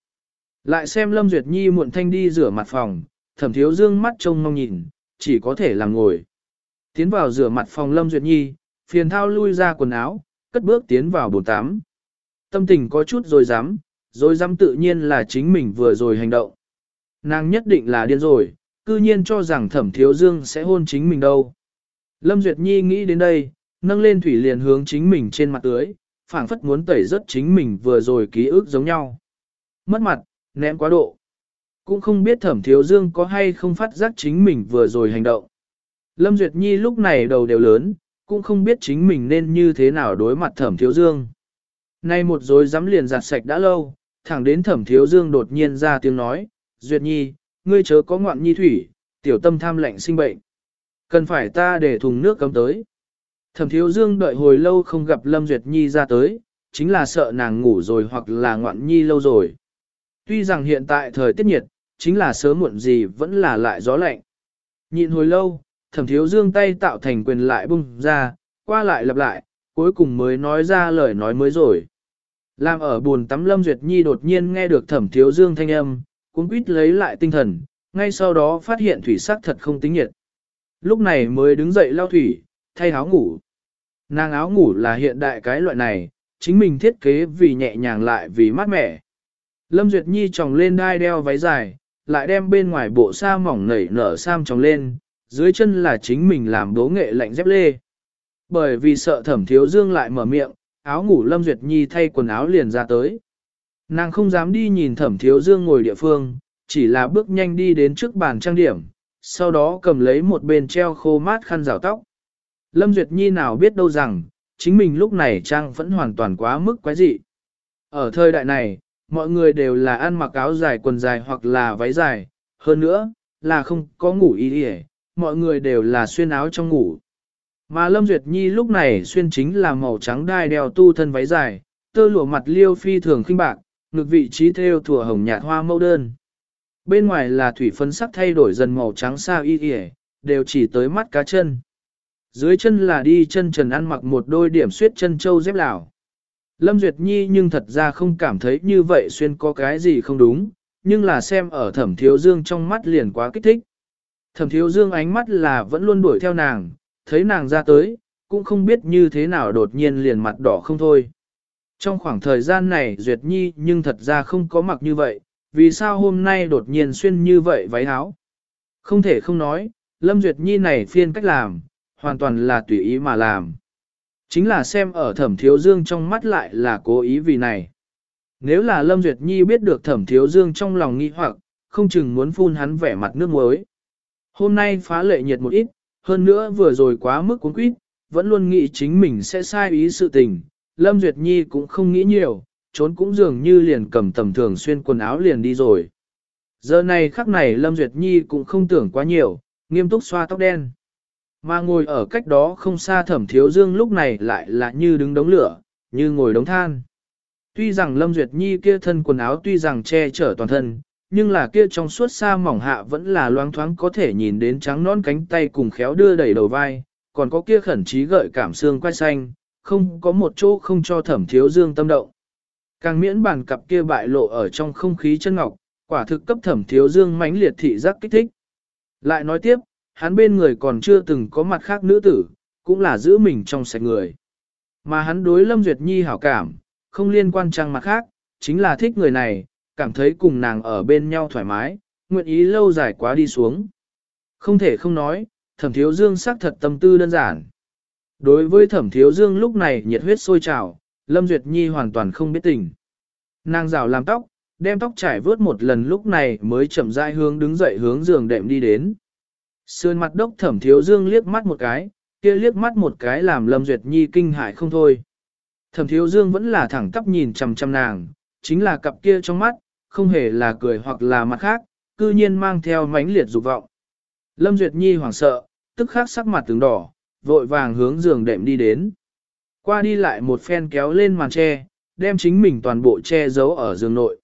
Lại xem Lâm Duyệt Nhi muộn thanh đi rửa mặt phòng, thẩm thiếu dương mắt trông mong nhìn, chỉ có thể làm ngồi. Tiến vào rửa mặt phòng Lâm Duyệt Nhi, phiền thao lui ra quần áo, cất bước tiến vào bồn tắm. Tâm tình có chút rồi dám, rồi dám tự nhiên là chính mình vừa rồi hành động. Nàng nhất định là điên rồi, cư nhiên cho rằng thẩm thiếu dương sẽ hôn chính mình đâu. Lâm Duyệt Nhi nghĩ đến đây, nâng lên thủy liền hướng chính mình trên mặt tưới, phảng phất muốn tẩy rất chính mình vừa rồi ký ức giống nhau. Mất mặt, ném quá độ. Cũng không biết thẩm thiếu dương có hay không phát giác chính mình vừa rồi hành động. Lâm Duyệt Nhi lúc này đầu đều lớn, cũng không biết chính mình nên như thế nào đối mặt thẩm thiếu dương. Nay một rồi dám liền giặt sạch đã lâu, thẳng đến thẩm thiếu dương đột nhiên ra tiếng nói, Duyệt Nhi, ngươi chớ có ngoạn nhi thủy, tiểu tâm tham lạnh sinh bệnh. Cần phải ta để thùng nước cấm tới. Thẩm thiếu dương đợi hồi lâu không gặp Lâm Duyệt Nhi ra tới, chính là sợ nàng ngủ rồi hoặc là ngoạn nhi lâu rồi. Tuy rằng hiện tại thời tiết nhiệt, chính là sớm muộn gì vẫn là lại gió lạnh. Nhịn hồi lâu, thẩm thiếu dương tay tạo thành quyền lại bung ra, qua lại lặp lại, cuối cùng mới nói ra lời nói mới rồi. Làm ở buồn tắm Lâm Duyệt Nhi đột nhiên nghe được thẩm thiếu dương thanh âm, cũng quýt lấy lại tinh thần, ngay sau đó phát hiện thủy sắc thật không tính nhiệt. Lúc này mới đứng dậy lau thủy, thay áo ngủ. Nàng áo ngủ là hiện đại cái loại này, chính mình thiết kế vì nhẹ nhàng lại vì mát mẻ. Lâm Duyệt Nhi tròng lên đai đeo váy dài, lại đem bên ngoài bộ sa mỏng nảy nở sam tròng lên, dưới chân là chính mình làm đố nghệ lạnh dép lê. Bởi vì sợ thẩm thiếu dương lại mở miệng, áo ngủ Lâm Duyệt Nhi thay quần áo liền ra tới. Nàng không dám đi nhìn thẩm thiếu dương ngồi địa phương, chỉ là bước nhanh đi đến trước bàn trang điểm, sau đó cầm lấy một bên treo khô mát khăn rào tóc. Lâm Duyệt Nhi nào biết đâu rằng, chính mình lúc này trang vẫn hoàn toàn quá mức quái dị. Ở thời đại này, mọi người đều là ăn mặc áo dài quần dài hoặc là váy dài, hơn nữa, là không có ngủ y đi mọi người đều là xuyên áo trong ngủ. Mà Lâm Duyệt Nhi lúc này xuyên chính là màu trắng đai đeo tu thân váy dài, tơ lụa mặt liêu phi thường khinh bạc, ngực vị trí theo thủa hồng nhạt hoa mẫu đơn. Bên ngoài là thủy phấn sắc thay đổi dần màu trắng sao y y, đều chỉ tới mắt cá chân. Dưới chân là đi chân trần ăn mặc một đôi điểm suyết chân châu dép lào. Lâm Duyệt Nhi nhưng thật ra không cảm thấy như vậy xuyên có cái gì không đúng, nhưng là xem ở thẩm thiếu dương trong mắt liền quá kích thích. Thẩm thiếu dương ánh mắt là vẫn luôn đuổi theo nàng, thấy nàng ra tới, cũng không biết như thế nào đột nhiên liền mặt đỏ không thôi. Trong khoảng thời gian này Duyệt Nhi nhưng thật ra không có mặc như vậy, vì sao hôm nay đột nhiên xuyên như vậy váy áo. Không thể không nói, Lâm Duyệt Nhi này phiên cách làm, hoàn toàn là tùy ý mà làm. Chính là xem ở thẩm thiếu dương trong mắt lại là cố ý vì này. Nếu là Lâm Duyệt Nhi biết được thẩm thiếu dương trong lòng nghi hoặc, không chừng muốn phun hắn vẻ mặt nước muối. Hôm nay phá lệ nhiệt một ít, hơn nữa vừa rồi quá mức cuốn quýt, vẫn luôn nghĩ chính mình sẽ sai ý sự tình. Lâm Duyệt Nhi cũng không nghĩ nhiều, trốn cũng dường như liền cầm tầm thường xuyên quần áo liền đi rồi. Giờ này khắc này Lâm Duyệt Nhi cũng không tưởng quá nhiều, nghiêm túc xoa tóc đen. Mà ngồi ở cách đó không xa thẩm thiếu dương lúc này lại là như đứng đống lửa, như ngồi đống than. Tuy rằng Lâm Duyệt Nhi kia thân quần áo tuy rằng che chở toàn thân, nhưng là kia trong suốt xa mỏng hạ vẫn là loáng thoáng có thể nhìn đến trắng non cánh tay cùng khéo đưa đẩy đầu vai, còn có kia khẩn trí gợi cảm xương quay xanh, không có một chỗ không cho thẩm thiếu dương tâm động. Càng miễn bàn cặp kia bại lộ ở trong không khí chân ngọc, quả thực cấp thẩm thiếu dương mãnh liệt thị giác kích thích. Lại nói tiếp, hắn bên người còn chưa từng có mặt khác nữ tử, cũng là giữ mình trong sạch người. Mà hắn đối Lâm Duyệt Nhi hảo cảm, không liên quan trang mặt khác, chính là thích người này, cảm thấy cùng nàng ở bên nhau thoải mái, nguyện ý lâu dài quá đi xuống. Không thể không nói, thẩm thiếu dương xác thật tâm tư đơn giản. Đối với thẩm thiếu dương lúc này nhiệt huyết sôi trào, Lâm Duyệt Nhi hoàn toàn không biết tình. Nàng rào làm tóc, đem tóc trải vớt một lần lúc này mới chậm rãi hướng đứng dậy hướng giường đệm đi đến. Sườn mặt đốc thẩm thiếu dương liếc mắt một cái, kia liếc mắt một cái làm Lâm Duyệt Nhi kinh hại không thôi. Thẩm thiếu dương vẫn là thẳng tắp nhìn chằm chằm nàng, chính là cặp kia trong mắt, không hề là cười hoặc là mặt khác, cư nhiên mang theo mãnh liệt dục vọng. Lâm Duyệt Nhi hoảng sợ, tức khắc sắc mặt tướng đỏ, vội vàng hướng giường đệm đi đến. Qua đi lại một phen kéo lên màn tre, đem chính mình toàn bộ che giấu ở giường nội.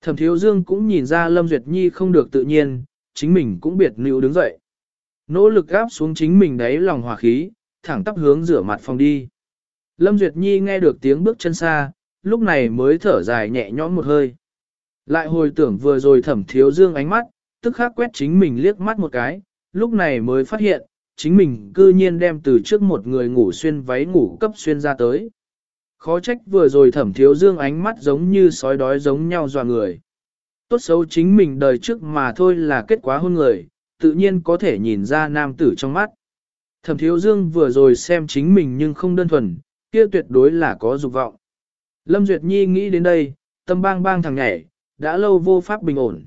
Thẩm thiếu dương cũng nhìn ra Lâm Duyệt Nhi không được tự nhiên, chính mình cũng biệt nữ đứng dậy. Nỗ lực gáp xuống chính mình đáy lòng hòa khí, thẳng tắp hướng rửa mặt phòng đi. Lâm Duyệt Nhi nghe được tiếng bước chân xa, lúc này mới thở dài nhẹ nhõm một hơi. Lại hồi tưởng vừa rồi thẩm thiếu dương ánh mắt, tức khắc quét chính mình liếc mắt một cái, lúc này mới phát hiện, chính mình cư nhiên đem từ trước một người ngủ xuyên váy ngủ cấp xuyên ra tới. Khó trách vừa rồi thẩm thiếu dương ánh mắt giống như sói đói giống nhau dò người. Tốt xấu chính mình đời trước mà thôi là kết quả hôn người, tự nhiên có thể nhìn ra nam tử trong mắt. Thẩm thiếu dương vừa rồi xem chính mình nhưng không đơn thuần, kia tuyệt đối là có dục vọng. Lâm Duyệt Nhi nghĩ đến đây, tâm bang bang thằng nhảy, đã lâu vô pháp bình ổn.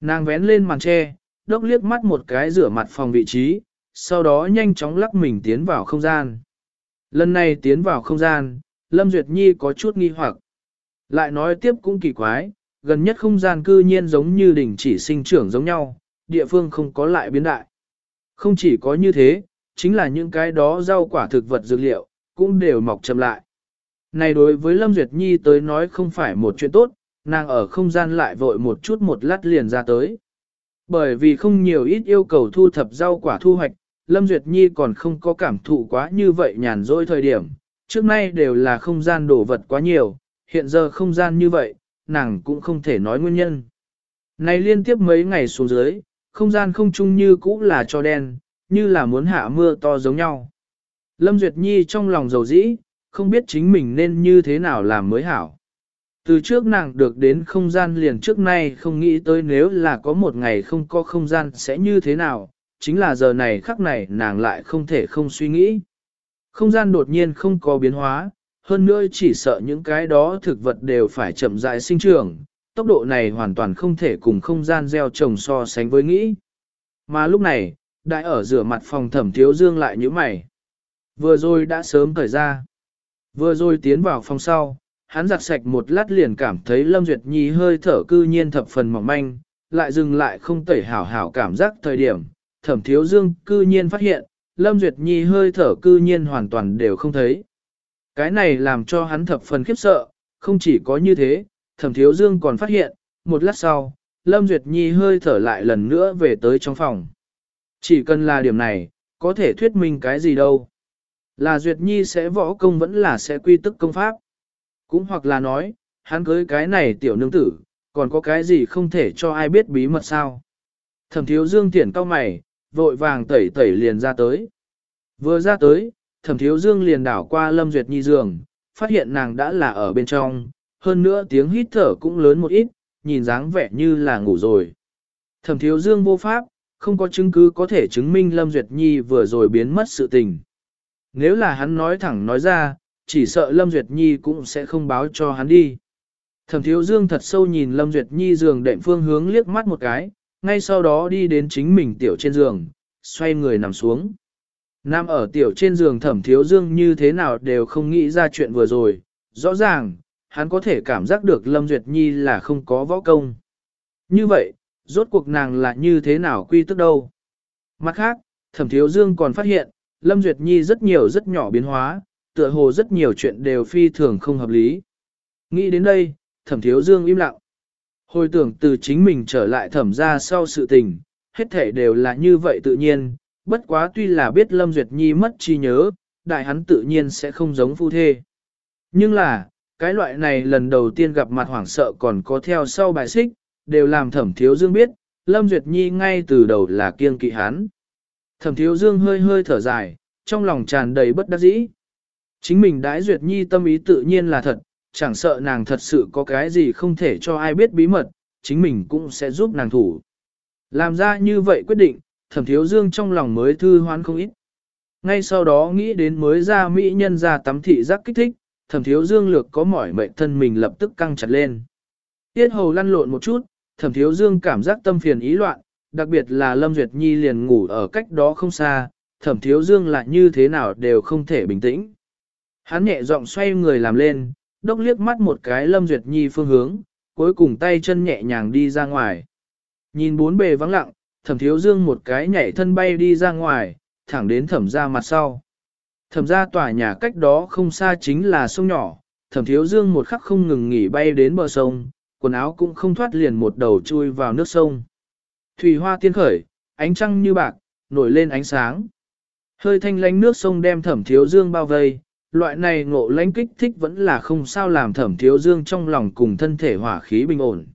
Nàng vén lên màn tre, đốc liếc mắt một cái rửa mặt phòng vị trí, sau đó nhanh chóng lắc mình tiến vào không gian. Lần này tiến vào không gian, Lâm Duyệt Nhi có chút nghi hoặc. Lại nói tiếp cũng kỳ quái, gần nhất không gian cư nhiên giống như đỉnh chỉ sinh trưởng giống nhau, địa phương không có lại biến đại. Không chỉ có như thế, chính là những cái đó rau quả thực vật dược liệu, cũng đều mọc chậm lại. Này đối với Lâm Duyệt Nhi tới nói không phải một chuyện tốt, nàng ở không gian lại vội một chút một lát liền ra tới. Bởi vì không nhiều ít yêu cầu thu thập rau quả thu hoạch, Lâm Duyệt Nhi còn không có cảm thụ quá như vậy nhàn rỗi thời điểm. Trước nay đều là không gian đổ vật quá nhiều, hiện giờ không gian như vậy, nàng cũng không thể nói nguyên nhân. Này liên tiếp mấy ngày xuống dưới, không gian không chung như cũ là cho đen, như là muốn hạ mưa to giống nhau. Lâm Duyệt Nhi trong lòng dầu dĩ, không biết chính mình nên như thế nào làm mới hảo. Từ trước nàng được đến không gian liền trước nay không nghĩ tới nếu là có một ngày không có không gian sẽ như thế nào, chính là giờ này khắc này nàng lại không thể không suy nghĩ. Không gian đột nhiên không có biến hóa, hơn nữa chỉ sợ những cái đó thực vật đều phải chậm rãi sinh trưởng, tốc độ này hoàn toàn không thể cùng không gian gieo trồng so sánh với nghĩ. Mà lúc này, đại ở rửa mặt phòng thẩm thiếu dương lại như mày. Vừa rồi đã sớm thời ra. Vừa rồi tiến vào phòng sau, hắn giặt sạch một lát liền cảm thấy Lâm Duyệt Nhi hơi thở cư nhiên thập phần mỏng manh, lại dừng lại không tẩy hảo hảo cảm giác thời điểm. Thẩm thiếu dương cư nhiên phát hiện, Lâm Duyệt Nhi hơi thở cư nhiên hoàn toàn đều không thấy. Cái này làm cho hắn thập phần khiếp sợ, không chỉ có như thế, thẩm thiếu dương còn phát hiện, một lát sau, Lâm Duyệt Nhi hơi thở lại lần nữa về tới trong phòng. Chỉ cần là điểm này, có thể thuyết minh cái gì đâu. Là Duyệt Nhi sẽ võ công vẫn là sẽ quy tức công pháp. Cũng hoặc là nói, hắn cưới cái này tiểu nương tử, còn có cái gì không thể cho ai biết bí mật sao. Thẩm thiếu dương tiện cao mày, vội vàng tẩy tẩy liền ra tới. Vừa ra tới, thẩm thiếu dương liền đảo qua Lâm Duyệt Nhi giường, phát hiện nàng đã là ở bên trong, hơn nữa tiếng hít thở cũng lớn một ít, nhìn dáng vẻ như là ngủ rồi. Thẩm thiếu dương vô pháp, không có chứng cứ có thể chứng minh Lâm Duyệt Nhi vừa rồi biến mất sự tình. Nếu là hắn nói thẳng nói ra, chỉ sợ Lâm Duyệt Nhi cũng sẽ không báo cho hắn đi. Thẩm thiếu dương thật sâu nhìn Lâm Duyệt Nhi giường đệm phương hướng liếc mắt một cái, ngay sau đó đi đến chính mình tiểu trên giường, xoay người nằm xuống. Nam ở tiểu trên giường thẩm thiếu dương như thế nào đều không nghĩ ra chuyện vừa rồi, rõ ràng, hắn có thể cảm giác được Lâm Duyệt Nhi là không có võ công. Như vậy, rốt cuộc nàng là như thế nào quy tức đâu. Mặt khác, thẩm thiếu dương còn phát hiện, Lâm Duyệt Nhi rất nhiều rất nhỏ biến hóa, tựa hồ rất nhiều chuyện đều phi thường không hợp lý. Nghĩ đến đây, thẩm thiếu dương im lặng. Hồi tưởng từ chính mình trở lại thẩm ra sau sự tình, hết thể đều là như vậy tự nhiên, bất quá tuy là biết Lâm Duyệt Nhi mất chi nhớ, đại hắn tự nhiên sẽ không giống phu thê. Nhưng là, cái loại này lần đầu tiên gặp mặt hoảng sợ còn có theo sau bài xích, đều làm thẩm thiếu dương biết, Lâm Duyệt Nhi ngay từ đầu là kiêng kỵ hắn. Thẩm thiếu dương hơi hơi thở dài, trong lòng tràn đầy bất đắc dĩ. Chính mình đãi Duyệt Nhi tâm ý tự nhiên là thật, chẳng sợ nàng thật sự có cái gì không thể cho ai biết bí mật, chính mình cũng sẽ giúp nàng thủ. Làm ra như vậy quyết định, thẩm thiếu dương trong lòng mới thư hoán không ít. Ngay sau đó nghĩ đến mới ra mỹ nhân ra tắm thị giác kích thích, thẩm thiếu dương lược có mỏi mệnh thân mình lập tức căng chặt lên. Tiết hầu lăn lộn một chút, thẩm thiếu dương cảm giác tâm phiền ý loạn, đặc biệt là Lâm Duyệt Nhi liền ngủ ở cách đó không xa, thẩm thiếu dương lại như thế nào đều không thể bình tĩnh. Hắn nhẹ giọng xoay người làm lên, đốc liếc mắt một cái Lâm Duyệt Nhi phương hướng, cuối cùng tay chân nhẹ nhàng đi ra ngoài. Nhìn bốn bề vắng lặng, thẩm thiếu dương một cái nhảy thân bay đi ra ngoài, thẳng đến thẩm ra mặt sau. Thẩm ra tòa nhà cách đó không xa chính là sông nhỏ, thẩm thiếu dương một khắc không ngừng nghỉ bay đến bờ sông, quần áo cũng không thoát liền một đầu chui vào nước sông. Thủy hoa tiên khởi, ánh trăng như bạc, nổi lên ánh sáng. Hơi thanh lánh nước sông đem thẩm thiếu dương bao vây, loại này ngộ lãnh kích thích vẫn là không sao làm thẩm thiếu dương trong lòng cùng thân thể hỏa khí bình ổn.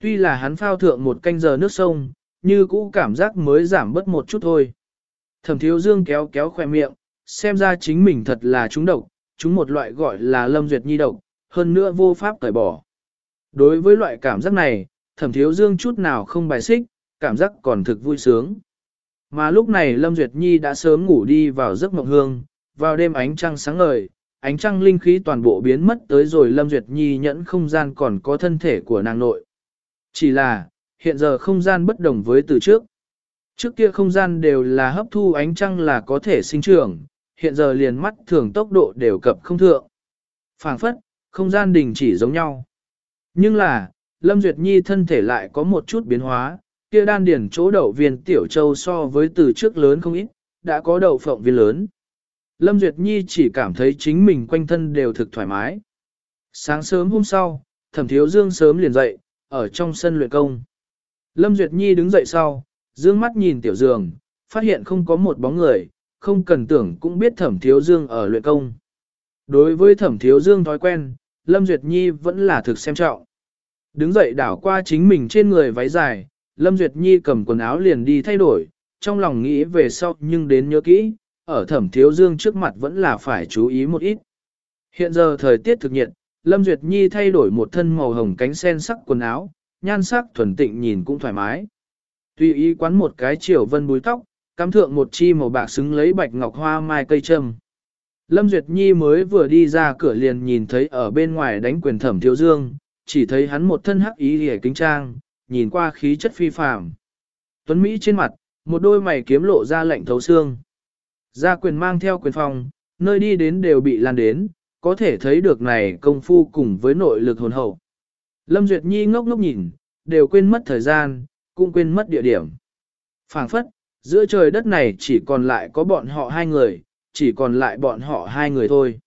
Tuy là hắn phao thượng một canh giờ nước sông, như cũ cảm giác mới giảm bớt một chút thôi. Thẩm thiếu dương kéo kéo khoe miệng, xem ra chính mình thật là chúng độc, chúng một loại gọi là Lâm Duyệt Nhi độc, hơn nữa vô pháp cởi bỏ. Đối với loại cảm giác này, thẩm thiếu dương chút nào không bài xích, cảm giác còn thực vui sướng. Mà lúc này Lâm Duyệt Nhi đã sớm ngủ đi vào giấc mộng hương, vào đêm ánh trăng sáng ngời, ánh trăng linh khí toàn bộ biến mất tới rồi Lâm Duyệt Nhi nhẫn không gian còn có thân thể của nàng nội. Chỉ là, hiện giờ không gian bất đồng với từ trước. Trước kia không gian đều là hấp thu ánh trăng là có thể sinh trưởng, hiện giờ liền mắt thường tốc độ đều cập không thượng. phảng phất, không gian đình chỉ giống nhau. Nhưng là, Lâm Duyệt Nhi thân thể lại có một chút biến hóa, kia đan điển chỗ đậu viên tiểu châu so với từ trước lớn không ít, đã có đậu phộng viên lớn. Lâm Duyệt Nhi chỉ cảm thấy chính mình quanh thân đều thực thoải mái. Sáng sớm hôm sau, thẩm thiếu dương sớm liền dậy, ở trong sân luyện công. Lâm Duyệt Nhi đứng dậy sau, dương mắt nhìn tiểu giường, phát hiện không có một bóng người, không cần tưởng cũng biết thẩm thiếu dương ở luyện công. Đối với thẩm thiếu dương thói quen, Lâm Duyệt Nhi vẫn là thực xem trọng. Đứng dậy đảo qua chính mình trên người váy dài, Lâm Duyệt Nhi cầm quần áo liền đi thay đổi, trong lòng nghĩ về sau nhưng đến nhớ kỹ, ở thẩm thiếu dương trước mặt vẫn là phải chú ý một ít. Hiện giờ thời tiết thực nhiệt, Lâm Duyệt Nhi thay đổi một thân màu hồng cánh sen sắc quần áo, nhan sắc thuần tịnh nhìn cũng thoải mái. Tùy ý quán một cái chiều vân búi tóc, cắm thượng một chi màu bạc xứng lấy bạch ngọc hoa mai cây trâm. Lâm Duyệt Nhi mới vừa đi ra cửa liền nhìn thấy ở bên ngoài đánh quyền thẩm thiếu dương, chỉ thấy hắn một thân hắc ý hề kính trang, nhìn qua khí chất phi phàm. Tuấn Mỹ trên mặt, một đôi mày kiếm lộ ra lạnh thấu xương. Gia quyền mang theo quyền phòng, nơi đi đến đều bị lan đến, có thể thấy được này công phu cùng với nội lực hồn hậu. Lâm Duyệt Nhi ngốc ngốc nhìn, đều quên mất thời gian, cũng quên mất địa điểm. phảng phất, giữa trời đất này chỉ còn lại có bọn họ hai người, chỉ còn lại bọn họ hai người thôi.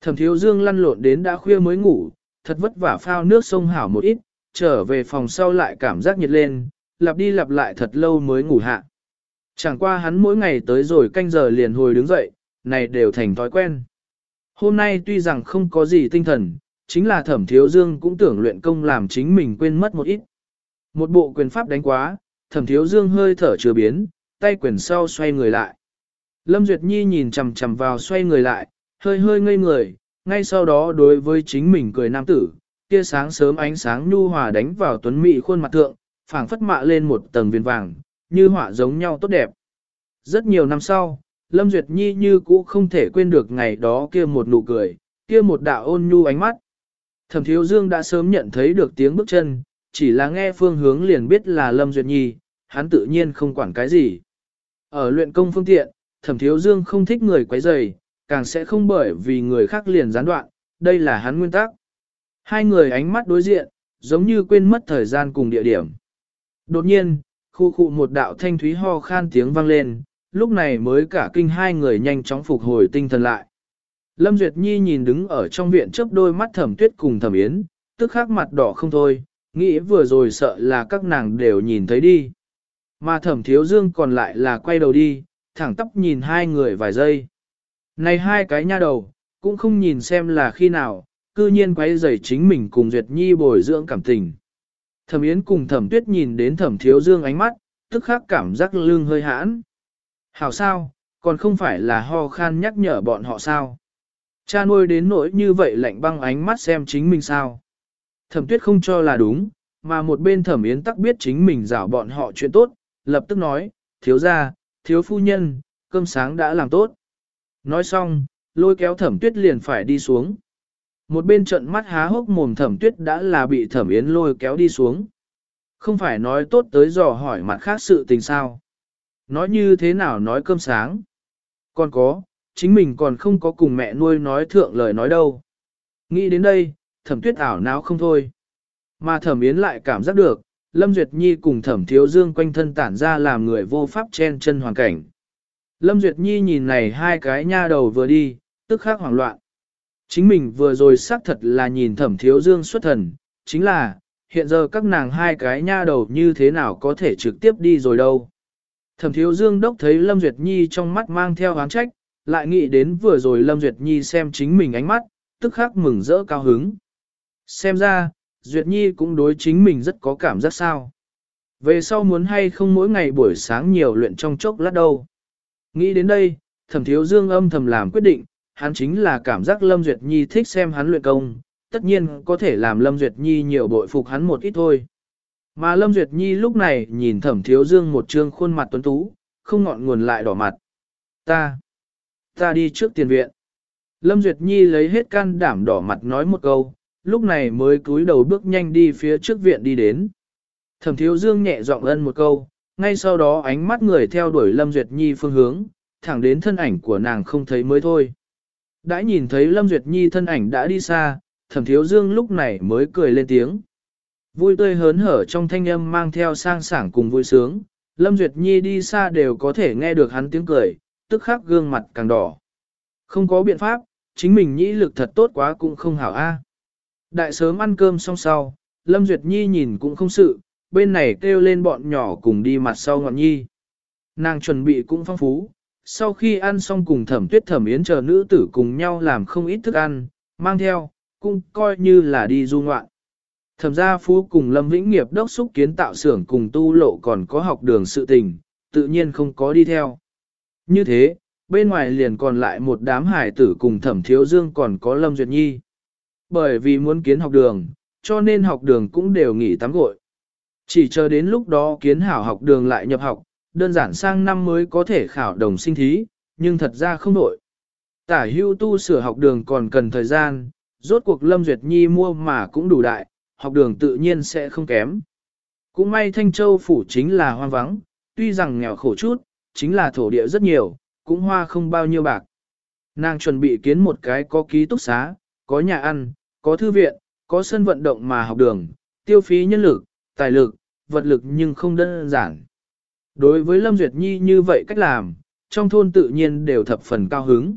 Thẩm thiếu dương lăn lộn đến đã khuya mới ngủ, thật vất vả phao nước sông hảo một ít, trở về phòng sau lại cảm giác nhiệt lên, lặp đi lặp lại thật lâu mới ngủ hạ. Chẳng qua hắn mỗi ngày tới rồi canh giờ liền hồi đứng dậy, này đều thành thói quen. Hôm nay tuy rằng không có gì tinh thần, chính là thẩm thiếu dương cũng tưởng luyện công làm chính mình quên mất một ít. Một bộ quyền pháp đánh quá, thẩm thiếu dương hơi thở chưa biến, tay quyền sau xoay người lại. Lâm Duyệt Nhi nhìn chằm chằm vào xoay người lại, hơi hơi ngây người, ngay sau đó đối với chính mình cười nam tử, kia sáng sớm ánh sáng nhu hòa đánh vào tuấn mỹ khuôn mặt thượng, phảng phất mạ lên một tầng viền vàng, như họa giống nhau tốt đẹp. Rất nhiều năm sau, Lâm Duyệt Nhi như cũ không thể quên được ngày đó kia một nụ cười, kia một đạo ôn nhu ánh mắt. Thẩm Thiếu Dương đã sớm nhận thấy được tiếng bước chân, chỉ là nghe phương hướng liền biết là Lâm Duyệt Nhi, hắn tự nhiên không quản cái gì. Ở luyện công phương tiện, Thẩm Thiếu Dương không thích người quấy rầy, càng sẽ không bởi vì người khác liền gián đoạn, đây là hắn nguyên tắc. Hai người ánh mắt đối diện, giống như quên mất thời gian cùng địa điểm. Đột nhiên, khu khu một đạo thanh thúy ho khan tiếng vang lên, lúc này mới cả kinh hai người nhanh chóng phục hồi tinh thần lại. Lâm Duyệt Nhi nhìn đứng ở trong viện chớp đôi mắt thẩm tuyết cùng thẩm yến, tức khắc mặt đỏ không thôi, nghĩ vừa rồi sợ là các nàng đều nhìn thấy đi. Mà thẩm thiếu dương còn lại là quay đầu đi, thẳng tóc nhìn hai người vài giây. Này hai cái nha đầu, cũng không nhìn xem là khi nào, cư nhiên quay giày chính mình cùng Duyệt Nhi bồi dưỡng cảm tình. Thẩm Yến cùng Thẩm Tuyết nhìn đến Thẩm Thiếu Dương ánh mắt, tức khắc cảm giác lưng hơi hãn. Hảo sao, còn không phải là ho khan nhắc nhở bọn họ sao. Cha nuôi đến nỗi như vậy lạnh băng ánh mắt xem chính mình sao. Thẩm Tuyết không cho là đúng, mà một bên Thẩm Yến tắc biết chính mình rảo bọn họ chuyện tốt, lập tức nói, thiếu gia, thiếu phu nhân, cơm sáng đã làm tốt. Nói xong, lôi kéo Thẩm Tuyết liền phải đi xuống. Một bên trận mắt há hốc mồm thẩm tuyết đã là bị thẩm yến lôi kéo đi xuống. Không phải nói tốt tới dò hỏi mặt khác sự tình sao. Nói như thế nào nói cơm sáng. Còn có, chính mình còn không có cùng mẹ nuôi nói thượng lời nói đâu. Nghĩ đến đây, thẩm tuyết ảo não không thôi. Mà thẩm yến lại cảm giác được, Lâm Duyệt Nhi cùng thẩm thiếu dương quanh thân tản ra làm người vô pháp chen chân hoàn cảnh. Lâm Duyệt Nhi nhìn này hai cái nha đầu vừa đi, tức khắc hoảng loạn. Chính mình vừa rồi xác thật là nhìn thẩm thiếu dương xuất thần, chính là, hiện giờ các nàng hai cái nha đầu như thế nào có thể trực tiếp đi rồi đâu. Thẩm thiếu dương đốc thấy Lâm Duyệt Nhi trong mắt mang theo hán trách, lại nghĩ đến vừa rồi Lâm Duyệt Nhi xem chính mình ánh mắt, tức khắc mừng rỡ cao hứng. Xem ra, Duyệt Nhi cũng đối chính mình rất có cảm giác sao. Về sau muốn hay không mỗi ngày buổi sáng nhiều luyện trong chốc lát đâu. Nghĩ đến đây, thẩm thiếu dương âm thầm làm quyết định, hắn chính là cảm giác Lâm Duyệt Nhi thích xem hắn luyện công, tất nhiên có thể làm Lâm Duyệt Nhi nhiều bội phục hắn một ít thôi. Mà Lâm Duyệt Nhi lúc này nhìn thẩm thiếu dương một trương khuôn mặt tuấn tú, không ngọn nguồn lại đỏ mặt. Ta, ta đi trước tiền viện. Lâm Duyệt Nhi lấy hết can đảm đỏ mặt nói một câu, lúc này mới cúi đầu bước nhanh đi phía trước viện đi đến. Thẩm thiếu dương nhẹ giọng ân một câu, ngay sau đó ánh mắt người theo đuổi Lâm Duyệt Nhi phương hướng, thẳng đến thân ảnh của nàng không thấy mới thôi. Đã nhìn thấy Lâm Duyệt Nhi thân ảnh đã đi xa, thẩm thiếu dương lúc này mới cười lên tiếng. Vui tươi hớn hở trong thanh âm mang theo sang sảng cùng vui sướng, Lâm Duyệt Nhi đi xa đều có thể nghe được hắn tiếng cười, tức khắc gương mặt càng đỏ. Không có biện pháp, chính mình nhĩ lực thật tốt quá cũng không hảo a. Đại sớm ăn cơm xong sau, Lâm Duyệt Nhi nhìn cũng không sự, bên này kêu lên bọn nhỏ cùng đi mặt sau ngọn nhi. Nàng chuẩn bị cũng phong phú, sau khi ăn xong cùng thẩm tuyết thẩm yến chờ nữ tử cùng nhau làm không ít thức ăn, mang theo, cũng coi như là đi du ngoạn. Thẩm gia phú cùng Lâm Vĩnh Nghiệp đốc xúc kiến tạo xưởng cùng tu lộ còn có học đường sự tình, tự nhiên không có đi theo. Như thế, bên ngoài liền còn lại một đám hải tử cùng thẩm thiếu dương còn có Lâm Duyệt Nhi. Bởi vì muốn kiến học đường, cho nên học đường cũng đều nghỉ tắm gội. Chỉ chờ đến lúc đó kiến hảo học đường lại nhập học, đơn giản sang năm mới có thể khảo đồng sinh thí, nhưng thật ra không đổi. Tả hưu tu sửa học đường còn cần thời gian, rốt cuộc Lâm Duyệt Nhi mua mà cũng đủ đại, học đường tự nhiên sẽ không kém. Cũng may Thanh Châu phủ chính là hoang vắng, tuy rằng nghèo khổ chút, chính là thổ địa rất nhiều, cũng hoa không bao nhiêu bạc. Nàng chuẩn bị kiến một cái có ký túc xá, có nhà ăn, có thư viện, có sân vận động mà học đường, tiêu phí nhân lực, tài lực, vật lực nhưng không đơn giản. Đối với Lâm Duyệt Nhi như vậy cách làm, trong thôn tự nhiên đều thập phần cao hứng.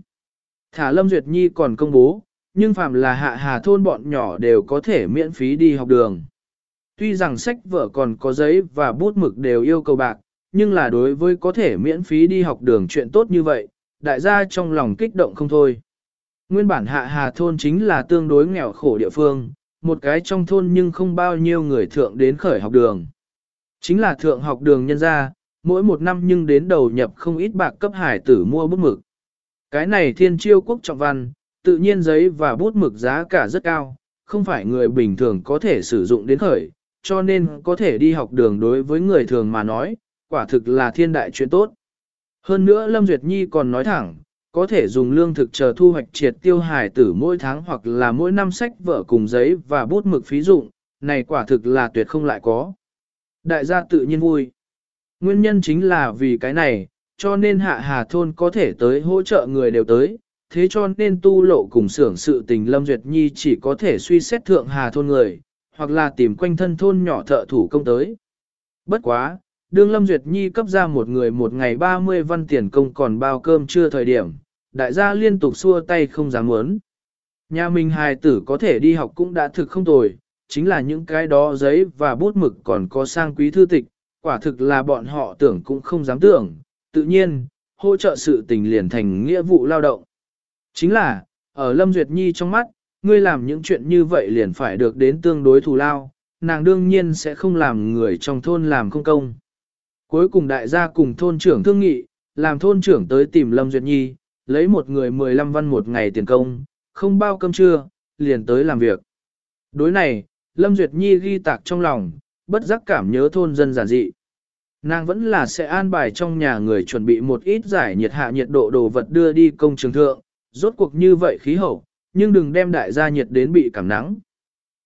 Thả Lâm Duyệt Nhi còn công bố, nhưng phàm là hạ hà thôn bọn nhỏ đều có thể miễn phí đi học đường. Tuy rằng sách vở còn có giấy và bút mực đều yêu cầu bạc, nhưng là đối với có thể miễn phí đi học đường chuyện tốt như vậy, đại gia trong lòng kích động không thôi. Nguyên bản hạ hà thôn chính là tương đối nghèo khổ địa phương, một cái trong thôn nhưng không bao nhiêu người thượng đến khởi học đường. Chính là thượng học đường nhân ra, mỗi một năm nhưng đến đầu nhập không ít bạc cấp hải tử mua bút mực. Cái này thiên chiêu quốc trọng văn, tự nhiên giấy và bút mực giá cả rất cao, không phải người bình thường có thể sử dụng đến khởi, cho nên có thể đi học đường đối với người thường mà nói, quả thực là thiên đại chuyện tốt. Hơn nữa Lâm Duyệt Nhi còn nói thẳng, có thể dùng lương thực chờ thu hoạch triệt tiêu hài tử mỗi tháng hoặc là mỗi năm sách vở cùng giấy và bút mực phí dụng, này quả thực là tuyệt không lại có. Đại gia tự nhiên vui. Nguyên nhân chính là vì cái này, cho nên hạ hà thôn có thể tới hỗ trợ người đều tới, thế cho nên tu lộ cùng xưởng sự tình Lâm Duyệt Nhi chỉ có thể suy xét thượng hà thôn người, hoặc là tìm quanh thân thôn nhỏ thợ thủ công tới. Bất quá, đương Lâm Duyệt Nhi cấp ra một người một ngày 30 văn tiền công còn bao cơm chưa thời điểm, đại gia liên tục xua tay không dám muốn. Nhà mình hài tử có thể đi học cũng đã thực không tồi, chính là những cái đó giấy và bút mực còn có sang quý thư tịch, quả thực là bọn họ tưởng cũng không dám tưởng, tự nhiên, hỗ trợ sự tình liền thành nghĩa vụ lao động. Chính là, ở Lâm Duyệt Nhi trong mắt, ngươi làm những chuyện như vậy liền phải được đến tương đối thù lao, nàng đương nhiên sẽ không làm người trong thôn làm không công. Cuối cùng đại gia cùng thôn trưởng thương nghị, làm thôn trưởng tới tìm Lâm Duyệt Nhi, lấy một người 15 văn một ngày tiền công, không bao cơm trưa, liền tới làm việc. Đối này, Lâm Duyệt Nhi ghi tạc trong lòng, bất giác cảm nhớ thôn dân giản dị. Nàng vẫn là sẽ an bài trong nhà người chuẩn bị một ít giải nhiệt hạ nhiệt độ đồ vật đưa đi công trường thượng, rốt cuộc như vậy khí hậu, nhưng đừng đem đại gia nhiệt đến bị cảm nắng.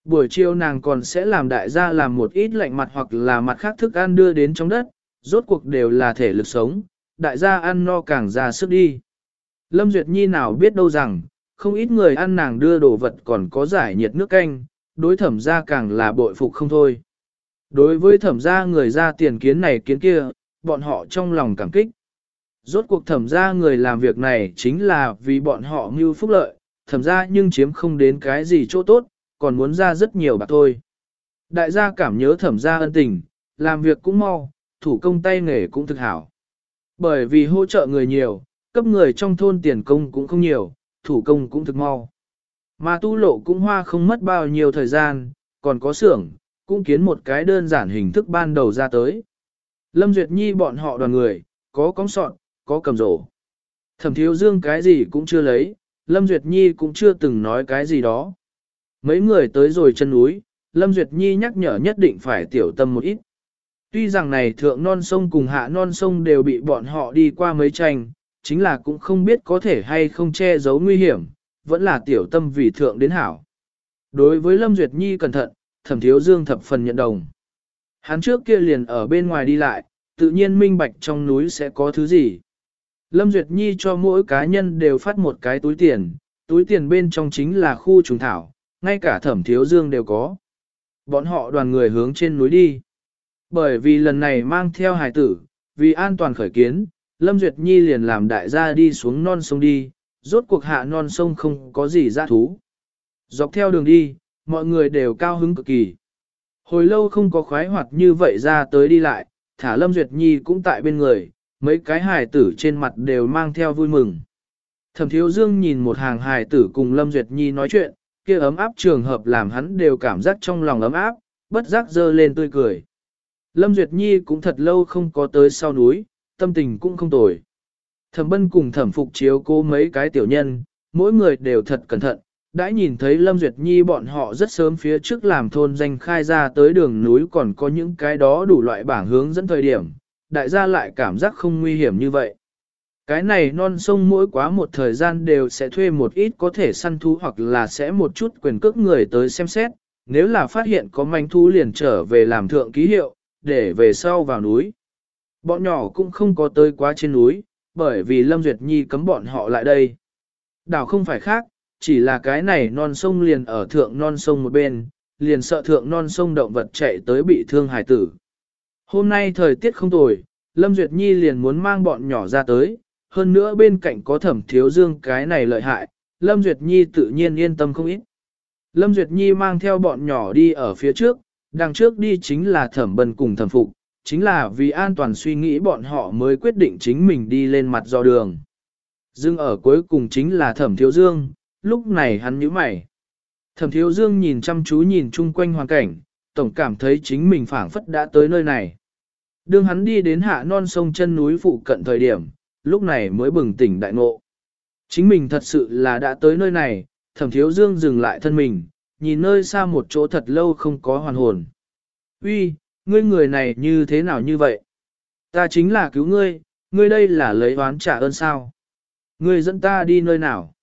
Buổi chiều nàng còn sẽ làm đại gia làm một ít lạnh mặt hoặc là mặt khác thức ăn đưa đến trong đất, rốt cuộc đều là thể lực sống, đại gia ăn no càng ra sức đi. Lâm Duyệt Nhi nào biết đâu rằng, không ít người ăn nàng đưa đồ vật còn có giải nhiệt nước canh, đối thẩm ra càng là bội phục không thôi. Đối với thẩm ra người ra tiền kiến này kiến kia, bọn họ trong lòng cảm kích. Rốt cuộc thẩm ra người làm việc này chính là vì bọn họ mưu phúc lợi, thẩm ra nhưng chiếm không đến cái gì chỗ tốt, còn muốn ra rất nhiều bạc thôi. Đại gia cảm nhớ thẩm ra ân tình, làm việc cũng mau, thủ công tay nghề cũng thực hảo. Bởi vì hỗ trợ người nhiều, cấp người trong thôn tiền công cũng không nhiều, thủ công cũng thực mau. Mà tu lộ cũng hoa không mất bao nhiêu thời gian, còn có xưởng, cũng kiến một cái đơn giản hình thức ban đầu ra tới. Lâm Duyệt Nhi bọn họ đoàn người, có cong sọn, có cầm rổ. Thẩm thiếu dương cái gì cũng chưa lấy, Lâm Duyệt Nhi cũng chưa từng nói cái gì đó. Mấy người tới rồi chân núi, Lâm Duyệt Nhi nhắc nhở nhất định phải tiểu tâm một ít. Tuy rằng này thượng non sông cùng hạ non sông đều bị bọn họ đi qua mấy tranh, chính là cũng không biết có thể hay không che giấu nguy hiểm, vẫn là tiểu tâm vì thượng đến hảo. Đối với Lâm Duyệt Nhi cẩn thận, thẩm thiếu dương thập phần nhận đồng. Hắn trước kia liền ở bên ngoài đi lại, tự nhiên minh bạch trong núi sẽ có thứ gì. Lâm Duyệt Nhi cho mỗi cá nhân đều phát một cái túi tiền, túi tiền bên trong chính là khu trùng thảo, ngay cả thẩm thiếu dương đều có. Bọn họ đoàn người hướng trên núi đi. Bởi vì lần này mang theo hải tử, vì an toàn khởi kiến, Lâm Duyệt Nhi liền làm đại gia đi xuống non sông đi, rốt cuộc hạ non sông không có gì ra thú. Dọc theo đường đi, mọi người đều cao hứng cực kỳ. Hồi lâu không có khoái hoạt như vậy ra tới đi lại, thả Lâm Duyệt Nhi cũng tại bên người, mấy cái hài tử trên mặt đều mang theo vui mừng. Thẩm Thiếu Dương nhìn một hàng hài tử cùng Lâm Duyệt Nhi nói chuyện, kia ấm áp trường hợp làm hắn đều cảm giác trong lòng ấm áp, bất giác dơ lên tươi cười. Lâm Duyệt Nhi cũng thật lâu không có tới sau núi, tâm tình cũng không tồi. Thẩm Bân cùng Thẩm Phục chiếu cố mấy cái tiểu nhân, mỗi người đều thật cẩn thận, đã nhìn thấy Lâm Duyệt Nhi bọn họ rất sớm phía trước làm thôn danh khai ra tới đường núi còn có những cái đó đủ loại bảng hướng dẫn thời điểm, đại gia lại cảm giác không nguy hiểm như vậy. Cái này non sông mỗi quá một thời gian đều sẽ thuê một ít có thể săn thú hoặc là sẽ một chút quyền cước người tới xem xét, nếu là phát hiện có manh thú liền trở về làm thượng ký hiệu, để về sau vào núi. Bọn nhỏ cũng không có tới quá trên núi, bởi vì Lâm Duyệt Nhi cấm bọn họ lại đây. Đảo không phải khác, chỉ là cái này non sông liền ở thượng non sông một bên, liền sợ thượng non sông động vật chạy tới bị thương hải tử. Hôm nay thời tiết không tồi, Lâm Duyệt Nhi liền muốn mang bọn nhỏ ra tới, hơn nữa bên cạnh có thẩm thiếu dương cái này lợi hại, Lâm Duyệt Nhi tự nhiên yên tâm không ít. Lâm Duyệt Nhi mang theo bọn nhỏ đi ở phía trước, đằng trước đi chính là thẩm bần cùng thẩm phục, chính là vì an toàn suy nghĩ bọn họ mới quyết định chính mình đi lên mặt do đường. Dương ở cuối cùng chính là thẩm thiếu dương, lúc này hắn nhíu mày. Thẩm thiếu dương nhìn chăm chú nhìn chung quanh hoàn cảnh, tổng cảm thấy chính mình phảng phất đã tới nơi này. đường hắn đi đến hạ non sông chân núi phụ cận thời điểm, lúc này mới bừng tỉnh đại ngộ. Chính mình thật sự là đã tới nơi này, thẩm thiếu dương dừng lại thân mình, nhìn nơi xa một chỗ thật lâu không có hoàn hồn. Uy, ngươi người này như thế nào như vậy? Ta chính là cứu ngươi, ngươi đây là lấy oán trả ơn sao? Ngươi dẫn ta đi nơi nào?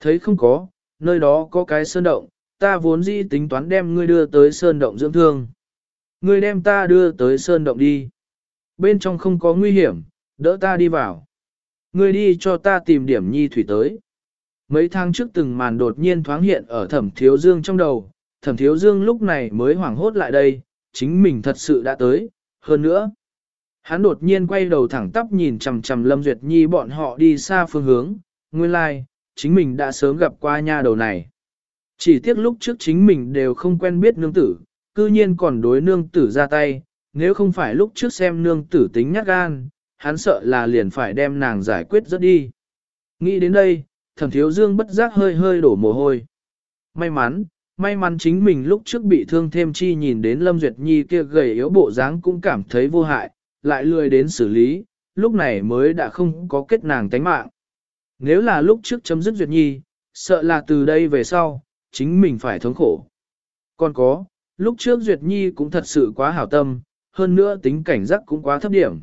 Thấy không có, nơi đó có cái sơn động, ta vốn dĩ tính toán đem ngươi đưa tới sơn động dưỡng thương. Ngươi đem ta đưa tới sơn động đi. Bên trong không có nguy hiểm, đỡ ta đi vào. Ngươi đi cho ta tìm điểm nhi thủy tới. Mấy tháng trước từng màn đột nhiên thoáng hiện ở thẩm thiếu dương trong đầu, thẩm thiếu dương lúc này mới hoảng hốt lại đây, chính mình thật sự đã tới, hơn nữa. Hắn đột nhiên quay đầu thẳng tắp nhìn chằm chằm Lâm Duyệt Nhi bọn họ đi xa phương hướng, nguyên lai, like, chính mình đã sớm gặp qua nha đầu này. Chỉ tiếc lúc trước chính mình đều không quen biết nương tử, cư nhiên còn đối nương tử ra tay, nếu không phải lúc trước xem nương tử tính nhát gan, hắn sợ là liền phải đem nàng giải quyết rất đi. Nghĩ đến đây, thẩm thiếu dương bất giác hơi hơi đổ mồ hôi. May mắn, may mắn chính mình lúc trước bị thương thêm chi nhìn đến Lâm Duyệt Nhi kia gầy yếu bộ dáng cũng cảm thấy vô hại, lại lười đến xử lý, lúc này mới đã không có kết nàng tánh mạng. Nếu là lúc trước chấm dứt Duyệt Nhi, sợ là từ đây về sau, chính mình phải thống khổ. Còn có, lúc trước Duyệt Nhi cũng thật sự quá hảo tâm, hơn nữa tính cảnh giác cũng quá thấp điểm.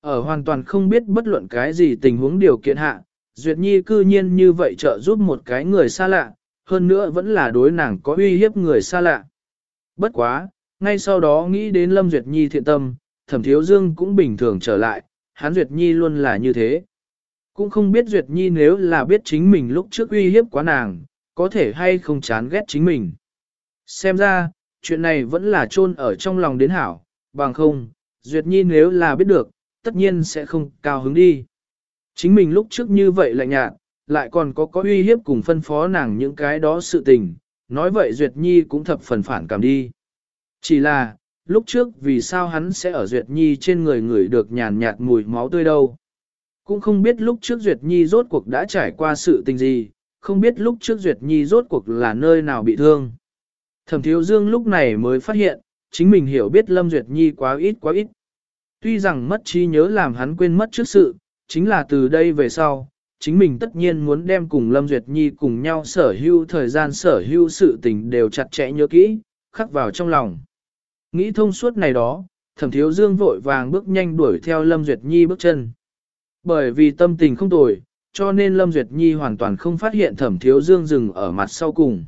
Ở hoàn toàn không biết bất luận cái gì tình huống điều kiện hạ, Duyệt Nhi cư nhiên như vậy trợ giúp một cái người xa lạ, hơn nữa vẫn là đối nàng có uy hiếp người xa lạ. Bất quá, ngay sau đó nghĩ đến Lâm Duyệt Nhi thiện tâm, thẩm thiếu dương cũng bình thường trở lại, hắn Duyệt Nhi luôn là như thế. Cũng không biết Duyệt Nhi nếu là biết chính mình lúc trước uy hiếp quá nàng, có thể hay không chán ghét chính mình. Xem ra, chuyện này vẫn là chôn ở trong lòng đến hảo, bằng không, Duyệt Nhi nếu là biết được, tất nhiên sẽ không cao hứng đi. Chính mình lúc trước như vậy lạnh nhạt, lại còn có có uy hiếp cùng phân phó nàng những cái đó sự tình, nói vậy Duyệt Nhi cũng thập phần phản cảm đi. Chỉ là, lúc trước vì sao hắn sẽ ở Duyệt Nhi trên người người được nhàn nhạt mùi máu tươi đâu. Cũng không biết lúc trước Duyệt Nhi rốt cuộc đã trải qua sự tình gì, không biết lúc trước Duyệt Nhi rốt cuộc là nơi nào bị thương. Thẩm Thiếu Dương lúc này mới phát hiện, chính mình hiểu biết Lâm Duyệt Nhi quá ít quá ít. Tuy rằng mất trí nhớ làm hắn quên mất trước sự, chính là từ đây về sau, chính mình tất nhiên muốn đem cùng Lâm Duyệt Nhi cùng nhau sở hữu thời gian sở hữu sự tình đều chặt chẽ nhớ kỹ, khắc vào trong lòng. Nghĩ thông suốt này đó, thẩm thiếu dương vội vàng bước nhanh đuổi theo Lâm Duyệt Nhi bước chân. Bởi vì tâm tình không tồi, cho nên Lâm Duyệt Nhi hoàn toàn không phát hiện thẩm thiếu dương dừng ở mặt sau cùng.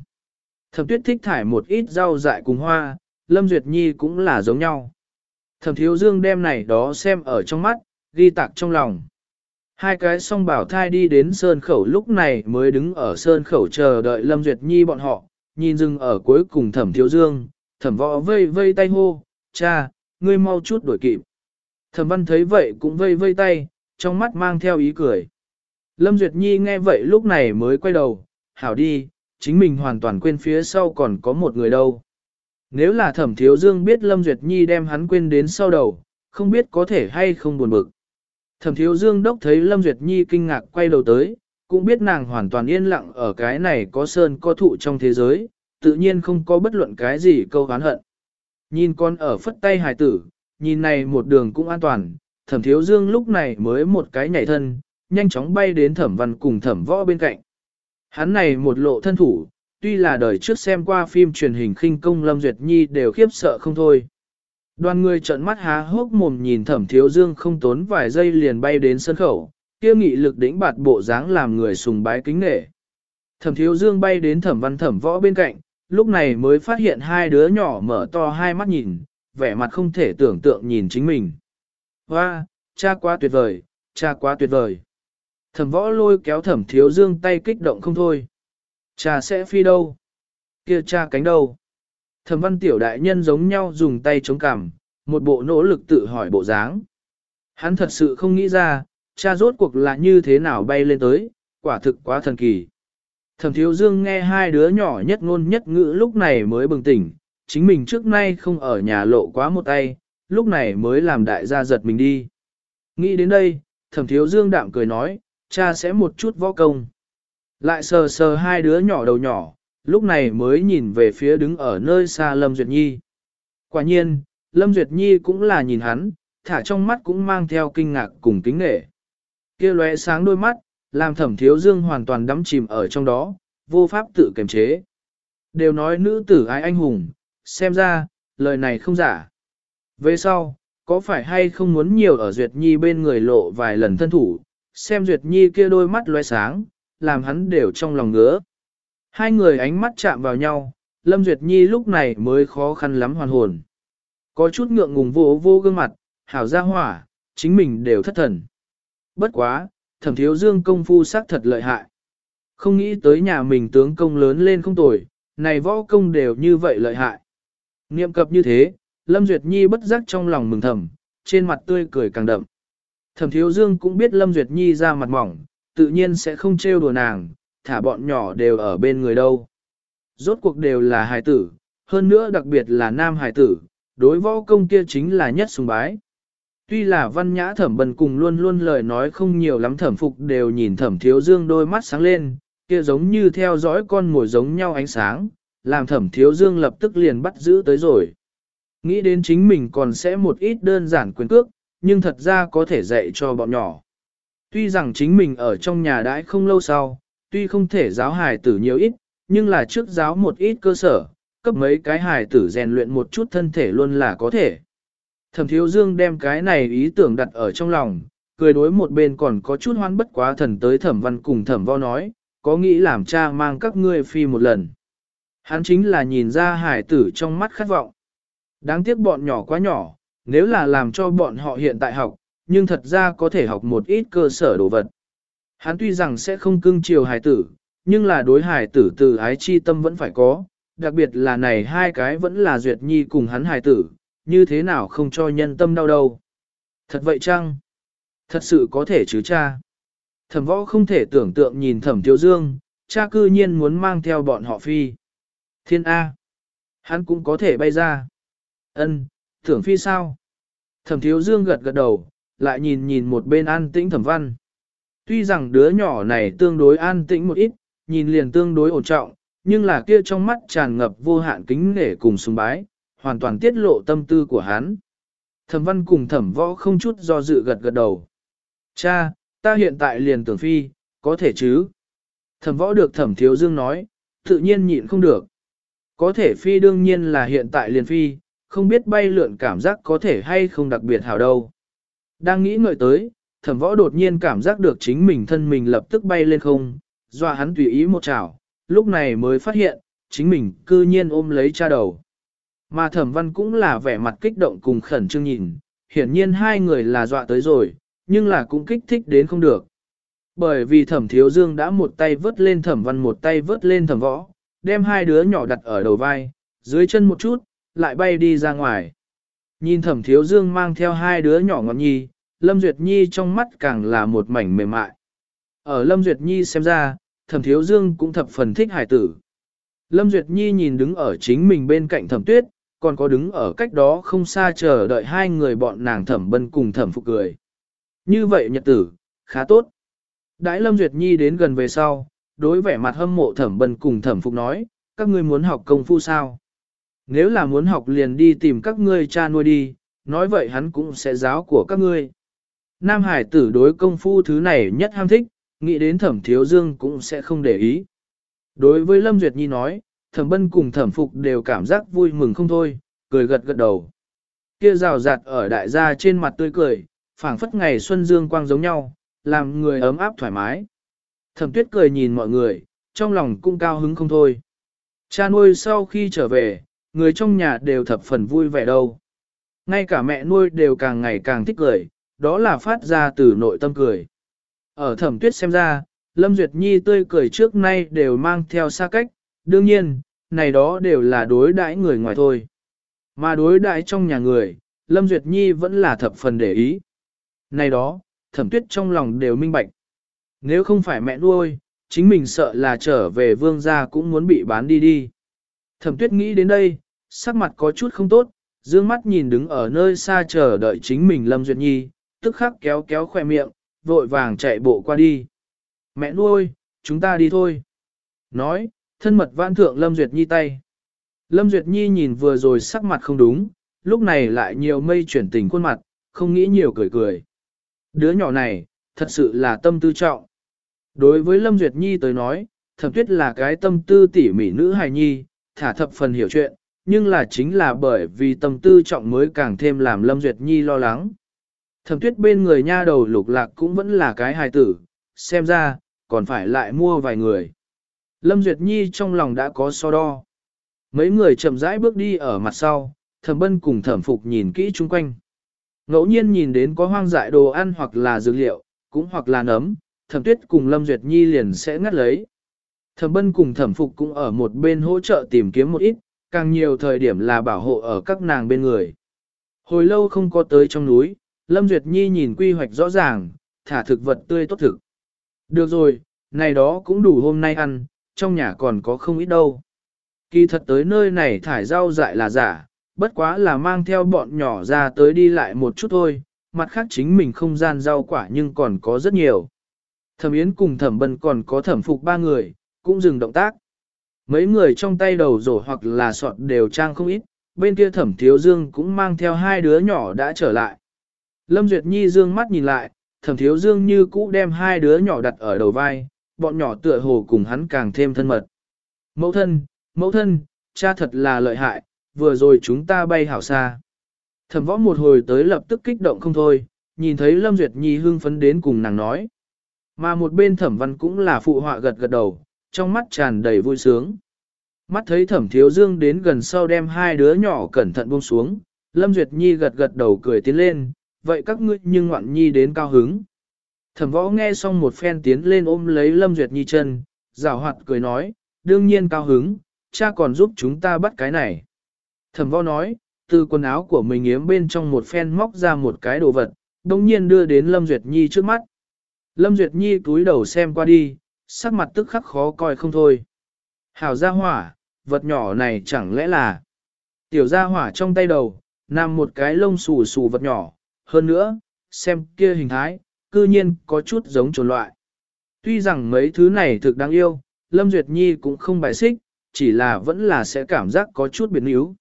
Thẩm tuyết thích thải một ít rau dại cùng hoa, Lâm Duyệt Nhi cũng là giống nhau. Thẩm thiếu dương đem này đó xem ở trong mắt, ghi tạc trong lòng. Hai cái song bảo thai đi đến sơn khẩu lúc này mới đứng ở sơn khẩu chờ đợi Lâm Duyệt Nhi bọn họ, nhìn dừng ở cuối cùng thẩm thiếu dương, thẩm võ vây vây tay hô, cha, ngươi mau chút đổi kịp. Thẩm văn thấy vậy cũng vây vây tay, trong mắt mang theo ý cười. Lâm Duyệt Nhi nghe vậy lúc này mới quay đầu, hảo đi, chính mình hoàn toàn quên phía sau còn có một người đâu. Nếu là thẩm thiếu dương biết Lâm Duyệt Nhi đem hắn quên đến sau đầu, không biết có thể hay không buồn bực. Thẩm thiếu dương đốc thấy Lâm Duyệt Nhi kinh ngạc quay đầu tới, cũng biết nàng hoàn toàn yên lặng ở cái này có sơn có thụ trong thế giới, tự nhiên không có bất luận cái gì câu hán hận. Nhìn con ở phất tay hài tử, nhìn này một đường cũng an toàn, thẩm thiếu dương lúc này mới một cái nhảy thân, nhanh chóng bay đến thẩm văn cùng thẩm võ bên cạnh. Hắn này một lộ thân thủ, tuy là đời trước xem qua phim truyền hình khinh công Lâm Duyệt Nhi đều khiếp sợ không thôi. Đoàn người trợn mắt há hốc mồm nhìn thẩm thiếu dương không tốn vài giây liền bay đến sân khẩu, kia nghị lực đỉnh bạt bộ dáng làm người sùng bái kính nể. Thẩm thiếu dương bay đến thẩm văn thẩm võ bên cạnh, lúc này mới phát hiện hai đứa nhỏ mở to hai mắt nhìn, vẻ mặt không thể tưởng tượng nhìn chính mình. Hoa, cha quá tuyệt vời, cha quá tuyệt vời. Thẩm võ lôi kéo thẩm thiếu dương tay kích động không thôi. Cha sẽ phi đâu? Kia cha cánh đâu? Thẩm văn tiểu đại nhân giống nhau dùng tay chống cằm, một bộ nỗ lực tự hỏi bộ dáng. Hắn thật sự không nghĩ ra, cha rốt cuộc là như thế nào bay lên tới, quả thực quá thần kỳ. Thẩm thiếu dương nghe hai đứa nhỏ nhất ngôn nhất ngữ lúc này mới bừng tỉnh, chính mình trước nay không ở nhà lộ quá một tay, lúc này mới làm đại gia giật mình đi. Nghĩ đến đây, thẩm thiếu dương đạm cười nói, cha sẽ một chút võ công. Lại sờ sờ hai đứa nhỏ đầu nhỏ, lúc này mới nhìn về phía đứng ở nơi xa Lâm Duyệt Nhi. Quả nhiên, Lâm Duyệt Nhi cũng là nhìn hắn, thả trong mắt cũng mang theo kinh ngạc cùng kính nghệ. kia lóe sáng đôi mắt, làm thẩm thiếu dương hoàn toàn đắm chìm ở trong đó, vô pháp tự kiềm chế. Đều nói nữ tử ai anh hùng, xem ra, lời này không giả. Về sau, có phải hay không muốn nhiều ở Duyệt Nhi bên người lộ vài lần thân thủ, xem Duyệt Nhi kia đôi mắt lóe sáng, làm hắn đều trong lòng ngứa. Hai người ánh mắt chạm vào nhau, Lâm Duyệt Nhi lúc này mới khó khăn lắm hoàn hồn. Có chút ngượng ngùng vô vô gương mặt, hảo ra hỏa, chính mình đều thất thần. Bất quá, thẩm thiếu dương công phu sắc thật lợi hại. Không nghĩ tới nhà mình tướng công lớn lên không tồi, này võ công đều như vậy lợi hại. Niệm cập như thế, Lâm Duyệt Nhi bất giác trong lòng mừng thầm, trên mặt tươi cười càng đậm. Thẩm thiếu dương cũng biết Lâm Duyệt Nhi ra mặt mỏng, tự nhiên sẽ không trêu đùa nàng, thả bọn nhỏ đều ở bên người đâu. Rốt cuộc đều là hài tử, hơn nữa đặc biệt là nam hài tử, đối võ công kia chính là nhất sùng bái. Tuy là văn nhã thẩm bần cùng luôn luôn lời nói không nhiều lắm thẩm phục đều nhìn thẩm thiếu dương đôi mắt sáng lên, kia giống như theo dõi con mồi giống nhau ánh sáng, làm thẩm thiếu dương lập tức liền bắt giữ tới rồi. Nghĩ đến chính mình còn sẽ một ít đơn giản quyền cước, nhưng thật ra có thể dạy cho bọn nhỏ. Tuy rằng chính mình ở trong nhà đãi không lâu sau, tuy không thể giáo hài tử nhiều ít, nhưng là trước giáo một ít cơ sở, cấp mấy cái hài tử rèn luyện một chút thân thể luôn là có thể. Thẩm thiếu dương đem cái này ý tưởng đặt ở trong lòng, cười đối một bên còn có chút hoan bất quá thần tới thẩm văn cùng thẩm vo nói, có nghĩ làm cha mang các ngươi phi một lần. Hắn chính là nhìn ra hải tử trong mắt khát vọng. Đáng tiếc bọn nhỏ quá nhỏ, nếu là làm cho bọn họ hiện tại học, nhưng thật ra có thể học một ít cơ sở đồ vật. Hắn tuy rằng sẽ không cưng chiều hải tử, nhưng là đối hải tử từ ái chi tâm vẫn phải có, đặc biệt là này hai cái vẫn là duyệt nhi cùng hắn hải tử, như thế nào không cho nhân tâm đau đâu. Thật vậy chăng? Thật sự có thể chứ cha? Thẩm võ không thể tưởng tượng nhìn thẩm thiếu dương, cha cư nhiên muốn mang theo bọn họ phi. Thiên A. Hắn cũng có thể bay ra. Ân, tưởng phi sao? Thẩm thiếu dương gật gật đầu, lại nhìn nhìn một bên an tĩnh thẩm văn. Tuy rằng đứa nhỏ này tương đối an tĩnh một ít, nhìn liền tương đối ổn trọng, nhưng là kia trong mắt tràn ngập vô hạn kính nể cùng sùng bái, hoàn toàn tiết lộ tâm tư của hắn. Thẩm văn cùng thẩm võ không chút do dự gật gật đầu. Cha, ta hiện tại liền tưởng phi, có thể chứ. Thẩm võ được thẩm thiếu dương nói, tự nhiên nhịn không được. Có thể phi đương nhiên là hiện tại liền phi, không biết bay lượn cảm giác có thể hay không đặc biệt hảo đâu. Đang nghĩ ngợi tới, thẩm võ đột nhiên cảm giác được chính mình thân mình lập tức bay lên không, doa hắn tùy ý một chảo, lúc này mới phát hiện, chính mình cư nhiên ôm lấy cha đầu. Mà thẩm văn cũng là vẻ mặt kích động cùng khẩn trương nhìn, hiển nhiên hai người là dọa tới rồi, nhưng là cũng kích thích đến không được. Bởi vì thẩm thiếu dương đã một tay vớt lên thẩm văn một tay vớt lên thẩm võ, đem hai đứa nhỏ đặt ở đầu vai, dưới chân một chút, lại bay đi ra ngoài. Nhìn thẩm thiếu dương mang theo hai đứa nhỏ ngọn nhi, Lâm Duyệt Nhi trong mắt càng là một mảnh mềm mại. Ở Lâm Duyệt Nhi xem ra, thẩm thiếu dương cũng thập phần thích hải tử. Lâm Duyệt Nhi nhìn đứng ở chính mình bên cạnh thẩm tuyết, còn có đứng ở cách đó không xa chờ đợi hai người bọn nàng thẩm bân cùng thẩm phục cười. Như vậy nhật tử, khá tốt. Đãi Lâm Duyệt Nhi đến gần về sau, đối vẻ mặt hâm mộ thẩm bân cùng thẩm phục nói, các ngươi muốn học công phu sao? Nếu là muốn học liền đi tìm các ngươi cha nuôi đi, nói vậy hắn cũng sẽ giáo của các ngươi. Nam Hải tử đối công phu thứ này nhất ham thích, nghĩ đến thẩm thiếu dương cũng sẽ không để ý. Đối với Lâm Duyệt Nhi nói, thẩm bân cùng thẩm phục đều cảm giác vui mừng không thôi, cười gật gật đầu. Kia rào rạt ở đại gia trên mặt tươi cười, phảng phất ngày xuân dương quang giống nhau, làm người ấm áp thoải mái. Thẩm tuyết cười nhìn mọi người, trong lòng cũng cao hứng không thôi. Cha nuôi sau khi trở về, người trong nhà đều thập phần vui vẻ đâu. Ngay cả mẹ nuôi đều càng ngày càng thích cười, đó là phát ra từ nội tâm cười. Ở thẩm tuyết xem ra, Lâm Duyệt Nhi tươi cười trước nay đều mang theo xa cách, đương nhiên, này đó đều là đối đãi người ngoài thôi. Mà đối đãi trong nhà người, Lâm Duyệt Nhi vẫn là thập phần để ý. Này đó, thẩm tuyết trong lòng đều minh bạch. Nếu không phải mẹ nuôi, chính mình sợ là trở về vương gia cũng muốn bị bán đi đi. Thẩm tuyết nghĩ đến đây, sắc mặt có chút không tốt, dương mắt nhìn đứng ở nơi xa chờ đợi chính mình Lâm Duyệt Nhi, tức khắc kéo kéo khoe miệng, vội vàng chạy bộ qua đi. Mẹ nuôi, chúng ta đi thôi. Nói, thân mật vãn thượng Lâm Duyệt Nhi tay. Lâm Duyệt Nhi nhìn vừa rồi sắc mặt không đúng, lúc này lại nhiều mây chuyển tình khuôn mặt, không nghĩ nhiều cười cười. Đứa nhỏ này, thật sự là tâm tư trọng. Đối với Lâm Duyệt Nhi tới nói, thập tuyết là cái tâm tư tỉ mỉ nữ hài nhi, thả thập phần hiểu chuyện, nhưng là chính là bởi vì tâm tư trọng mới càng thêm làm Lâm Duyệt Nhi lo lắng. Thẩm tuyết bên người nha đầu lục lạc cũng vẫn là cái hài tử, xem ra, còn phải lại mua vài người. Lâm Duyệt Nhi trong lòng đã có so đo. Mấy người chậm rãi bước đi ở mặt sau, thẩm bân cùng thẩm phục nhìn kỹ chung quanh. Ngẫu nhiên nhìn đến có hoang dại đồ ăn hoặc là dược liệu, cũng hoặc là nấm, thẩm tuyết cùng Lâm Duyệt Nhi liền sẽ ngắt lấy. Thẩm bân cùng thẩm phục cũng ở một bên hỗ trợ tìm kiếm một ít, càng nhiều thời điểm là bảo hộ ở các nàng bên người. Hồi lâu không có tới trong núi, Lâm Duyệt Nhi nhìn quy hoạch rõ ràng, thả thực vật tươi tốt thực. Được rồi, này đó cũng đủ hôm nay ăn, trong nhà còn có không ít đâu. Kỳ thật tới nơi này thải rau dại là giả, bất quá là mang theo bọn nhỏ ra tới đi lại một chút thôi, mặt khác chính mình không gian rau quả nhưng còn có rất nhiều. Thẩm Yến cùng thẩm bân còn có thẩm phục ba người, cũng dừng động tác. Mấy người trong tay đầu rổ hoặc là sọt đều trang không ít, bên kia thẩm thiếu dương cũng mang theo hai đứa nhỏ đã trở lại. Lâm Duyệt Nhi dương mắt nhìn lại, thẩm thiếu dương như cũ đem hai đứa nhỏ đặt ở đầu vai, bọn nhỏ tựa hồ cùng hắn càng thêm thân mật. Mẫu thân, mẫu thân, cha thật là lợi hại, vừa rồi chúng ta bay hảo xa. Thẩm võ một hồi tới lập tức kích động không thôi, nhìn thấy Lâm Duyệt Nhi hưng phấn đến cùng nàng nói. Mà một bên thẩm văn cũng là phụ họa gật gật đầu, trong mắt tràn đầy vui sướng. Mắt thấy thẩm thiếu dương đến gần sau đem hai đứa nhỏ cẩn thận buông xuống, Lâm Duyệt Nhi gật gật đầu cười tiến lên, vậy các ngươi nhưng ngoạn nhi đến cao hứng. Thẩm võ nghe xong một phen tiến lên ôm lấy Lâm Duyệt Nhi chân, rào hoạt cười nói, đương nhiên cao hứng, cha còn giúp chúng ta bắt cái này. Thẩm võ nói, từ quần áo của mình yếm bên trong một phen móc ra một cái đồ vật, đồng nhiên đưa đến Lâm Duyệt Nhi trước mắt. Lâm Duyệt Nhi cúi đầu xem qua đi, sắc mặt tức khắc khó coi không thôi. Hảo gia hỏa, vật nhỏ này chẳng lẽ là... Tiểu gia hỏa trong tay đầu, nằm một cái lông xù xù vật nhỏ, hơn nữa, xem kia hình thái, cư nhiên có chút giống trồn loại. Tuy rằng mấy thứ này thực đáng yêu, Lâm Duyệt Nhi cũng không bài xích, chỉ là vẫn là sẽ cảm giác có chút biến yếu.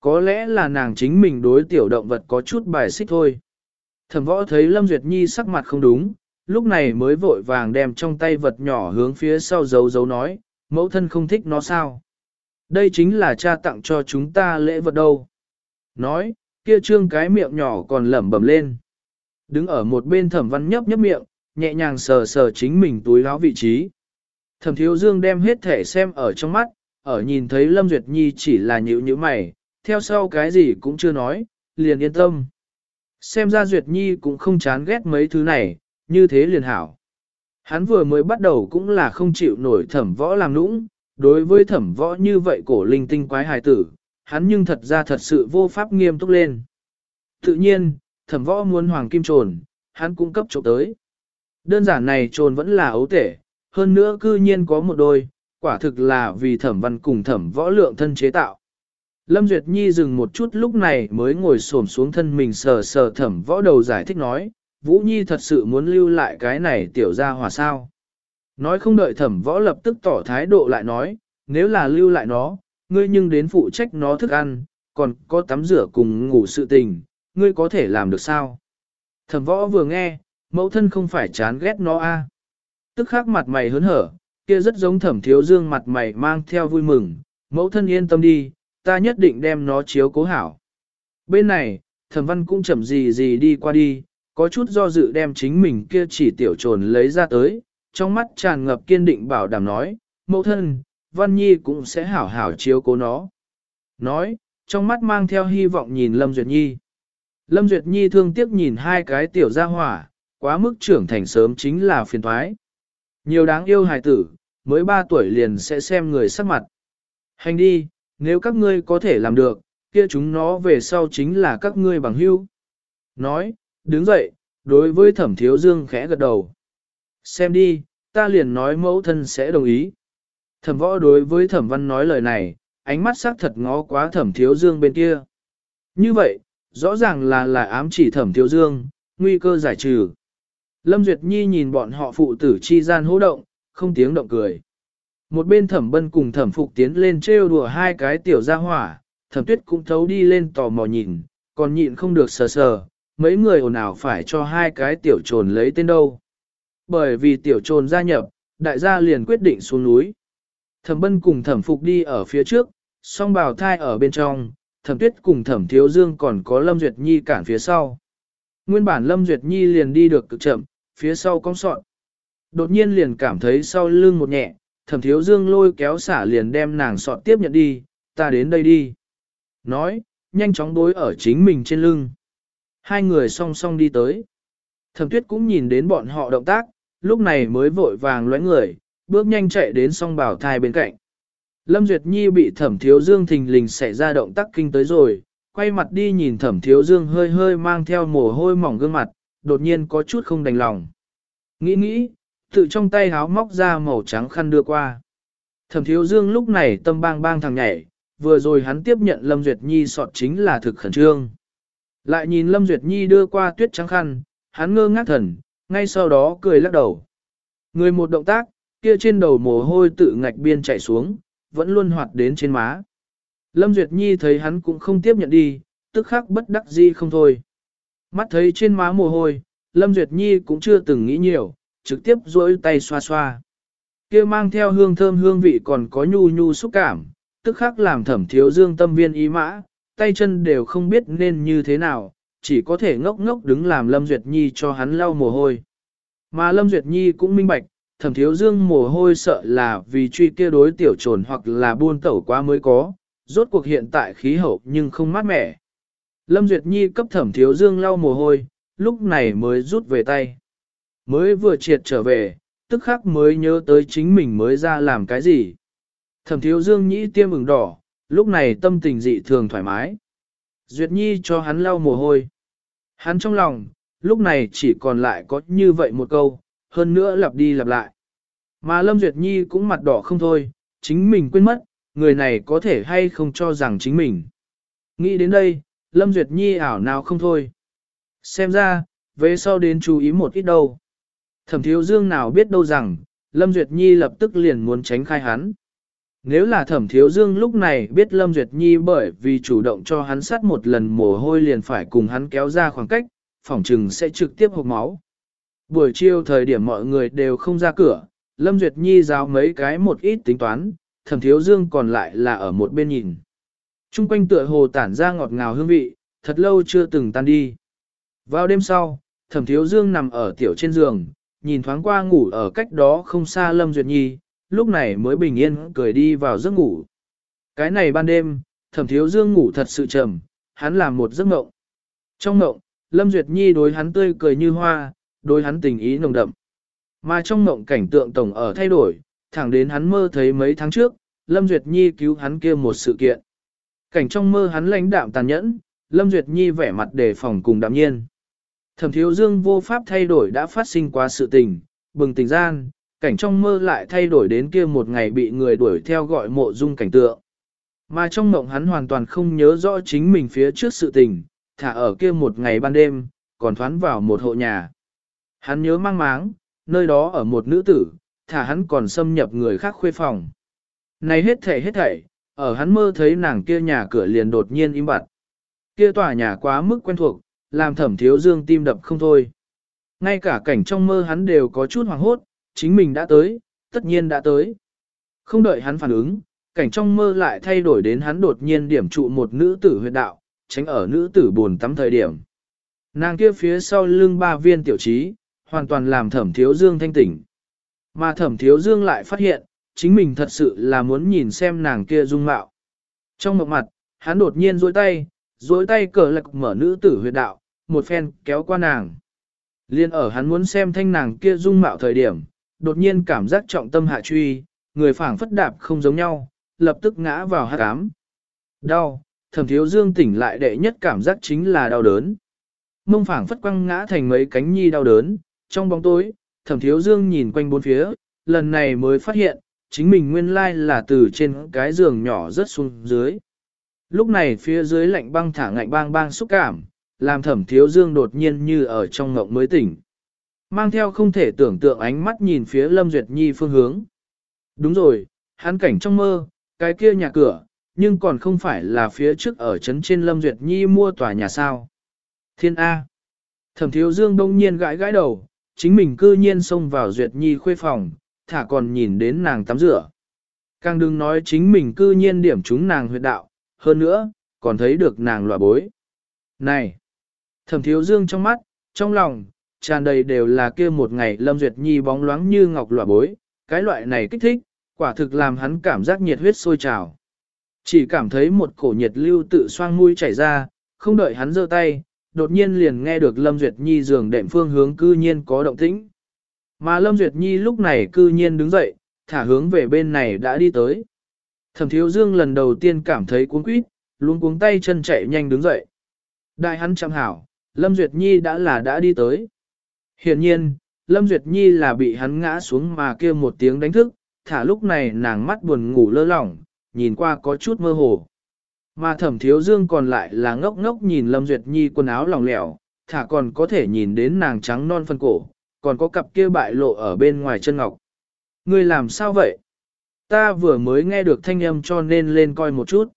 Có lẽ là nàng chính mình đối tiểu động vật có chút bài xích thôi. Thẩm võ thấy Lâm Duyệt Nhi sắc mặt không đúng, lúc này mới vội vàng đem trong tay vật nhỏ hướng phía sau giấu giấu nói, mẫu thân không thích nó sao. Đây chính là cha tặng cho chúng ta lễ vật đâu. Nói, kia trương cái miệng nhỏ còn lẩm bẩm lên. Đứng ở một bên thẩm văn nhấp nhấp miệng, nhẹ nhàng sờ sờ chính mình túi áo vị trí. Thẩm thiếu dương đem hết thể xem ở trong mắt, ở nhìn thấy Lâm Duyệt Nhi chỉ là nhữ nhữ mày, theo sau cái gì cũng chưa nói, liền yên tâm. Xem ra Duyệt Nhi cũng không chán ghét mấy thứ này, như thế liền hảo. Hắn vừa mới bắt đầu cũng là không chịu nổi thẩm võ làm nũng, đối với thẩm võ như vậy cổ linh tinh quái hài tử, hắn nhưng thật ra thật sự vô pháp nghiêm túc lên. Tự nhiên, thẩm võ muốn hoàng kim trồn, hắn cung cấp trộm tới. Đơn giản này trồn vẫn là ấu tể, hơn nữa cư nhiên có một đôi, quả thực là vì thẩm văn cùng thẩm võ lượng thân chế tạo. Lâm Duyệt Nhi dừng một chút lúc này mới ngồi xổm xuống thân mình sờ sờ thẩm võ đầu giải thích nói, Vũ Nhi thật sự muốn lưu lại cái này tiểu ra hòa sao. Nói không đợi thẩm võ lập tức tỏ thái độ lại nói, nếu là lưu lại nó, ngươi nhưng đến phụ trách nó thức ăn, còn có tắm rửa cùng ngủ sự tình, ngươi có thể làm được sao? Thẩm võ vừa nghe, mẫu thân không phải chán ghét nó a Tức khắc mặt mày hớn hở, kia rất giống thẩm thiếu dương mặt mày mang theo vui mừng, mẫu thân yên tâm đi, ta nhất định đem nó chiếu cố hảo. Bên này, thẩm văn cũng chậm gì gì đi qua đi, có chút do dự đem chính mình kia chỉ tiểu trồn lấy ra tới, trong mắt tràn ngập kiên định bảo đảm nói, mẫu thân, văn nhi cũng sẽ hảo hảo chiếu cố nó. Nói, trong mắt mang theo hy vọng nhìn Lâm Duyệt Nhi. Lâm Duyệt Nhi thương tiếc nhìn hai cái tiểu gia hỏa, quá mức trưởng thành sớm chính là phiền thoái. Nhiều đáng yêu hài tử, mới 3 tuổi liền sẽ xem người sắc mặt. Hành đi, nếu các ngươi có thể làm được, kia chúng nó về sau chính là các ngươi bằng hữu. Nói, đứng dậy, đối với thẩm thiếu dương khẽ gật đầu. Xem đi, ta liền nói mẫu thân sẽ đồng ý. Thẩm võ đối với thẩm văn nói lời này, ánh mắt sắc thật ngó quá thẩm thiếu dương bên kia. Như vậy, rõ ràng là là ám chỉ thẩm thiếu dương, nguy cơ giải trừ. Lâm Duyệt Nhi nhìn bọn họ phụ tử chi gian hô động, không tiếng động cười. Một bên thẩm bân cùng thẩm phục tiến lên trêu đùa hai cái tiểu gia hỏa, thẩm tuyết cũng thấu đi lên tò mò nhìn, còn nhịn không được sờ sờ, mấy người ồn ào phải cho hai cái tiểu trồn lấy tên đâu. Bởi vì tiểu trồn gia nhập, đại gia liền quyết định xuống núi. Thẩm bân cùng thẩm phục đi ở phía trước, song bào thai ở bên trong, thẩm tuyết cùng thẩm thiếu dương còn có Lâm Duyệt Nhi cản phía sau. Nguyên bản Lâm Duyệt Nhi liền đi được cực chậm, phía sau cong sọn. Đột nhiên liền cảm thấy sau lưng một nhẹ, thẩm thiếu dương lôi kéo xả liền đem nàng sọt tiếp nhận đi, ta đến đây đi. Nói, nhanh chóng đối ở chính mình trên lưng. Hai người song song đi tới. Thẩm tuyết cũng nhìn đến bọn họ động tác, lúc này mới vội vàng lóe người, bước nhanh chạy đến song bảo thai bên cạnh. Lâm Duyệt Nhi bị thẩm thiếu dương thình lình xảy ra động tác kinh tới rồi, quay mặt đi nhìn thẩm thiếu dương hơi hơi mang theo mồ hôi mỏng gương mặt, đột nhiên có chút không đành lòng. Nghĩ nghĩ, tự trong tay háo móc ra màu trắng khăn đưa qua. Thẩm thiếu dương lúc này tâm bang bang thằng nhảy, vừa rồi hắn tiếp nhận Lâm Duyệt Nhi sọt chính là thực khẩn trương. Lại nhìn Lâm Duyệt Nhi đưa qua tuyết trắng khăn, hắn ngơ ngác thần, ngay sau đó cười lắc đầu. Người một động tác, kia trên đầu mồ hôi tự ngạch biên chạy xuống, vẫn luôn hoạt đến trên má. Lâm Duyệt Nhi thấy hắn cũng không tiếp nhận đi, tức khắc bất đắc dĩ không thôi. Mắt thấy trên má mồ hôi, Lâm Duyệt Nhi cũng chưa từng nghĩ nhiều, trực tiếp duỗi tay xoa xoa. kia mang theo hương thơm hương vị còn có nhu nhu xúc cảm, tức khắc làm thẩm thiếu dương tâm viên ý mã, tay chân đều không biết nên như thế nào, chỉ có thể ngốc ngốc đứng làm Lâm Duyệt Nhi cho hắn lau mồ hôi. Mà Lâm Duyệt Nhi cũng minh bạch, thẩm thiếu dương mồ hôi sợ là vì truy kia đối tiểu trồn hoặc là buôn tẩu quá mới có, rốt cuộc hiện tại khí hậu nhưng không mát mẻ. Lâm Duyệt Nhi cấp thẩm thiếu dương lau mồ hôi, lúc này mới rút về tay. Mới vừa triệt trở về, tức khắc mới nhớ tới chính mình mới ra làm cái gì. Thẩm thiếu dương nhĩ tiêm ửng đỏ, lúc này tâm tình dị thường thoải mái. Duyệt Nhi cho hắn lau mồ hôi. Hắn trong lòng, lúc này chỉ còn lại có như vậy một câu, hơn nữa lặp đi lặp lại. Mà Lâm Duyệt Nhi cũng mặt đỏ không thôi, chính mình quên mất, người này có thể hay không cho rằng chính mình. Nghĩ đến đây, Lâm Duyệt Nhi ảo nào không thôi. Xem ra, về sau đến chú ý một ít đâu. Thẩm thiếu dương nào biết đâu rằng, Lâm Duyệt Nhi lập tức liền muốn tránh khai hắn. Nếu là thẩm thiếu dương lúc này biết Lâm Duyệt Nhi bởi vì chủ động cho hắn sát một lần mồ hôi liền phải cùng hắn kéo ra khoảng cách, phỏng trừng sẽ trực tiếp hộp máu. Buổi chiều thời điểm mọi người đều không ra cửa, Lâm Duyệt Nhi giáo mấy cái một ít tính toán, thẩm thiếu dương còn lại là ở một bên nhìn. Trung quanh tựa hồ tản ra ngọt ngào hương vị, thật lâu chưa từng tan đi. Vào đêm sau, thẩm thiếu dương nằm ở tiểu trên giường, nhìn thoáng qua ngủ ở cách đó không xa Lâm Duyệt Nhi, lúc này mới bình yên cười đi vào giấc ngủ. Cái này ban đêm, thẩm thiếu dương ngủ thật sự trầm, hắn làm một giấc mộng. Trong mộng, Lâm Duyệt Nhi đối hắn tươi cười như hoa, đối hắn tình ý nồng đậm. Mà trong mộng cảnh tượng tổng ở thay đổi, thẳng đến hắn mơ thấy mấy tháng trước, Lâm Duyệt Nhi cứu hắn kia một sự kiện. Cảnh trong mơ hắn lãnh đạm tàn nhẫn, Lâm Duyệt Nhi vẻ mặt đề phòng cùng đạm nhiên. Thẩm thiếu dương vô pháp thay đổi đã phát sinh qua sự tình, bừng tỉnh gian, cảnh trong mơ lại thay đổi đến kia một ngày bị người đuổi theo gọi mộ dung cảnh tượng. Mà trong mộng hắn hoàn toàn không nhớ rõ chính mình phía trước sự tình, thả ở kia một ngày ban đêm, còn thoán vào một hộ nhà. Hắn nhớ mang máng, nơi đó ở một nữ tử, thả hắn còn xâm nhập người khác khuê phòng. Này hết thảy hết thảy, ở hắn mơ thấy nàng kia nhà cửa liền đột nhiên im bặt. Kia tòa nhà quá mức quen thuộc, làm thẩm thiếu dương tim đập không thôi. Ngay cả cảnh trong mơ hắn đều có chút hoảng hốt, chính mình đã tới, tất nhiên đã tới. Không đợi hắn phản ứng, cảnh trong mơ lại thay đổi đến hắn đột nhiên điểm trụ một nữ tử huyệt đạo, tránh ở nữ tử buồn tắm thời điểm. Nàng kia phía sau lưng ba viên tiểu trí, hoàn toàn làm thẩm thiếu dương thanh tỉnh. Mà thẩm thiếu dương lại phát hiện, chính mình thật sự là muốn nhìn xem nàng kia dung mạo. Trong mộng mặt, hắn đột nhiên dối tay, dối tay cờ lạc mở nữ tử huyệt đạo, một phen kéo qua nàng. Liên ở hắn muốn xem thanh nàng kia dung mạo thời điểm, đột nhiên cảm giác trọng tâm hạ truy, người phảng phất đạp không giống nhau, lập tức ngã vào hát cám. Đau, thẩm thiếu dương tỉnh lại đệ nhất cảm giác chính là đau đớn. Mông phảng phất quăng ngã thành mấy cánh nhi đau đớn, trong bóng tối, thẩm thiếu dương nhìn quanh bốn phía, lần này mới phát hiện, chính mình nguyên lai là từ trên cái giường nhỏ rất xuống dưới. Lúc này phía dưới lạnh băng thả ngạnh bang bang xúc cảm, làm thẩm thiếu dương đột nhiên như ở trong ngộng mới tỉnh. Mang theo không thể tưởng tượng ánh mắt nhìn phía Lâm Duyệt Nhi phương hướng. Đúng rồi, hắn cảnh trong mơ, cái kia nhà cửa, nhưng còn không phải là phía trước ở trấn trên Lâm Duyệt Nhi mua tòa nhà sao. Thiên A. Thẩm thiếu dương đông nhiên gãi gãi đầu, chính mình cư nhiên xông vào Duyệt Nhi khuê phòng, thả còn nhìn đến nàng tắm rửa. Càng đừng nói chính mình cư nhiên điểm chúng nàng huyệt đạo, hơn nữa, còn thấy được nàng loại bối. Này! Thẩm thiếu dương trong mắt, trong lòng, tràn đầy đều là kia một ngày Lâm Duyệt Nhi bóng loáng như ngọc loại bối, cái loại này kích thích, quả thực làm hắn cảm giác nhiệt huyết sôi trào. Chỉ cảm thấy một cổ nhiệt lưu tự xoang mũi chảy ra, không đợi hắn giơ tay, đột nhiên liền nghe được Lâm Duyệt Nhi giường đệm phương hướng cư nhiên có động tĩnh. Mà Lâm Duyệt Nhi lúc này cư nhiên đứng dậy, thả hướng về bên này đã đi tới. Thẩm Thiếu Dương lần đầu tiên cảm thấy cuống quýt, luôn cuống tay chân chạy nhanh đứng dậy. Đại hắn chăm hảo, Lâm Duyệt Nhi đã là đã đi tới. Hiện nhiên, Lâm Duyệt Nhi là bị hắn ngã xuống mà kêu một tiếng đánh thức, thả lúc này nàng mắt buồn ngủ lơ lỏng, nhìn qua có chút mơ hồ. Mà thẩm thiếu dương còn lại là ngốc ngốc nhìn Lâm Duyệt Nhi quần áo lỏng lẻo, thả còn có thể nhìn đến nàng trắng non phân cổ, còn có cặp kia bại lộ ở bên ngoài chân ngọc. Ngươi làm sao vậy? Ta vừa mới nghe được thanh âm cho nên lên coi một chút.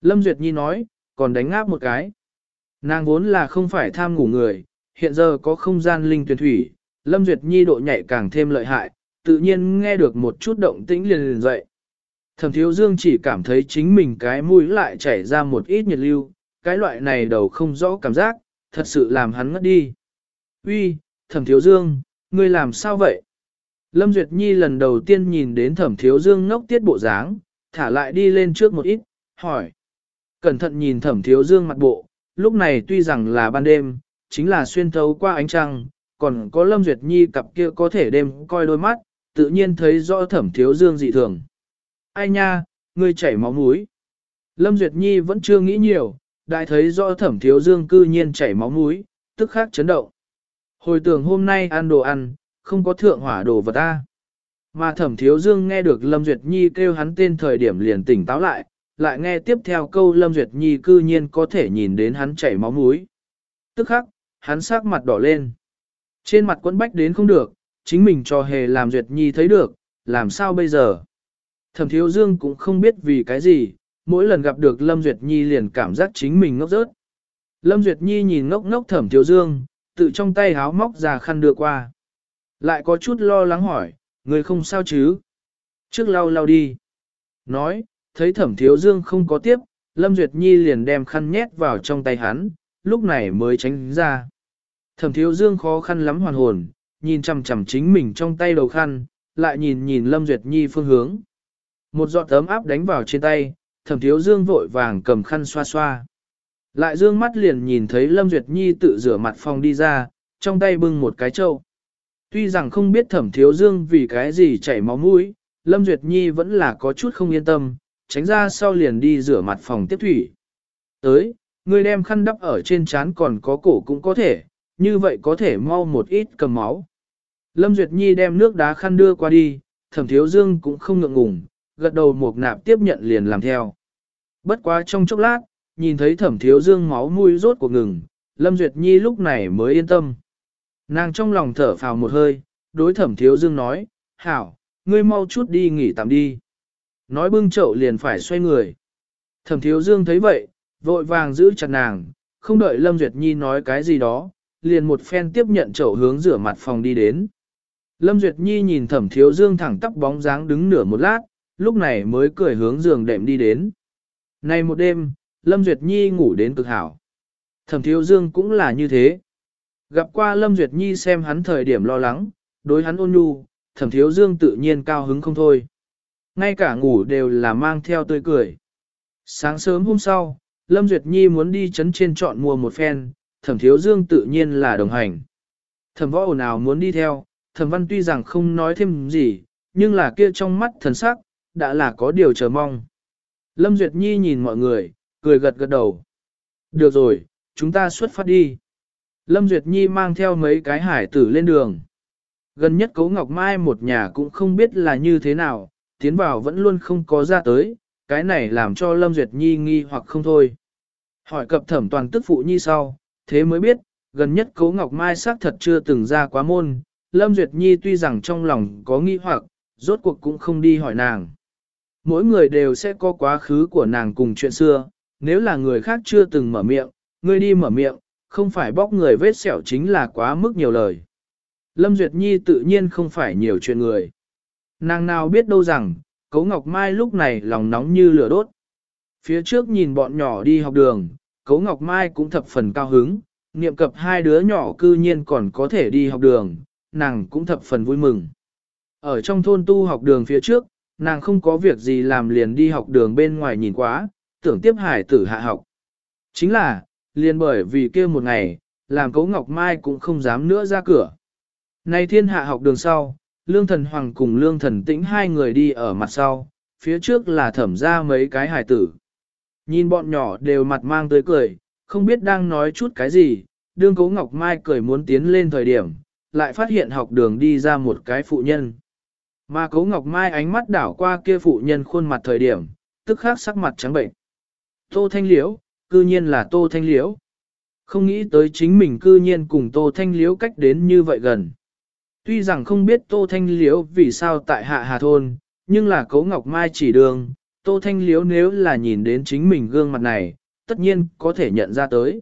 Lâm Duyệt Nhi nói, còn đánh ngáp một cái. Nàng vốn là không phải tham ngủ người, hiện giờ có không gian linh tuyển thủy, Lâm Duyệt Nhi độ nhạy càng thêm lợi hại, tự nhiên nghe được một chút động tĩnh liền liền dậy. Thẩm thiếu dương chỉ cảm thấy chính mình cái mũi lại chảy ra một ít nhiệt lưu, cái loại này đầu không rõ cảm giác, thật sự làm hắn ngất đi. Uy, thẩm thiếu dương, ngươi làm sao vậy? Lâm Duyệt Nhi lần đầu tiên nhìn đến thẩm thiếu dương ngốc tiết bộ dáng, thả lại đi lên trước một ít, hỏi. Cẩn thận nhìn thẩm thiếu dương mặt bộ, lúc này tuy rằng là ban đêm, chính là xuyên thấu qua ánh trăng, còn có Lâm Duyệt Nhi cặp kia có thể đêm coi đôi mắt, tự nhiên thấy rõ thẩm thiếu dương dị thường. Ai nha, ngươi chảy máu mũi. Lâm Duyệt Nhi vẫn chưa nghĩ nhiều, đại thấy do thẩm thiếu dương cư nhiên chảy máu mũi, tức khắc chấn động. Hồi tưởng hôm nay ăn đồ ăn, không có thượng hỏa đồ vật ta. Mà thẩm thiếu dương nghe được Lâm Duyệt Nhi kêu hắn tên thời điểm liền tỉnh táo lại, lại nghe tiếp theo câu Lâm Duyệt Nhi cư nhiên có thể nhìn đến hắn chảy máu mũi. Tức khắc, hắn sắc mặt đỏ lên. Trên mặt quấn bách đến không được, chính mình cho hề làm Duyệt Nhi thấy được, làm sao bây giờ? Thẩm Thiếu Dương cũng không biết vì cái gì, mỗi lần gặp được Lâm Duyệt Nhi liền cảm giác chính mình ngốc rớt. Lâm Duyệt Nhi nhìn ngốc ngốc Thẩm Thiếu Dương, tự trong tay háo móc ra khăn đưa qua. Lại có chút lo lắng hỏi, người không sao chứ? Trước lau lau đi. Nói, thấy thẩm thiếu dương không có tiếp, Lâm Duyệt Nhi liền đem khăn nhét vào trong tay hắn, lúc này mới tránh ra. Thẩm thiếu dương khó khăn lắm hoàn hồn, nhìn chằm chằm chính mình trong tay đầu khăn, lại nhìn nhìn Lâm Duyệt Nhi phương hướng. Một giọt tấm áp đánh vào trên tay, thẩm thiếu dương vội vàng cầm khăn xoa xoa. Lại dương mắt liền nhìn thấy Lâm Duyệt Nhi tự rửa mặt phòng đi ra, trong tay bưng một cái trâu. Tuy rằng không biết thẩm thiếu dương vì cái gì chảy máu mũi, Lâm Duyệt Nhi vẫn là có chút không yên tâm, tránh ra sau liền đi rửa mặt phòng tiếp thủy. Tới, người đem khăn đắp ở trên trán còn có cổ cũng có thể, như vậy có thể mau một ít cầm máu. Lâm Duyệt Nhi đem nước đá khăn đưa qua đi, thẩm thiếu dương cũng không ngượng ngùng, gật đầu một nạp tiếp nhận liền làm theo. Bất quá trong chốc lát, nhìn thấy thẩm thiếu dương máu mũi rốt của ngừng, Lâm Duyệt Nhi lúc này mới yên tâm. Nàng trong lòng thở phào một hơi, đối thẩm thiếu dương nói, hảo, ngươi mau chút đi nghỉ tạm đi. Nói bưng chậu liền phải xoay người. Thẩm thiếu dương thấy vậy, vội vàng giữ chặt nàng, không đợi Lâm Duyệt Nhi nói cái gì đó, liền một phen tiếp nhận chậu hướng rửa mặt phòng đi đến. Lâm Duyệt Nhi nhìn thẩm thiếu dương thẳng tắp bóng dáng đứng nửa một lát, lúc này mới cười hướng giường đệm đi đến. Nay một đêm, Lâm Duyệt Nhi ngủ đến cực hảo. Thẩm thiếu dương cũng là như thế. Gặp qua Lâm Duyệt Nhi xem hắn thời điểm lo lắng, đối hắn ôn nhu, thẩm thiếu dương tự nhiên cao hứng không thôi. Ngay cả ngủ đều là mang theo tươi cười. Sáng sớm hôm sau, Lâm Duyệt Nhi muốn đi chấn trên chọn mua một phen, thẩm thiếu dương tự nhiên là đồng hành. Thẩm võ ồn ào muốn đi theo, thẩm văn tuy rằng không nói thêm gì, nhưng là kia trong mắt thần sắc, đã là có điều chờ mong. Lâm Duyệt Nhi nhìn mọi người, cười gật gật đầu. Được rồi, chúng ta xuất phát đi. Lâm Duyệt Nhi mang theo mấy cái hải tử lên đường. Gần nhất Cấu Ngọc Mai một nhà cũng không biết là như thế nào, tiến vào vẫn luôn không có ra tới, cái này làm cho Lâm Duyệt Nhi nghi hoặc không thôi. Hỏi cập thẩm toàn tức phụ nhi sau, thế mới biết, gần nhất Cấu Ngọc Mai xác thật chưa từng ra quá môn, Lâm Duyệt Nhi tuy rằng trong lòng có nghi hoặc, rốt cuộc cũng không đi hỏi nàng. Mỗi người đều sẽ có quá khứ của nàng cùng chuyện xưa, nếu là người khác chưa từng mở miệng, ngươi đi mở miệng, không phải bóc người vết sẹo chính là quá mức nhiều lời. Lâm Duyệt Nhi tự nhiên không phải nhiều chuyện người. Nàng nào biết đâu rằng, Cấu Ngọc Mai lúc này lòng nóng như lửa đốt. Phía trước nhìn bọn nhỏ đi học đường, Cấu Ngọc Mai cũng thập phần cao hứng, niệm cập hai đứa nhỏ cư nhiên còn có thể đi học đường, nàng cũng thập phần vui mừng. Ở trong thôn tu học đường phía trước, nàng không có việc gì làm liền đi học đường bên ngoài nhìn quá, tưởng tiếp hải tử hạ học. Chính là, liền bởi vì kia một ngày, làm cấu Ngọc Mai cũng không dám nữa ra cửa. Nay thiên hạ học đường sau, Lương Thần Hoàng cùng Lương Thần Tĩnh hai người đi ở mặt sau, phía trước là thẩm ra mấy cái hải tử. Nhìn bọn nhỏ đều mặt mang tới cười, không biết đang nói chút cái gì, đương cấu Ngọc Mai cười muốn tiến lên thời điểm, lại phát hiện học đường đi ra một cái phụ nhân. Mà cấu Ngọc Mai ánh mắt đảo qua kia phụ nhân khuôn mặt thời điểm, tức khắc sắc mặt trắng bệnh. Tô Thanh Liễu, cư nhiên là Tô Thanh Liễu. Không nghĩ tới chính mình cư nhiên cùng Tô Thanh Liễu cách đến như vậy gần. Tuy rằng không biết Tô Thanh Liễu vì sao tại Hạ Hà Thôn, nhưng là Cấu Ngọc Mai chỉ đường, Tô Thanh Liễu nếu là nhìn đến chính mình gương mặt này, tất nhiên có thể nhận ra tới.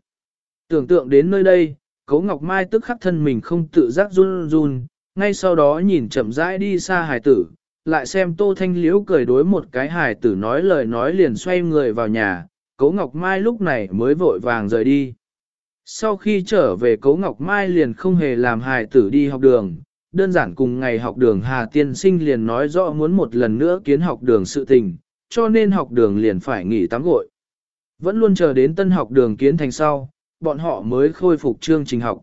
Tưởng tượng đến nơi đây, Cấu Ngọc Mai tức khắc thân mình không tự giác run run, ngay sau đó nhìn chậm rãi đi xa hải tử, lại xem Tô Thanh Liễu cười đối một cái hải tử nói lời nói liền xoay người vào nhà, Cố Ngọc Mai lúc này mới vội vàng rời đi. Sau khi trở về Cố Ngọc Mai liền không hề làm hài tử đi học đường, đơn giản cùng ngày học đường Hà Tiên Sinh liền nói rõ muốn một lần nữa kiến học đường sự tình, cho nên học đường liền phải nghỉ tắm gội. Vẫn luôn chờ đến tân học đường kiến thành sau, bọn họ mới khôi phục chương trình học.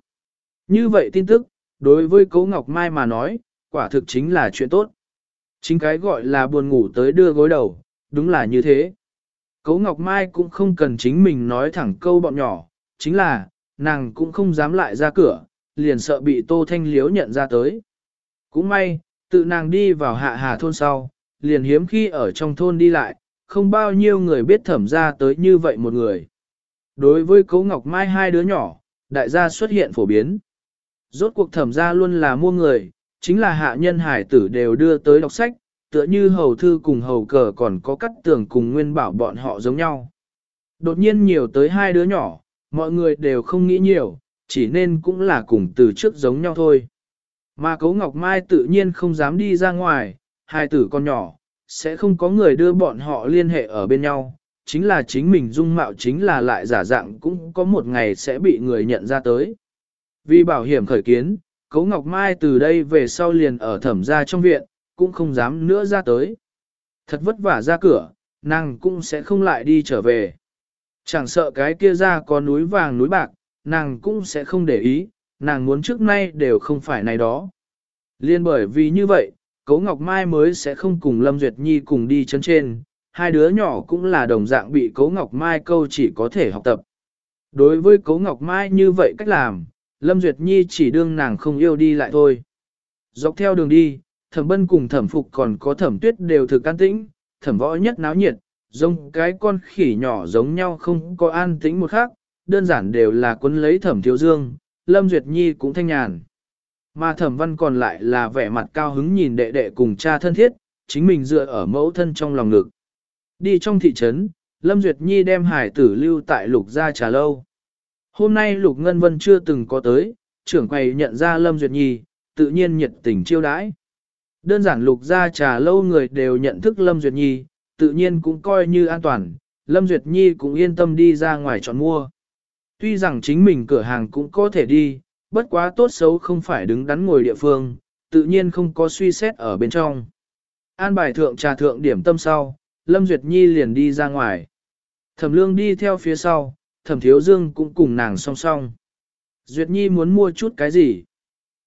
Như vậy tin tức, đối với Cố Ngọc Mai mà nói, quả thực chính là chuyện tốt. Chính cái gọi là buồn ngủ tới đưa gối đầu, đúng là như thế. Cố Ngọc Mai cũng không cần chính mình nói thẳng câu bọn nhỏ, chính là, nàng cũng không dám lại ra cửa, liền sợ bị Tô Thanh Liếu nhận ra tới. Cũng may, tự nàng đi vào hạ hà thôn sau, liền hiếm khi ở trong thôn đi lại, không bao nhiêu người biết thẩm ra tới như vậy một người. Đối với Cố Ngọc Mai hai đứa nhỏ, đại gia xuất hiện phổ biến. Rốt cuộc thẩm ra luôn là mua người, chính là hạ nhân hải tử đều đưa tới đọc sách, tựa như hầu thư cùng hầu cờ còn có cắt tường cùng nguyên bảo bọn họ giống nhau. Đột nhiên nhiều tới hai đứa nhỏ, mọi người đều không nghĩ nhiều, chỉ nên cũng là cùng từ trước giống nhau thôi. Mà Cố Ngọc Mai tự nhiên không dám đi ra ngoài, hai tử con nhỏ, sẽ không có người đưa bọn họ liên hệ ở bên nhau, chính là chính mình dung mạo chính là lại giả dạng cũng có một ngày sẽ bị người nhận ra tới. Vì bảo hiểm khởi kiến, Cố Ngọc Mai từ đây về sau liền ở thẩm gia trong viện, cũng không dám nữa ra tới. Thật vất vả ra cửa, nàng cũng sẽ không lại đi trở về. Chẳng sợ cái kia ra có núi vàng núi bạc, nàng cũng sẽ không để ý, nàng muốn trước nay đều không phải này đó. Liên bởi vì như vậy, Cố Ngọc Mai mới sẽ không cùng Lâm Duyệt Nhi cùng đi chân trên, hai đứa nhỏ cũng là đồng dạng bị Cố Ngọc Mai câu chỉ có thể học tập. Đối với Cố Ngọc Mai như vậy cách làm, Lâm Duyệt Nhi chỉ đương nàng không yêu đi lại thôi. Dọc theo đường đi, thẩm bân cùng thẩm phục còn có thẩm tuyết đều thực an tĩnh, thẩm võ nhất náo nhiệt, giống cái con khỉ nhỏ giống nhau không có an tĩnh một khác, đơn giản đều là quấn lấy thẩm thiếu dương, Lâm Duyệt Nhi cũng thanh nhàn. Mà thẩm văn còn lại là vẻ mặt cao hứng nhìn đệ đệ cùng cha thân thiết, chính mình dựa ở mẫu thân trong lòng ngực. Đi trong thị trấn, Lâm Duyệt Nhi đem hải tử lưu tại lục gia trà lâu. Hôm nay lục ngân vân chưa từng có tới, trưởng quầy nhận ra Lâm Duyệt Nhi, tự nhiên nhiệt tình chiêu đãi. Đơn giản lục gia trà lâu người đều nhận thức Lâm Duyệt Nhi, tự nhiên cũng coi như an toàn, Lâm Duyệt Nhi cũng yên tâm đi ra ngoài chọn mua. Tuy rằng chính mình cửa hàng cũng có thể đi, bất quá tốt xấu không phải đứng đắn ngồi địa phương, tự nhiên không có suy xét ở bên trong. An bài thượng trà thượng điểm tâm sau, Lâm Duyệt Nhi liền đi ra ngoài. Thẩm lương đi theo phía sau, thẩm thiếu dương cũng cùng nàng song song. Duyệt Nhi muốn mua chút cái gì?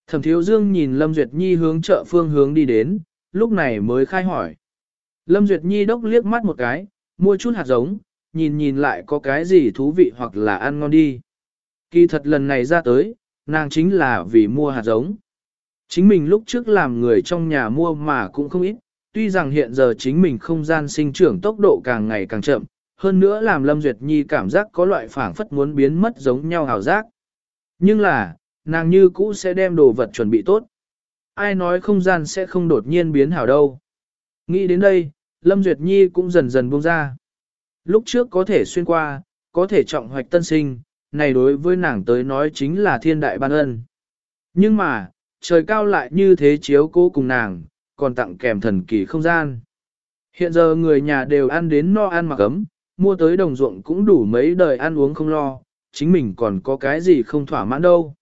Thẩm thiếu dương nhìn Lâm Duyệt Nhi hướng chợ phương hướng đi đến, lúc này mới khai hỏi. Lâm Duyệt Nhi đốc liếc mắt một cái, mua chút hạt giống, nhìn nhìn lại có cái gì thú vị hoặc là ăn ngon đi. Kỳ thật lần này ra tới, nàng chính là vì mua hạt giống. Chính mình lúc trước làm người trong nhà mua mà cũng không ít, tuy rằng hiện giờ chính mình không gian sinh trưởng tốc độ càng ngày càng chậm, hơn nữa làm Lâm Duyệt Nhi cảm giác có loại phảng phất muốn biến mất giống nhau hào giác. Nhưng là, nàng như cũ sẽ đem đồ vật chuẩn bị tốt. Ai nói không gian sẽ không đột nhiên biến hảo đâu. Nghĩ đến đây, Lâm Duyệt Nhi cũng dần dần buông ra. Lúc trước có thể xuyên qua, có thể trọng hoạch tân sinh, này đối với nàng tới nói chính là thiên đại ban ân. Nhưng mà, trời cao lại như thế chiếu cố cùng nàng, còn tặng kèm thần kỳ không gian. Hiện giờ người nhà đều ăn đến no ăn mặc ấm, mua tới đồng ruộng cũng đủ mấy đời ăn uống không lo, chính mình còn có cái gì không thỏa mãn đâu.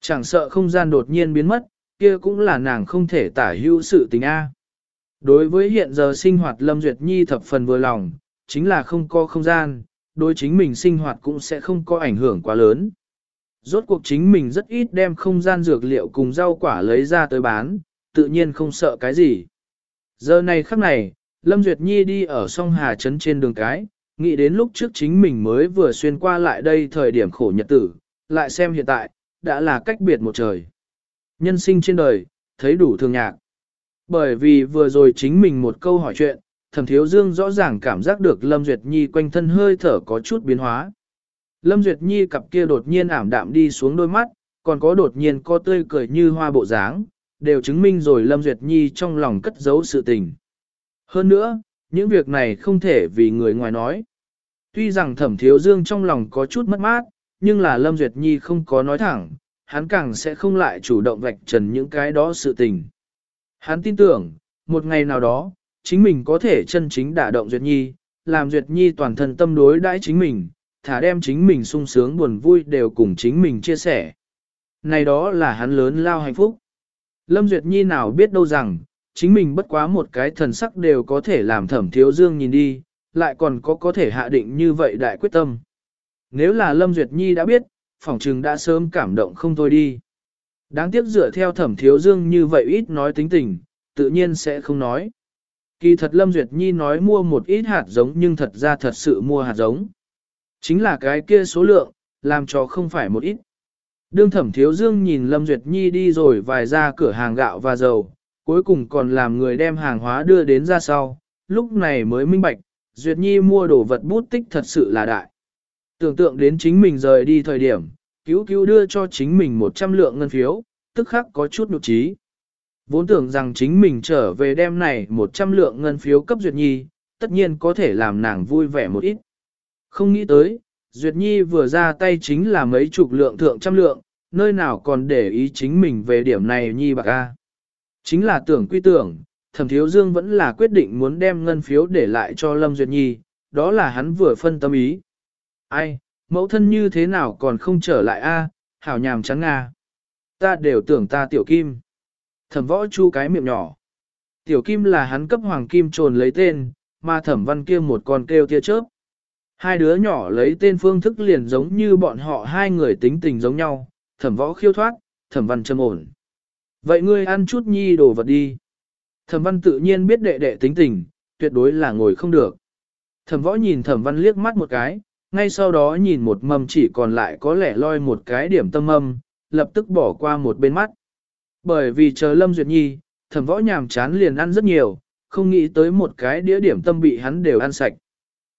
Chẳng sợ không gian đột nhiên biến mất, kia cũng là nàng không thể tả hữu sự tình A. Đối với hiện giờ sinh hoạt Lâm Duyệt Nhi thập phần vừa lòng, chính là không có không gian, đối chính mình sinh hoạt cũng sẽ không có ảnh hưởng quá lớn. Rốt cuộc chính mình rất ít đem không gian dược liệu cùng rau quả lấy ra tới bán, tự nhiên không sợ cái gì. Giờ này khắc này, Lâm Duyệt Nhi đi ở sông Hà Trấn trên đường cái, nghĩ đến lúc trước chính mình mới vừa xuyên qua lại đây thời điểm khổ nhật tử, lại xem hiện tại, đã là cách biệt một trời. Nhân sinh trên đời, thấy đủ thương nhạc. Bởi vì vừa rồi chính mình một câu hỏi chuyện, thẩm thiếu dương rõ ràng cảm giác được Lâm Duyệt Nhi quanh thân hơi thở có chút biến hóa. Lâm Duyệt Nhi cặp kia đột nhiên ảm đạm đi xuống đôi mắt, còn có đột nhiên có tươi cười như hoa bộ dáng, đều chứng minh rồi Lâm Duyệt Nhi trong lòng cất giấu sự tình. Hơn nữa, những việc này không thể vì người ngoài nói. Tuy rằng thẩm thiếu dương trong lòng có chút mất mát, nhưng là Lâm Duyệt Nhi không có nói thẳng, hắn càng sẽ không lại chủ động vạch trần những cái đó sự tình. Hắn tin tưởng, một ngày nào đó, chính mình có thể chân chính đả động Duyệt Nhi, làm Duyệt Nhi toàn thân tâm đối đãi chính mình, thả đem chính mình sung sướng buồn vui đều cùng chính mình chia sẻ. Này đó là hắn lớn lao hạnh phúc. Lâm Duyệt Nhi nào biết đâu rằng, chính mình bất quá một cái thần sắc đều có thể làm thẩm thiếu dương nhìn đi, lại còn có có thể hạ định như vậy đại quyết tâm. Nếu là Lâm Duyệt Nhi đã biết, phỏng trừng đã sớm cảm động không thôi đi. Đáng tiếc dựa theo thẩm thiếu dương như vậy ít nói tính tình, tự nhiên sẽ không nói. Kỳ thật Lâm Duyệt Nhi nói mua một ít hạt giống nhưng thật ra thật sự mua hạt giống. Chính là cái kia số lượng, làm cho không phải một ít. Đương thẩm thiếu dương nhìn Lâm Duyệt Nhi đi rồi vài ra cửa hàng gạo và dầu, cuối cùng còn làm người đem hàng hóa đưa đến ra sau, lúc này mới minh bạch, Duyệt Nhi mua đồ vật bút tích thật sự là đại. Tưởng tượng đến chính mình rời đi thời điểm, cứu cứu đưa cho chính mình 100 lượng ngân phiếu, tức khắc có chút nụ trí. Vốn tưởng rằng chính mình trở về đêm này 100 lượng ngân phiếu cấp Duyệt Nhi, tất nhiên có thể làm nàng vui vẻ một ít. Không nghĩ tới, Duyệt Nhi vừa ra tay chính là mấy chục lượng thượng trăm lượng, nơi nào còn để ý chính mình về điểm này nhi bạc a. Chính là tưởng quy tưởng, thẩm thiếu dương vẫn là quyết định muốn đem ngân phiếu để lại cho Lâm Duyệt Nhi, đó là hắn vừa phân tâm ý. Ai, mẫu thân như thế nào còn không trở lại a? hảo nhàm trắng nga. Ta đều tưởng ta tiểu kim. Thẩm võ chu cái miệng nhỏ. Tiểu kim là hắn cấp hoàng kim trồn lấy tên, mà thẩm văn kia một con kêu tia chớp. Hai đứa nhỏ lấy tên phương thức liền giống như bọn họ hai người tính tình giống nhau, thẩm võ khiêu thoát, thẩm văn trầm ổn. Vậy ngươi ăn chút nhi đồ vật đi. Thẩm văn tự nhiên biết đệ đệ tính tình, tuyệt đối là ngồi không được. Thẩm võ nhìn thẩm văn liếc mắt một cái, ngay sau đó nhìn một mâm chỉ còn lại có lẻ loi một cái điểm tâm âm, lập tức bỏ qua một bên mắt. Bởi vì chờ Lâm Duyệt Nhi, thẩm võ nhàm chán liền ăn rất nhiều, không nghĩ tới một cái đĩa điểm tâm bị hắn đều ăn sạch.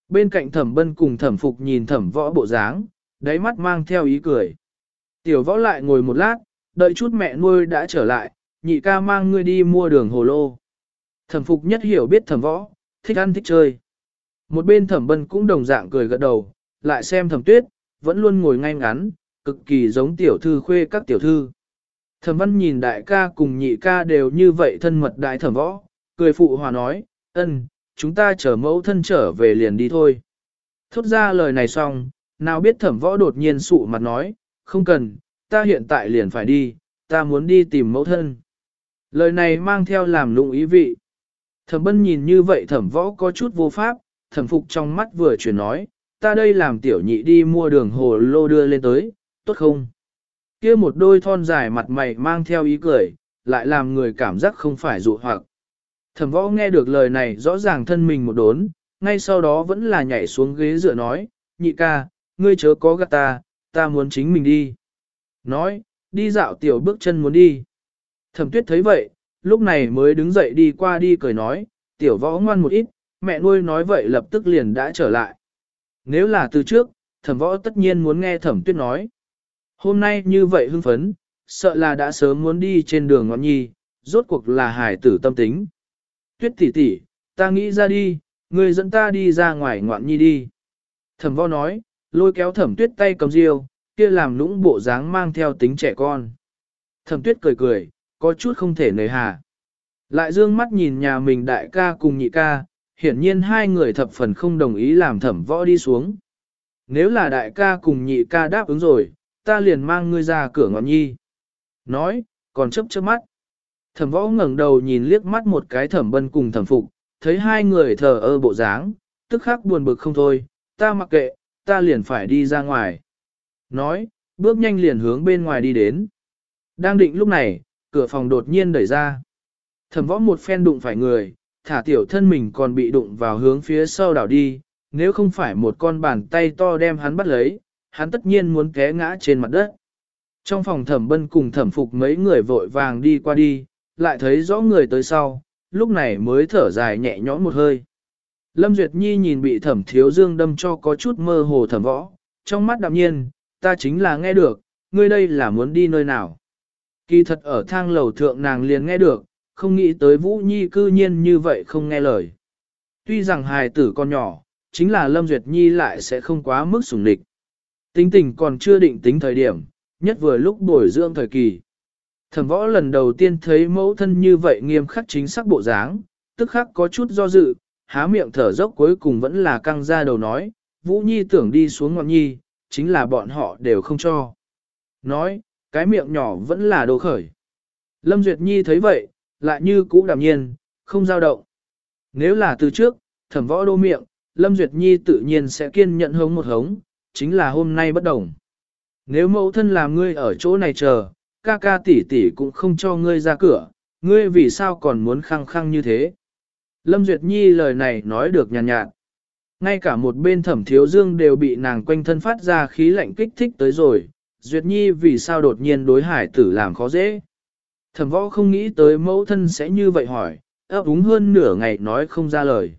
Bên cạnh thẩm bân cùng thẩm phục nhìn thẩm võ bộ dáng, đáy mắt mang theo ý cười. Tiểu võ lại ngồi một lát, đợi chút mẹ nuôi đã trở lại, nhị ca mang ngươi đi mua đường hồ lô. Thẩm phục nhất hiểu biết thẩm võ, thích ăn thích chơi. Một bên thẩm bân cũng đồng dạng cười gật đầu, lại xem thẩm tuyết, vẫn luôn ngồi ngay ngắn, cực kỳ giống tiểu thư khuê các tiểu thư. Thẩm văn nhìn đại ca cùng nhị ca đều như vậy thân mật đại thẩm võ, cười phụ hòa nói, ân, chúng ta chở mẫu thân trở về liền đi thôi. Thốt ra lời này xong, nào biết thẩm võ đột nhiên sụ mặt nói, không cần, ta hiện tại liền phải đi, ta muốn đi tìm mẫu thân. Lời này mang theo làm lụng ý vị. Thẩm bân nhìn như vậy thẩm võ có chút vô pháp, thẩm phục trong mắt vừa chuyển nói, ta đây làm tiểu nhị đi mua đường hồ lô đưa lên tới, tốt không? kia một đôi thon dài mặt mày mang theo ý cười, lại làm người cảm giác không phải dụ hoặc. Thẩm võ nghe được lời này rõ ràng thân mình một đốn, ngay sau đó vẫn là nhảy xuống ghế dựa nói, nhị ca, ngươi chớ có gắt ta, ta muốn chính mình đi. Nói, đi dạo tiểu bước chân muốn đi. Thẩm tuyết thấy vậy, lúc này mới đứng dậy đi qua đi cười nói, tiểu võ ngoan một ít, mẹ nuôi nói vậy lập tức liền đã trở lại. Nếu là từ trước, thẩm võ tất nhiên muốn nghe thẩm tuyết nói. Hôm nay như vậy hưng phấn, sợ là đã sớm muốn đi trên đường ngọn nhi, rốt cuộc là hải tử tâm tính. Tuyết tỷ tỷ, ta nghĩ ra đi, người dẫn ta đi ra ngoài ngoạn nhi đi. Thẩm võ nói, lôi kéo thẩm tuyết tay cầm riêu, kia làm lũng bộ dáng mang theo tính trẻ con. Thẩm tuyết cười cười, có chút không thể nời hà. Lại dương mắt nhìn nhà mình đại ca cùng nhị ca, hiển nhiên hai người thập phần không đồng ý làm thẩm võ đi xuống. Nếu là đại ca cùng nhị ca đáp ứng rồi, ta liền mang ngươi ra cửa ngọn nhi. Nói, còn chấp chớp mắt. Thẩm võ ngẩng đầu nhìn liếc mắt một cái thẩm bân cùng thẩm phục, thấy hai người thờ ơ bộ dáng, tức khắc buồn bực không thôi, ta mặc kệ, ta liền phải đi ra ngoài. Nói, bước nhanh liền hướng bên ngoài đi đến. Đang định lúc này, cửa phòng đột nhiên đẩy ra. Thẩm võ một phen đụng phải người, thả tiểu thân mình còn bị đụng vào hướng phía sau đảo đi, nếu không phải một con bàn tay to đem hắn bắt lấy, hắn tất nhiên muốn té ngã trên mặt đất. Trong phòng thẩm bân cùng thẩm phục mấy người vội vàng đi qua đi, lại thấy rõ người tới sau, lúc này mới thở dài nhẹ nhõm một hơi. Lâm Duyệt Nhi nhìn bị thẩm thiếu dương đâm cho có chút mơ hồ thẩm võ, trong mắt đạm nhiên, ta chính là nghe được, ngươi đây là muốn đi nơi nào. Kỳ thật ở thang lầu thượng nàng liền nghe được, không nghĩ tới Vũ Nhi cư nhiên như vậy không nghe lời. Tuy rằng hài tử con nhỏ, chính là Lâm Duyệt Nhi lại sẽ không quá mức sủng địch. Tính tình còn chưa định tính thời điểm, nhất vừa lúc bồi dưỡng thời kỳ. Thẩm võ lần đầu tiên thấy mẫu thân như vậy nghiêm khắc chính xác bộ dáng, tức khắc có chút do dự, há miệng thở dốc cuối cùng vẫn là căng ra đầu nói, Vũ Nhi tưởng đi xuống ngọn nhi, chính là bọn họ đều không cho. Nói, cái miệng nhỏ vẫn là đồ khởi. Lâm Duyệt Nhi thấy vậy, lại như cũ đạm nhiên, không dao động. Nếu là từ trước, thẩm võ đô miệng, Lâm Duyệt Nhi tự nhiên sẽ kiên nhận hống một hống, chính là hôm nay bất đồng. Nếu mẫu thân làm ngươi ở chỗ này chờ, ca ca tỷ tỷ cũng không cho ngươi ra cửa, ngươi vì sao còn muốn khăng khăng như thế? Lâm Duyệt Nhi lời này nói được nhàn nhạt, nhạt. Ngay cả một bên thẩm thiếu dương đều bị nàng quanh thân phát ra khí lạnh kích thích tới rồi, Duyệt Nhi vì sao đột nhiên đối hải tử làm khó dễ. Thẩm võ không nghĩ tới mẫu thân sẽ như vậy hỏi, ấp úng hơn nửa ngày nói không ra lời.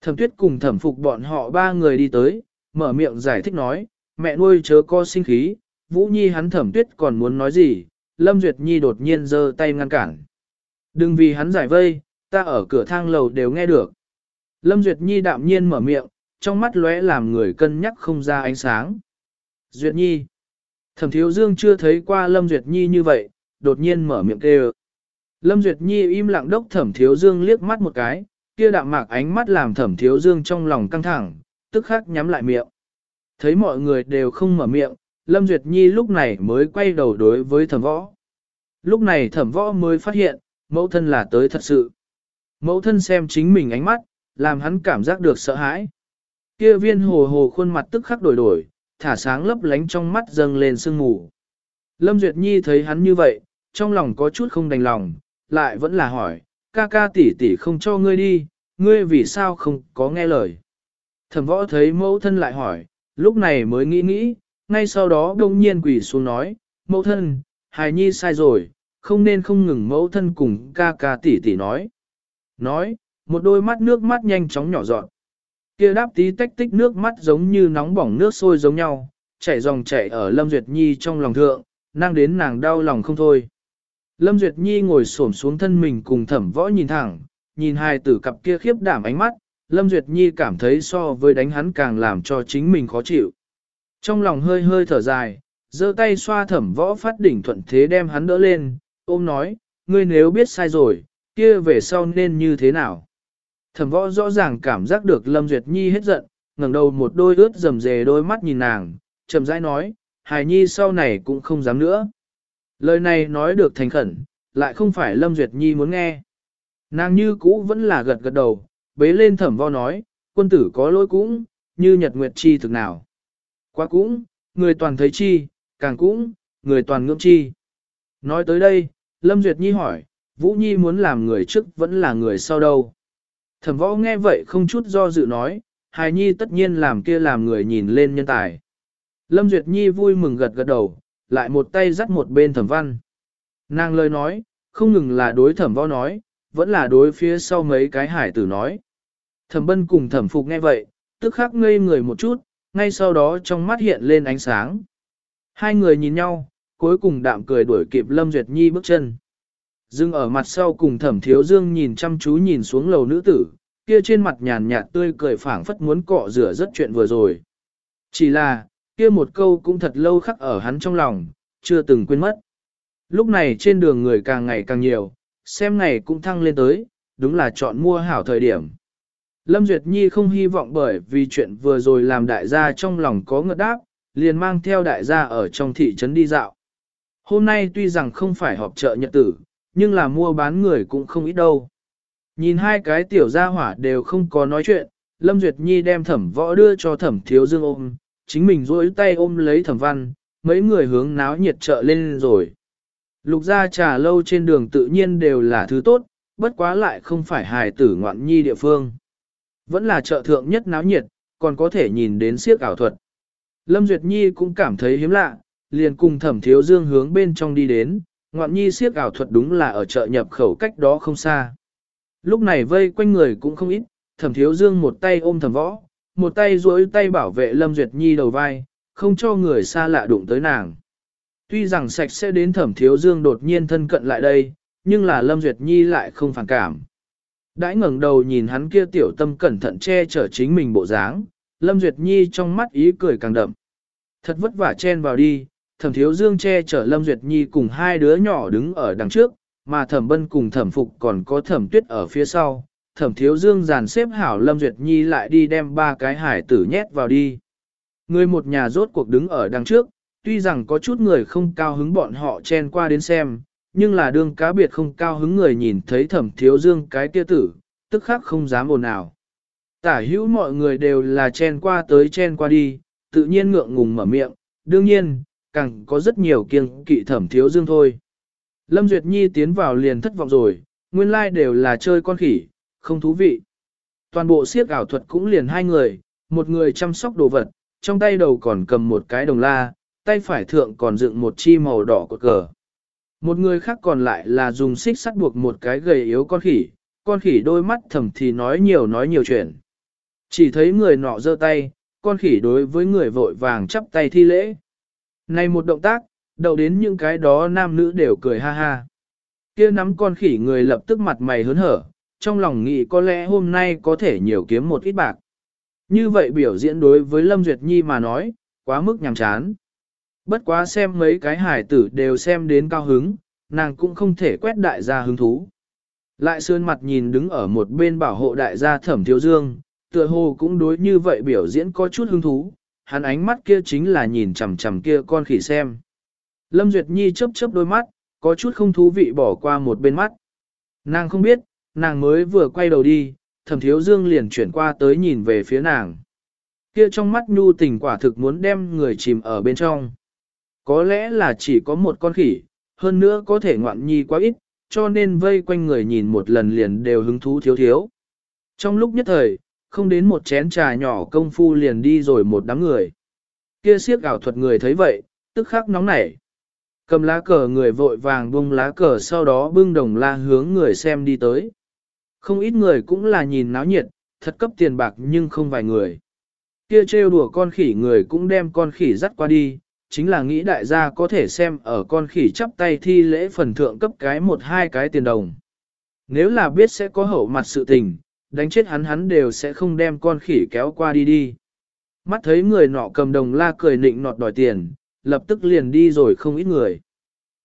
Thẩm tuyết cùng thẩm phục bọn họ ba người đi tới, mở miệng giải thích nói, mẹ nuôi chớ co sinh khí, Vũ Nhi hắn thẩm tuyết còn muốn nói gì, Lâm Duyệt Nhi đột nhiên giơ tay ngăn cản. Đừng vì hắn giải vây, ta ở cửa thang lầu đều nghe được. Lâm Duyệt Nhi đạm nhiên mở miệng, trong mắt lóe làm người cân nhắc không ra ánh sáng. Duyệt Nhi. Thẩm thiếu dương chưa thấy qua Lâm Duyệt Nhi như vậy, đột nhiên mở miệng kêu. Lâm Duyệt Nhi im lặng đốc thẩm thiếu dương liếc mắt một cái, kia đạm mạc ánh mắt làm thẩm thiếu dương trong lòng căng thẳng, tức khắc nhắm lại miệng. Thấy mọi người đều không mở miệng, Lâm Duyệt Nhi lúc này mới quay đầu đối với thẩm võ. Lúc này thẩm võ mới phát hiện, mẫu thân là tới thật sự. Mẫu thân xem chính mình ánh mắt, làm hắn cảm giác được sợ hãi. Kia viên hồ hồ khuôn mặt tức khắc đổi đổi, thả sáng lấp lánh trong mắt dâng lên sương mù. Lâm Duyệt Nhi thấy hắn như vậy, trong lòng có chút không đành lòng, lại vẫn là hỏi, ca ca tỷ tỷ không cho ngươi đi, ngươi vì sao không có nghe lời. Thẩm võ thấy mẫu thân lại hỏi, lúc này mới nghĩ nghĩ, ngay sau đó đông nhiên quỳ xuống nói, mẫu thân, hài nhi sai rồi, không nên không ngừng mẫu thân cùng ca ca tỷ tỷ nói. Nói, một đôi mắt nước mắt nhanh chóng nhỏ giọt. Kia đáp tí tách tích nước mắt giống như nóng bỏng nước sôi giống nhau, chảy dòng chảy ở Lâm Duyệt Nhi trong lòng thượng, năng đến nàng đau lòng không thôi. Lâm Duyệt Nhi ngồi xổm xuống thân mình cùng thẩm võ nhìn thẳng, nhìn hai tử cặp kia khiếp đảm ánh mắt, Lâm Duyệt Nhi cảm thấy so với đánh hắn càng làm cho chính mình khó chịu. Trong lòng hơi hơi thở dài, giơ tay xoa thẩm võ phát đỉnh thuận thế đem hắn đỡ lên, ôm nói, ngươi nếu biết sai rồi, kia về sau nên như thế nào. Thẩm võ rõ ràng cảm giác được Lâm Duyệt Nhi hết giận, ngẩng đầu một đôi ướt rầm rề đôi mắt nhìn nàng, chậm rãi nói, Hải Nhi sau này cũng không dám nữa. Lời này nói được thành khẩn, lại không phải Lâm Duyệt Nhi muốn nghe. Nàng như cũ vẫn là gật gật đầu, bế lên thẩm vo nói, quân tử có lỗi cũng, như nhật nguyệt chi thực nào. Quá cũng, người toàn thấy chi, càng cũng, người toàn ngưỡng chi. Nói tới đây, Lâm Duyệt Nhi hỏi, Vũ Nhi muốn làm người trước vẫn là người sau đâu. Thẩm võ nghe vậy không chút do dự nói, Hài Nhi tất nhiên làm kia làm người nhìn lên nhân tài. Lâm Duyệt Nhi vui mừng gật gật đầu, lại một tay dắt một bên thẩm văn. Nàng lời nói, không ngừng là đối thẩm võ nói, vẫn là đối phía sau mấy cái hải tử nói. Thẩm bân cùng thẩm phục nghe vậy, tức khắc ngây người một chút, ngay sau đó trong mắt hiện lên ánh sáng. Hai người nhìn nhau, cuối cùng đạm cười đuổi kịp Lâm Duyệt Nhi bước chân. Dưng ở mặt sau cùng thẩm thiếu dương nhìn chăm chú nhìn xuống lầu nữ tử, kia trên mặt nhàn nhạt tươi cười phảng phất muốn cọ rửa rất chuyện vừa rồi. Chỉ là, kia một câu cũng thật lâu khắc ở hắn trong lòng, chưa từng quên mất. Lúc này trên đường người càng ngày càng nhiều, xem ngày cũng thăng lên tới, đúng là chọn mua hảo thời điểm. Lâm Duyệt Nhi không hy vọng bởi vì chuyện vừa rồi làm đại gia trong lòng có ngợt đáp, liền mang theo đại gia ở trong thị trấn đi dạo. Hôm nay tuy rằng không phải họp chợ nhật tử, nhưng là mua bán người cũng không ít đâu. Nhìn hai cái tiểu gia hỏa đều không có nói chuyện, Lâm Duyệt Nhi đem thẩm võ đưa cho thẩm thiếu dương ôm, chính mình duỗi tay ôm lấy thẩm văn, mấy người hướng náo nhiệt chợ lên rồi. Lục gia trà lâu trên đường tự nhiên đều là thứ tốt, bất quá lại không phải hài tử ngoạn nhi địa phương. Vẫn là chợ thượng nhất náo nhiệt, còn có thể nhìn đến siếc ảo thuật. Lâm Duyệt Nhi cũng cảm thấy hiếm lạ, liền cùng thẩm thiếu dương hướng bên trong đi đến, ngoạn nhi siếc ảo thuật đúng là ở chợ nhập khẩu cách đó không xa. Lúc này vây quanh người cũng không ít, thẩm thiếu dương một tay ôm thẩm võ, một tay duỗi tay bảo vệ Lâm Duyệt Nhi đầu vai, không cho người xa lạ đụng tới nàng. Tuy rằng sạch sẽ đến thẩm thiếu dương đột nhiên thân cận lại đây, nhưng là Lâm Duyệt Nhi lại không phản cảm. Đãi ngẩng đầu nhìn hắn kia tiểu tâm cẩn thận che chở chính mình bộ dáng, Lâm Duyệt Nhi trong mắt ý cười càng đậm. Thật vất vả chen vào đi, thẩm thiếu dương che chở Lâm Duyệt Nhi cùng hai đứa nhỏ đứng ở đằng trước, mà thẩm bân cùng thẩm phục còn có thẩm tuyết ở phía sau. Thẩm thiếu dương dàn xếp hảo Lâm Duyệt Nhi lại đi đem ba cái hải tử nhét vào đi. Người một nhà rốt cuộc đứng ở đằng trước, tuy rằng có chút người không cao hứng bọn họ chen qua đến xem, nhưng là đương cá biệt không cao hứng người nhìn thấy thẩm thiếu dương cái kia tử, tức khắc không dám ồn nào. Tả hữu mọi người đều là chen qua tới chen qua đi, tự nhiên ngượng ngùng mở miệng, đương nhiên, càng có rất nhiều kiêng kỵ thẩm thiếu dương thôi. Lâm Duyệt Nhi tiến vào liền thất vọng rồi, nguyên lai like đều là chơi con khỉ, không thú vị. Toàn bộ siếc ảo thuật cũng liền hai người, một người chăm sóc đồ vật, trong tay đầu còn cầm một cái đồng la, tay phải thượng còn dựng một chi màu đỏ cột cờ. Một người khác còn lại là dùng xích sắt buộc một cái gầy yếu con khỉ, con khỉ đôi mắt thầm thì nói nhiều nói nhiều chuyện. Chỉ thấy người nọ giơ tay, con khỉ đối với người vội vàng chắp tay thi lễ. Này một động tác, đầu đến những cái đó nam nữ đều cười ha ha. Kia nắm con khỉ người lập tức mặt mày hớn hở, trong lòng nghĩ có lẽ hôm nay có thể nhiều kiếm một ít bạc. Như vậy biểu diễn đối với Lâm Duyệt Nhi mà nói, quá mức nhàm chán. Bất quá xem mấy cái hải tử đều xem đến cao hứng, nàng cũng không thể quét đại gia hứng thú. Lại sơn mặt nhìn đứng ở một bên bảo hộ đại gia thẩm thiếu dương, tựa hồ cũng đối như vậy biểu diễn có chút hứng thú, hắn ánh mắt kia chính là nhìn chằm chằm kia con khỉ xem. Lâm Duyệt Nhi chớp chớp đôi mắt, có chút không thú vị bỏ qua một bên mắt. Nàng không biết, nàng mới vừa quay đầu đi, thẩm thiếu dương liền chuyển qua tới nhìn về phía nàng. Kia trong mắt nhu tình quả thực muốn đem người chìm ở bên trong. Có lẽ là chỉ có một con khỉ, hơn nữa có thể ngoạn nhi quá ít, cho nên vây quanh người nhìn một lần liền đều hứng thú thiếu thiếu. Trong lúc nhất thời, không đến một chén trà nhỏ công phu liền đi rồi một đám người. Kia siếc ảo thuật người thấy vậy, tức khắc nóng nảy. Cầm lá cờ người vội vàng bung lá cờ sau đó bưng đồng la hướng người xem đi tới. Không ít người cũng là nhìn náo nhiệt, thật cấp tiền bạc nhưng không vài người. Kia trêu đùa con khỉ người cũng đem con khỉ dắt qua đi, chính là nghĩ đại gia có thể xem ở con khỉ chắp tay thi lễ phần thượng cấp cái một hai cái tiền đồng. Nếu là biết sẽ có hậu mặt sự tình, đánh chết hắn hắn đều sẽ không đem con khỉ kéo qua đi đi. Mắt thấy người nọ cầm đồng la cười nịnh nọt đòi tiền, lập tức liền đi rồi không ít người.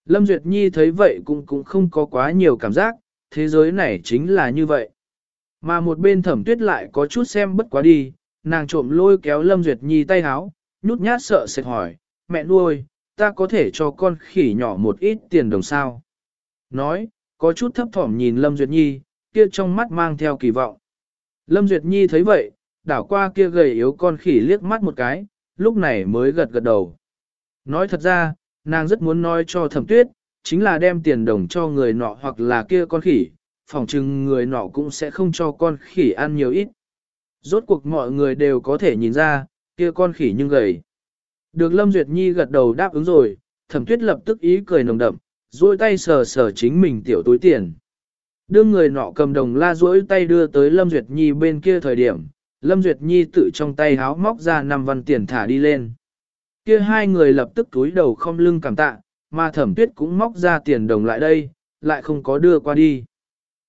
Lâm Duyệt Nhi thấy vậy cũng cũng không có quá nhiều cảm giác, thế giới này chính là như vậy. Mà một bên thẩm tuyết lại có chút xem bất quá đi, nàng trộm lôi kéo Lâm Duyệt Nhi tay háo, nhút nhát sợ sệt hỏi, mẹ nuôi, ta có thể cho con khỉ nhỏ một ít tiền đồng sao? Nói, có chút thấp thỏm nhìn Lâm Duyệt Nhi, kia trong mắt mang theo kỳ vọng. Lâm Duyệt Nhi thấy vậy, đảo qua kia gầy yếu con khỉ liếc mắt một cái, lúc này mới gật gật đầu. Nói thật ra, nàng rất muốn nói cho thẩm tuyết, chính là đem tiền đồng cho người nọ hoặc là kia con khỉ, phòng chừng người nọ cũng sẽ không cho con khỉ ăn nhiều ít. Rốt cuộc mọi người đều có thể nhìn ra, kia con khỉ nhưng gầy. Được Lâm Duyệt Nhi gật đầu đáp ứng rồi, thẩm tuyết lập tức ý cười nồng đậm, duỗi tay sờ sờ chính mình tiểu túi tiền. Đưa người nọ cầm đồng la duỗi tay đưa tới Lâm Duyệt Nhi bên kia thời điểm, Lâm Duyệt Nhi tự trong tay háo móc ra năm văn tiền thả đi lên. Kia hai người lập tức túi đầu không lưng cảm tạ, mà thẩm tuyết cũng móc ra tiền đồng lại đây, lại không có đưa qua đi.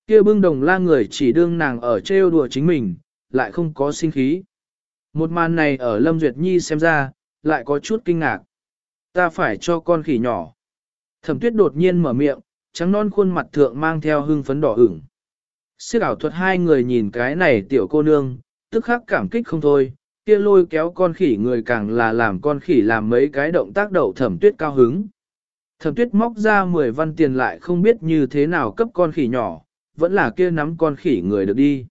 Kia bưng đồng la người chỉ đương nàng ở trêu đùa chính mình, lại không có sinh khí. Một màn này ở Lâm Duyệt Nhi xem ra, lại có chút kinh ngạc. Ta phải cho con khỉ nhỏ. Thẩm tuyết đột nhiên mở miệng, trắng non khuôn mặt thượng mang theo hưng phấn đỏ ửng. Siết ảo thuật hai người nhìn cái này tiểu cô nương, tức khắc cảm kích không thôi, kia lôi kéo con khỉ người càng là làm con khỉ làm mấy cái động tác đậu thẩm tuyết cao hứng. Thẩm tuyết móc ra 10 văn tiền lại không biết như thế nào cấp con khỉ nhỏ, vẫn là kia nắm con khỉ người được đi.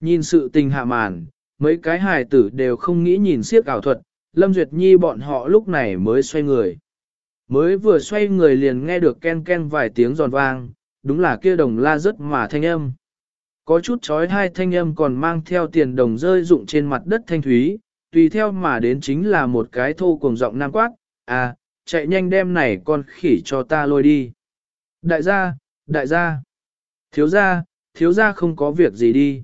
Nhìn sự tình hạ màn, mấy cái hài tử đều không nghĩ nhìn siếc ảo thuật, Lâm Duyệt Nhi bọn họ lúc này mới xoay người. Mới vừa xoay người liền nghe được ken ken vài tiếng giòn vang, đúng là kia đồng la rất mà thanh âm. Có chút chói hai thanh âm còn mang theo tiền đồng rơi rụng trên mặt đất thanh thúy, tùy theo mà đến chính là một cái thô cùng giọng nam quát, à, chạy nhanh đem này con khỉ cho ta lôi đi. Đại gia, đại gia, thiếu gia, thiếu gia không có việc gì đi.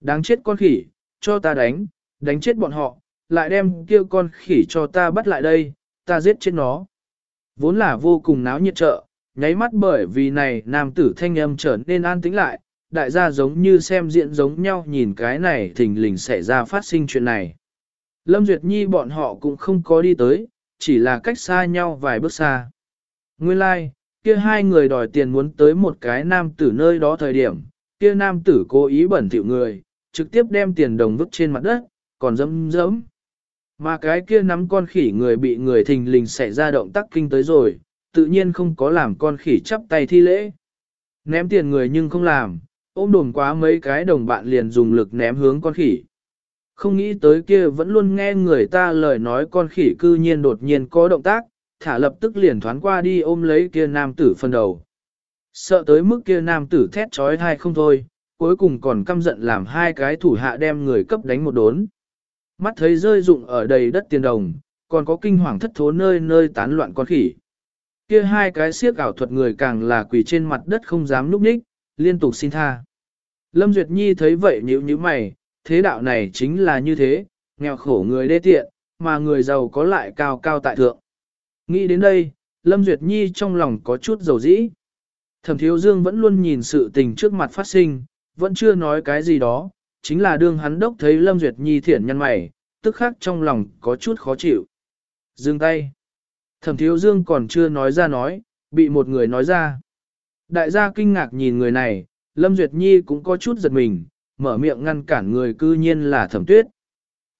Đáng chết con khỉ, cho ta đánh, đánh chết bọn họ, lại đem kia con khỉ cho ta bắt lại đây, ta giết chết nó. Vốn là vô cùng náo nhiệt trợ, nháy mắt bởi vì này nam tử thanh âm trở nên an tĩnh lại, đại gia giống như xem diện giống nhau nhìn cái này thình lình xảy ra phát sinh chuyện này. Lâm Duyệt Nhi bọn họ cũng không có đi tới, chỉ là cách xa nhau vài bước xa. Nguyên lai, like, kia hai người đòi tiền muốn tới một cái nam tử nơi đó thời điểm, kia nam tử cố ý bẩn thỉu người, trực tiếp đem tiền đồng vứt trên mặt đất, còn dẫm dẫm. Mà cái kia nắm con khỉ người bị người thình lình xảy ra động tác kinh tới rồi, tự nhiên không có làm con khỉ chắp tay thi lễ. Ném tiền người nhưng không làm, ôm đồn quá mấy cái đồng bạn liền dùng lực ném hướng con khỉ. Không nghĩ tới kia vẫn luôn nghe người ta lời nói con khỉ cư nhiên đột nhiên có động tác, thả lập tức liền thoán qua đi ôm lấy kia nam tử phân đầu. Sợ tới mức kia nam tử thét trói thai không thôi, cuối cùng còn căm giận làm hai cái thủ hạ đem người cấp đánh một đốn. Mắt thấy rơi rụng ở đầy đất tiền đồng, còn có kinh hoàng thất thố nơi nơi tán loạn con khỉ. Kia hai cái siếc ảo thuật người càng là quỳ trên mặt đất không dám núp ních, liên tục xin tha. Lâm Duyệt Nhi thấy vậy nhíu nhíu mày, thế đạo này chính là như thế, nghèo khổ người đê tiện, mà người giàu có lại cao cao tại thượng. Nghĩ đến đây, Lâm Duyệt Nhi trong lòng có chút dầu dĩ. Thẩm Thiếu Dương vẫn luôn nhìn sự tình trước mặt phát sinh, vẫn chưa nói cái gì đó, chính là đương hắn đốc thấy Lâm Duyệt Nhi thiển nhân mày, tức khắc trong lòng có chút khó chịu. Dừng tay. Thẩm thiếu dương còn chưa nói ra nói, bị một người nói ra. Đại gia kinh ngạc nhìn người này, Lâm Duyệt Nhi cũng có chút giật mình, mở miệng ngăn cản người cư nhiên là thẩm tuyết.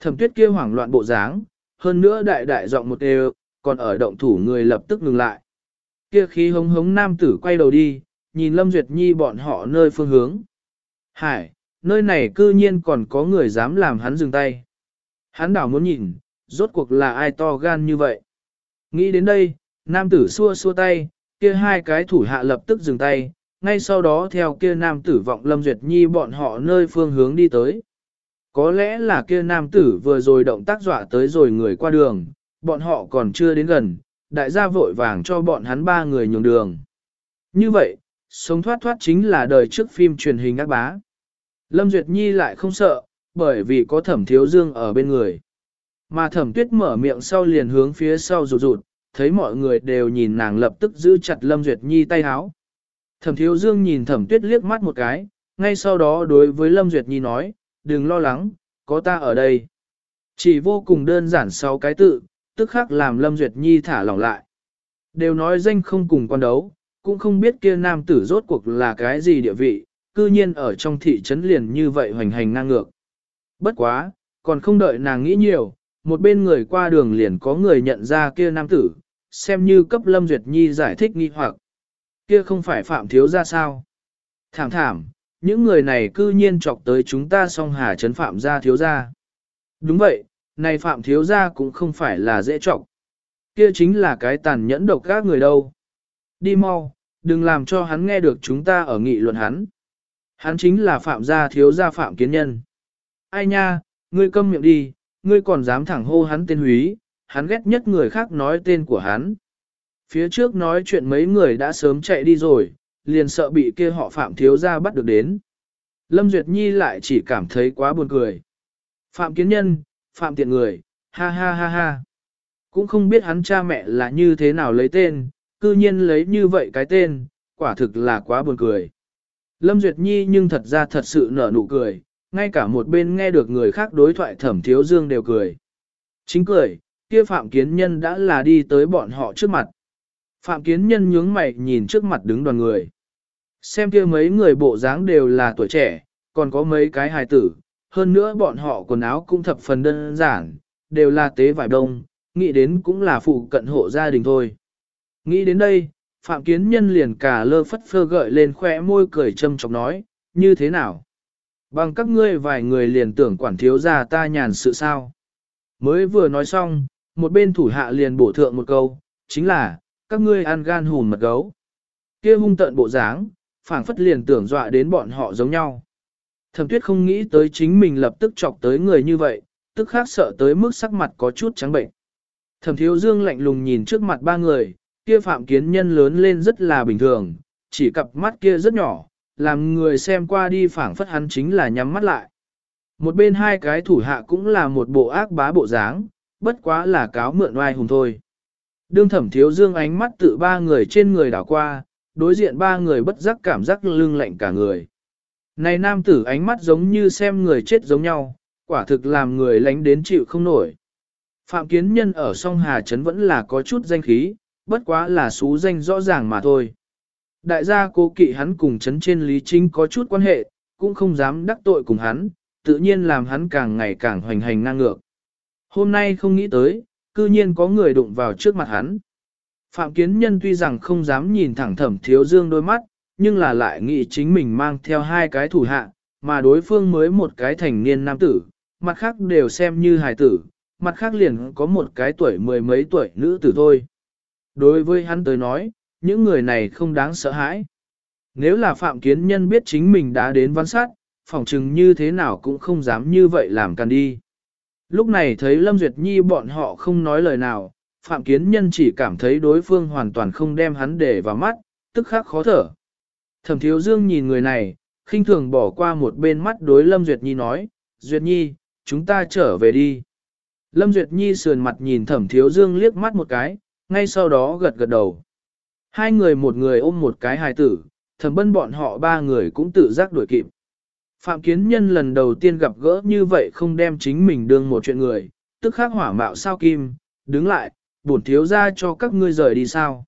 Thẩm tuyết kia hoảng loạn bộ dáng, hơn nữa đại đại giọng một đều, còn ở động thủ người lập tức ngừng lại. Kia khí hống hống nam tử quay đầu đi, nhìn Lâm Duyệt Nhi bọn họ nơi phương hướng. Hải, nơi này cư nhiên còn có người dám làm hắn dừng tay. Hắn đảo muốn nhìn, rốt cuộc là ai to gan như vậy. Nghĩ đến đây, nam tử xua xua tay, kia hai cái thủ hạ lập tức dừng tay, ngay sau đó theo kia nam tử vọng Lâm Duyệt Nhi bọn họ nơi phương hướng đi tới. Có lẽ là kia nam tử vừa rồi động tác dọa tới rồi người qua đường, bọn họ còn chưa đến gần, đại gia vội vàng cho bọn hắn ba người nhường đường. Như vậy, sống thoát thoát chính là đời trước phim truyền hình ác bá. Lâm Duyệt Nhi lại không sợ, bởi vì có thẩm thiếu dương ở bên người. Mà thẩm tuyết mở miệng sau liền hướng phía sau rụt rụt, thấy mọi người đều nhìn nàng lập tức giữ chặt Lâm Duyệt Nhi tay háo. Thẩm thiếu dương nhìn thẩm tuyết liếc mắt một cái, ngay sau đó đối với Lâm Duyệt Nhi nói, đừng lo lắng, có ta ở đây. Chỉ vô cùng đơn giản sau cái tự, tức khắc làm Lâm Duyệt Nhi thả lỏng lại. Đều nói danh không cùng quan đấu, cũng không biết kia nam tử rốt cuộc là cái gì địa vị, cư nhiên ở trong thị trấn liền như vậy hoành hành ngang ngược. Bất quá, còn không đợi nàng nghĩ nhiều, một bên người qua đường liền có người nhận ra kia nam tử, xem như cấp Lâm Duyệt Nhi giải thích nghi hoặc. Kia không phải phạm thiếu ra sao? Thảm thảm, những người này cư nhiên chọc tới chúng ta song hà trấn phạm gia thiếu gia. Đúng vậy, này phạm thiếu gia cũng không phải là dễ chọc. Kia chính là cái tàn nhẫn độc các người đâu. Đi mau, đừng làm cho hắn nghe được chúng ta ở nghị luận hắn. Hắn chính là phạm gia thiếu gia phạm kiến nhân. Ai nha, ngươi câm miệng đi, ngươi còn dám thẳng hô hắn tên húy, hắn ghét nhất người khác nói tên của hắn. Phía trước nói chuyện mấy người đã sớm chạy đi rồi, liền sợ bị kia họ phạm thiếu gia bắt được đến. Lâm Duyệt Nhi lại chỉ cảm thấy quá buồn cười. Phạm kiến nhân, phạm tiện người, ha ha ha ha. Cũng không biết hắn cha mẹ là như thế nào lấy tên, cư nhiên lấy như vậy cái tên, quả thực là quá buồn cười. Lâm Duyệt Nhi nhưng thật ra thật sự nở nụ cười, ngay cả một bên nghe được người khác đối thoại thẩm thiếu dương đều cười. Chính cười, kia Phạm Kiến Nhân đã là đi tới bọn họ trước mặt. Phạm Kiến Nhân nhướng mày nhìn trước mặt đứng đoàn người. Xem kia mấy người bộ dáng đều là tuổi trẻ, còn có mấy cái hài tử, hơn nữa bọn họ quần áo cũng thập phần đơn giản, đều là tế vải đông, nghĩ đến cũng là phụ cận hộ gia đình thôi. Nghĩ đến đây, Phạm Kiến Nhân liền cả lơ phất phơ gợi lên khóe môi cười châm chọc nói, như thế nào? Bằng các ngươi vài người liền tưởng quản thiếu gia ta nhàn sự sao? Mới vừa nói xong, một bên thủ hạ liền bổ thượng một câu, chính là, các ngươi ăn gan hùn mật gấu. kia hung tận bộ dáng, phảng phất liền tưởng dọa đến bọn họ giống nhau. Thẩm tuyết không nghĩ tới chính mình lập tức chọc tới người như vậy, tức khác sợ tới mức sắc mặt có chút trắng bệnh. Thẩm thiếu dương lạnh lùng nhìn trước mặt ba người, kia phạm kiến nhân lớn lên rất là bình thường, chỉ cặp mắt kia rất nhỏ, làm người xem qua đi phảng phất hắn chính là nhắm mắt lại. Một bên hai cái thủ hạ cũng là một bộ ác bá bộ dáng, bất quá là cáo mượn oai hùng thôi. Đương thẩm thiếu dương ánh mắt tự ba người trên người đảo qua, đối diện ba người bất giác cảm giác lưng lạnh cả người. Này nam tử ánh mắt giống như xem người chết giống nhau, quả thực làm người lánh đến chịu không nổi. Phạm kiến nhân ở song Hà Trấn vẫn là có chút danh khí, bất quá là xú danh rõ ràng mà thôi. Đại gia cố kỵ hắn cùng chấn trên Lý Chính có chút quan hệ, cũng không dám đắc tội cùng hắn, tự nhiên làm hắn càng ngày càng hoành hành ngang ngược. Hôm nay không nghĩ tới, cư nhiên có người đụng vào trước mặt hắn. Phạm Kiến Nhân tuy rằng không dám nhìn thẳng thẩm thiếu dương đôi mắt, nhưng là lại nghĩ chính mình mang theo hai cái thủ hạ, mà đối phương mới một cái thành niên nam tử, mặt khác đều xem như hài tử, mặt khác liền có một cái tuổi mười mấy tuổi nữ tử thôi. Đối với hắn tới nói, những người này không đáng sợ hãi. Nếu là Phạm Kiến Nhân biết chính mình đã đến văn sát, phỏng chừng như thế nào cũng không dám như vậy làm càn đi. Lúc này thấy Lâm Duyệt Nhi bọn họ không nói lời nào, Phạm Kiến Nhân chỉ cảm thấy đối phương hoàn toàn không đem hắn để vào mắt, tức khắc khó thở. Thẩm Thiếu Dương nhìn người này, khinh thường bỏ qua một bên mắt đối Lâm Duyệt Nhi nói, Duyệt Nhi, chúng ta trở về đi. Lâm Duyệt Nhi sườn mặt nhìn Thẩm Thiếu Dương liếc mắt một cái, ngay sau đó gật gật đầu. Hai người một người ôm một cái hài tử, thẩm bân bọn họ ba người cũng tự giác đuổi kịp. Phạm Kiến Nhân lần đầu tiên gặp gỡ như vậy không đem chính mình đương một chuyện người, tức khắc hỏa mạo sao kim, đứng lại, bổn thiếu ra cho các ngươi rời đi sao.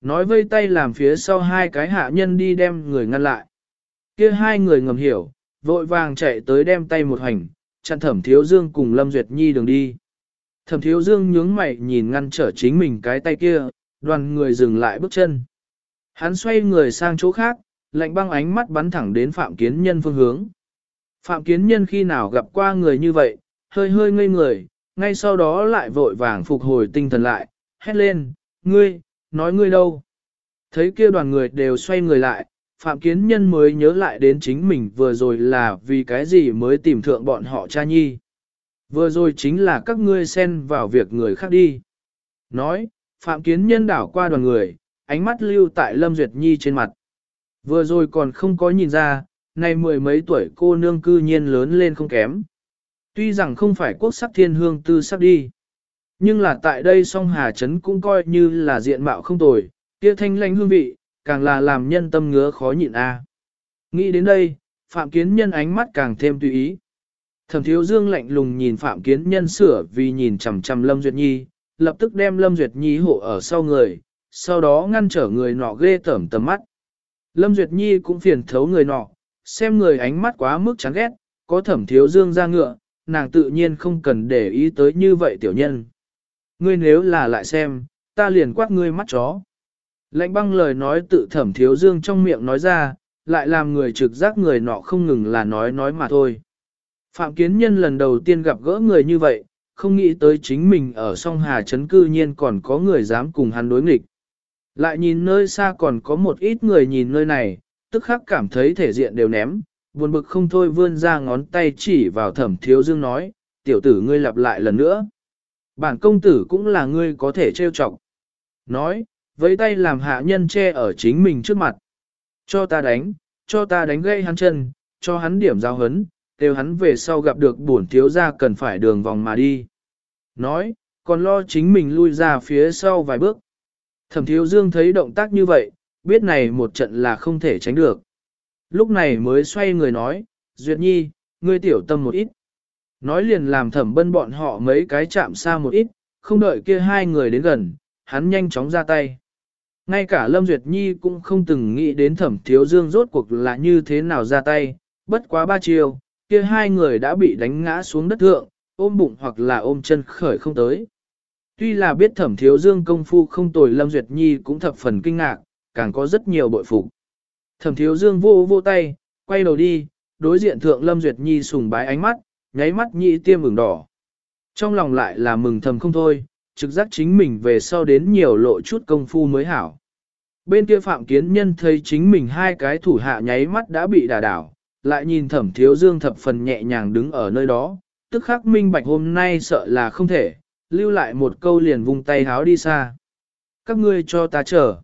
Nói vây tay làm phía sau hai cái hạ nhân đi đem người ngăn lại. kia hai người ngầm hiểu, vội vàng chạy tới đem tay một hành, chặn thẩm thiếu dương cùng Lâm Duyệt Nhi đường đi. Thẩm thiếu dương nhướng mày nhìn ngăn trở chính mình cái tay kia, đoàn người dừng lại bước chân. Hắn xoay người sang chỗ khác, lạnh băng ánh mắt bắn thẳng đến Phạm Kiến Nhân phương hướng. Phạm Kiến Nhân khi nào gặp qua người như vậy, hơi hơi ngây người, ngay sau đó lại vội vàng phục hồi tinh thần lại, hét lên, ngươi, nói ngươi đâu. Thấy kia đoàn người đều xoay người lại, Phạm Kiến Nhân mới nhớ lại đến chính mình vừa rồi là vì cái gì mới tìm thượng bọn họ cha nhi. Vừa rồi chính là các ngươi xen vào việc người khác đi. Nói, Phạm Kiến Nhân đảo qua đoàn người, ánh mắt lưu tại Lâm Duyệt Nhi trên mặt. Vừa rồi còn không có nhìn ra, nay mười mấy tuổi cô nương cư nhiên lớn lên không kém. Tuy rằng không phải quốc sắc thiên hương tư sắc đi. Nhưng là tại đây song Hà Trấn cũng coi như là diện mạo không tồi, kia thanh lãnh hương vị, càng là làm nhân tâm ngứa khó nhịn a. Nghĩ đến đây, Phạm Kiến Nhân ánh mắt càng thêm tùy ý. Thẩm Thiếu Dương lạnh lùng nhìn Phạm Kiến Nhân sửa vì nhìn chằm chằm Lâm Duyệt Nhi, lập tức đem Lâm Duyệt Nhi hộ ở sau người, sau đó ngăn trở người nọ ghê tởm tầm mắt. Lâm Duyệt Nhi cũng phiền thấu người nọ, xem người ánh mắt quá mức chán ghét, có Thẩm Thiếu Dương ra ngựa, nàng tự nhiên không cần để ý tới như vậy tiểu nhân. Ngươi nếu là lại xem, ta liền quát ngươi mắt chó. Lạnh băng lời nói tự thẩm thiếu dương trong miệng nói ra, lại làm người trực giác người nọ không ngừng là nói nói mà thôi. Phạm Kiến Nhân lần đầu tiên gặp gỡ người như vậy, không nghĩ tới chính mình ở song Hà Trấn cư nhiên còn có người dám cùng hắn đối nghịch. Lại nhìn nơi xa còn có một ít người nhìn nơi này, tức khắc cảm thấy thể diện đều ném, buồn bực không thôi vươn ra ngón tay chỉ vào thẩm thiếu dương nói, tiểu tử ngươi lặp lại lần nữa. Bản công tử cũng là ngươi có thể trêu chọc. Nói, với tay làm hạ nhân che ở chính mình trước mặt. Cho ta đánh, cho ta đánh gây hắn chân, cho hắn điểm giao hấn, kêu hắn về sau gặp được bổn thiếu gia cần phải đường vòng mà đi. Nói, còn lo chính mình lui ra phía sau vài bước. Thẩm thiếu dương thấy động tác như vậy, biết này một trận là không thể tránh được. Lúc này mới xoay người nói, Duyệt Nhi, ngươi tiểu tâm một ít. Nói liền làm thẩm bân bọn họ mấy cái chạm xa một ít, không đợi kia hai người đến gần, hắn nhanh chóng ra tay. Ngay cả Lâm Duyệt Nhi cũng không từng nghĩ đến thẩm thiếu dương rốt cuộc là như thế nào ra tay, bất quá ba chiều, kia hai người đã bị đánh ngã xuống đất thượng, ôm bụng hoặc là ôm chân khởi không tới. Tuy là biết thẩm thiếu dương công phu không tồi Lâm Duyệt Nhi cũng thập phần kinh ngạc, càng có rất nhiều bội phục. Thẩm thiếu dương vô vô tay, quay đầu đi, đối diện thượng Lâm Duyệt Nhi sùng bái ánh mắt, nháy mắt nhị tiêm ửng đỏ. Trong lòng lại là mừng thầm không thôi, trực giác chính mình về sau đến nhiều lộ chút công phu mới hảo. Bên kia Phạm Kiến Nhân thấy chính mình hai cái thủ hạ nháy mắt đã bị đả đảo, lại nhìn thẩm thiếu dương thập phần nhẹ nhàng đứng ở nơi đó, tức khắc minh bạch hôm nay sợ là không thể, lưu lại một câu liền vung tay háo đi xa. Các ngươi cho ta chờ.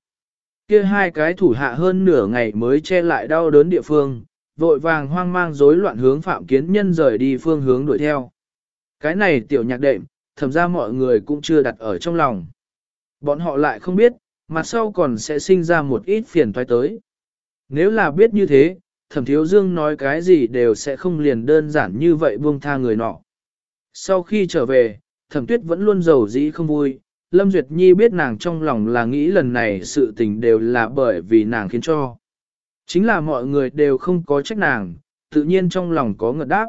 Kia hai cái thủ hạ hơn nửa ngày mới che lại đau đớn địa phương, vội vàng hoang mang rối loạn hướng Phạm Kiến Nhân rời đi phương hướng đuổi theo. Cái này tiểu nhạc đệm, thầm ra mọi người cũng chưa đặt ở trong lòng. Bọn họ lại không biết, mặt sau còn sẽ sinh ra một ít phiền toái tới. Nếu là biết như thế, thẩm thiếu dương nói cái gì đều sẽ không liền đơn giản như vậy buông tha người nọ. Sau khi trở về, thẩm tuyết vẫn luôn giàu dĩ không vui, Lâm Duyệt Nhi biết nàng trong lòng là nghĩ lần này sự tình đều là bởi vì nàng khiến cho. Chính là mọi người đều không có trách nàng, tự nhiên trong lòng có ngợt đáp.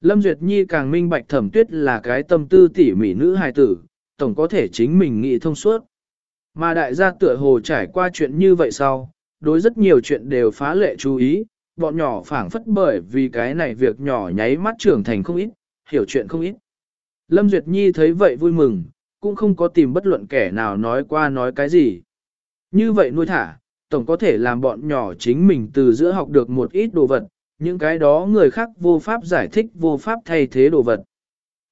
Lâm Duyệt Nhi càng minh bạch thẩm tuyết là cái tâm tư tỉ mỉ nữ hài tử, tổng có thể chính mình nghĩ thông suốt. Mà đại gia tựa hồ trải qua chuyện như vậy sau, đối rất nhiều chuyện đều phá lệ chú ý, bọn nhỏ phảng phất bởi vì cái này việc nhỏ nháy mắt trưởng thành không ít, hiểu chuyện không ít. Lâm Duyệt Nhi thấy vậy vui mừng, cũng không có tìm bất luận kẻ nào nói qua nói cái gì. Như vậy nuôi thả, tổng có thể làm bọn nhỏ chính mình từ giữa học được một ít đồ vật, những cái đó người khác vô pháp giải thích vô pháp thay thế đồ vật.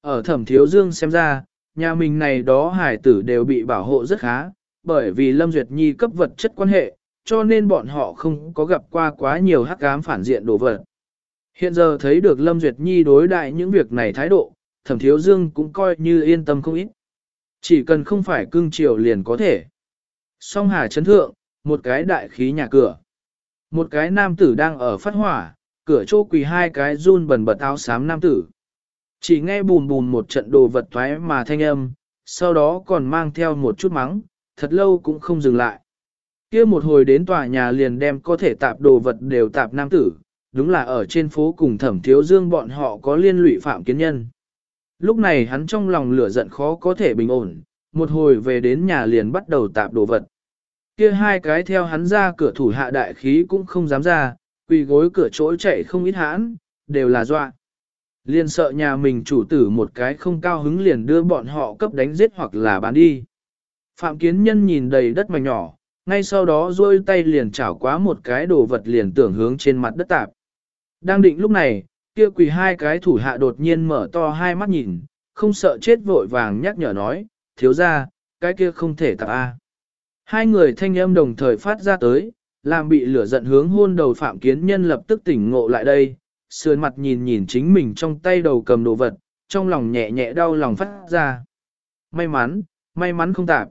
Ở thẩm thiếu dương xem ra, nhà mình này đó hải tử đều bị bảo hộ rất khá, bởi vì Lâm Duyệt Nhi cấp vật chất quan hệ, cho nên bọn họ không có gặp qua quá nhiều hắc ám phản diện đồ vật. Hiện giờ thấy được Lâm Duyệt Nhi đối đại những việc này thái độ, thẩm thiếu dương cũng coi như yên tâm không ít. Chỉ cần không phải cưng chiều liền có thể. Song hà chấn thượng, một cái đại khí nhà cửa. Một cái nam tử đang ở phát hỏa, cửa chỗ quỳ hai cái run bẩn bật áo xám nam tử. Chỉ nghe bùn bùn một trận đồ vật thoái mà thanh âm, sau đó còn mang theo một chút mắng, thật lâu cũng không dừng lại kia một hồi đến tòa nhà liền đem có thể tạp đồ vật đều tạp nam tử, đúng là ở trên phố cùng thẩm thiếu dương bọn họ có liên lụy phạm kiến nhân. Lúc này hắn trong lòng lửa giận khó có thể bình ổn, một hồi về đến nhà liền bắt đầu tạp đồ vật. Kia hai cái theo hắn ra cửa thủ hạ đại khí cũng không dám ra, quỳ gối cửa chỗ chạy không ít hãn, đều là dọa. Liền sợ nhà mình chủ tử một cái không cao hứng liền đưa bọn họ cấp đánh giết hoặc là bán đi. Phạm kiến nhân nhìn đầy đất mảnh nhỏ, ngay sau đó duỗi tay liền chảo quá một cái đồ vật liền tưởng hướng trên mặt đất tạp. Đang định lúc này, kia quỳ hai cái thủ hạ đột nhiên mở to hai mắt nhìn, không sợ chết vội vàng nhắc nhở nói, thiếu ra, cái kia không thể tạp A. Hai người thanh âm đồng thời phát ra tới, làm bị lửa giận hướng hôn đầu phạm kiến nhân lập tức tỉnh ngộ lại đây, sườn mặt nhìn nhìn chính mình trong tay đầu cầm đồ vật, trong lòng nhẹ nhẹ đau lòng phát ra. May mắn, may mắn không tạp.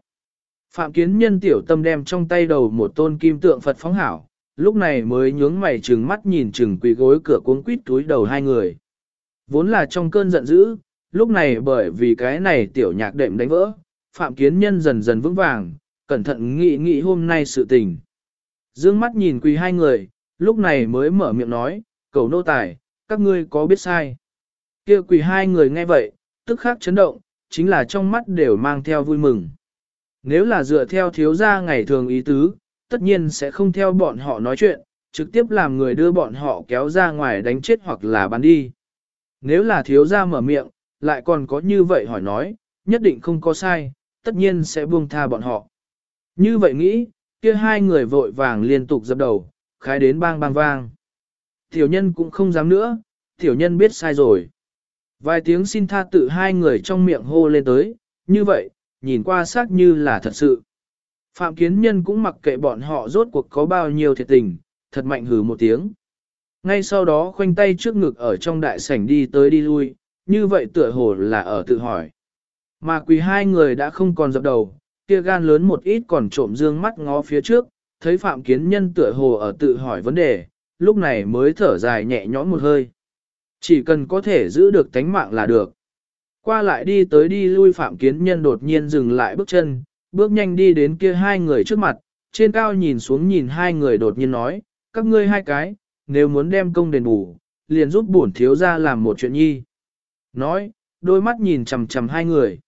Phạm kiến nhân tiểu tâm đem trong tay đầu một tôn kim tượng Phật phóng hảo, lúc này mới nhướng mày trừng mắt nhìn trừng quỳ gối cửa cuốn quýt túi đầu hai người. Vốn là trong cơn giận dữ, lúc này bởi vì cái này tiểu nhạc đệm đánh vỡ, phạm kiến nhân dần dần vững vàng, cẩn thận nghĩ nghĩ hôm nay sự tình. Dương mắt nhìn quỳ hai người, lúc này mới mở miệng nói, cầu nô tài, các ngươi có biết sai. kia quỳ hai người nghe vậy, tức khắc chấn động, chính là trong mắt đều mang theo vui mừng. Nếu là dựa theo thiếu gia ngày thường ý tứ, tất nhiên sẽ không theo bọn họ nói chuyện, trực tiếp làm người đưa bọn họ kéo ra ngoài đánh chết hoặc là bắn đi. Nếu là thiếu gia mở miệng, lại còn có như vậy hỏi nói, nhất định không có sai, tất nhiên sẽ buông tha bọn họ. Như vậy nghĩ, kia hai người vội vàng liên tục dập đầu, khái đến bang bang vang. Tiểu nhân cũng không dám nữa, tiểu nhân biết sai rồi. Vài tiếng xin tha tự hai người trong miệng hô lên tới, như vậy, nhìn qua xác như là thật sự. Phạm kiến nhân cũng mặc kệ bọn họ rốt cuộc có bao nhiêu thiệt tình, thật mạnh hừ một tiếng. Ngay sau đó khoanh tay trước ngực ở trong đại sảnh đi tới đi lui, như vậy tựa hồ là ở tự hỏi. Mà quỳ hai người đã không còn dập đầu, kia gan lớn một ít còn trộm dương mắt ngó phía trước, thấy phạm kiến nhân tựa hồ ở tự hỏi vấn đề, lúc này mới thở dài nhẹ nhõm một hơi. Chỉ cần có thể giữ được tánh mạng là được. Qua lại đi tới đi lui phạm kiến nhân đột nhiên dừng lại bước chân, bước nhanh đi đến kia hai người trước mặt, trên cao nhìn xuống nhìn hai người đột nhiên nói, các ngươi hai cái, nếu muốn đem công đền bù, liền giúp bổn thiếu ra làm một chuyện nhi. Nói, đôi mắt nhìn chầm chầm hai người.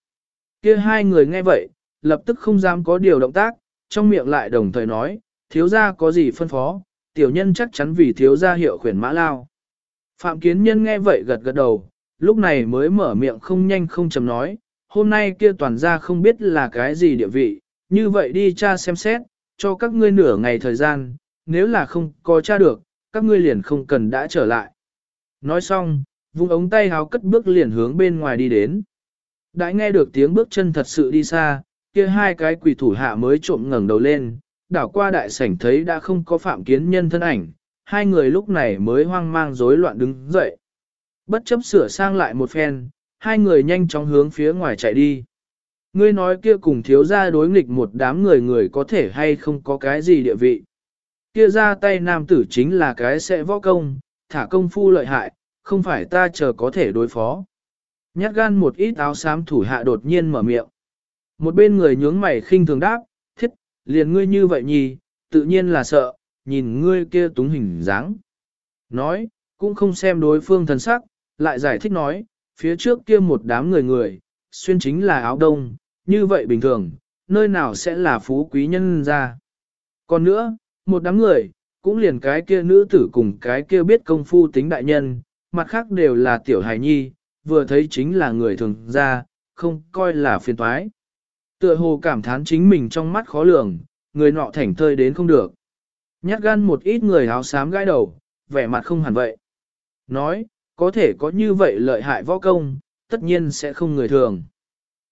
Kia hai người nghe vậy, lập tức không dám có điều động tác, trong miệng lại đồng thời nói, thiếu ra có gì phân phó, tiểu nhân chắc chắn vì thiếu ra hiệu khuyển mã lao. Phạm kiến nhân nghe vậy gật gật đầu, lúc này mới mở miệng không nhanh không chầm nói, hôm nay kia toàn ra không biết là cái gì địa vị, như vậy đi cha xem xét, cho các ngươi nửa ngày thời gian, nếu là không có cha được, các ngươi liền không cần đã trở lại. Nói xong, vung ống tay háo cất bước liền hướng bên ngoài đi đến. Đã nghe được tiếng bước chân thật sự đi xa, kia hai cái quỷ thủ hạ mới trộm ngẩng đầu lên, đảo qua đại sảnh thấy đã không có phạm kiến nhân thân ảnh, hai người lúc này mới hoang mang rối loạn đứng dậy. Bất chấp sửa sang lại một phen, hai người nhanh chóng hướng phía ngoài chạy đi. Ngươi nói kia cùng thiếu gia đối nghịch một đám người người có thể hay không có cái gì địa vị. Kia ra tay nam tử chính là cái sẽ võ công, thả công phu lợi hại, không phải ta chờ có thể đối phó. Nhát gan một ít áo xám thủ hạ đột nhiên mở miệng. Một bên người nhướng mày khinh thường đáp, thiết, liền ngươi như vậy nhì, tự nhiên là sợ, nhìn ngươi kia túng hình dáng. Nói, cũng không xem đối phương thần sắc, lại giải thích nói, phía trước kia một đám người người, xuyên chính là áo đông, như vậy bình thường, nơi nào sẽ là phú quý nhân ra. Còn nữa, một đám người, cũng liền cái kia nữ tử cùng cái kia biết công phu tính đại nhân, mặt khác đều là tiểu hài nhi, vừa thấy chính là người thường ra, không coi là phiền toái. Tựa hồ cảm thán chính mình trong mắt khó lường, người nọ thảnh thơi đến không được. Nhát gan một ít người áo xám gãi đầu, vẻ mặt không hẳn vậy. Nói, có thể có như vậy lợi hại võ công, tất nhiên sẽ không người thường.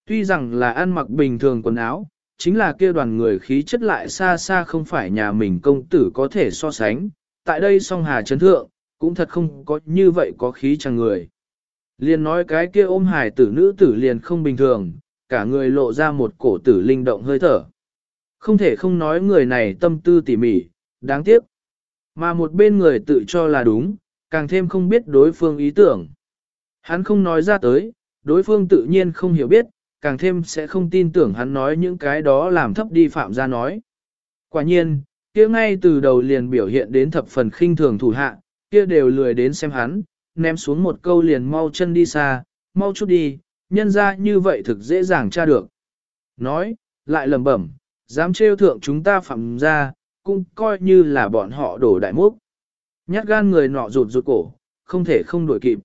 Tuy rằng là ăn mặc bình thường quần áo, chính là kia đoàn người khí chất lại xa xa không phải nhà mình công tử có thể so sánh. Tại đây song hà chấn thượng, cũng thật không có như vậy có khí chẳng người. Liền nói cái kia ôm hài tử nữ tử liền không bình thường, cả người lộ ra một cổ tử linh động hơi thở. Không thể không nói người này tâm tư tỉ mỉ, đáng tiếc. Mà một bên người tự cho là đúng, càng thêm không biết đối phương ý tưởng. Hắn không nói ra tới, đối phương tự nhiên không hiểu biết, càng thêm sẽ không tin tưởng hắn nói những cái đó làm thấp đi phạm gia nói. Quả nhiên, kia ngay từ đầu liền biểu hiện đến thập phần khinh thường thủ hạ, kia đều lười đến xem hắn, ném xuống một câu liền mau chân đi xa, mau chút đi, nhân ra như vậy thực dễ dàng tra được. Nói, lại lầm bẩm, dám trêu thượng chúng ta phạm ra, cũng coi như là bọn họ đổ đại múc. Nhát gan người nọ rụt rụt cổ, không thể không đuổi kịp.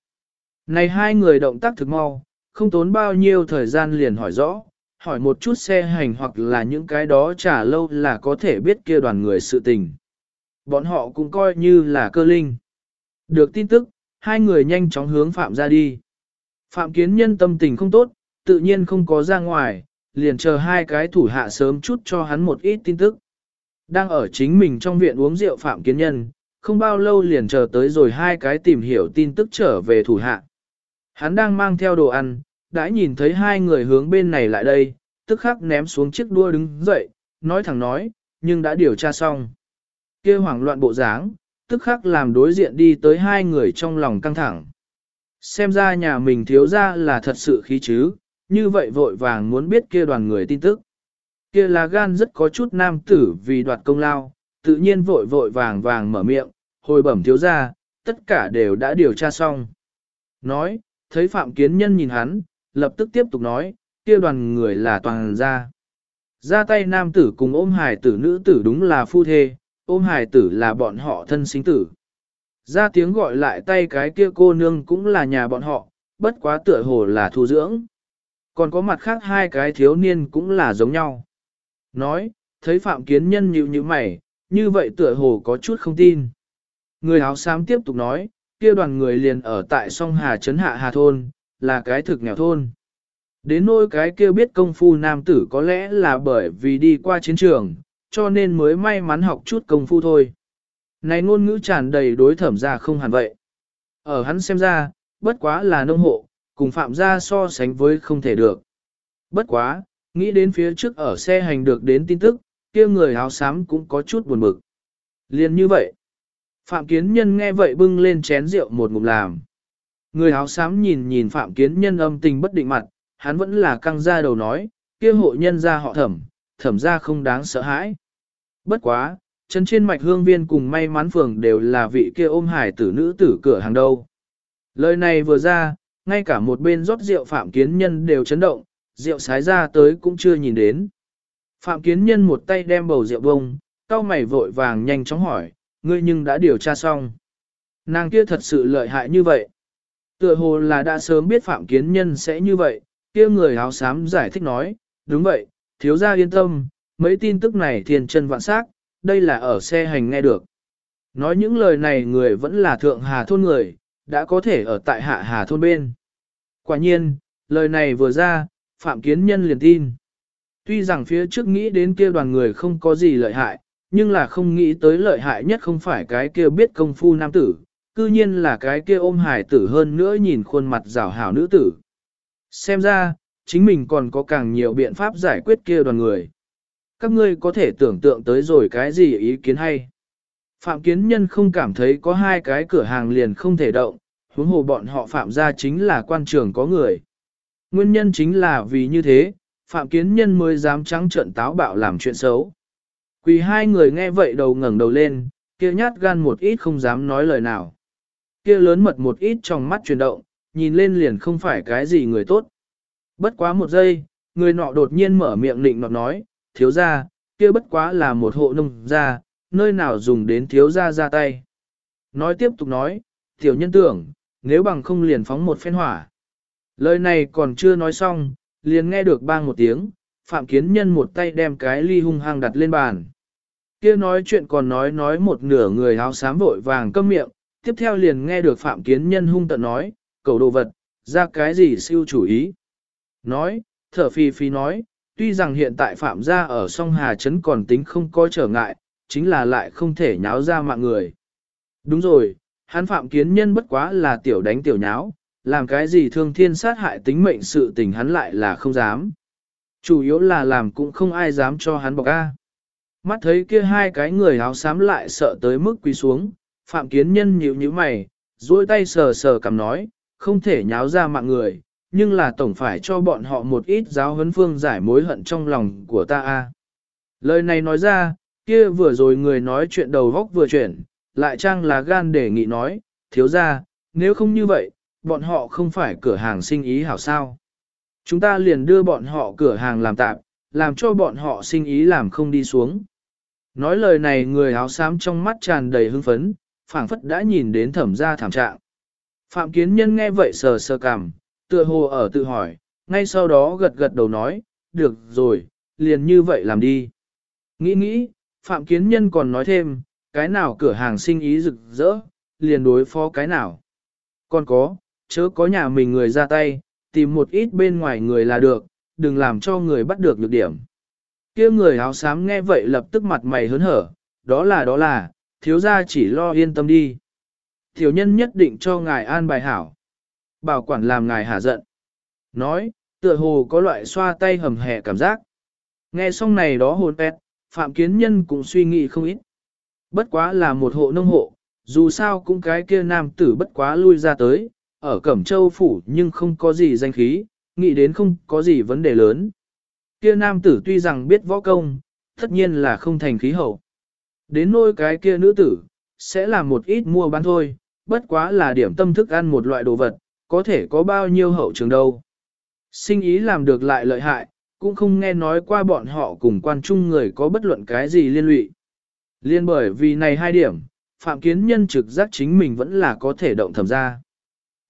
Này hai người động tác thực mau, không tốn bao nhiêu thời gian liền hỏi rõ, hỏi một chút xe hành hoặc là những cái đó trả lâu là có thể biết kia đoàn người sự tình. Bọn họ cũng coi như là cơ linh. Được tin tức, hai người nhanh chóng hướng Phạm ra đi. Phạm kiến nhân tâm tình không tốt, tự nhiên không có ra ngoài, liền chờ hai cái thủ hạ sớm chút cho hắn một ít tin tức. Đang ở chính mình trong viện uống rượu Phạm kiến nhân, không bao lâu liền chờ tới rồi hai cái tìm hiểu tin tức trở về thủ hạ. Hắn đang mang theo đồ ăn, đã nhìn thấy hai người hướng bên này lại đây, tức khắc ném xuống chiếc đua đứng dậy, nói thẳng nói, nhưng đã điều tra xong. kia hoảng loạn bộ dáng, tức khắc làm đối diện đi tới hai người trong lòng căng thẳng. Xem ra nhà mình thiếu ra là thật sự khí chứ, như vậy vội vàng muốn biết kia đoàn người tin tức. Kia là gan rất có chút nam tử vì đoạt công lao, tự nhiên vội vội vàng vàng mở miệng, hồi bẩm thiếu ra, tất cả đều đã điều tra xong. Nói, thấy Phạm Kiến Nhân nhìn hắn, lập tức tiếp tục nói, kia đoàn người là toàn gia. Ra tay nam tử cùng ôm hài tử nữ tử đúng là phu thê, ôm hài tử là bọn họ thân sinh tử. Ra tiếng gọi lại tay cái kia cô nương cũng là nhà bọn họ, bất quá tựa hồ là thu dưỡng. Còn có mặt khác hai cái thiếu niên cũng là giống nhau. Nói, thấy phạm kiến nhân nhịu như mày, như vậy tựa hồ có chút không tin. Người áo xám tiếp tục nói, kia đoàn người liền ở tại song Hà Trấn Hạ Hà Thôn, là cái thực nghèo thôn. Đến nỗi cái kia biết công phu nam tử có lẽ là bởi vì đi qua chiến trường, cho nên mới may mắn học chút công phu thôi. Này ngôn ngữ tràn đầy đối thẩm ra không hẳn vậy. Ở hắn xem ra, bất quá là nông hộ, cùng phạm gia so sánh với không thể được. Bất quá, nghĩ đến phía trước ở xe hành được đến tin tức, kia người áo xám cũng có chút buồn bực. Liên như vậy, Phạm Kiến Nhân nghe vậy bưng lên chén rượu một ngụm làm. Người áo xám nhìn nhìn Phạm Kiến Nhân âm tình bất định mặt, hắn vẫn là căng ra đầu nói, kia hộ nhân ra họ thẩm, thẩm ra không đáng sợ hãi. Bất quá, chân trên mạch hương viên cùng may mắn phường đều là vị kia ôm hải tử nữ tử cửa hàng đâu. Lời này vừa ra, ngay cả một bên rót rượu Phạm Kiến Nhân đều chấn động, rượu sái ra tới cũng chưa nhìn đến. Phạm Kiến Nhân một tay đem bầu rượu bông, cao mày vội vàng nhanh chóng hỏi, ngươi nhưng đã điều tra xong. Nàng kia thật sự lợi hại như vậy. Tựa hồ là đã sớm biết Phạm Kiến Nhân sẽ như vậy, kia người áo xám giải thích nói, đúng vậy, thiếu gia yên tâm, mấy tin tức này thiên chân vạn xác, đây là ở xe hành nghe được. Nói những lời này người vẫn là thượng hà thôn người, đã có thể ở tại hạ hà thôn bên. Quả nhiên, lời này vừa ra, Phạm Kiến Nhân liền tin. Tuy rằng phía trước nghĩ đến kia đoàn người không có gì lợi hại, nhưng là không nghĩ tới lợi hại nhất không phải cái kia biết công phu nam tử, cư nhiên là cái kia ôm hài tử hơn nữa nhìn khuôn mặt rào hảo nữ tử. Xem ra, chính mình còn có càng nhiều biện pháp giải quyết kia đoàn người. Các ngươi có thể tưởng tượng tới rồi cái gì ý kiến hay. Phạm kiến nhân không cảm thấy có hai cái cửa hàng liền không thể động, huống hồ bọn họ phạm ra chính là quan trường có người. Nguyên nhân chính là vì như thế, phạm kiến nhân mới dám trắng trợn táo bạo làm chuyện xấu. Quỳ hai người nghe vậy đầu ngẩng đầu lên, kia nhát gan một ít không dám nói lời nào. Kia lớn mật một ít trong mắt chuyển động, nhìn lên liền không phải cái gì người tốt. Bất quá một giây, người nọ đột nhiên mở miệng định nọ nói, thiếu gia, kia bất quá là một hộ nông gia, nơi nào dùng đến thiếu gia ra tay. Nói tiếp tục nói, tiểu nhân tưởng, nếu bằng không liền phóng một phen hỏa. Lời này còn chưa nói xong, liền nghe được bang một tiếng, Phạm Kiến Nhân một tay đem cái ly hung hăng đặt lên bàn. Kia nói chuyện còn nói nói một nửa người áo xám vội vàng câm miệng, tiếp theo liền nghe được Phạm Kiến Nhân hung tận nói, cầu đồ vật, ra cái gì siêu chủ ý. Nói, thở phi phi nói, tuy rằng hiện tại Phạm gia ở Song Hà Trấn còn tính không có trở ngại, chính là lại không thể nháo ra mạng người. Đúng rồi, hắn Phạm Kiến Nhân bất quá là tiểu đánh tiểu nháo, làm cái gì thương thiên sát hại tính mệnh sự tình hắn lại là không dám. Chủ yếu là làm cũng không ai dám cho hắn bọc A. Mắt thấy kia hai cái người áo xám lại sợ tới mức quỳ xuống, Phạm Kiến Nhân nhíu nhíu mày, duỗi tay sờ sờ cầm nói, không thể nháo ra mạng người, nhưng là tổng phải cho bọn họ một ít giáo huấn phương giải mối hận trong lòng của ta a. Lời này nói ra, kia vừa rồi người nói chuyện đầu góc vừa chuyển, lại trang là gan để nghị nói, thiếu ra, nếu không như vậy, bọn họ không phải cửa hàng sinh ý hảo sao. Chúng ta liền đưa bọn họ cửa hàng làm tạm, làm cho bọn họ sinh ý làm không đi xuống. Nói lời này người áo xám trong mắt tràn đầy hưng phấn, phảng phất đã nhìn đến thẩm gia thảm trạng. Phạm kiến nhân nghe vậy sờ sờ cằm, tựa hồ ở tự hỏi, ngay sau đó gật gật đầu nói, được rồi, liền như vậy làm đi. Nghĩ nghĩ, Phạm kiến nhân còn nói thêm, cái nào cửa hàng sinh ý rực rỡ, liền đối phó cái nào. Còn có, chớ có nhà mình người ra tay, tìm một ít bên ngoài người là được, đừng làm cho người bắt được nhược điểm. kia người áo xám nghe vậy lập tức mặt mày hớn hở, đó là đó là, thiếu gia chỉ lo yên tâm đi. thiếu nhân nhất định cho ngài an bài hảo. Bảo quản làm ngài hả giận. Nói, tựa hồ có loại xoa tay hầm hẻ cảm giác. Nghe xong này đó hồn pet, Phạm Kiến Nhân cũng suy nghĩ không ít. Bất quá là một hộ nông hộ, dù sao cũng cái kia nam tử bất quá lui ra tới, ở Cẩm Châu Phủ nhưng không có gì danh khí, nghĩ đến không có gì vấn đề lớn. Kia nam tử tuy rằng biết võ công, tất nhiên là không thành khí hậu. Đến nôi cái kia nữ tử, sẽ làm một ít mua bán thôi, bất quá là điểm tâm thức ăn một loại đồ vật, có thể có bao nhiêu hậu trường đâu. Sinh ý làm được lại lợi hại, cũng không nghe nói qua bọn họ cùng quan trung người có bất luận cái gì liên lụy. Liên bởi vì này hai điểm, Phạm Kiến Nhân trực giác chính mình vẫn là có thể động thầm ra.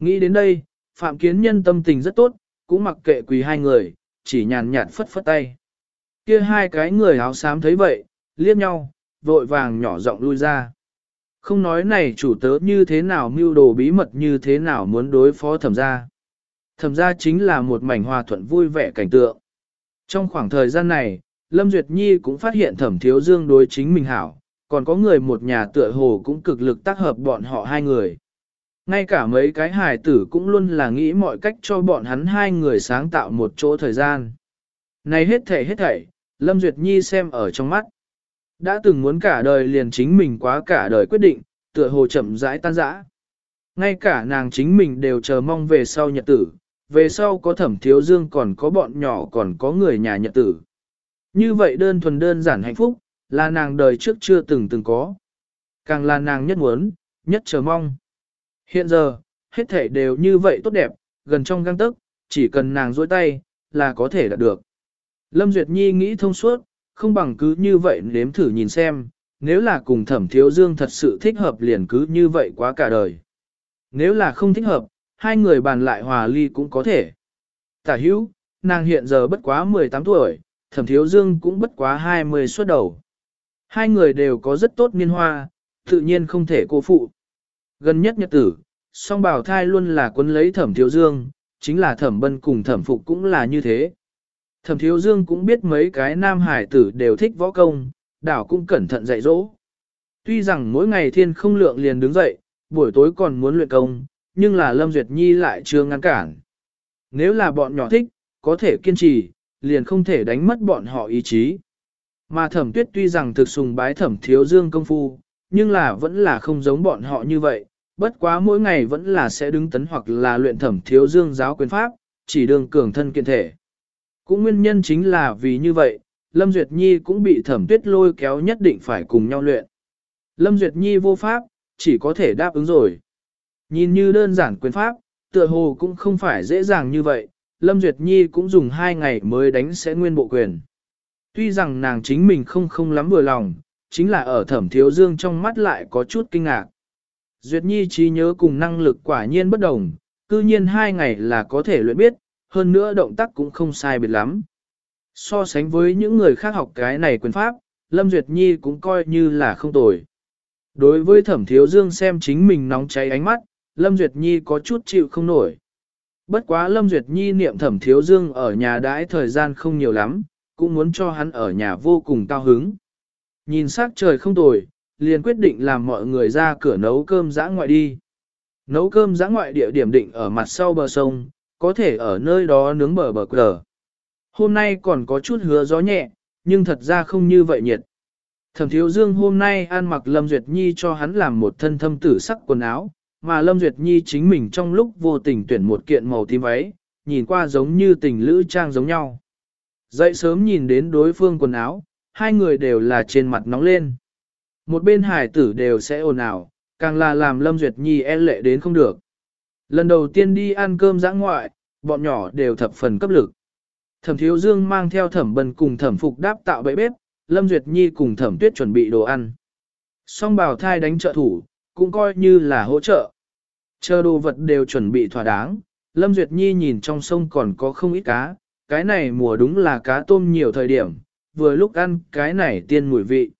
Nghĩ đến đây, Phạm Kiến Nhân tâm tình rất tốt, cũng mặc kệ quỳ hai người, chỉ nhàn nhạt phất phất tay. Kia hai cái người áo xám thấy vậy, liếc nhau, vội vàng nhỏ giọng lui ra. Không nói này chủ tớ như thế nào mưu đồ bí mật như thế nào muốn đối phó thẩm gia. Thẩm gia chính là một mảnh hòa thuận vui vẻ cảnh tượng. Trong khoảng thời gian này, Lâm Duyệt Nhi cũng phát hiện thẩm thiếu dương đối chính mình hảo, còn có người một nhà tựa hồ cũng cực lực tác hợp bọn họ hai người. Ngay cả mấy cái hài tử cũng luôn là nghĩ mọi cách cho bọn hắn hai người sáng tạo một chỗ thời gian. Này hết thảy hết thảy, Lâm Duyệt Nhi xem ở trong mắt. Đã từng muốn cả đời liền chính mình quá cả đời quyết định, tựa hồ chậm rãi tan rã. Ngay cả nàng chính mình đều chờ mong về sau nhật tử, về sau có thẩm thiếu dương còn có bọn nhỏ còn có người nhà nhật tử. Như vậy đơn thuần đơn giản hạnh phúc, là nàng đời trước chưa từng từng có. Càng là nàng nhất muốn, nhất chờ mong. Hiện giờ, hết thể đều như vậy tốt đẹp, gần trong găng tức, chỉ cần nàng dối tay, là có thể đạt được. Lâm Duyệt Nhi nghĩ thông suốt, không bằng cứ như vậy nếm thử nhìn xem, nếu là cùng thẩm thiếu dương thật sự thích hợp liền cứ như vậy quá cả đời. Nếu là không thích hợp, hai người bàn lại hòa ly cũng có thể. Tả hữu, nàng hiện giờ bất quá 18 tuổi, thẩm thiếu dương cũng bất quá 20 xuất đầu. Hai người đều có rất tốt niên hoa, tự nhiên không thể cô phụ. Gần nhất nhật tử, song bảo thai luôn là quân lấy thẩm thiếu dương, chính là thẩm bân cùng thẩm phục cũng là như thế. Thẩm thiếu dương cũng biết mấy cái nam hải tử đều thích võ công, đảo cũng cẩn thận dạy dỗ. Tuy rằng mỗi ngày thiên không lượng liền đứng dậy, buổi tối còn muốn luyện công, nhưng là Lâm Duyệt Nhi lại chưa ngăn cản. Nếu là bọn nhỏ thích, có thể kiên trì, liền không thể đánh mất bọn họ ý chí. Mà thẩm tuyết tuy rằng thực sùng bái thẩm thiếu dương công phu, nhưng là vẫn là không giống bọn họ như vậy, bất quá mỗi ngày vẫn là sẽ đứng tấn hoặc là luyện thẩm thiếu dương giáo quyền pháp, chỉ đường cường thân kiện thể. Cũng nguyên nhân chính là vì như vậy, Lâm Duyệt Nhi cũng bị thẩm tuyết lôi kéo nhất định phải cùng nhau luyện. Lâm Duyệt Nhi vô pháp, chỉ có thể đáp ứng rồi. Nhìn như đơn giản quyền pháp, tựa hồ cũng không phải dễ dàng như vậy, Lâm Duyệt Nhi cũng dùng hai ngày mới đánh sẽ nguyên bộ quyền. Tuy rằng nàng chính mình không không lắm vừa lòng, chính là ở thẩm thiếu dương trong mắt lại có chút kinh ngạc. Duyệt Nhi trí nhớ cùng năng lực quả nhiên bất đồng, cư nhiên hai ngày là có thể luyện biết, hơn nữa động tác cũng không sai biệt lắm. So sánh với những người khác học cái này quyền pháp, Lâm Duyệt Nhi cũng coi như là không tồi. Đối với thẩm thiếu dương xem chính mình nóng cháy ánh mắt, Lâm Duyệt Nhi có chút chịu không nổi. Bất quá Lâm Duyệt Nhi niệm thẩm thiếu dương ở nhà đãi thời gian không nhiều lắm, cũng muốn cho hắn ở nhà vô cùng cao hứng. Nhìn sắc trời không tồi, liền quyết định làm mọi người ra cửa nấu cơm giã ngoại đi. Nấu cơm giã ngoại địa điểm định ở mặt sau bờ sông, có thể ở nơi đó nướng bờ bờ cờ. Hôm nay còn có chút hứa gió nhẹ, nhưng thật ra không như vậy nhiệt. Thẩm thiếu dương hôm nay ăn mặc Lâm Duyệt Nhi cho hắn làm một thân thâm tử sắc quần áo, mà Lâm Duyệt Nhi chính mình trong lúc vô tình tuyển một kiện màu tím váy, nhìn qua giống như tình lữ trang giống nhau. Dậy sớm nhìn đến đối phương quần áo, hai người đều là trên mặt nóng lên. Một bên hải tử đều sẽ ồn ào, càng là làm Lâm Duyệt Nhi e lệ đến không được. Lần đầu tiên đi ăn cơm giã ngoại, bọn nhỏ đều thập phần cấp lực. Thẩm Thiếu Dương mang theo thẩm bần cùng thẩm phục đáp tạo bẫy bếp, Lâm Duyệt Nhi cùng thẩm tuyết chuẩn bị đồ ăn. Song bào thai đánh trợ thủ, cũng coi như là hỗ trợ. Chờ đồ vật đều chuẩn bị thỏa đáng, Lâm Duyệt Nhi nhìn trong sông còn có không ít cá, cái này mùa đúng là cá tôm nhiều thời điểm, vừa lúc ăn cái này tiên mùi vị.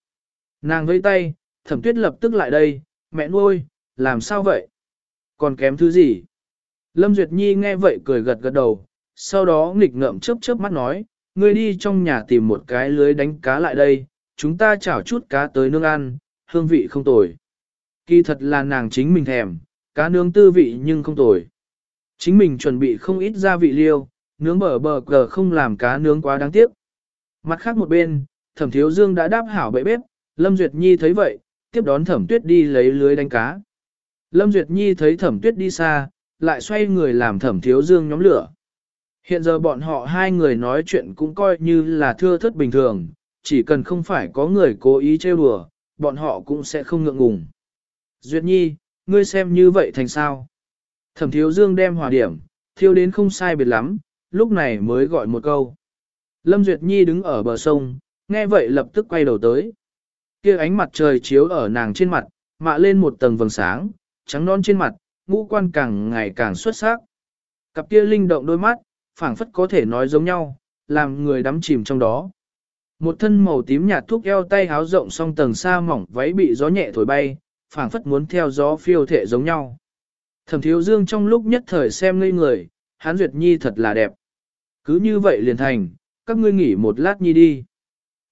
Nàng vẫy tay, thẩm tuyết lập tức lại đây, mẹ nuôi, làm sao vậy? Còn kém thứ gì? Lâm Duyệt Nhi nghe vậy cười gật gật đầu, sau đó nghịch ngợm chớp chớp mắt nói, ngươi đi trong nhà tìm một cái lưới đánh cá lại đây, chúng ta chảo chút cá tới nương ăn, hương vị không tồi. Kỳ thật là nàng chính mình thèm, cá nướng tư vị nhưng không tồi. Chính mình chuẩn bị không ít gia vị liêu, nướng bờ bờ cờ không làm cá nướng quá đáng tiếc. Mặt khác một bên, thẩm thiếu dương đã đáp hảo bậy bếp, Lâm Duyệt Nhi thấy vậy, tiếp đón thẩm tuyết đi lấy lưới đánh cá. Lâm Duyệt Nhi thấy thẩm tuyết đi xa, lại xoay người làm thẩm thiếu dương nhóm lửa. Hiện giờ bọn họ hai người nói chuyện cũng coi như là thưa thất bình thường, chỉ cần không phải có người cố ý trêu đùa, bọn họ cũng sẽ không ngượng ngùng. Duyệt Nhi, ngươi xem như vậy thành sao? Thẩm thiếu dương đem hỏa điểm, thiêu đến không sai biệt lắm, lúc này mới gọi một câu. Lâm Duyệt Nhi đứng ở bờ sông, nghe vậy lập tức quay đầu tới kia ánh mặt trời chiếu ở nàng trên mặt, mạ lên một tầng vầng sáng, trắng non trên mặt, ngũ quan càng ngày càng xuất sắc. Cặp kia linh động đôi mắt, phảng phất có thể nói giống nhau, làm người đắm chìm trong đó. Một thân màu tím nhạt thuốc eo tay háo rộng song tầng xa mỏng váy bị gió nhẹ thổi bay, phảng phất muốn theo gió phiêu thể giống nhau. Thẩm thiếu dương trong lúc nhất thời xem ngây người, hán duyệt nhi thật là đẹp. Cứ như vậy liền thành, các ngươi nghỉ một lát nhi đi.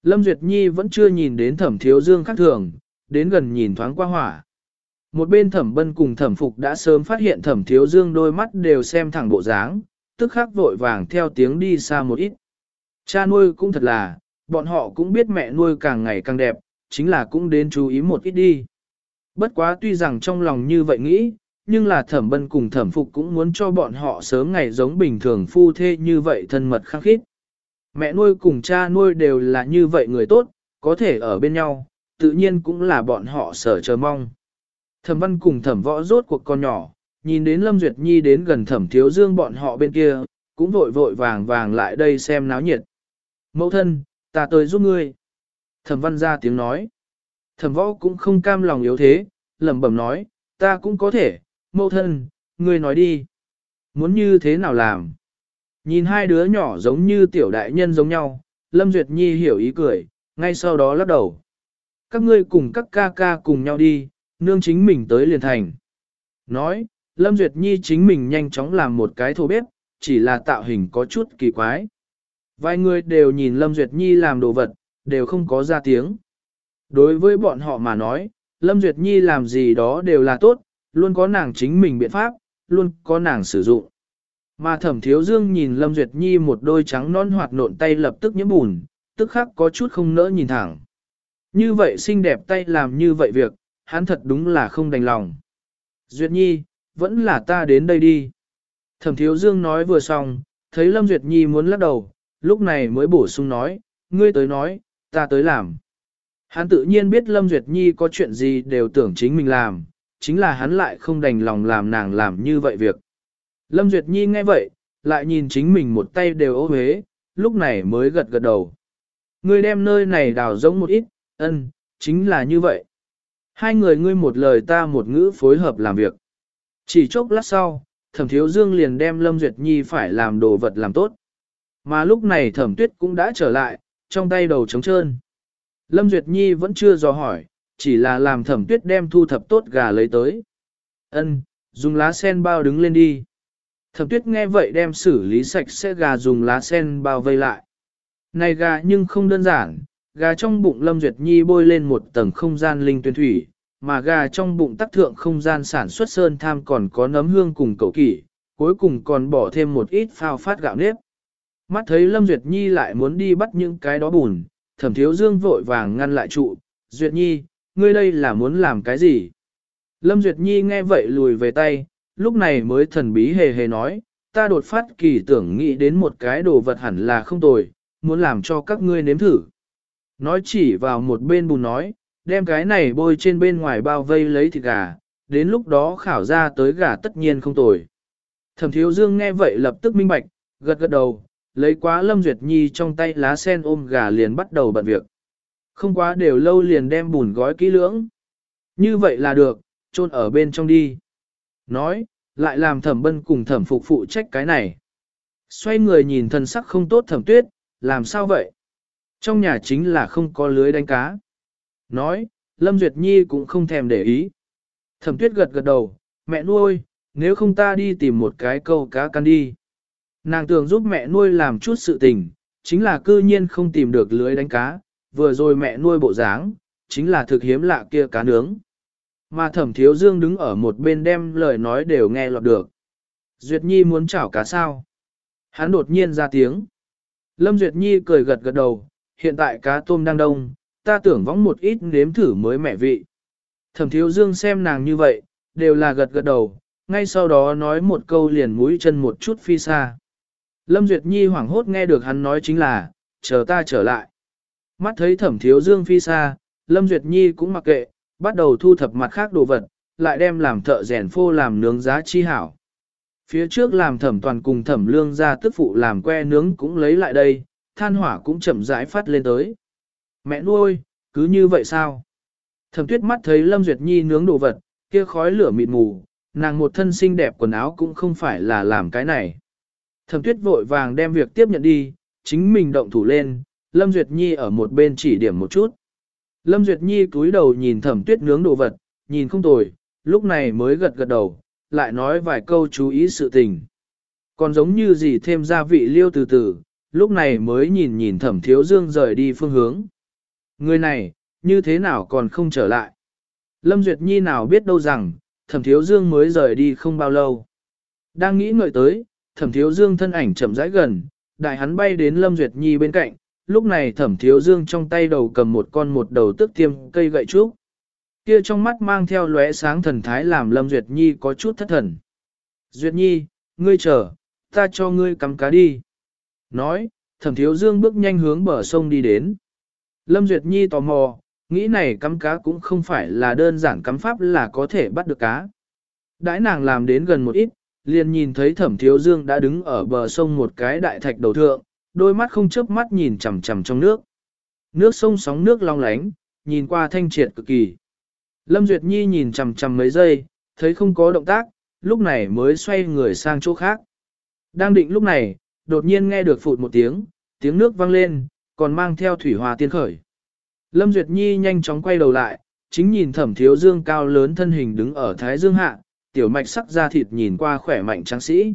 Lâm Duyệt Nhi vẫn chưa nhìn đến thẩm thiếu dương khác thường, đến gần nhìn thoáng qua hỏa. Một bên thẩm bân cùng thẩm phục đã sớm phát hiện thẩm thiếu dương đôi mắt đều xem thẳng bộ dáng, tức khắc vội vàng theo tiếng đi xa một ít. Cha nuôi cũng thật là, bọn họ cũng biết mẹ nuôi càng ngày càng đẹp, chính là cũng đến chú ý một ít đi. Bất quá tuy rằng trong lòng như vậy nghĩ, nhưng là thẩm bân cùng thẩm phục cũng muốn cho bọn họ sớm ngày giống bình thường phu thê như vậy thân mật khăng khít. Mẹ nuôi cùng cha nuôi đều là như vậy người tốt, có thể ở bên nhau, tự nhiên cũng là bọn họ sở chờ mong. Thẩm văn cùng thẩm võ rốt cuộc con nhỏ, nhìn đến Lâm Duyệt Nhi đến gần thẩm thiếu dương bọn họ bên kia, cũng vội vội vàng vàng lại đây xem náo nhiệt. Mẫu thân, ta tới giúp ngươi. Thẩm văn ra tiếng nói. Thẩm võ cũng không cam lòng yếu thế, lẩm bẩm nói, ta cũng có thể, mẫu thân, ngươi nói đi. Muốn như thế nào làm? Nhìn hai đứa nhỏ giống như tiểu đại nhân giống nhau, Lâm Duyệt Nhi hiểu ý cười, ngay sau đó lắc đầu. Các ngươi cùng các ca ca cùng nhau đi, nương chính mình tới liền thành. Nói, Lâm Duyệt Nhi chính mình nhanh chóng làm một cái thô bếp, chỉ là tạo hình có chút kỳ quái. Vài người đều nhìn Lâm Duyệt Nhi làm đồ vật, đều không có ra tiếng. Đối với bọn họ mà nói, Lâm Duyệt Nhi làm gì đó đều là tốt, luôn có nàng chính mình biện pháp, luôn có nàng sử dụng. Mà thẩm thiếu dương nhìn Lâm Duyệt Nhi một đôi trắng non hoạt nộn tay lập tức nhiễm bùn, tức khắc có chút không nỡ nhìn thẳng. Như vậy xinh đẹp tay làm như vậy việc, hắn thật đúng là không đành lòng. Duyệt Nhi, vẫn là ta đến đây đi. Thẩm thiếu dương nói vừa xong, thấy Lâm Duyệt Nhi muốn lắc đầu, lúc này mới bổ sung nói, ngươi tới nói, ta tới làm. Hắn tự nhiên biết Lâm Duyệt Nhi có chuyện gì đều tưởng chính mình làm, chính là hắn lại không đành lòng làm nàng làm như vậy việc. Lâm Duyệt Nhi nghe vậy, lại nhìn chính mình một tay đều ô huế, lúc này mới gật gật đầu. Ngươi đem nơi này đào rỗng một ít, ân, chính là như vậy. Hai người ngươi một lời ta một ngữ phối hợp làm việc. Chỉ chốc lát sau, thẩm thiếu dương liền đem Lâm Duyệt Nhi phải làm đồ vật làm tốt. Mà lúc này thẩm tuyết cũng đã trở lại, trong tay đầu trống trơn. Lâm Duyệt Nhi vẫn chưa dò hỏi, chỉ là làm thẩm tuyết đem thu thập tốt gà lấy tới. Ân, dùng lá sen bao đứng lên đi. Thẩm tuyết nghe vậy đem xử lý sạch sẽ gà dùng lá sen bao vây lại. Này gà nhưng không đơn giản, gà trong bụng Lâm Duyệt Nhi bôi lên một tầng không gian linh tuyên thủy, mà gà trong bụng tắc thượng không gian sản xuất sơn tham còn có nấm hương cùng cầu kỷ, cuối cùng còn bỏ thêm một ít phao phát gạo nếp. Mắt thấy Lâm Duyệt Nhi lại muốn đi bắt những cái đó bùn, thẩm thiếu dương vội vàng ngăn lại trụ, Duyệt Nhi, ngươi đây là muốn làm cái gì? Lâm Duyệt Nhi nghe vậy lùi về tay, lúc này mới thần bí hề hề nói, ta đột phát kỳ tưởng nghĩ đến một cái đồ vật hẳn là không tồi, muốn làm cho các ngươi nếm thử. Nói chỉ vào một bên bùn nói, đem cái này bôi trên bên ngoài bao vây lấy thịt gà, đến lúc đó khảo ra tới gà tất nhiên không tồi. Thẩm thiếu dương nghe vậy lập tức minh bạch, gật gật đầu, lấy quá Lâm Duyệt Nhi trong tay lá sen ôm gà liền bắt đầu bận việc. Không quá đều lâu liền đem bùn gói kỹ lưỡng. Như vậy là được, trôn ở bên trong đi. Nói, lại làm thẩm bân cùng thẩm phục phụ trách cái này. Xoay người nhìn thần sắc không tốt thẩm tuyết, làm sao vậy? Trong nhà chính là không có lưới đánh cá. Nói, Lâm Duyệt Nhi cũng không thèm để ý. Thẩm tuyết gật gật đầu, mẹ nuôi, nếu không ta đi tìm một cái câu cá căn đi. Nàng tưởng giúp mẹ nuôi làm chút sự tình, chính là cư nhiên không tìm được lưới đánh cá, vừa rồi mẹ nuôi bộ dáng, chính là thực hiếm lạ kia cá nướng. Mà thẩm thiếu dương đứng ở một bên đem lời nói đều nghe lọt được. Duyệt Nhi muốn chảo cá sao? Hắn đột nhiên ra tiếng. Lâm Duyệt Nhi cười gật gật đầu, hiện tại cá tôm đang đông, ta tưởng vóng một ít nếm thử mới mẹ vị. Thẩm thiếu dương xem nàng như vậy, đều là gật gật đầu, ngay sau đó nói một câu liền mũi chân một chút phi xa. Lâm Duyệt Nhi hoảng hốt nghe được hắn nói chính là, chờ ta trở lại. Mắt thấy thẩm thiếu dương phi xa, Lâm Duyệt Nhi cũng mặc kệ, bắt đầu thu thập mặt khác đồ vật, lại đem làm thợ rèn phô làm nướng giá chi hảo. Phía trước làm thẩm toàn cùng thẩm lương ra tức phụ làm que nướng cũng lấy lại đây, than hỏa cũng chậm rãi phát lên tới. Mẹ nuôi, cứ như vậy sao? Thẩm tuyết mắt thấy Lâm Duyệt Nhi nướng đồ vật, kia khói lửa mịt mù, nàng một thân xinh đẹp quần áo cũng không phải là làm cái này. Thẩm tuyết vội vàng đem việc tiếp nhận đi, chính mình động thủ lên, Lâm Duyệt Nhi ở một bên chỉ điểm một chút. Lâm Duyệt Nhi cúi đầu nhìn thẩm tuyết nướng đồ vật, nhìn không tồi, lúc này mới gật gật đầu, lại nói vài câu chú ý sự tình. Còn giống như gì thêm gia vị liêu từ từ, lúc này mới nhìn nhìn thẩm thiếu dương rời đi phương hướng. Người này, như thế nào còn không trở lại? Lâm Duyệt Nhi nào biết đâu rằng, thẩm thiếu dương mới rời đi không bao lâu. Đang nghĩ ngợi tới, thẩm thiếu dương thân ảnh chậm rãi gần, đại hắn bay đến Lâm Duyệt Nhi bên cạnh, lúc này thẩm thiếu dương trong tay đầu cầm một con một đầu tước tiêm cây gậy trúc. Kia trong mắt mang theo lóe sáng thần thái làm Lâm Duyệt Nhi có chút thất thần. Duyệt Nhi, ngươi chờ, ta cho ngươi cắm cá đi. Nói, thẩm thiếu dương bước nhanh hướng bờ sông đi đến. Lâm Duyệt Nhi tò mò, nghĩ này cắm cá cũng không phải là đơn giản cắm pháp là có thể bắt được cá. Đãi nàng làm đến gần một ít, liền nhìn thấy thẩm thiếu dương đã đứng ở bờ sông một cái đại thạch đầu thượng, đôi mắt không chớp mắt nhìn chằm chằm trong nước. Nước sông sóng nước long lánh, nhìn qua thanh triệt cực kỳ. Lâm Duyệt Nhi nhìn chằm chằm mấy giây, thấy không có động tác, lúc này mới xoay người sang chỗ khác. Đang định lúc này, đột nhiên nghe được phụt một tiếng, tiếng nước vang lên, còn mang theo thủy hòa tiên khởi. Lâm Duyệt Nhi nhanh chóng quay đầu lại, chính nhìn thẩm thiếu dương cao lớn thân hình đứng ở thái dương hạ, tiểu mạch sắc da thịt nhìn qua khỏe mạnh trắng sĩ.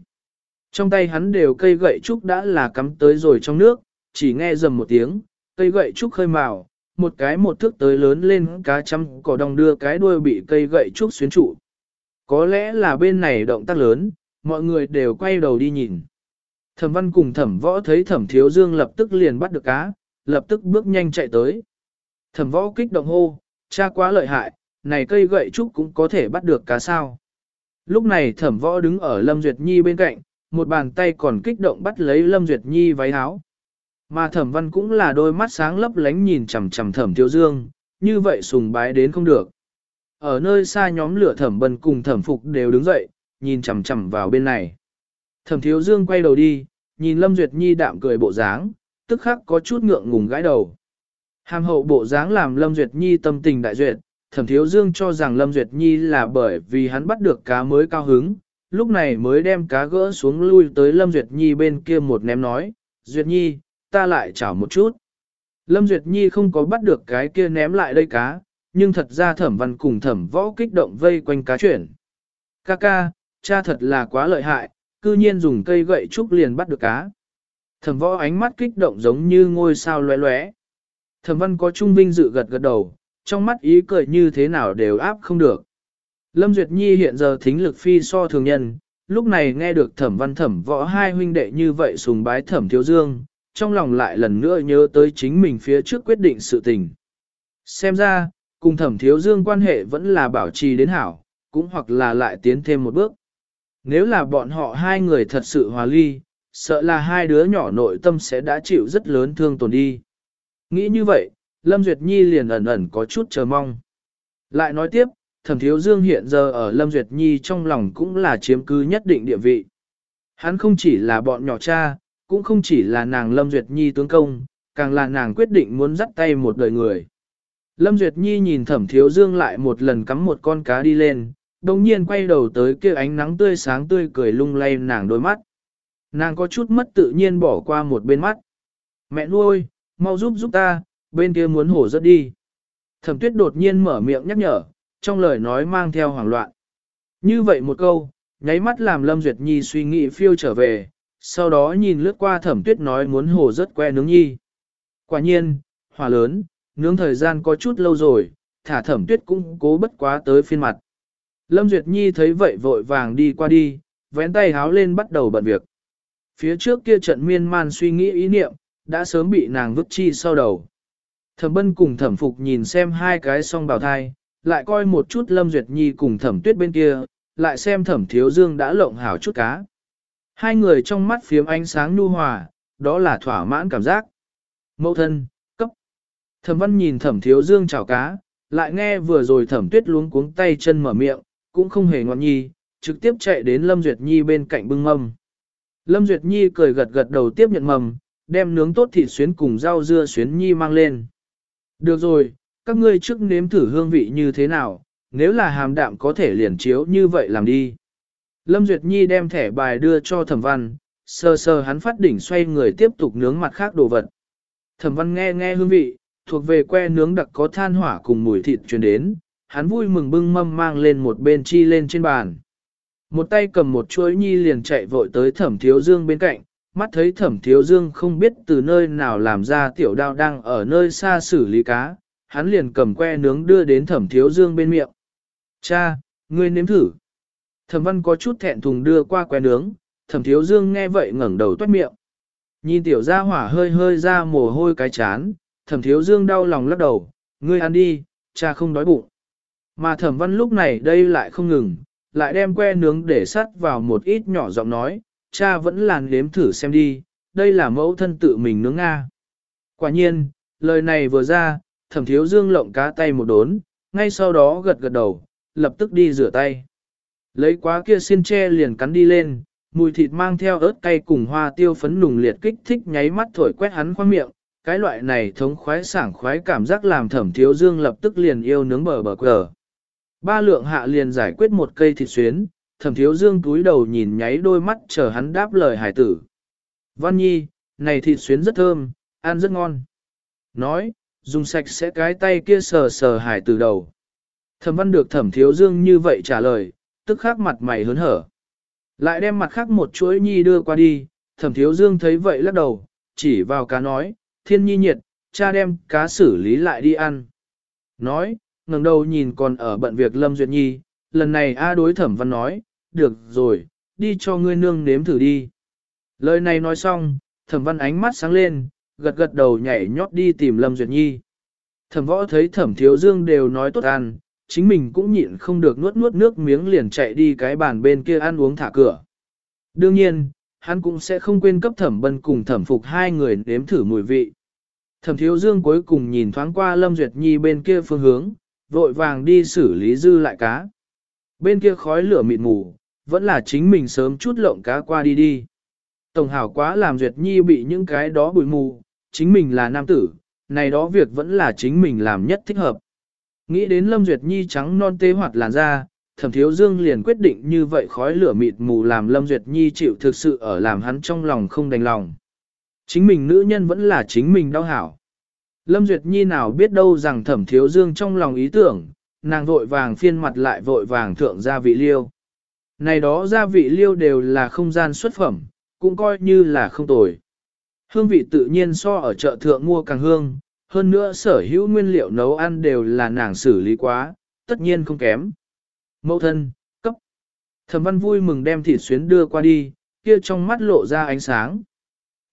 Trong tay hắn đều cây gậy trúc đã là cắm tới rồi trong nước, chỉ nghe dầm một tiếng, cây gậy trúc khơi màu, một cái một thước tới lớn lên cá chăm cỏ đồng đưa cái đuôi bị cây gậy trúc xuyến trụ. Có lẽ là bên này động tác lớn, mọi người đều quay đầu đi nhìn. Thẩm văn cùng thẩm võ thấy thẩm thiếu dương lập tức liền bắt được cá, lập tức bước nhanh chạy tới. Thẩm võ kích động hô, cha quá lợi hại, này cây gậy trúc cũng có thể bắt được cá sao. Lúc này thẩm võ đứng ở Lâm Duyệt Nhi bên cạnh, một bàn tay còn kích động bắt lấy Lâm Duyệt Nhi váy áo. Mà thẩm văn cũng là đôi mắt sáng lấp lánh nhìn chằm chằm thẩm thiếu dương, như vậy sùng bái đến không được. Ở nơi xa nhóm lửa thẩm bần cùng thẩm phục đều đứng dậy, nhìn chằm chằm vào bên này. Thẩm thiếu dương quay đầu đi, nhìn Lâm Duyệt Nhi đạm cười bộ dáng, tức khắc có chút ngượng ngùng gãi đầu. Hàm hậu bộ dáng làm Lâm Duyệt Nhi tâm tình đại duyệt, thẩm thiếu dương cho rằng Lâm Duyệt Nhi là bởi vì hắn bắt được cá mới cao hứng, lúc này mới đem cá gỡ xuống lui tới Lâm Duyệt Nhi bên kia một ném nói, Duyệt Nhi, ta lại chảo một chút. Lâm Duyệt Nhi không có bắt được cái kia ném lại đây cá, nhưng thật ra thẩm văn cùng thẩm võ kích động vây quanh cá chuyển. Ca ca, cha thật là quá lợi hại, cư nhiên dùng cây gậy trúc liền bắt được cá. Thẩm võ ánh mắt kích động giống như ngôi sao lóe lóe. Thẩm văn có trung vinh dự gật gật đầu, trong mắt ý cười như thế nào đều áp không được. Lâm Duyệt Nhi hiện giờ thính lực phi so thường nhân, lúc này nghe được thẩm văn thẩm võ hai huynh đệ như vậy sùng bái thẩm thiếu dương, trong lòng lại lần nữa nhớ tới chính mình phía trước quyết định sự tình. Xem ra, cùng thẩm thiếu dương quan hệ vẫn là bảo trì đến hảo, cũng hoặc là lại tiến thêm một bước. Nếu là bọn họ hai người thật sự hòa ly, sợ là hai đứa nhỏ nội tâm sẽ đã chịu rất lớn thương tổn đi. Nghĩ như vậy, Lâm Duyệt Nhi liền ẩn ẩn có chút chờ mong. Lại nói tiếp, thẩm thiếu dương hiện giờ ở Lâm Duyệt Nhi trong lòng cũng là chiếm cứ nhất định địa vị. Hắn không chỉ là bọn nhỏ cha, cũng không chỉ là nàng Lâm Duyệt Nhi tướng công, càng là nàng quyết định muốn dắt tay một đời người. Lâm Duyệt Nhi nhìn thẩm thiếu dương lại một lần cắm một con cá đi lên, đồng nhiên quay đầu tới kia ánh nắng tươi sáng tươi cười lung lay nàng đôi mắt. Nàng có chút mất tự nhiên bỏ qua một bên mắt. Mẹ nuôi, mau giúp giúp ta, bên kia muốn hổ rất đi. Thẩm tuyết đột nhiên mở miệng nhắc nhở, trong lời nói mang theo hoảng loạn. Như vậy một câu, nháy mắt làm Lâm Duyệt Nhi suy nghĩ phiêu trở về, sau đó nhìn lướt qua thẩm tuyết nói muốn hồ rất que nướng nhi. Quả nhiên, hỏa lớn, nướng thời gian có chút lâu rồi, thả thẩm tuyết cũng cố bất quá tới phiên mặt. Lâm Duyệt Nhi thấy vậy vội vàng đi qua đi, vén tay háo lên bắt đầu bận việc. Phía trước kia trận miên man suy nghĩ ý niệm, đã sớm bị nàng vứt chi sau đầu. Thẩm bân cùng thẩm phục nhìn xem hai cái song bào thai, lại coi một chút Lâm Duyệt Nhi cùng thẩm tuyết bên kia, lại xem thẩm thiếu dương đã lộng hảo chút cá. Hai người trong mắt phiếm ánh sáng nhu hòa, đó là thỏa mãn cảm giác. Mẫu thân, cấp. Thẩm văn nhìn thẩm thiếu dương chào cá, lại nghe vừa rồi thẩm tuyết luống cuống tay chân mở miệng, cũng không hề ngoan nhi, trực tiếp chạy đến Lâm Duyệt Nhi bên cạnh bưng mâm. Lâm Duyệt Nhi cười gật gật đầu tiếp nhận mầm, đem nướng tốt thịt xuyến cùng rau dưa xuyến nhi mang lên. Được rồi, các ngươi trước nếm thử hương vị như thế nào, nếu là hàm đạm có thể liền chiếu như vậy làm đi. Lâm Duyệt Nhi đem thẻ bài đưa cho thẩm văn, sơ sơ hắn phát đỉnh xoay người tiếp tục nướng mặt khác đồ vật. Thẩm văn nghe nghe hương vị, thuộc về que nướng đặc có than hỏa cùng mùi thịt truyền đến, hắn vui mừng bưng mâm mang lên một bên chi lên trên bàn. Một tay cầm một chuỗi nhi liền chạy vội tới thẩm thiếu dương bên cạnh, mắt thấy thẩm thiếu dương không biết từ nơi nào làm ra tiểu đao đang ở nơi xa xử lý cá, hắn liền cầm que nướng đưa đến thẩm thiếu dương bên miệng. Cha, ngươi nếm thử. Thẩm văn có chút thẹn thùng đưa qua que nướng, thẩm thiếu dương nghe vậy ngẩng đầu toát miệng. Nhìn tiểu gia hỏa hơi hơi ra mồ hôi cái chán, thẩm thiếu dương đau lòng lắc đầu, ngươi ăn đi, cha không đói bụng. Mà thẩm văn lúc này đây lại không ngừng, lại đem que nướng để sắt vào một ít nhỏ giọng nói, cha vẫn làn nếm thử xem đi, đây là mẫu thân tự mình nướng Nga. Quả nhiên, lời này vừa ra, thẩm thiếu dương lộng cá tay một đốn, ngay sau đó gật gật đầu, lập tức đi rửa tay. Lấy quá kia xiên tre liền cắn đi lên, mùi thịt mang theo ớt cay cùng hoa tiêu phấn nùng liệt kích thích nháy mắt thổi quét hắn khoang miệng, cái loại này thống khoái sảng khoái cảm giác làm thẩm thiếu dương lập tức liền yêu nướng bờ bờ cờ. Ba lượng hạ liền giải quyết một cây thịt xuyến, thẩm thiếu dương túi đầu nhìn nháy đôi mắt chờ hắn đáp lời hải tử. Văn nhi, này thịt xuyến rất thơm, ăn rất ngon. Nói, dùng sạch sẽ cái tay kia sờ sờ hải từ đầu. Thẩm văn được thẩm thiếu dương như vậy trả lời, tức khắc mặt mày hớn hở. Lại đem mặt khác một chuỗi nhi đưa qua đi, thẩm thiếu dương thấy vậy lắc đầu, chỉ vào cá nói, thiên nhi nhiệt, cha đem cá xử lý lại đi ăn. Nói, ngẩng đầu nhìn còn ở bận việc Lâm Duyệt Nhi, lần này A đối thẩm văn nói, được rồi, đi cho ngươi nương nếm thử đi. Lời này nói xong, thẩm văn ánh mắt sáng lên, gật gật đầu nhảy nhót đi tìm Lâm Duyệt Nhi. Thẩm võ thấy thẩm thiếu dương đều nói tốt ăn, chính mình cũng nhịn không được nuốt nuốt nước miếng liền chạy đi cái bàn bên kia ăn uống thả cửa. Đương nhiên, hắn cũng sẽ không quên cấp thẩm bân cùng thẩm phục hai người nếm thử mùi vị. Thẩm thiếu dương cuối cùng nhìn thoáng qua Lâm Duyệt Nhi bên kia phương hướng, vội vàng đi xử lý dư lại cá. Bên kia khói lửa mịt mù, vẫn là chính mình sớm chút lộng cá qua đi đi. Tổng hảo quá làm Duyệt Nhi bị những cái đó bụi mù, chính mình là nam tử, này đó việc vẫn là chính mình làm nhất thích hợp. Nghĩ đến Lâm Duyệt Nhi trắng non tê hoạt làn da, thẩm thiếu dương liền quyết định như vậy khói lửa mịt mù làm Lâm Duyệt Nhi chịu thực sự ở làm hắn trong lòng không đành lòng. Chính mình nữ nhân vẫn là chính mình đau hảo. Lâm Duyệt Nhi nào biết đâu rằng thẩm thiếu dương trong lòng ý tưởng, nàng vội vàng phiên mặt lại vội vàng thượng gia vị liêu. Này đó gia vị liêu đều là không gian xuất phẩm, cũng coi như là không tồi. Hương vị tự nhiên so ở chợ thượng mua càng hương, hơn nữa sở hữu nguyên liệu nấu ăn đều là nàng xử lý quá, tất nhiên không kém. Mẫu thân, cấp. Thẩm văn vui mừng đem thịt xuyến đưa qua đi, kia trong mắt lộ ra ánh sáng.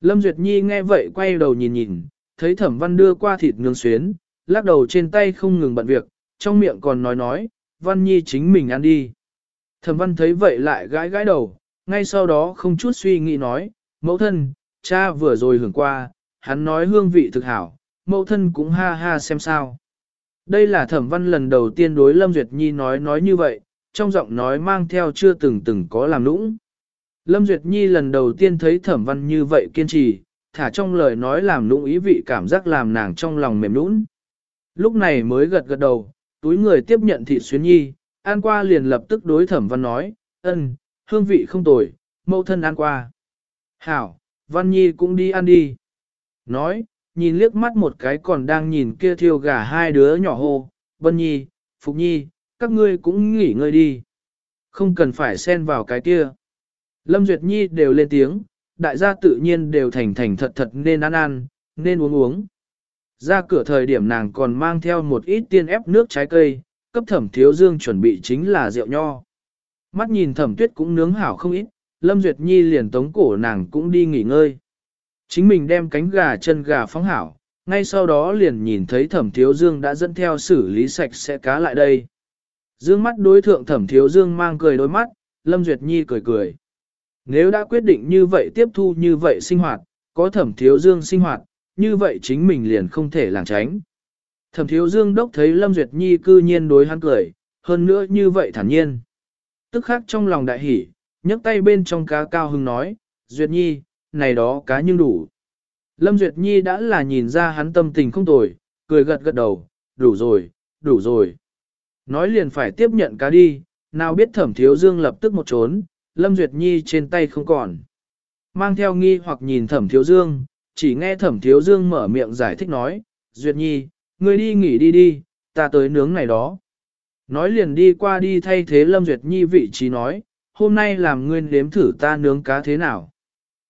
Lâm Duyệt Nhi nghe vậy quay đầu nhìn nhìn, thấy thẩm văn đưa qua thịt nướng xuyến, lắc đầu trên tay không ngừng bận việc, trong miệng còn nói nói, văn nhi chính mình ăn đi. Thẩm văn thấy vậy lại gãi gãi đầu, ngay sau đó không chút suy nghĩ nói, mẫu thân, cha vừa rồi hưởng qua, hắn nói hương vị thực hảo, mẫu thân cũng ha ha xem sao. Đây là thẩm văn lần đầu tiên đối Lâm Duyệt Nhi nói nói như vậy, trong giọng nói mang theo chưa từng từng có làm nũng. Lâm Duyệt Nhi lần đầu tiên thấy thẩm văn như vậy kiên trì, thả trong lời nói làm nũng ý vị cảm giác làm nàng trong lòng mềm nũng. Lúc này mới gật gật đầu, túi người tiếp nhận Thị xuyến nhi, an qua liền lập tức đối thẩm văn nói, ân, hương vị không tồi, mẫu thân An qua. Hảo, văn nhi cũng đi ăn đi. Nói, nhìn liếc mắt một cái còn đang nhìn kia thiêu gà hai đứa nhỏ hô, vân nhi, phục nhi, các ngươi cũng nghỉ ngơi đi. Không cần phải xen vào cái kia. Lâm Duyệt Nhi đều lên tiếng, đại gia tự nhiên đều thành thành thật thật nên ăn ăn, nên uống uống. Ra cửa thời điểm nàng còn mang theo một ít tiên ép nước trái cây, cấp thẩm thiếu dương chuẩn bị chính là rượu nho. Mắt nhìn thẩm tuyết cũng nướng hảo không ít, Lâm Duyệt Nhi liền tống cổ nàng cũng đi nghỉ ngơi. Chính mình đem cánh gà chân gà phóng hảo, ngay sau đó liền nhìn thấy thẩm thiếu dương đã dẫn theo xử lý sạch sẽ cá lại đây. Dương mắt đối thượng thẩm thiếu dương mang cười đôi mắt, Lâm Duyệt Nhi cười cười. Nếu đã quyết định như vậy tiếp thu như vậy sinh hoạt, có thẩm thiếu dương sinh hoạt, như vậy chính mình liền không thể làng tránh. Thẩm thiếu dương đốc thấy Lâm Duyệt Nhi cư nhiên đối hắn cười, hơn nữa như vậy thản nhiên. Tức khắc trong lòng đại hỉ, nhấc tay bên trong cá cao hưng nói, Duyệt Nhi, này đó cá nhưng đủ. Lâm Duyệt Nhi đã là nhìn ra hắn tâm tình không tồi, cười gật gật đầu, đủ rồi, đủ rồi. Nói liền phải tiếp nhận cá đi, nào biết thẩm thiếu dương lập tức một trốn, Lâm Duyệt Nhi trên tay không còn. Mang theo nghi hoặc nhìn thẩm thiếu dương, chỉ nghe thẩm thiếu dương mở miệng giải thích nói, Duyệt Nhi, ngươi đi nghỉ đi đi, ta tới nướng này đó. Nói liền đi qua đi thay thế Lâm Duyệt Nhi vị trí nói, hôm nay làm ngươi nếm thử ta nướng cá thế nào.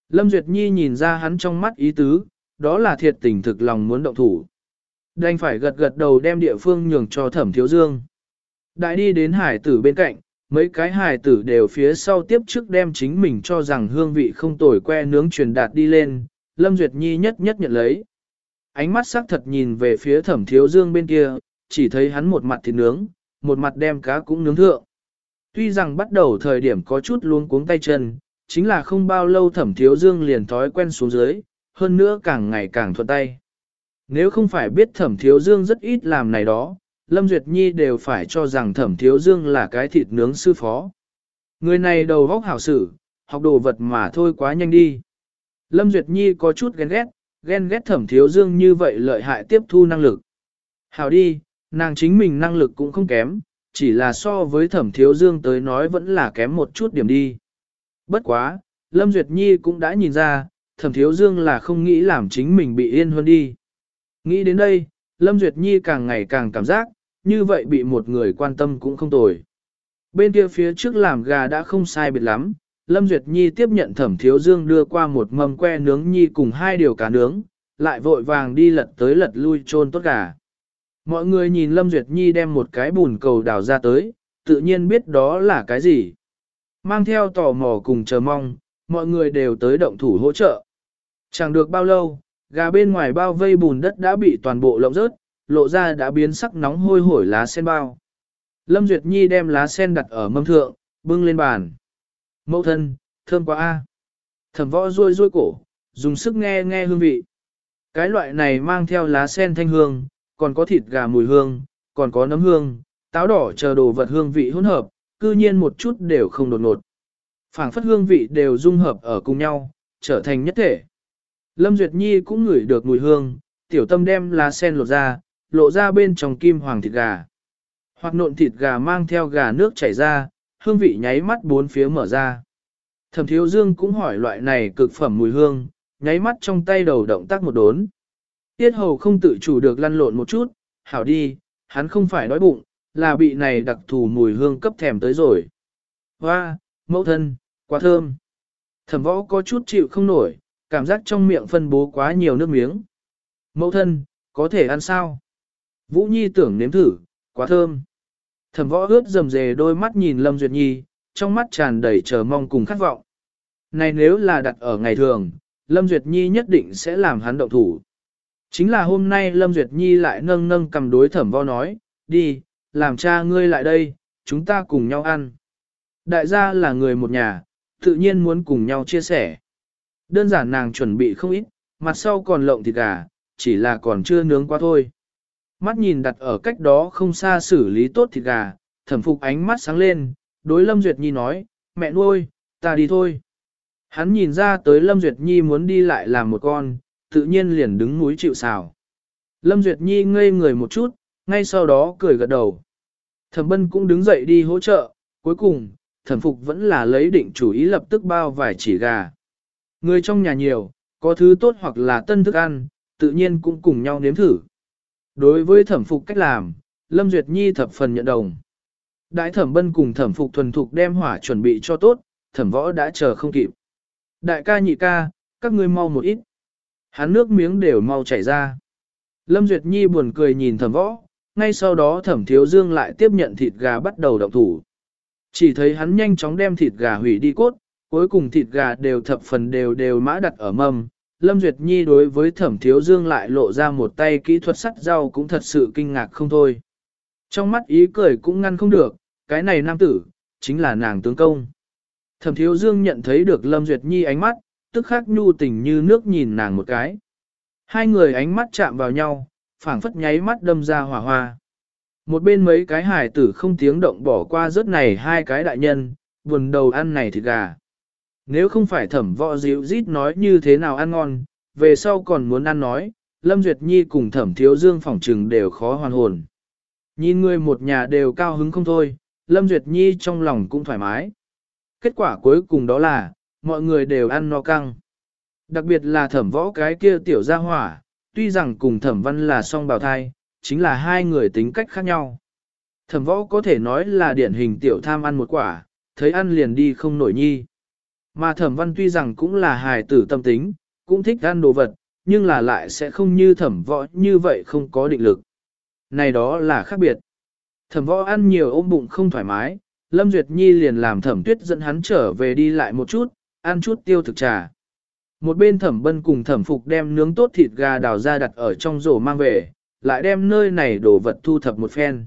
Lâm Duyệt Nhi nhìn ra hắn trong mắt ý tứ, đó là thiệt tình thực lòng muốn động thủ. Đành phải gật gật đầu đem địa phương nhường cho thẩm thiếu dương. Đại đi đến hải tử bên cạnh, mấy cái hải tử đều phía sau tiếp trước đem chính mình cho rằng hương vị không tồi que nướng truyền đạt đi lên, Lâm Duyệt Nhi nhất nhất nhận lấy. Ánh mắt sắc thật nhìn về phía thẩm thiếu dương bên kia, chỉ thấy hắn một mặt thịt nướng, một mặt đem cá cũng nướng thượng. Tuy rằng bắt đầu thời điểm có chút luống cuống tay chân, chính là không bao lâu thẩm thiếu dương liền thói quen xuống dưới, hơn nữa càng ngày càng thuận tay. Nếu không phải biết thẩm thiếu dương rất ít làm này đó, Lâm Duyệt Nhi đều phải cho rằng thẩm thiếu dương là cái thịt nướng sư phó. Người này đầu vóc hảo sử, học đồ vật mà thôi quá nhanh đi. Lâm Duyệt Nhi có chút ghen ghét, ghen ghét thẩm thiếu dương như vậy lợi hại tiếp thu năng lực. Hảo đi, nàng chính mình năng lực cũng không kém, chỉ là so với thẩm thiếu dương tới nói vẫn là kém một chút điểm đi. Bất quá, Lâm Duyệt Nhi cũng đã nhìn ra, thẩm thiếu dương là không nghĩ làm chính mình bị yên hơn đi. Nghĩ đến đây, Lâm Duyệt Nhi càng ngày càng cảm giác, như vậy bị một người quan tâm cũng không tồi. Bên kia phía trước làm gà đã không sai biệt lắm, Lâm Duyệt Nhi tiếp nhận thẩm thiếu dương đưa qua một mâm que nướng nhi cùng hai điều cá nướng, lại vội vàng đi lật tới lật lui trôn tốt gà. Mọi người nhìn Lâm Duyệt Nhi đem một cái bùn cầu đào ra tới, tự nhiên biết đó là cái gì. Mang theo tò mò cùng chờ mong, mọi người đều tới động thủ hỗ trợ. Chẳng được bao lâu, gà bên ngoài bao vây bùn đất đã bị toàn bộ lộng rớt, lộ ra đã biến sắc nóng hôi hổi lá sen bao. Lâm Duyệt Nhi đem lá sen đặt ở mâm thượng, bưng lên bàn. Mẫu thân, thơm quá a. Thẩm võ ruôi ruôi cổ, dùng sức nghe nghe hương vị. Cái loại này mang theo lá sen thanh hương, còn có thịt gà mùi hương, còn có nấm hương, táo đỏ chờ đồ vật hương vị hỗn hợp, cư nhiên một chút đều không đột ngột. phảng phất hương vị đều dung hợp ở cùng nhau, trở thành nhất thể. Lâm Duyệt Nhi cũng ngửi được mùi hương, tiểu tâm đem lá sen lột ra, lộ ra bên trong kim hoàng thịt gà. Hoặc nộn thịt gà mang theo gà nước chảy ra, hương vị nháy mắt bốn phía mở ra. Thẩm thiếu dương cũng hỏi loại này cực phẩm mùi hương, nháy mắt trong tay đầu động tác một đốn. Tiết hầu không tự chủ được lăn lộn một chút, hảo đi, hắn không phải đói bụng, là bị này đặc thù mùi hương cấp thèm tới rồi. Hoa, mẫu thân, quá thơm. Thẩm võ có chút chịu không nổi, cảm giác trong miệng phân bố quá nhiều nước miếng. Mẫu thân, có thể ăn sao? Vũ Nhi tưởng nếm thử, quá thơm. Thẩm võ ướt rầm rề đôi mắt nhìn Lâm Duyệt Nhi, trong mắt tràn đầy chờ mong cùng khát vọng. Này nếu là đặt ở ngày thường, Lâm Duyệt Nhi nhất định sẽ làm hắn động thủ. Chính là hôm nay Lâm Duyệt Nhi lại nâng nâng cầm đối thẩm vo nói, đi, làm cha ngươi lại đây, chúng ta cùng nhau ăn. Đại gia là người một nhà, tự nhiên muốn cùng nhau chia sẻ. Đơn giản nàng chuẩn bị không ít, mặt sau còn lộng thịt gà, chỉ là còn chưa nướng qua thôi. Mắt nhìn đặt ở cách đó không xa xử lý tốt thịt gà, thẩm phục ánh mắt sáng lên, đối Lâm Duyệt Nhi nói, mẹ nuôi, ta đi thôi. Hắn nhìn ra tới Lâm Duyệt Nhi muốn đi lại làm một con, tự nhiên liền đứng núi chịu xào. Lâm Duyệt Nhi ngây người một chút, ngay sau đó cười gật đầu. Thẩm bân cũng đứng dậy đi hỗ trợ, cuối cùng, thẩm phục vẫn là lấy định chủ ý lập tức bao vài chỉ gà. Người trong nhà nhiều, có thứ tốt hoặc là tân thức ăn, tự nhiên cũng cùng nhau nếm thử. Đối với thẩm phục cách làm, Lâm Duyệt Nhi thập phần nhận đồng. Đại thẩm bân cùng thẩm phục thuần thục đem hỏa chuẩn bị cho tốt, thẩm võ đã chờ không kịp. Đại ca nhị ca, các ngươi mau một ít. Hắn nước miếng đều mau chảy ra. Lâm Duyệt Nhi buồn cười nhìn thẩm võ, ngay sau đó thẩm thiếu dương lại tiếp nhận thịt gà bắt đầu động thủ. Chỉ thấy hắn nhanh chóng đem thịt gà hủy đi cốt, cuối cùng thịt gà đều thập phần đều đều mã đặt ở mâm. Lâm Duyệt Nhi đối với thẩm thiếu dương lại lộ ra một tay kỹ thuật sắt rau cũng thật sự kinh ngạc không thôi. Trong mắt ý cười cũng ngăn không được, cái này nam tử, chính là nàng tướng công. Thẩm thiếu dương nhận thấy được Lâm Duyệt Nhi ánh mắt, tức khắc nhu tình như nước nhìn nàng một cái. Hai người ánh mắt chạm vào nhau, phảng phất nháy mắt đâm ra hỏa hoa. Một bên mấy cái hải tử không tiếng động bỏ qua rớt này hai cái đại nhân, buồn đầu ăn này thịt gà. Nếu không phải thẩm võ dịu rít nói như thế nào ăn ngon, về sau còn muốn ăn nói, Lâm Duyệt Nhi cùng thẩm thiếu dương phỏng trừng đều khó hoàn hồn. Nhìn người một nhà đều cao hứng không thôi, Lâm Duyệt Nhi trong lòng cũng thoải mái. Kết quả cuối cùng đó là, mọi người đều ăn no căng. Đặc biệt là thẩm võ cái kia tiểu gia hỏa, tuy rằng cùng thẩm văn là song bào thai, chính là hai người tính cách khác nhau. Thẩm võ có thể nói là điển hình tiểu tham ăn một quả, thấy ăn liền đi không nổi nhi. Mà thẩm văn tuy rằng cũng là hài tử tâm tính, cũng thích ăn đồ vật, nhưng là lại sẽ không như thẩm võ như vậy không có định lực. Này đó là khác biệt. Thẩm võ ăn nhiều ôm bụng không thoải mái, Lâm Duyệt Nhi liền làm thẩm tuyết dẫn hắn trở về đi lại một chút, ăn chút tiêu thực trà. Một bên thẩm bân cùng thẩm phục đem nướng tốt thịt gà đào ra đặt ở trong rổ mang về, lại đem nơi này đổ vật thu thập một phen.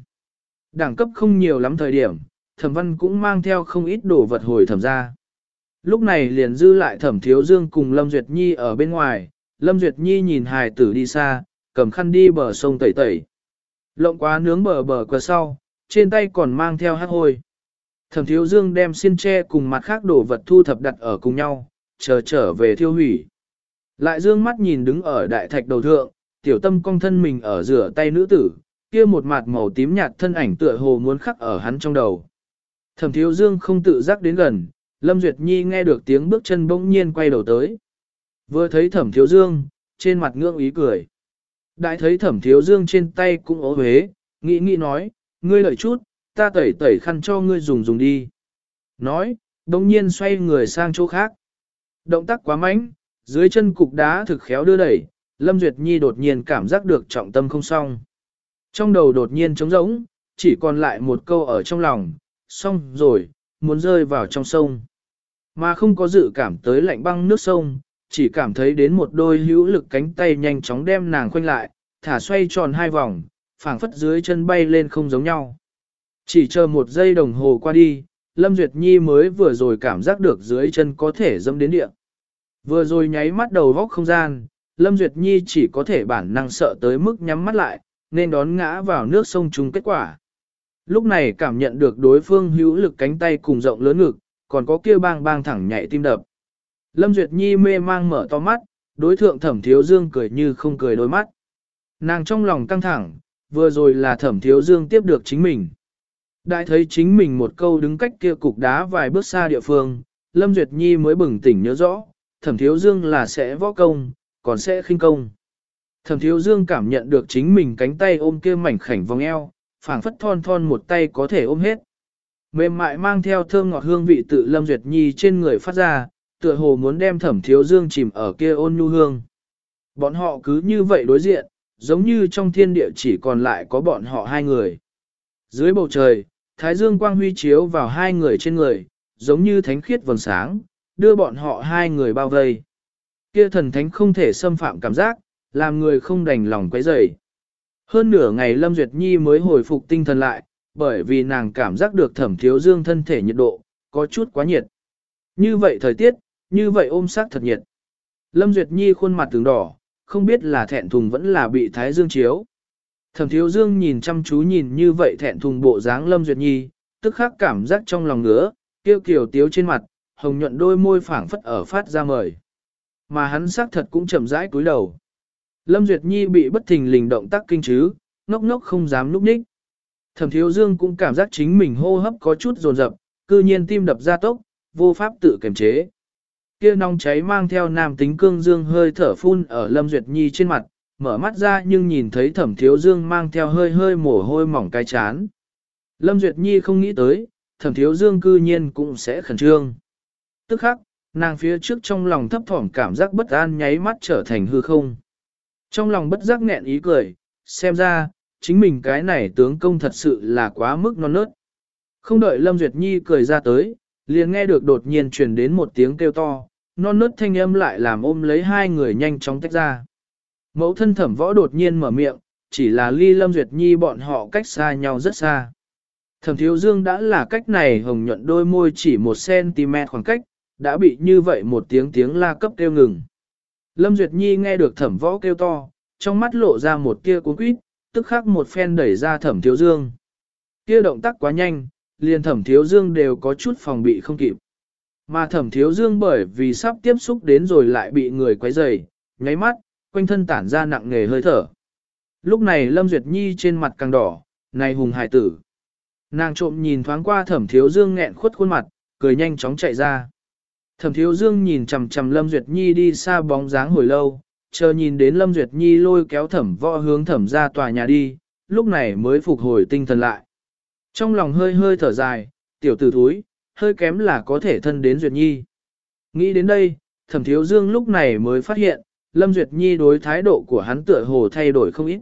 Đẳng cấp không nhiều lắm thời điểm, thẩm văn cũng mang theo không ít đồ vật hồi thẩm ra. Lúc này liền dư lại thẩm thiếu dương cùng Lâm Duyệt Nhi ở bên ngoài, Lâm Duyệt Nhi nhìn hài tử đi xa, cầm khăn đi bờ sông tẩy tẩy. Lộng quá nướng bờ bờ qua sau, trên tay còn mang theo hát hôi. Thẩm thiếu dương đem xiên tre cùng mặt khác đồ vật thu thập đặt ở cùng nhau, chờ trở về thiêu hủy. Lại dương mắt nhìn đứng ở đại thạch đầu thượng, tiểu tâm cong thân mình ở rửa tay nữ tử, kia một mặt màu tím nhạt thân ảnh tựa hồ muốn khắc ở hắn trong đầu. Thẩm thiếu dương không tự giác đến gần, Lâm Duyệt Nhi nghe được tiếng bước chân bỗng nhiên quay đầu tới. Vừa thấy thẩm thiếu dương, trên mặt ngưỡng ý cười. Đại thấy thẩm thiếu dương trên tay cũng ố huế, nghĩ nghĩ nói, ngươi lợi chút, ta tẩy tẩy khăn cho ngươi dùng dùng đi. Nói, đồng nhiên xoay người sang chỗ khác. Động tác quá mạnh, dưới chân cục đá thực khéo đưa đẩy, Lâm Duyệt Nhi đột nhiên cảm giác được trọng tâm không xong. Trong đầu đột nhiên trống rỗng, chỉ còn lại một câu ở trong lòng, xong rồi, muốn rơi vào trong sông. Mà không có dự cảm tới lạnh băng nước sông, chỉ cảm thấy đến một đôi hữu lực cánh tay nhanh chóng đem nàng khoanh lại, thả xoay tròn hai vòng, phảng phất dưới chân bay lên không giống nhau. Chỉ chờ một giây đồng hồ qua đi, Lâm Duyệt Nhi mới vừa rồi cảm giác được dưới chân có thể dâm đến địa. Vừa rồi nháy mắt đầu góc không gian, Lâm Duyệt Nhi chỉ có thể bản năng sợ tới mức nhắm mắt lại, nên đón ngã vào nước sông chung kết quả. Lúc này cảm nhận được đối phương hữu lực cánh tay cùng rộng lớn ngực, còn có kia bang bang thẳng nhảy tim đập. Lâm Duyệt Nhi mê mang mở to mắt, đối thượng thẩm thiếu dương cười như không cười đôi mắt. Nàng trong lòng căng thẳng, vừa rồi là thẩm thiếu dương tiếp được chính mình. Đại thấy chính mình một câu đứng cách kia cục đá vài bước xa địa phương, Lâm Duyệt Nhi mới bừng tỉnh nhớ rõ, thẩm thiếu dương là sẽ võ công, còn sẽ khinh công. Thẩm thiếu dương cảm nhận được chính mình cánh tay ôm kia mảnh khảnh vòng eo, phảng phất thon thon một tay có thể ôm hết. Mềm mại mang theo thơm ngọt hương vị tự Lâm Duyệt Nhi trên người phát ra, tựa hồ muốn đem thẩm thiếu dương chìm ở kia ôn nhu hương. Bọn họ cứ như vậy đối diện, giống như trong thiên địa chỉ còn lại có bọn họ hai người. Dưới bầu trời, Thái Dương quang huy chiếu vào hai người trên người, giống như thánh khiết vầng sáng, đưa bọn họ hai người bao vây. Kia thần thánh không thể xâm phạm cảm giác, làm người không đành lòng quấy rầy. Hơn nửa ngày Lâm Duyệt Nhi mới hồi phục tinh thần lại, bởi vì nàng cảm giác được thẩm thiếu dương thân thể nhiệt độ, có chút quá nhiệt. Như vậy thời tiết, như vậy ôm sát thật nhiệt. Lâm Duyệt Nhi khuôn mặt tướng đỏ, không biết là thẹn thùng vẫn là bị thái dương chiếu. Thẩm thiếu dương nhìn chăm chú nhìn như vậy thẹn thùng bộ dáng Lâm Duyệt Nhi, tức khắc cảm giác trong lòng ngứa, kêu kiều tiếu trên mặt, hồng nhuận đôi môi phảng phất ở phát ra mời. Mà hắn xác thật cũng chậm rãi cúi đầu. Lâm Duyệt Nhi bị bất thình lình động tác kinh chứ, ngốc ngốc không dám núp ních. Thẩm thiếu dương cũng cảm giác chính mình hô hấp có chút dồn dập, cư nhiên tim đập ra tốc, vô pháp tự kiềm chế. Kia nóng cháy mang theo nam tính cương dương hơi thở phun ở Lâm Duyệt Nhi trên mặt, mở mắt ra nhưng nhìn thấy thẩm thiếu dương mang theo hơi hơi mồ hôi mỏng cái chán. Lâm Duyệt Nhi không nghĩ tới, thẩm thiếu dương cư nhiên cũng sẽ khẩn trương. Tức khắc, nàng phía trước trong lòng thấp thỏm cảm giác bất an nháy mắt trở thành hư không. Trong lòng bất giác nghẹn ý cười, xem ra, chính mình cái này tướng công thật sự là quá mức non nớt. Không đợi Lâm Duyệt Nhi cười ra tới, liền nghe được đột nhiên truyền đến một tiếng kêu to, non nớt thanh âm lại làm ôm lấy hai người nhanh chóng tách ra. Mẫu thân thẩm võ đột nhiên mở miệng, chỉ là ly Lâm Duyệt Nhi bọn họ cách xa nhau rất xa. Thẩm thiếu dương đã là cách này hồng nhuận đôi môi chỉ một cm khoảng cách, đã bị như vậy một tiếng tiếng la cấp kêu ngừng. Lâm Duyệt Nhi nghe được thẩm võ kêu to, trong mắt lộ ra một tia cuốn quýt, tức khắc một phen đẩy ra thẩm thiếu dương. Kia động tác quá nhanh, liền thẩm thiếu dương đều có chút phòng bị không kịp. Mà thẩm thiếu dương bởi vì sắp tiếp xúc đến rồi lại bị người quấy rầy, nháy mắt, quanh thân tản ra nặng nề hơi thở. Lúc này Lâm Duyệt Nhi trên mặt càng đỏ, này hùng hải tử. Nàng trộm nhìn thoáng qua thẩm thiếu dương nghẹn khuất khuôn mặt, cười nhanh chóng chạy ra. Thẩm thiếu dương nhìn chằm chằm Lâm Duyệt Nhi đi xa bóng dáng hồi lâu, chờ nhìn đến Lâm Duyệt Nhi lôi kéo thẩm võ hướng thẩm ra tòa nhà đi, lúc này mới phục hồi tinh thần lại. Trong lòng hơi hơi thở dài, tiểu tử thúi, hơi kém là có thể thân đến Duyệt Nhi. Nghĩ đến đây, thẩm thiếu dương lúc này mới phát hiện, Lâm Duyệt Nhi đối thái độ của hắn tựa hồ thay đổi không ít.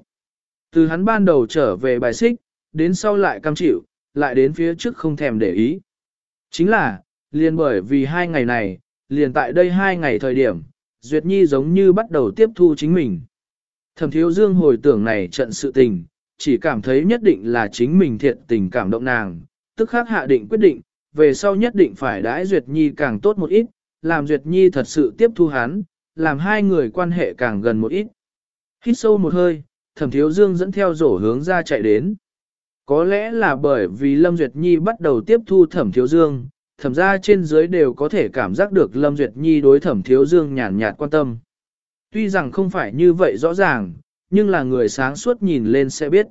Từ hắn ban đầu trở về bài xích, đến sau lại cam chịu, lại đến phía trước không thèm để ý. Chính là, liền bởi vì hai ngày này, liền tại đây hai ngày thời điểm, Duyệt Nhi giống như bắt đầu tiếp thu chính mình. Thẩm thiếu dương hồi tưởng này trận sự tình, chỉ cảm thấy nhất định là chính mình thiện tình cảm động nàng, tức khắc hạ định quyết định, về sau nhất định phải đãi Duyệt Nhi càng tốt một ít, làm Duyệt Nhi thật sự tiếp thu hắn, làm hai người quan hệ càng gần một ít. Hít sâu một hơi, thẩm thiếu dương dẫn theo rổ hướng ra chạy đến. Có lẽ là bởi vì Lâm Duyệt Nhi bắt đầu tiếp thu thẩm thiếu dương, thẩm ra trên dưới đều có thể cảm giác được Lâm Duyệt Nhi đối thẩm thiếu dương nhàn nhạt quan tâm. Tuy rằng không phải như vậy rõ ràng, nhưng là người sáng suốt nhìn lên sẽ biết.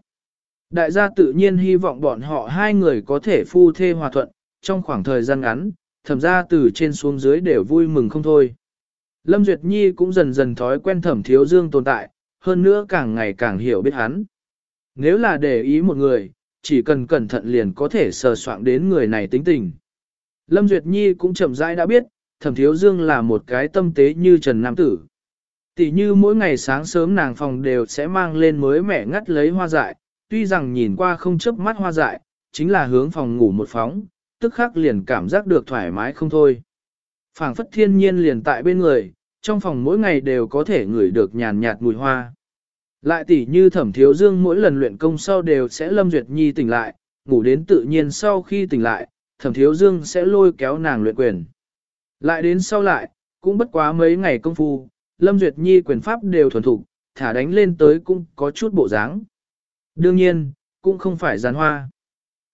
Đại gia tự nhiên hy vọng bọn họ hai người có thể phu thê hòa thuận, trong khoảng thời gian ngắn, thẩm ra từ trên xuống dưới đều vui mừng không thôi. Lâm Duyệt Nhi cũng dần dần thói quen thẩm thiếu dương tồn tại, hơn nữa càng ngày càng hiểu biết hắn. Nếu là để ý một người, chỉ cần cẩn thận liền có thể sờ soạn đến người này tính tình. Lâm Duyệt Nhi cũng chậm rãi đã biết, thẩm thiếu dương là một cái tâm tế như Trần Nam Tử. Tỷ như mỗi ngày sáng sớm nàng phòng đều sẽ mang lên mới mẻ ngắt lấy hoa dại, tuy rằng nhìn qua không chớp mắt hoa dại, chính là hướng phòng ngủ một phóng, tức khắc liền cảm giác được thoải mái không thôi. phảng phất thiên nhiên liền tại bên người, trong phòng mỗi ngày đều có thể ngửi được nhàn nhạt mùi hoa. Lại tỷ như thẩm thiếu dương mỗi lần luyện công sau đều sẽ lâm duyệt nhi tỉnh lại, ngủ đến tự nhiên sau khi tỉnh lại, thẩm thiếu dương sẽ lôi kéo nàng luyện quyền. Lại đến sau lại, cũng bất quá mấy ngày công phu, lâm duyệt nhi quyền pháp đều thuần thục, thả đánh lên tới cũng có chút bộ dáng. Đương nhiên, cũng không phải gián hoa.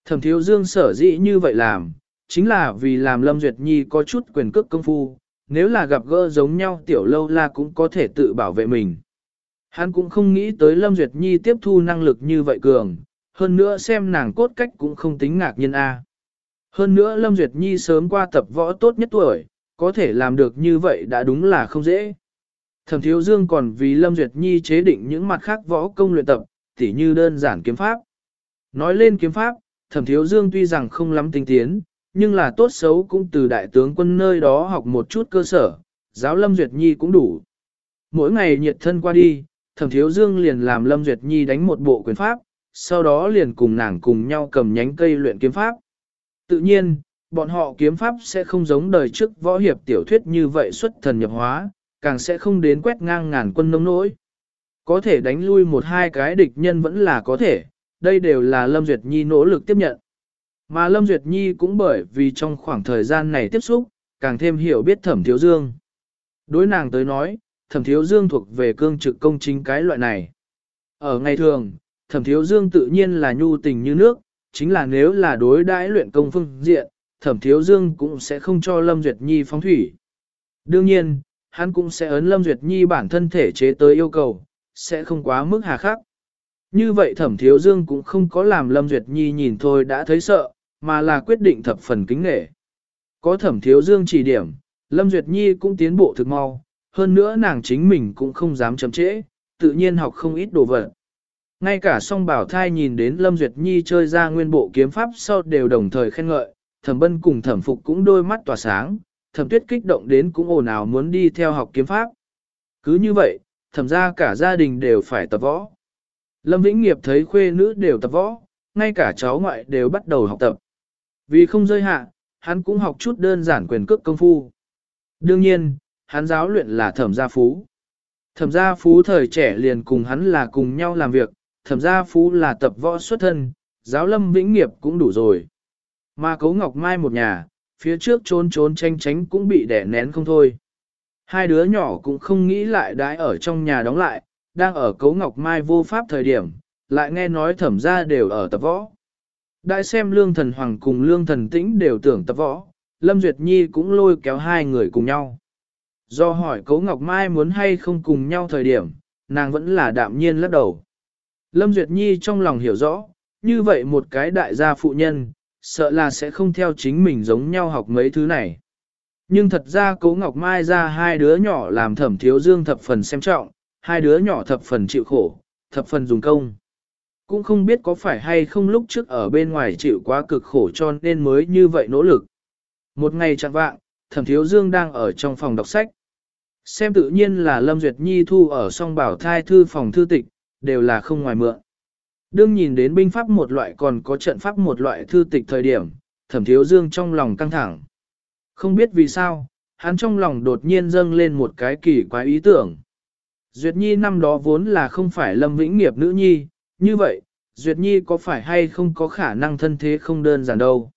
Thẩm thiếu dương sở dĩ như vậy làm, chính là vì làm lâm duyệt nhi có chút quyền cước công phu, nếu là gặp gỡ giống nhau tiểu lâu la cũng có thể tự bảo vệ mình. Hắn cũng không nghĩ tới Lâm Duyệt Nhi tiếp thu năng lực như vậy cường, hơn nữa xem nàng cốt cách cũng không tính ngạc nhiên a. Hơn nữa Lâm Duyệt Nhi sớm qua tập võ tốt nhất tuổi, có thể làm được như vậy đã đúng là không dễ. Thẩm Thiếu Dương còn vì Lâm Duyệt Nhi chế định những mặt khác võ công luyện tập, tỉ như đơn giản kiếm pháp. Nói lên kiếm pháp, Thẩm Thiếu Dương tuy rằng không lắm tinh tiến, nhưng là tốt xấu cũng từ đại tướng quân nơi đó học một chút cơ sở, giáo Lâm Duyệt Nhi cũng đủ. Mỗi ngày nhiệt thân qua đi, Thẩm Thiếu Dương liền làm Lâm Duyệt Nhi đánh một bộ quyền pháp, sau đó liền cùng nàng cùng nhau cầm nhánh cây luyện kiếm pháp. Tự nhiên, bọn họ kiếm pháp sẽ không giống đời trước võ hiệp tiểu thuyết như vậy xuất thần nhập hóa, càng sẽ không đến quét ngang ngàn quân nông nỗi. Có thể đánh lui một hai cái địch nhân vẫn là có thể, đây đều là Lâm Duyệt Nhi nỗ lực tiếp nhận. Mà Lâm Duyệt Nhi cũng bởi vì trong khoảng thời gian này tiếp xúc, càng thêm hiểu biết thẩm thiếu dương. Đối nàng tới nói, thẩm thiếu dương thuộc về cương trực công chính cái loại này. Ở ngày thường, thẩm thiếu dương tự nhiên là nhu tình như nước, chính là nếu là đối đãi luyện công phương diện, thẩm thiếu dương cũng sẽ không cho Lâm Duyệt Nhi phóng thủy. Đương nhiên, hắn cũng sẽ ấn Lâm Duyệt Nhi bản thân thể chế tới yêu cầu, sẽ không quá mức hà khắc. Như vậy thẩm thiếu dương cũng không có làm Lâm Duyệt Nhi nhìn thôi đã thấy sợ, mà là quyết định thập phần kính nghệ. Có thẩm thiếu dương chỉ điểm, Lâm Duyệt Nhi cũng tiến bộ thực mau, hơn nữa nàng chính mình cũng không dám chậm trễ, tự nhiên học không ít đồ vật. Ngay cả song bảo thai nhìn đến Lâm Duyệt Nhi chơi ra nguyên bộ kiếm pháp sau đều đồng thời khen ngợi, thẩm bân cùng thẩm phục cũng đôi mắt tỏa sáng, thẩm tuyết kích động đến cũng ồn ào muốn đi theo học kiếm pháp. Cứ như vậy, thẩm ra cả gia đình đều phải tập võ. Lâm Vĩnh Nghiệp thấy khuê nữ đều tập võ, ngay cả cháu ngoại đều bắt đầu học tập. Vì không rơi hạ, hắn cũng học chút đơn giản quyền cước công phu. Đương nhiên, hắn giáo luyện là thẩm gia phú. Thẩm gia phú thời trẻ liền cùng hắn là cùng nhau làm việc, thẩm gia phú là tập võ xuất thân, giáo lâm vĩnh nghiệp cũng đủ rồi. Mà cấu ngọc mai một nhà, phía trước trốn trốn tranh tránh cũng bị đẻ nén không thôi. Hai đứa nhỏ cũng không nghĩ lại đãi ở trong nhà đóng lại, đang ở cấu ngọc mai vô pháp thời điểm, lại nghe nói thẩm gia đều ở tập võ. Đại xem lương thần hoàng cùng lương thần tĩnh đều tưởng tập võ, Lâm Duyệt Nhi cũng lôi kéo hai người cùng nhau. Do hỏi Cố Ngọc Mai muốn hay không cùng nhau thời điểm, nàng vẫn là đạm nhiên lắc đầu. Lâm Duyệt Nhi trong lòng hiểu rõ, như vậy một cái đại gia phụ nhân, sợ là sẽ không theo chính mình giống nhau học mấy thứ này. Nhưng thật ra Cố Ngọc Mai ra hai đứa nhỏ làm thẩm thiếu dương thập phần xem trọng, hai đứa nhỏ thập phần chịu khổ, thập phần dùng công. Cũng không biết có phải hay không lúc trước ở bên ngoài chịu quá cực khổ cho nên mới như vậy nỗ lực. Một ngày chẳng vạng, thẩm thiếu dương đang ở trong phòng đọc sách. Xem tự nhiên là Lâm Duyệt Nhi thu ở song bảo thai thư phòng thư tịch, đều là không ngoài mượn. Đương nhìn đến binh pháp một loại còn có trận pháp một loại thư tịch thời điểm, thẩm thiếu dương trong lòng căng thẳng. Không biết vì sao, hắn trong lòng đột nhiên dâng lên một cái kỳ quái ý tưởng. Duyệt Nhi năm đó vốn là không phải Lâm Vĩnh Nghiệp nữ nhi, như vậy, Duyệt Nhi có phải hay không có khả năng thân thế không đơn giản đâu.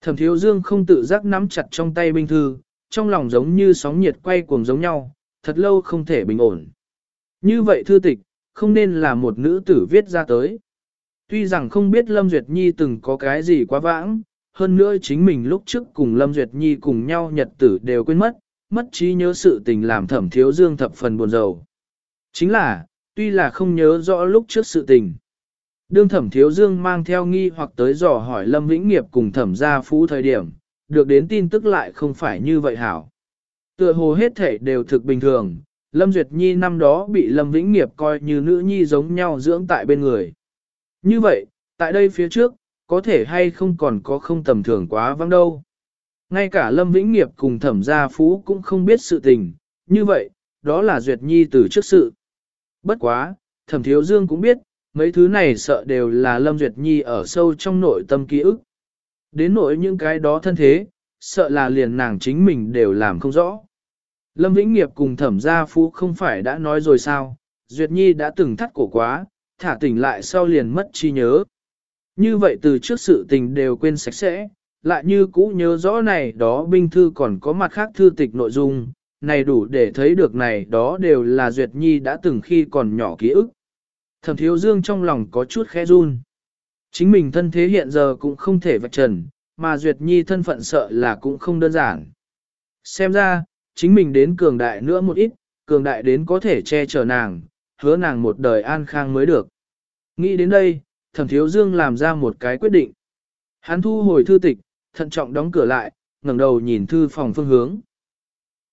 Thẩm thiếu dương không tự giác nắm chặt trong tay binh thư, trong lòng giống như sóng nhiệt quay cuồng giống nhau, thật lâu không thể bình ổn. Như vậy thư tịch, không nên là một nữ tử viết ra tới. Tuy rằng không biết Lâm Duyệt Nhi từng có cái gì quá vãng, hơn nữa chính mình lúc trước cùng Lâm Duyệt Nhi cùng nhau nhật tử đều quên mất, mất trí nhớ sự tình làm thẩm thiếu dương thập phần buồn rầu. Chính là, tuy là không nhớ rõ lúc trước sự tình. Đương thẩm thiếu dương mang theo nghi hoặc tới dò hỏi Lâm Vĩnh Nghiệp cùng thẩm gia phú thời điểm, được đến tin tức lại không phải như vậy hảo. Tựa hồ hết thể đều thực bình thường, Lâm Duyệt Nhi năm đó bị Lâm Vĩnh Nghiệp coi như nữ nhi giống nhau dưỡng tại bên người. Như vậy, tại đây phía trước, có thể hay không còn có không tầm thường quá vắng đâu. Ngay cả Lâm Vĩnh Nghiệp cùng thẩm gia phú cũng không biết sự tình, như vậy, đó là Duyệt Nhi từ trước sự. Bất quá, thẩm thiếu dương cũng biết, mấy thứ này sợ đều là Lâm Duyệt Nhi ở sâu trong nội tâm ký ức. Đến nỗi những cái đó thân thế, sợ là liền nàng chính mình đều làm không rõ. Lâm Vĩnh Nghiệp cùng thẩm gia phú không phải đã nói rồi sao, Duyệt Nhi đã từng thắt cổ quá, thả tỉnh lại sau liền mất chi nhớ. Như vậy từ trước sự tình đều quên sạch sẽ, lại như cũ nhớ rõ này đó binh thư còn có mặt khác thư tịch nội dung, này đủ để thấy được này đó đều là Duyệt Nhi đã từng khi còn nhỏ ký ức. Thẩm thiếu dương trong lòng có chút khẽ run. Chính mình thân thế hiện giờ cũng không thể vạch trần, mà Duyệt Nhi thân phận sợ là cũng không đơn giản. Xem ra, chính mình đến cường đại nữa một ít, cường đại đến có thể che chở nàng, hứa nàng một đời an khang mới được. Nghĩ đến đây, thẩm thiếu dương làm ra một cái quyết định. Hắn thu hồi thư tịch, thận trọng đóng cửa lại, ngẩng đầu nhìn thư phòng phương hướng.